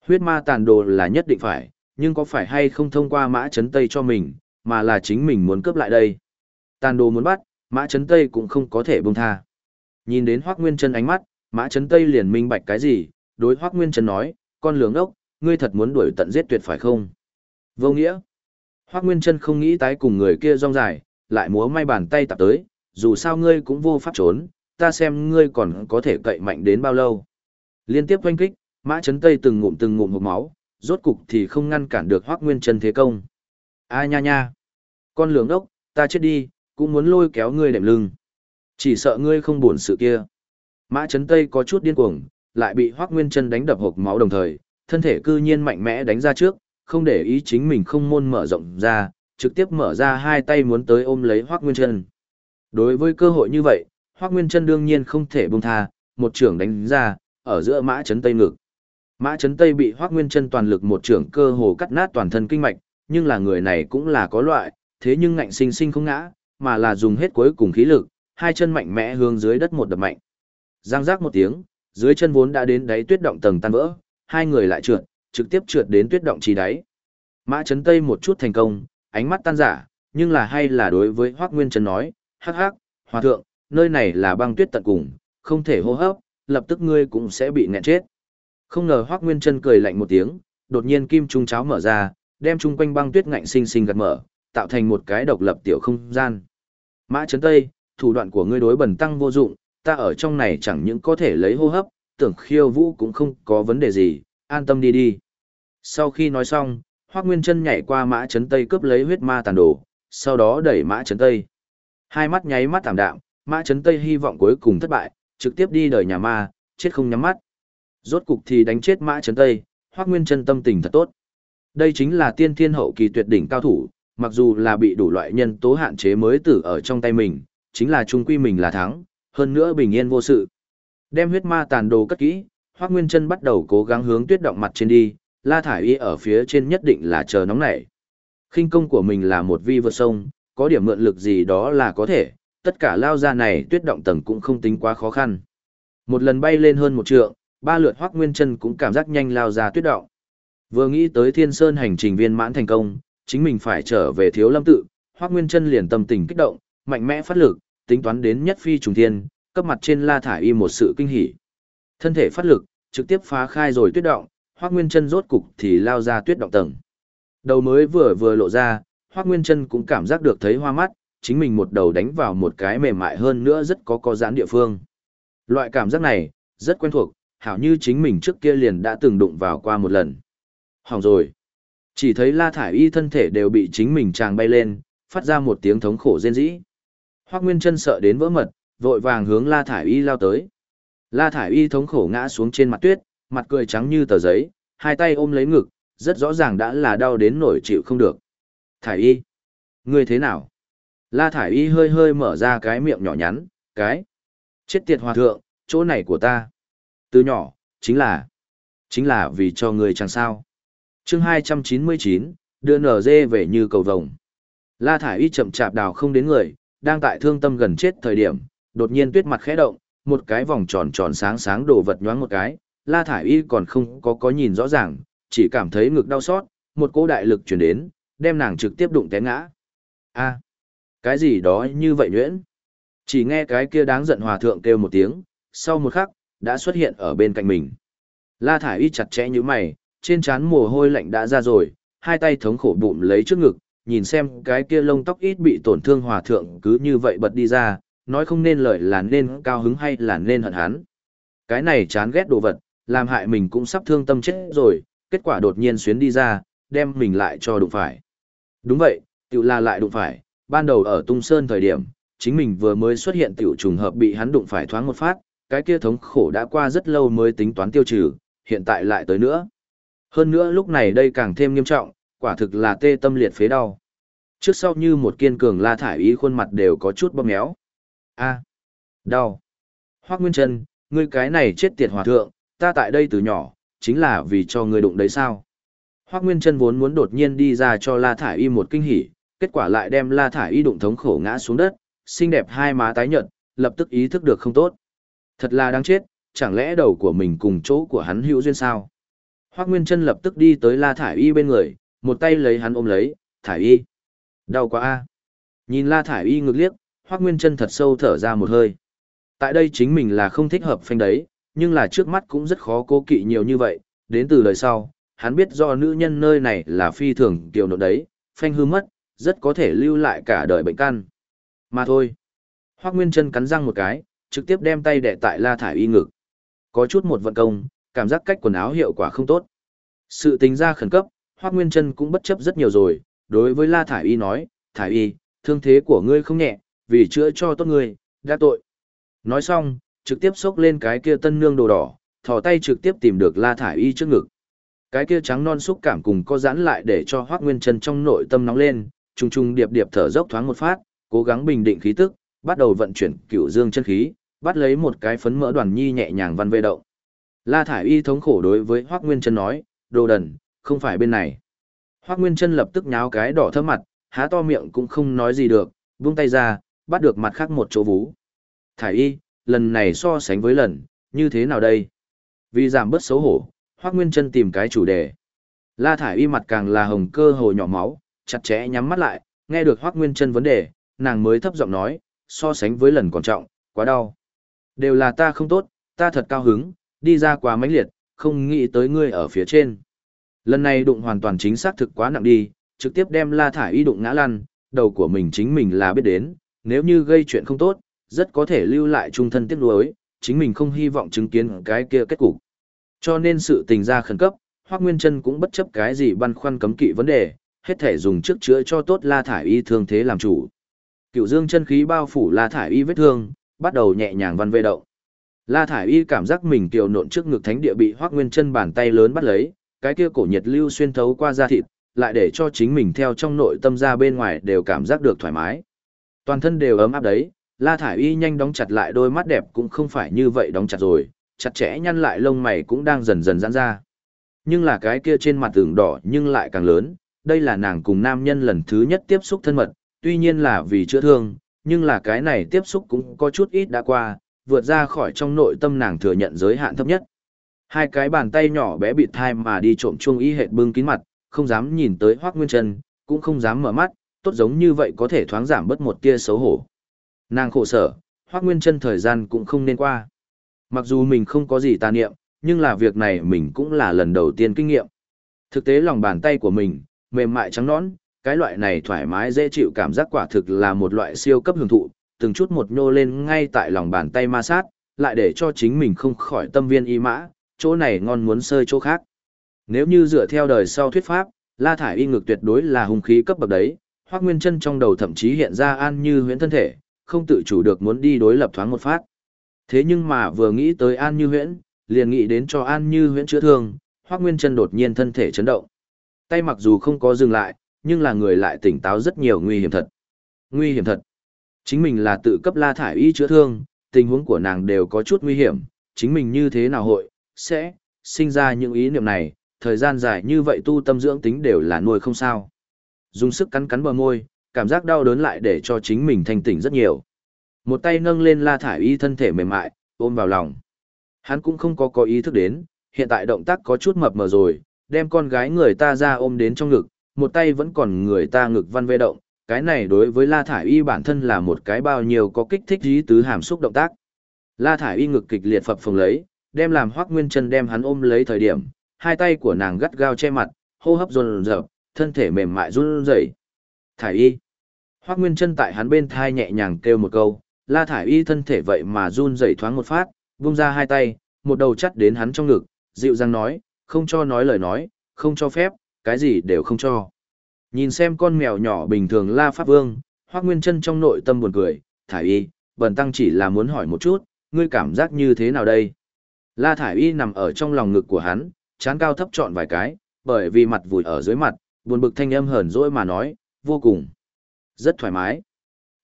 Huyết ma tàn đồ là nhất định phải, nhưng có phải hay không thông qua mã chấn tây cho mình, mà là chính mình muốn cướp lại đây. Tàn đồ muốn bắt, Mã Chấn Tây cũng không có thể buông tha. Nhìn đến Hoắc Nguyên Chân ánh mắt, Mã Chấn Tây liền minh bạch cái gì, đối Hoắc Nguyên Chân nói, con lường ốc, ngươi thật muốn đuổi tận giết tuyệt phải không? Vô nghĩa. Hoắc Nguyên Chân không nghĩ tái cùng người kia rong dài, lại múa may bàn tay tập tới, dù sao ngươi cũng vô pháp trốn, ta xem ngươi còn có thể cậy mạnh đến bao lâu. Liên tiếp oanh kích, Mã Chấn Tây từng ngụm từng ngụm hộp máu, rốt cục thì không ngăn cản được Hoắc Nguyên Chân thế công. A nha nha, con lường ốc, ta chết đi, cũng muốn lôi kéo ngươi đệm lưng. Chỉ sợ ngươi không buồn sự kia. Mã Chấn Tây có chút điên cuồng, lại bị Hoắc Nguyên Chân đánh đập hộp máu đồng thời, thân thể cư nhiên mạnh mẽ đánh ra trước, không để ý chính mình không môn mở rộng ra, trực tiếp mở ra hai tay muốn tới ôm lấy Hoắc Nguyên Chân. Đối với cơ hội như vậy, Hoắc Nguyên Chân đương nhiên không thể buông tha, một trưởng đánh ra, ở giữa Mã Trấn Tây ngực. Mã Trấn Tây bị Hoắc Nguyên Chân toàn lực một trưởng cơ hồ cắt nát toàn thân kinh mạch, nhưng là người này cũng là có loại, thế nhưng ngạnh sinh sinh không ngã, mà là dùng hết cuối cùng khí lực, hai chân mạnh mẽ hướng dưới đất một đập mạnh. Giang giác một tiếng, dưới chân vốn đã đến đáy tuyết động tầng tan vỡ, hai người lại trượt, trực tiếp trượt đến tuyết động chỉ đáy. Mã Trấn Tây một chút thành công, ánh mắt tan giả, nhưng là hay là đối với Hoắc Nguyên Trấn nói, hắc hắc, hòa thượng, nơi này là băng tuyết tận cùng, không thể hô hấp, lập tức ngươi cũng sẽ bị nghẹn chết. Không ngờ Hoắc Nguyên Trân cười lạnh một tiếng, đột nhiên kim trung cháo mở ra, đem chung quanh băng tuyết ngạnh sinh sinh gạt mở, tạo thành một cái độc lập tiểu không gian. Mã Trấn Tây, thủ đoạn của ngươi đối bẩn tăng vô dụng, ta ở trong này chẳng những có thể lấy hô hấp, tưởng khiêu vũ cũng không có vấn đề gì, an tâm đi đi. Sau khi nói xong, Hoắc Nguyên Trân nhảy qua Mã Trấn Tây cướp lấy huyết ma tàn đồ, sau đó đẩy Mã Trấn Tây. Hai mắt nháy mắt tạm đạm, Mã chấn Tây hy vọng cuối cùng thất bại, trực tiếp đi đời nhà ma, chết không nhắm mắt. Rốt cục thì đánh chết Mã chấn Tây, Hoắc Nguyên chân tâm tình thật tốt. Đây chính là tiên thiên hậu kỳ tuyệt đỉnh cao thủ, mặc dù là bị đủ loại nhân tố hạn chế mới tử ở trong tay mình, chính là trung quy mình là thắng, hơn nữa bình yên vô sự. Đem huyết ma tàn đồ cất kỹ, Hoắc Nguyên chân bắt đầu cố gắng hướng tuyết động mặt trên đi, La Thải Y ở phía trên nhất định là chờ nóng nảy. Khinh công của mình là một vi vượt sông, có điểm mượn lực gì đó là có thể, tất cả lao ra này tuyết động tầng cũng không tính quá khó khăn. Một lần bay lên hơn một trượng, ba lượt Hoắc Nguyên Chân cũng cảm giác nhanh lao ra tuyết động. Vừa nghĩ tới Thiên Sơn hành trình viên mãn thành công, chính mình phải trở về Thiếu Lâm tự, Hoắc Nguyên Chân liền tâm tình kích động, mạnh mẽ phát lực, tính toán đến nhất phi trùng thiên, cấp mặt trên La thải y một sự kinh hỉ. Thân thể phát lực, trực tiếp phá khai rồi tuyết động, Hoắc Nguyên Chân rốt cục thì lao ra tuyết động tầng. Đầu mới vừa vừa lộ ra, Hoắc Nguyên Chân cũng cảm giác được thấy hoa mắt, chính mình một đầu đánh vào một cái mềm mại hơn nữa rất có có giãn địa phương. Loại cảm giác này, rất quen thuộc, hảo như chính mình trước kia liền đã từng đụng vào qua một lần. Hỏng rồi. Chỉ thấy La Thải Y thân thể đều bị chính mình tràng bay lên, phát ra một tiếng thống khổ rên rỉ. Hoắc Nguyên Chân sợ đến vỡ mật, vội vàng hướng La Thải Y lao tới. La Thải Y thống khổ ngã xuống trên mặt tuyết, mặt cười trắng như tờ giấy, hai tay ôm lấy ngực, rất rõ ràng đã là đau đến nổi chịu không được. Thải Y, ngươi thế nào? La Thải Y hơi hơi mở ra cái miệng nhỏ nhắn, cái. Chết tiệt hòa thượng, chỗ này của ta. Từ nhỏ, chính là, chính là vì cho ngươi chẳng sao. chương 299, đưa nở dê về như cầu vồng. La Thải Y chậm chạp đào không đến người, đang tại thương tâm gần chết thời điểm, đột nhiên tuyết mặt khẽ động, một cái vòng tròn tròn sáng sáng đổ vật nhoáng một cái, La Thải Y còn không có có nhìn rõ ràng, chỉ cảm thấy ngực đau xót, một cỗ đại lực chuyển đến, đem nàng trực tiếp đụng té ngã. A, cái gì đó như vậy nhuyễn? Chỉ nghe cái kia đáng giận hòa thượng kêu một tiếng, sau một khắc, đã xuất hiện ở bên cạnh mình. La Thải Y chặt chẽ như mày, trên trán mồ hôi lạnh đã ra rồi, hai tay thống khổ bụng lấy trước ngực, nhìn xem cái kia lông tóc ít bị tổn thương hòa thượng cứ như vậy bật đi ra, nói không nên lời là nên cao hứng hay là nên hận hắn. Cái này chán ghét đồ vật, làm hại mình cũng sắp thương tâm chết rồi, kết quả đột nhiên xuyến đi ra, đem mình lại cho đụng phải. Đúng vậy, tiểu là lại đụng phải, ban đầu ở Tung Sơn thời điểm, chính mình vừa mới xuất hiện tiểu trùng hợp bị hắn đụng phải thoáng một phát, cái kia thống khổ đã qua rất lâu mới tính toán tiêu trừ, hiện tại lại tới nữa. Hơn nữa lúc này đây càng thêm nghiêm trọng, quả thực là tê tâm liệt phế đau. Trước sau như một kiên cường la thải ý khuôn mặt đều có chút bóp méo. A, đau. Hoắc Nguyên Trân, ngươi cái này chết tiệt hòa thượng, ta tại đây từ nhỏ, chính là vì cho ngươi đụng đấy sao? Hoắc Nguyên Trân vốn muốn đột nhiên đi ra cho La Thải Y một kinh hỉ, kết quả lại đem La Thải Y đụng thống khổ ngã xuống đất, xinh đẹp hai má tái nhợt, lập tức ý thức được không tốt. Thật là đáng chết, chẳng lẽ đầu của mình cùng chỗ của hắn hữu duyên sao? Hoắc Nguyên Trân lập tức đi tới La Thải Y bên người, một tay lấy hắn ôm lấy, "Thải Y, Đau quá a. Nhìn La Thải Y ngược liếc, Hoắc Nguyên Trân thật sâu thở ra một hơi. Tại đây chính mình là không thích hợp phanh đấy, nhưng là trước mắt cũng rất khó cố kỵ nhiều như vậy, đến từ đời sau, hắn biết do nữ nhân nơi này là phi thường tiểu nộn đấy, phanh hư mất, rất có thể lưu lại cả đời bệnh căn. Mà thôi. Hoắc Nguyên Trân cắn răng một cái, trực tiếp đem tay đè tại La Thải Y ngực. Có chút một vận công, cảm giác cách quần áo hiệu quả không tốt. Sự tính ra khẩn cấp, Hoắc Nguyên Trân cũng bất chấp rất nhiều rồi, đối với La Thải Y nói, Thải Y, thương thế của ngươi không nhẹ, vì chữa cho tốt ngươi, đã tội. Nói xong, trực tiếp xốc lên cái kia tân nương đồ đỏ, thò tay trực tiếp tìm được La Thải Y trước ngực. Cái kia trắng non xúc cảm cùng có giãn lại để cho Hoắc Nguyên Chân trong nội tâm nóng lên, trùng trùng điệp điệp thở dốc thoáng một phát, cố gắng bình định khí tức, bắt đầu vận chuyển cửu dương chân khí, bắt lấy một cái phấn mỡ đoàn nhi nhẹ nhàng văn vê động. La Thải Y thống khổ đối với Hoắc Nguyên Chân nói, đồ đần, không phải bên này. Hoắc Nguyên Chân lập tức nháo cái đỏ thơm mặt, há to miệng cũng không nói gì được, buông tay ra, bắt được mặt khác một chỗ vú. Thải Y, lần này so sánh với lần, như thế nào đây? Vì giảm bớt xấu hổ, Hoắc Nguyên Chân tìm cái chủ đề. La Thải Y mặt càng là hồng cơ hồ nhỏ máu, chặt chẽ nhắm mắt lại, nghe được Hoắc Nguyên Chân vấn đề, nàng mới thấp giọng nói, so sánh với lần còn trọng, quá đau. Đều là ta không tốt, ta thật cao hứng, đi ra quá mãnh liệt, không nghĩ tới ngươi ở phía trên. Lần này đụng hoàn toàn chính xác thực quá nặng đi, trực tiếp đem La Thải Y đụng ngã lăn, đầu của mình chính mình là biết đến, nếu như gây chuyện không tốt, rất có thể lưu lại trung thân tiếc nuối, chính mình không hy vọng chứng kiến cái kia kết cục. Cho nên sự tình ra khẩn cấp, Hoắc Nguyên Chân cũng bất chấp cái gì băn khoăn cấm kỵ vấn đề, hết thể dùng trước chữa cho tốt La Thải Y thương thế làm chủ. Cựu Dương chân khí bao phủ La Thải Y vết thương, bắt đầu nhẹ nhàng văn vê động. La Thải Y cảm giác mình kiều nộn trước ngực thánh địa bị Hoắc Nguyên Chân bàn tay lớn bắt lấy, cái kia cổ nhiệt lưu xuyên thấu qua da thịt, lại để cho chính mình theo trong nội tâm ra bên ngoài đều cảm giác được thoải mái. Toàn thân đều ấm áp đấy, La Thải Y nhanh đóng chặt lại đôi mắt đẹp cũng không phải như vậy đóng chặt rồi, chặt chẽ nhăn lại lông mày cũng đang dần dần giãn ra. Nhưng là cái kia trên mặt tường đỏ nhưng lại càng lớn, đây là nàng cùng nam nhân lần thứ nhất tiếp xúc thân mật, tuy nhiên là vì chữa thương, nhưng là cái này tiếp xúc cũng có chút ít đã qua, vượt ra khỏi trong nội tâm nàng thừa nhận giới hạn thấp nhất. Hai cái bàn tay nhỏ bé bịt thai mà đi trộm chuông ý hệt bưng kín mặt, không dám nhìn tới Hoắc Nguyên trần cũng không dám mở mắt, tốt giống như vậy có thể thoáng giảm bớt một tia xấu hổ. Nàng khổ sở, Hoắc Nguyên Trân thời gian cũng không nên qua. Mặc dù mình không có gì tà niệm, nhưng là việc này mình cũng là lần đầu tiên kinh nghiệm. Thực tế lòng bàn tay của mình, mềm mại trắng nõn, cái loại này thoải mái dễ chịu cảm giác quả thực là một loại siêu cấp hưởng thụ, từng chút một nhô lên ngay tại lòng bàn tay ma sát, lại để cho chính mình không khỏi tâm viên y mã, chỗ này ngon muốn sơi chỗ khác. Nếu như dựa theo đời sau thuyết pháp, La Thải Y ngực tuyệt đối là hung khí cấp bậc đấy, Hoắc Nguyên Chân trong đầu thậm chí hiện ra an như huyễn thân thể, không tự chủ được muốn đi đối lập thoáng một phát. Thế nhưng mà vừa nghĩ tới An Như Huyễn, liền nghĩ đến cho An Như Huyễn chữa thương, Hoắc Nguyên Chân đột nhiên thân thể chấn động. Tay mặc dù không có dừng lại, nhưng là người lại tỉnh táo rất nhiều nguy hiểm thật. Nguy hiểm thật. Chính mình là tự cấp La thải y chữa thương, tình huống của nàng đều có chút nguy hiểm, chính mình như thế nào hội sẽ sinh ra những ý niệm này, thời gian dài như vậy tu tâm dưỡng tính đều là nuôi không sao. Dùng sức cắn cắn bờ môi, cảm giác đau đớn lại để cho chính mình thanh tỉnh rất nhiều. Một tay nâng lên La Thải Y thân thể mềm mại, ôm vào lòng. Hắn cũng không có có ý thức đến, hiện tại động tác có chút mập mờ rồi, đem con gái người ta ra ôm đến trong ngực, một tay vẫn còn người ta ngực văn vê động, cái này đối với La Thải Y bản thân là một cái bao nhiêu có kích thích dí tứ hàm xúc động tác. La Thải Y ngực kịch liệt phập phồng lấy, đem làm Hoắc Nguyên Chân đem hắn ôm lấy thời điểm, hai tay của nàng gắt gao che mặt, hô hấp dồn dập, thân thể mềm mại run rẩy. Thải Y. Hoắc Nguyên Chân tại hắn bên thai nhẹ nhàng kêu một câu, La Thải Y thân thể vậy mà run rẩy thoáng một phát, vung ra hai tay, một đầu chắt đến hắn trong ngực, dịu dàng nói, không cho nói lời nói, không cho phép, cái gì đều không cho. Nhìn xem con mèo nhỏ bình thường La Pháp Vương, Hoác Nguyên Trân trong nội tâm buồn cười, Thải Y, bần tăng chỉ là muốn hỏi một chút, ngươi cảm giác như thế nào đây? La Thải Y nằm ở trong lòng ngực của hắn, chán cao thấp trọn vài cái, bởi vì mặt vùi ở dưới mặt, buồn bực thanh âm hờn dỗi mà nói, vô cùng. Rất thoải mái.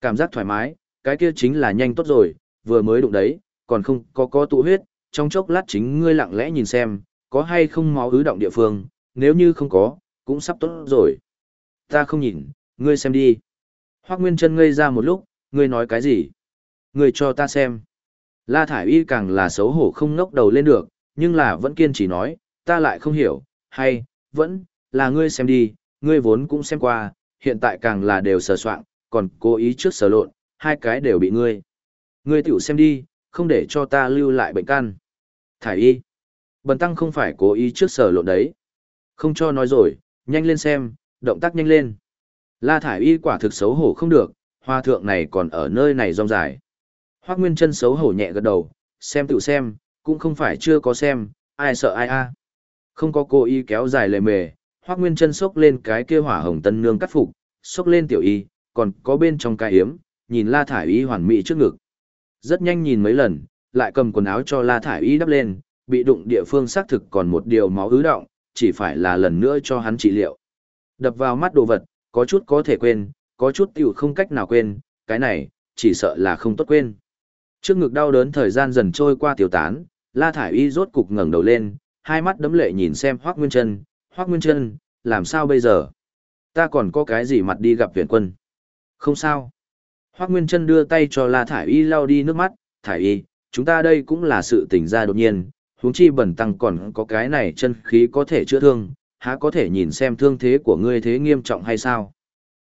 Cảm giác thoải mái, cái kia chính là nhanh tốt rồi, vừa mới đụng đấy, còn không có có tụ huyết, trong chốc lát chính ngươi lặng lẽ nhìn xem, có hay không máu ứ động địa phương, nếu như không có, cũng sắp tốt rồi. Ta không nhìn, ngươi xem đi. Hoác Nguyên Trân ngây ra một lúc, ngươi nói cái gì? Ngươi cho ta xem. La Thải Y càng là xấu hổ không ngốc đầu lên được, nhưng là vẫn kiên trì nói, ta lại không hiểu, hay, vẫn, là ngươi xem đi, ngươi vốn cũng xem qua, hiện tại càng là đều sờ soạn, còn cố ý trước sờ lộn, hai cái đều bị ngươi. Ngươi tiểu xem đi, không để cho ta lưu lại bệnh căn. Thải y. Bần tăng không phải cố ý trước sở lộn đấy. Không cho nói rồi, nhanh lên xem, động tác nhanh lên. La thải y quả thực xấu hổ không được, hoa thượng này còn ở nơi này rong dài. Hoác Nguyên chân xấu hổ nhẹ gật đầu, xem tự xem, cũng không phải chưa có xem, ai sợ ai a. Không có cô y kéo dài lề mề, Hoác Nguyên chân xốc lên cái kia hỏa hồng tân nương cắt phục, xốc lên tiểu y, còn có bên trong cái hiếm, nhìn La thải y hoàn mỹ trước ngực. Rất nhanh nhìn mấy lần, lại cầm quần áo cho La thải y đắp lên, bị đụng địa phương xác thực còn một điều máu ứ động, chỉ phải là lần nữa cho hắn trị liệu. Đập vào mắt đồ vật, có chút có thể quên, có chút tiểu không cách nào quên, cái này, chỉ sợ là không tốt quên. Trước ngực đau đớn thời gian dần trôi qua tiêu tán, La Thải Y rốt cục ngẩng đầu lên, hai mắt đấm lệ nhìn xem Hoắc Nguyên Trân, Hoắc Nguyên Trân, làm sao bây giờ? Ta còn có cái gì mặt đi gặp viện quân? Không sao. Hoắc Nguyên Trân đưa tay cho La Thải Y lau đi nước mắt, Thải Y, chúng ta đây cũng là sự tỉnh ra đột nhiên, huống chi bẩn tăng còn có cái này chân khí có thể chữa thương, há có thể nhìn xem thương thế của ngươi thế nghiêm trọng hay sao?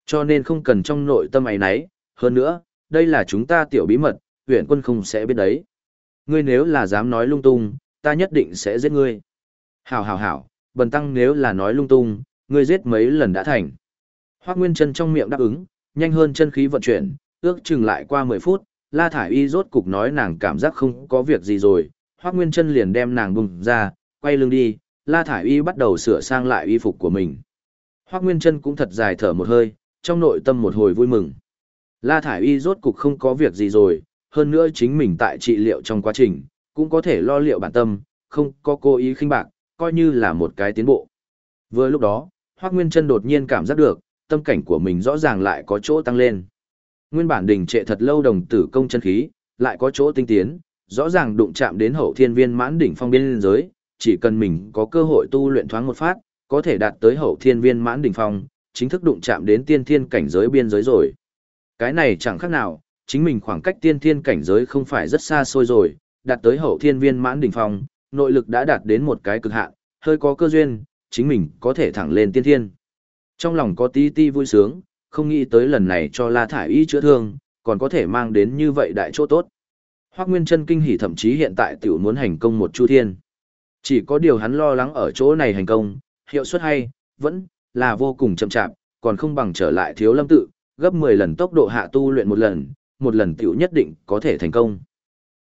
Cho nên không cần trong nội tâm ấy nấy, hơn nữa, đây là chúng ta tiểu bí mật, huyện quân không sẽ biết đấy. Ngươi nếu là dám nói lung tung, ta nhất định sẽ giết ngươi. Hảo hảo hảo, bần tăng nếu là nói lung tung, ngươi giết mấy lần đã thành. Hoác Nguyên chân trong miệng đáp ứng, nhanh hơn chân khí vận chuyển, ước chừng lại qua 10 phút, La Thải Y rốt cục nói nàng cảm giác không có việc gì rồi, Hoác Nguyên chân liền đem nàng bùng ra, quay lưng đi, La Thải Y bắt đầu sửa sang lại y phục của mình. Hoác Nguyên chân cũng thật dài thở một hơi, trong nội tâm một hồi vui mừng. La Thải Y rốt cục không có việc gì rồi, hơn nữa chính mình tại trị liệu trong quá trình, cũng có thể lo liệu bản tâm, không có cố ý khinh bạc, coi như là một cái tiến bộ. Vừa lúc đó, Hoác Nguyên Trân đột nhiên cảm giác được, tâm cảnh của mình rõ ràng lại có chỗ tăng lên. Nguyên bản đình trệ thật lâu đồng tử công chân khí, lại có chỗ tinh tiến, rõ ràng đụng chạm đến hậu thiên viên mãn đỉnh phong biên giới, chỉ cần mình có cơ hội tu luyện thoáng một phát, có thể đạt tới hậu thiên viên mãn đỉnh phong, chính thức đụng chạm đến tiên thiên cảnh giới biên giới rồi. Cái này chẳng khác nào, chính mình khoảng cách tiên thiên cảnh giới không phải rất xa xôi rồi, đạt tới hậu thiên viên mãn đỉnh phong, nội lực đã đạt đến một cái cực hạn, hơi có cơ duyên, chính mình có thể thẳng lên tiên thiên. Trong lòng có tí ti vui sướng, không nghĩ tới lần này cho La Thải Y chữa thương, còn có thể mang đến như vậy đại chỗ tốt. Hoắc Nguyên Chân kinh hỉ thậm chí hiện tại tiểu muốn hành công một chu thiên. Chỉ có điều hắn lo lắng ở chỗ này hành công, hiệu suất hay, vẫn là vô cùng chậm chạp, còn không bằng trở lại thiếu lâm tự, gấp 10 lần tốc độ hạ tu luyện một lần, một lần tiểu nhất định có thể thành công.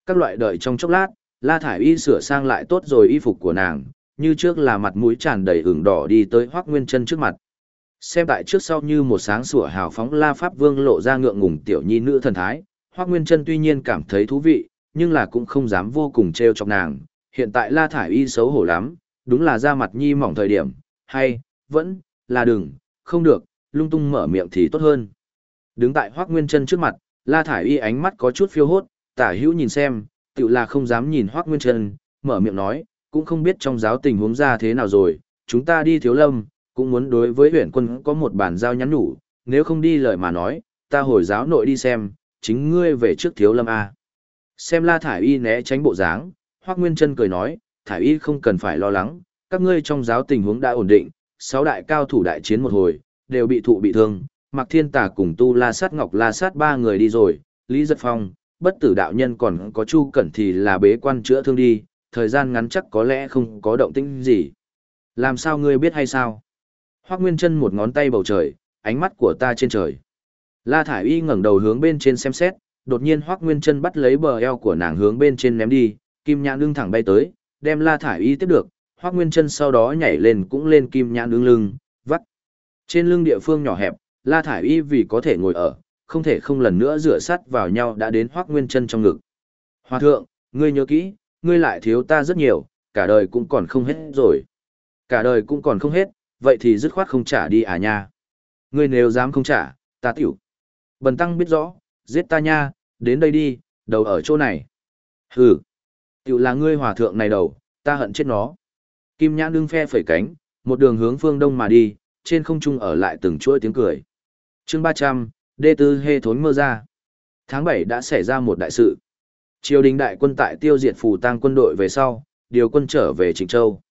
Các loại đợi trong chốc lát, La Thải Y sửa sang lại tốt rồi y phục của nàng, như trước là mặt mũi tràn đầy ửng đỏ đi tới Hoắc Nguyên Chân trước mặt. Xem tại trước sau như một sáng sủa hào phóng La Pháp Vương lộ ra ngượng ngùng tiểu nhi nữ thần thái, Hoắc Nguyên Chân tuy nhiên cảm thấy thú vị, nhưng là cũng không dám vô cùng trêu chọc nàng. Hiện tại La Thải Y xấu hổ lắm, đúng là da mặt nhi mỏng thời điểm, hay, vẫn, là đừng, không được, lung tung mở miệng thì tốt hơn. Đứng tại Hoắc Nguyên Chân trước mặt, La Thải Y ánh mắt có chút phiêu hốt, tả hữu nhìn xem, tự là không dám nhìn Hoác Nguyên Trân, mở miệng nói, cũng không biết trong giáo tình huống ra thế nào rồi, chúng ta đi thiếu lâm, cũng muốn đối với huyện quân có một bản giao nhắn nhủ, nếu không đi lời mà nói, ta hồi giáo nội đi xem, chính ngươi về trước thiếu lâm A. Xem La Thải Y né tránh bộ dáng, Hoác Nguyên chân cười nói, Thải Y không cần phải lo lắng, các ngươi trong giáo tình huống đã ổn định, sáu đại cao thủ đại chiến một hồi, đều bị thụ bị thương, Mạc Thiên Tà cùng Tu La Sát Ngọc La Sát ba người đi rồi, Lý Giật Phong, bất tử đạo nhân còn có Chu Cẩn thì là bế quan chữa thương đi, thời gian ngắn chắc có lẽ không có động tĩnh gì. Làm sao ngươi biết hay sao? Hoác Nguyên chân một ngón tay bầu trời, ánh mắt của ta trên trời. La Thải Y ngẩng đầu hướng bên trên xem xét, đột nhiên Hoác Nguyên chân bắt lấy bờ eo của nàng hướng bên trên ném đi, kim nhãn lưng thẳng bay tới, đem La Thải Y tiếp được, Hoác Nguyên chân sau đó nhảy lên cũng lên kim nhãn lưng lưng, vắt. Trên lưng địa phương nhỏ hẹp, La Thải Y vì có thể ngồi ở, không thể không lần nữa rửa sắt vào nhau đã đến Hoắc Nguyên Chân trong ngực. Hoa thượng, ngươi nhớ kỹ, ngươi lại thiếu ta rất nhiều, cả đời cũng còn không hết rồi. Cả đời cũng còn không hết, vậy thì dứt khoát không trả đi à nha. Ngươi nếu dám không trả, ta tiểu. Bần tăng biết rõ, giết ta nha, đến đây đi, đầu ở chỗ này. Hừ, tiểu là ngươi hòa thượng này đầu, ta hận chết nó. Kim nhãn đương phe phẩy cánh, một đường hướng phương đông mà đi, trên không trung ở lại từng chuỗi tiếng cười chương ba trăm đê tư hê thốn mơ ra tháng bảy đã xảy ra một đại sự triều đình đại quân tại tiêu diệt phù tang quân đội về sau điều quân trở về trịnh châu